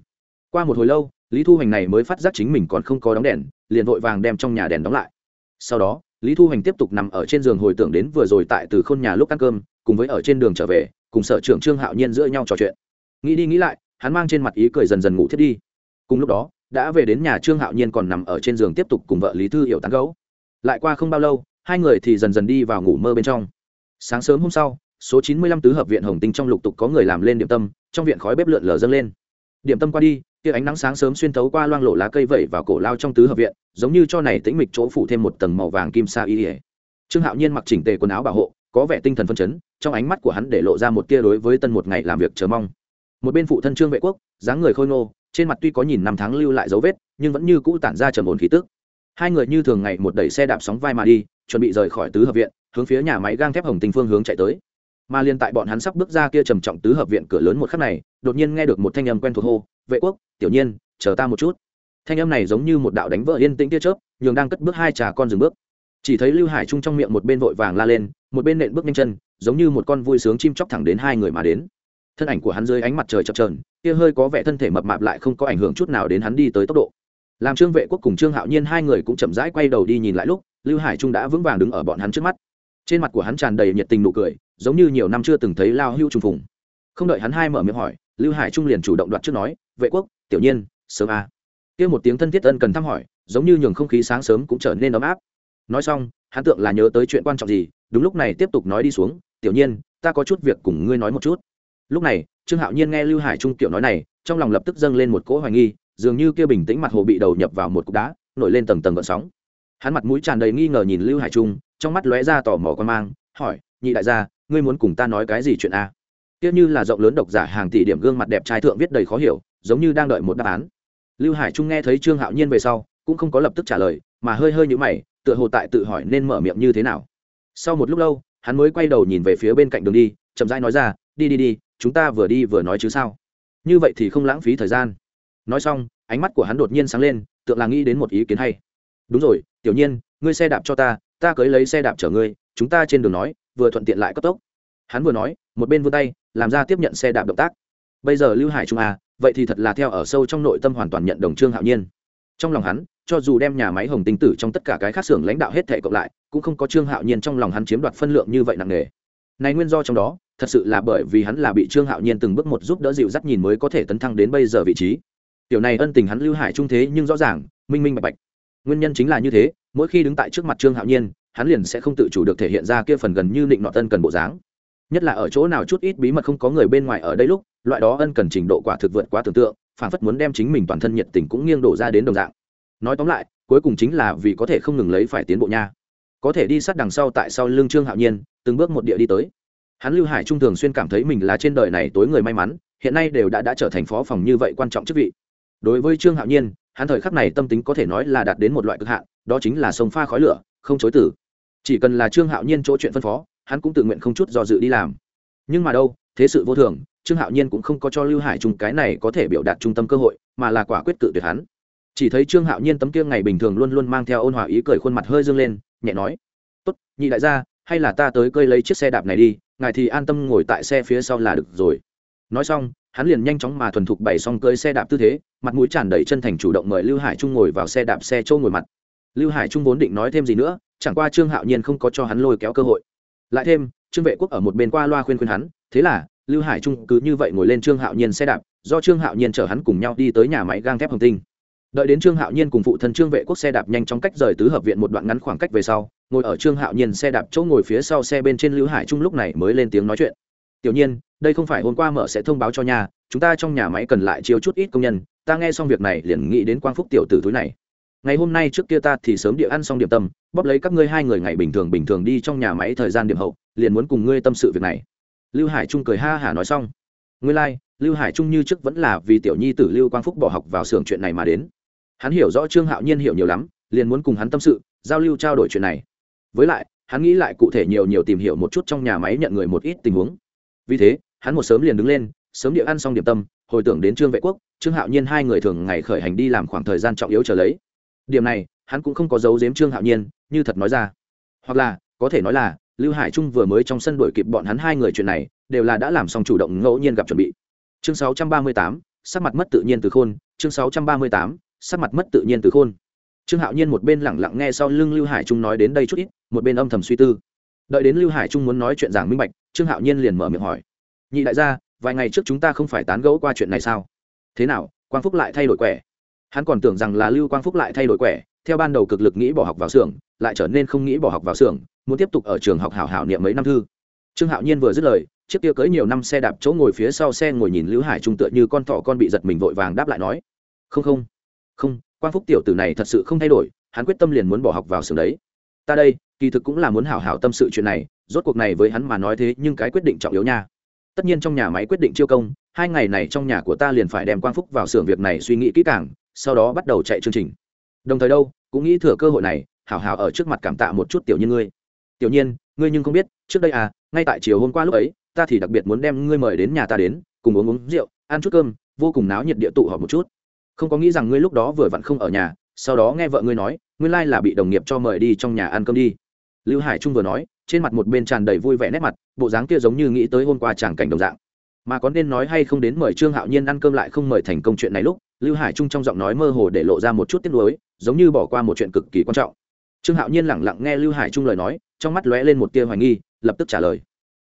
[SPEAKER 1] Qua một hồi lâu lý thu hoành này mới phát giác chính mình còn không có đóng đèn, liền vội vàng đem trong nhà đèn đóng lại. Sau đó, lý thu hoành tiếp tục nằm ở trên giường hồi tưởng đến vừa rồi tại từ khôn nhà lúc ăn cơm, cùng với ở trên đường trở về, cùng sở trưởng trương hạo nhiên giữa nhau trò chuyện. Nghĩ đi nghĩ lại, hắn mang trên mặt ý cười dần dần ngủ thiết đi. Cùng lúc đó, đã về đến nhà trương hạo nhiên còn nằm ở trên giường tiếp tục cùng vợ lý thư hiểu tán gấu lại qua không bao lâu, hai người thì dần dần đi vào ngủ mơ bên trong. Sáng sớm hôm sau, số chín mươi lăm tứ hợp viện hồng tinh trong lục tục có người làm lên điểm tâm, trong viện khói bếp lượn lờ dâng lên điểm tâm qua đi tia ánh nắng sáng sớm xuyên thấu qua loang lộ lá cây vẩy vào cổ lao trong tứ hợp viện, giống như cho này tĩnh mịch chỗ phủ thêm một tầng màu vàng kim sa y ỉa trương hạo nhiên mặc chỉnh tề quần áo bảo hộ, có vẻ tinh thần phân chấn, trong ánh mắt của hắn để lộ ra một tia đối với tân một ngày làm việc chờ mong. Một bên phụ thân trương vệ quốc, dáng người khôi ngô, trên mặt tuy có nhìn năm tháng lưu lại dấu vết, nhưng vẫn như cũ tản ra trầm ổn khí tức. Hai người như thường ngày một đẩy xe đạp sóng vai mà đi, chuẩn bị rời khỏi tứ hợp viện, hướng phía nhà máy gang thép hồng tinh phương hướng chạy tới mà liên tại bọn hắn sắp bước ra kia trầm trọng tứ hợp viện cửa lớn một khắc này, đột nhiên nghe được một thanh âm quen thuộc hô, vệ quốc, tiểu nhiên, chờ ta một chút. Thanh âm này giống như một đạo đánh vỡ yên tĩnh tia chớp, nhường đang cất bước hai trà con dừng bước. Chỉ thấy lưu hải trung trong miệng một bên vội vàng la lên, một bên nện bước nhanh chân, giống như một con vui sướng chim chóc thẳng đến hai người mà đến. Thân ảnh của hắn dưới ánh mặt trời chập trờn kia hơi có vẻ thân thể mập mạp lại không có ảnh hưởng chút nào đến hắn đi tới tốc độ. Làm trương vệ quốc cùng trương hạo nhiên hai người cũng chậm rãi quay đầu đi nhìn lại lúc, lưu hải trung đã vững vàng đứng ở bọn hắn trước mắt. Trên mặt của hắn tràn đầy nhiệt tình nụ cười giống như nhiều năm chưa từng thấy lao hưu trùng phùng. Không đợi hắn hai mở miệng hỏi, lưu hải trung liền chủ động đoạt trước nói, vệ quốc, tiểu nhiên, sớm a. À. kia một tiếng thân thiết ân cần thăm hỏi, giống như nhường không khí sáng sớm cũng trở nên ấm áp. Nói xong, hắn tượng là nhớ tới chuyện quan trọng gì, đúng lúc này tiếp tục nói đi xuống, tiểu nhiên, ta có chút việc cùng ngươi nói một chút. Lúc này, trương hạo nhiên nghe lưu hải trung kiểu nói này, trong lòng lập tức dâng lên một cỗ hoài nghi, dường như kia bình tĩnh mặt hồ bị đầu nhập vào một cục đá, nổi lên tầng tầng gợn sóng. Hắn mặt mũi tràn đầy nghi ngờ nhìn lưu hải trung, trong mắt lóe ra tò mò con mang, hỏi, nhị đại gia ngươi muốn cùng ta nói cái gì chuyện a? Tiếc như là rộng lớn độc giả hàng tỷ điểm gương mặt đẹp trai thượng viết đầy khó hiểu, giống như đang đợi một đáp án. Lưu hải trung nghe thấy trương hạo nhiên về sau, cũng không có lập tức trả lời, mà hơi hơi nhũ mày, tựa hồ tại tự hỏi nên mở miệng như thế nào. Sau một lúc lâu, hắn mới quay đầu nhìn về phía bên cạnh đường đi, chậm rãi nói ra, đi đi đi, chúng ta vừa đi vừa nói chứ sao? Như vậy thì không lãng phí thời gian. Nói xong, ánh mắt của hắn đột nhiên sáng lên tượng là nghĩ đến một ý kiến hay. Đúng rồi, tiểu nhiên, ngươi xe đạp cho ta ta cưới lấy xe đạp chở ngươi, chúng ta trên đường nói vừa thuận tiện lại cấp tốc. Hắn vừa nói, một bên vươn tay, làm ra tiếp nhận xe đạp động tác. Bây giờ lưu hải trung à vậy thì thật là theo ở sâu trong nội tâm hoàn toàn nhận đồng trương hạo nhiên. Trong lòng hắn, cho dù đem nhà máy hồng tinh tử trong tất cả cái khác xưởng lãnh đạo hết thể cộng lại, cũng không có trương hạo nhiên trong lòng hắn chiếm đoạt phân lượng như vậy nặng nề. Này nguyên do trong đó, thật sự là bởi vì hắn là bị trương hạo nhiên từng bước một giúp đỡ dịu dắt nhìn mới có thể tấn thăng đến bây giờ vị trí. Tiểu này ân tình hắn lưu hải trung thế nhưng rõ ràng, minh minh bạch bạch. Nguyên nhân chính là như thế, mỗi khi đứng tại trước mặt trương hạo nhiên hắn liền sẽ không tự chủ được thể hiện ra kia phần gần như định nọ tân cần bộ dáng. Nhất là ở chỗ nào chút ít bí mật không có người bên ngoài ở đây lúc, loại đó ân cần trình độ quả thực vượt quá tưởng tượng, phản phất muốn đem chính mình toàn thân nhiệt tình cũng nghiêng đổ ra đến đồng dạng. Nói tóm lại, cuối cùng chính là vì có thể không ngừng lấy phải tiến bộ nha. Có thể đi sát đằng sau tại sau lưng trương hạo nhiên, từng bước một địa đi tới. Hắn lưu hải trung thường xuyên cảm thấy mình là trên đời này tối người may mắn, hiện nay đều đã đã trở thành phó phòng như vậy quan trọng chức vị. Đối với trương hạo nhiên, hắn thời khắc này tâm tính có thể nói là đạt đến một loại cực hạn, đó chính là sông pha khói lửa không chối tử. Chỉ cần là trương hạo nhiên chỗ chuyện phân phó, hắn cũng tự nguyện không chút do dự đi làm. Nhưng mà đâu, thế sự vô thường, trương hạo nhiên cũng không có cho lưu hải trung cái này có thể biểu đạt trung tâm cơ hội, mà là quả quyết cự tuyệt hắn. Chỉ thấy trương hạo nhiên tấm kia ngày bình thường luôn luôn mang theo ôn hòa ý cười khuôn mặt hơi dương lên, nhẹ nói, tốt, nhị đại gia, hay là ta tới cơi lấy chiếc xe đạp này đi, ngài thì an tâm ngồi tại xe phía sau là được rồi. Nói xong, hắn liền nhanh chóng mà thuần thục bày xong cơi xe đạp tư thế, mặt mũi tràn đầy chân thành chủ động mời lưu hải trung ngồi vào xe đạp xe trâu ngồi mặt lưu hải trung vốn định nói thêm gì nữa, chẳng qua trương hạo nhiên không có cho hắn lôi kéo cơ hội. Lại thêm, trương vệ quốc ở một bên qua loa khuyên khuyên hắn, thế là, lưu hải trung cứ như vậy ngồi lên trương hạo nhiên xe đạp, do trương hạo nhiên chở hắn cùng nhau đi tới nhà máy gang thép hồng tinh. Đợi đến trương hạo nhiên cùng phụ thân trương vệ quốc xe đạp nhanh chóng cách rời tứ hợp viện một đoạn ngắn khoảng cách về sau, ngồi ở trương hạo nhiên xe đạp chỗ ngồi phía sau xe bên trên lưu hải trung lúc này mới lên tiếng nói chuyện. Tiểu nhiên, đây không phải hôm qua mở sẽ thông báo cho nhà, chúng ta trong nhà máy cần lại chiếu chút ít công nhân, ta nghe xong việc này liền nghĩ đến quang phúc tiểu tử túi này ngày hôm nay trước kia ta thì sớm địa ăn xong điểm tâm bóp lấy các ngươi hai người ngày bình thường bình thường đi trong nhà máy thời gian điểm hậu liền muốn cùng ngươi tâm sự việc này. Lưu hải trung cười ha hả nói xong. Ngươi lai、like, lưu hải trung như trước vẫn là vì tiểu nhi tử lưu quang phúc bỏ học vào xưởng chuyện này mà đến. Hắn hiểu rõ trương hạo nhiên hiểu nhiều lắm liền muốn cùng hắn tâm sự giao lưu trao đổi chuyện này. Với lại hắn nghĩ lại cụ thể nhiều nhiều tìm hiểu một chút trong nhà máy nhận người một ít tình huống. Vì thế hắn một sớm liền đứng lên sớm địa ăn xong điểm tâm hồi tưởng đến trương vệ quốc trương hạo nhiên hai người thường ngày khởi hành đi làm khoảng thời gian trọng yếu trở lấy điểm này hắn cũng không có giấu giếm trương hạo nhiên như thật nói ra. Hoặc là có thể nói là lưu hải trung vừa mới trong sân đuổi kịp bọn hắn hai người chuyện này đều là đã làm xong chủ động ngẫu nhiên gặp chuẩn bị. Chương 638, sắc mặt mất tự nhiên từ khôn. Chương 638, sắc mặt mất tự nhiên từ khôn. Trương hạo nhiên một bên lẳng lặng nghe sau lưng lưu hải trung nói đến đây chút ít một bên âm thầm suy tư. Đợi đến lưu hải trung muốn nói chuyện giảng minh bạch trương hạo nhiên liền mở miệng hỏi. Nhị đại gia vài ngày trước chúng ta không phải tán gẫu qua chuyện này sao? Thế nào quang phúc lại thay đổi quẻ? Hắn còn tưởng rằng là lưu quang phúc lại thay đổi quẻ, theo ban đầu cực lực nghĩ bỏ học vào xưởng, lại trở nên không nghĩ bỏ học vào xưởng, muốn tiếp tục ở trường học hảo hảo niệm mấy năm thư. Trương hạo nhiên vừa dứt lời, chiếc kia cưỡi nhiều năm xe đạp chỗ ngồi phía sau xe ngồi nhìn lưu hải trung tựa như con thỏ con bị giật mình vội vàng đáp lại nói, không không không, quang phúc tiểu tử này thật sự không thay đổi, hắn quyết tâm liền muốn bỏ học vào xưởng đấy. Ta đây, kỳ thực cũng là muốn hảo hảo tâm sự chuyện này, rốt cuộc này với hắn mà nói thế nhưng cái quyết định trọng yếu nha. Tất nhiên trong nhà máy quyết định chiêu công, hai ngày này trong nhà của ta liền phải đem quang phúc vào xưởng việc này suy nghĩ kỹ càng sau đó bắt đầu chạy chương trình. Đồng thời đâu, cũng nghĩ thừa cơ hội này, hảo hảo ở trước mặt cảm tạ một chút tiểu nhiên ngươi. Tiểu nhiên ngươi nhưng không biết, trước đây à ngay tại chiều hôm qua lúc ấy, ta thì đặc biệt muốn đem ngươi mời đến nhà ta đến, cùng uống uống rượu, ăn chút cơm, vô cùng náo nhiệt địa tụ họp một chút. Không có nghĩ rằng ngươi lúc đó vừa vặn không ở nhà, sau đó nghe vợ ngươi nói, nguyên lai là bị đồng nghiệp cho mời đi trong nhà ăn cơm đi. Lưu hải trung vừa nói, trên mặt một bên tràn đầy vui vẻ nét mặt, bộ dáng kia giống như nghĩ tới hôm qua chàng cảnh đồng dạng mà có nên nói hay không đến mời trương hạo nhiên ăn cơm lại không mời thành công chuyện này lúc, lưu hải trung trong giọng nói mơ hồ để lộ ra một chút tiếc nuối, giống như bỏ qua một chuyện cực kỳ quan trọng. Trương hạo nhiên lẳng lặng nghe lưu hải trung lời nói, trong mắt lóe lên một tia hoài nghi, lập tức trả lời.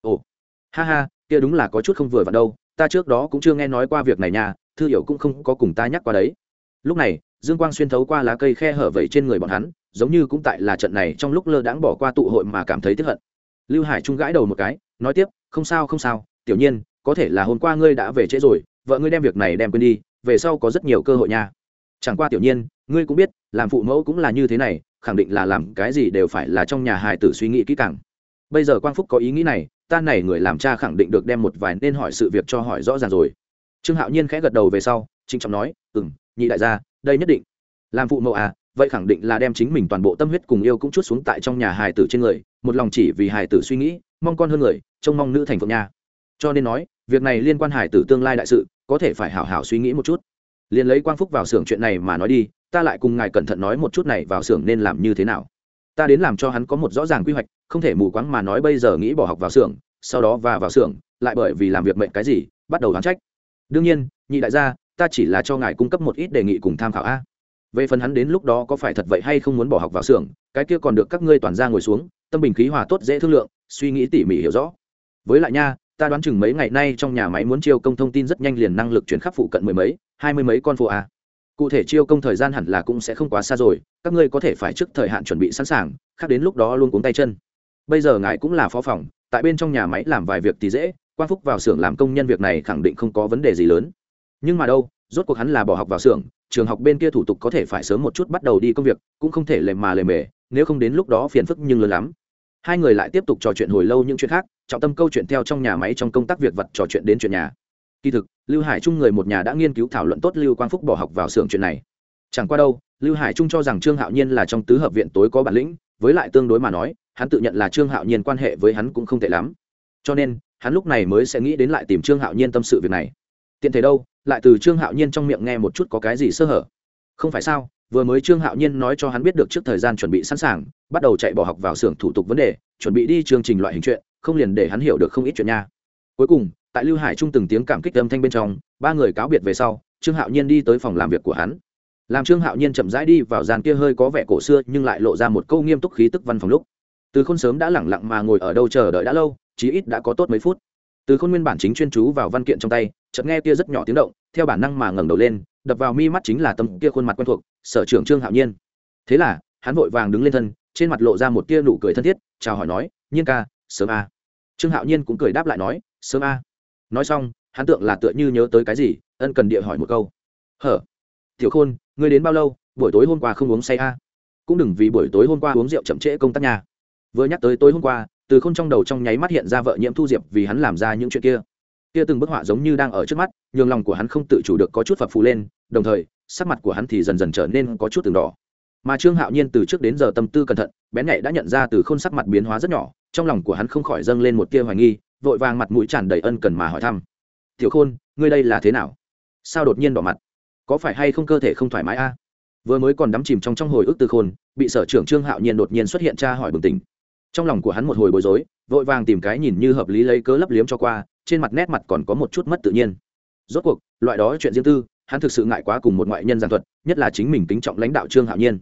[SPEAKER 1] Ồ, ha ha, kia đúng là có chút không vừa vặn đâu, ta trước đó cũng chưa nghe nói qua việc này nha, thư hiểu cũng không có cùng ta nhắc qua đấy. Lúc này, dương quang xuyên thấu qua lá cây khe hở vẩy trên người bọn hắn, giống như cũng tại là trận này trong lúc lơ đãng bỏ qua tụ hội mà cảm thấy tiếc hận. Lưu hải trung gãi đầu một cái, nói tiếp, không sao không sao, tiểu nhiên có thể là hôm qua ngươi đã về trễ rồi, vợ ngươi đem việc này đem quên đi, về sau có rất nhiều cơ hội nha. Chẳng qua tiểu nhiên, ngươi cũng biết, làm phụ mẫu cũng là như thế này, khẳng định là làm cái gì đều phải là trong nhà hài tử suy nghĩ kỹ càng. Bây giờ quang phúc có ý nghĩ này, ta này người làm cha khẳng định được đem một vài nên hỏi sự việc cho hỏi rõ ràng rồi. Trương hạo nhiên khẽ gật đầu về sau trinh trọng nói ừ m nhị đại gia, đây nhất định. Làm phụ mẫu à vậy khẳng định là đem chính mình toàn bộ tâm huyết cùng yêu cũng chút xuống tại trong nhà hài tử trên người, một lòng chỉ vì hài tử suy nghĩ, mong con hơn người, trông mong nữ thành phượng nha cho nên nói, việc này liên quan hải tử tương lai đại sự, có thể phải hảo hảo suy nghĩ một chút. Liền lấy quang phúc vào xưởng chuyện này mà nói đi, ta lại cùng ngài cẩn thận nói một chút này vào xưởng nên làm như thế nào. Ta đến làm cho hắn có một rõ ràng quy hoạch, không thể mù quáng mà nói bây giờ nghĩ bỏ học vào xưởng, sau đó và vào xưởng, lại bởi vì làm việc mệnh cái gì, bắt đầu đoán trách. Đương nhiên, nhị đại gia, ta chỉ là cho ngài cung cấp một ít đề nghị cùng tham khảo a. Về phần hắn đến lúc đó có phải thật vậy hay không muốn bỏ học vào xưởng, cái kia còn được các ngươi toàn ra ngồi xuống, tâm bình khí hòa tốt dễ thương lượng, suy nghĩ tỉ mỉ hiểu rõ. Với lại nha ta đoán chừng mấy ngày nay trong nhà máy muốn chiêu công thông tin rất nhanh liền năng lực chuyển khắp phụ cận mười mấy, hai mươi mấy con phụ a. Cụ thể chiêu công thời gian hẳn là cũng sẽ không quá xa rồi, các ngươi có thể phải trước thời hạn chuẩn bị sẵn sàng, khác đến lúc đó luôn cuống tay chân. Bây giờ ngài cũng là phó phòng, tại bên trong nhà máy làm vài việc thì dễ, quan phúc vào xưởng làm công nhân việc này khẳng định không có vấn đề gì lớn. Nhưng mà đâu, rốt cuộc hắn là bỏ học vào xưởng, trường học bên kia thủ tục có thể phải sớm một chút bắt đầu đi công việc, cũng không thể lề mà lề mề, nếu không đến lúc đó phiền phức nhưng lớn lắm hai người lại tiếp tục trò chuyện hồi lâu những chuyện khác, trọng tâm câu chuyện theo trong nhà máy trong công tác việc vật trò chuyện đến chuyện nhà. Kỳ thực, lưu hải trung người một nhà đã nghiên cứu thảo luận tốt lưu quang phúc bỏ học vào xưởng chuyện này. Chẳng qua đâu, lưu hải trung cho rằng trương hạo nhiên là trong tứ hợp viện tối có bản lĩnh, với lại tương đối mà nói, hắn tự nhận là trương hạo nhiên quan hệ với hắn cũng không tệ lắm. Cho nên, hắn lúc này mới sẽ nghĩ đến lại tìm trương hạo nhiên tâm sự việc này. Tiện thể đâu, lại từ trương hạo nhiên trong miệng nghe một chút có cái gì sơ hở. Không phải sao vừa mới trương hạo nhiên nói cho hắn biết được trước thời gian chuẩn bị sẵn sàng, bắt đầu chạy bỏ học vào xưởng thủ tục vấn đề, chuẩn bị đi chương trình loại hình chuyện, không liền để hắn hiểu được không ít chuyện nha. Cuối cùng, tại lưu hải trung từng tiếng cảm kích âm thanh bên trong, ba người cáo biệt về sau, trương hạo nhiên đi tới phòng làm việc của hắn. Làm trương hạo nhiên chậm rãi đi vào gian kia hơi có vẻ cổ xưa nhưng lại lộ ra một câu nghiêm túc khí tức văn phòng lúc. Từ khôn sớm đã lẳng lặng mà ngồi ở đâu chờ đợi đã lâu, chí ít đã có tốt mấy phút. Từ khôn nguyên bản chính chuyên chú vào văn kiện trong tay chợt nghe kia rất nhỏ tiếng động, theo bản năng mà ngẩng đầu lên, đập vào mi mắt chính là tấm kia khuôn mặt quen thuộc, sở trưởng trương hạo nhiên. Thế là, hắn vội vàng đứng lên thân, trên mặt lộ ra một tia nụ cười thân thiết, chào hỏi nói, nhiên ca, sớm a. Trương hạo nhiên cũng cười đáp lại nói, sớm a. Nói xong, hắn tượng là tựa như nhớ tới cái gì, ân cần địa hỏi một câu. Hở? Tiểu khôn, ngươi đến bao lâu? Buổi tối hôm qua không uống say a? Cũng đừng vì buổi tối hôm qua uống rượu chậm trễ công tác nhà vừa nhắc tới tối hôm qua, từ khôn trong đầu trong nháy mắt hiện ra vợ nhiễm thu diệp vì hắn làm ra những chuyện kia kia từng bức họa giống như đang ở trước mắt, nhường lòng của hắn không tự chủ được có chút phập phù lên, đồng thời, sắc mặt của hắn thì dần dần trở nên có chút từng đỏ. Mà trương hạo nhiên từ trước đến giờ tâm tư cẩn thận, bén nhạy đã nhận ra từ khôn sắc mặt biến hóa rất nhỏ, trong lòng của hắn không khỏi dâng lên một tia hoài nghi, vội vàng mặt mũi tràn đầy ân cần mà hỏi thăm. Tiểu khôn, ngươi đây là thế nào? Sao đột nhiên đỏ mặt? Có phải hay không cơ thể không thoải mái a? Vừa mới còn đắm chìm trong trong hồi ức từ khôn, bị sở trưởng trương hạo nhiên đột nhiên xuất hiện tra hỏi bừng tỉnh. Trong lòng của hắn một hồi bối rối vội vàng tìm cái nhìn như hợp lý lấy cớ lấp liếm cho qua, trên mặt nét mặt còn có một chút mất tự nhiên. Rốt cuộc, loại đó chuyện riêng tư, hắn thực sự ngại quá cùng một ngoại nhân giảng thuật, nhất là chính mình kính trọng lãnh đạo trương hạo nhiên.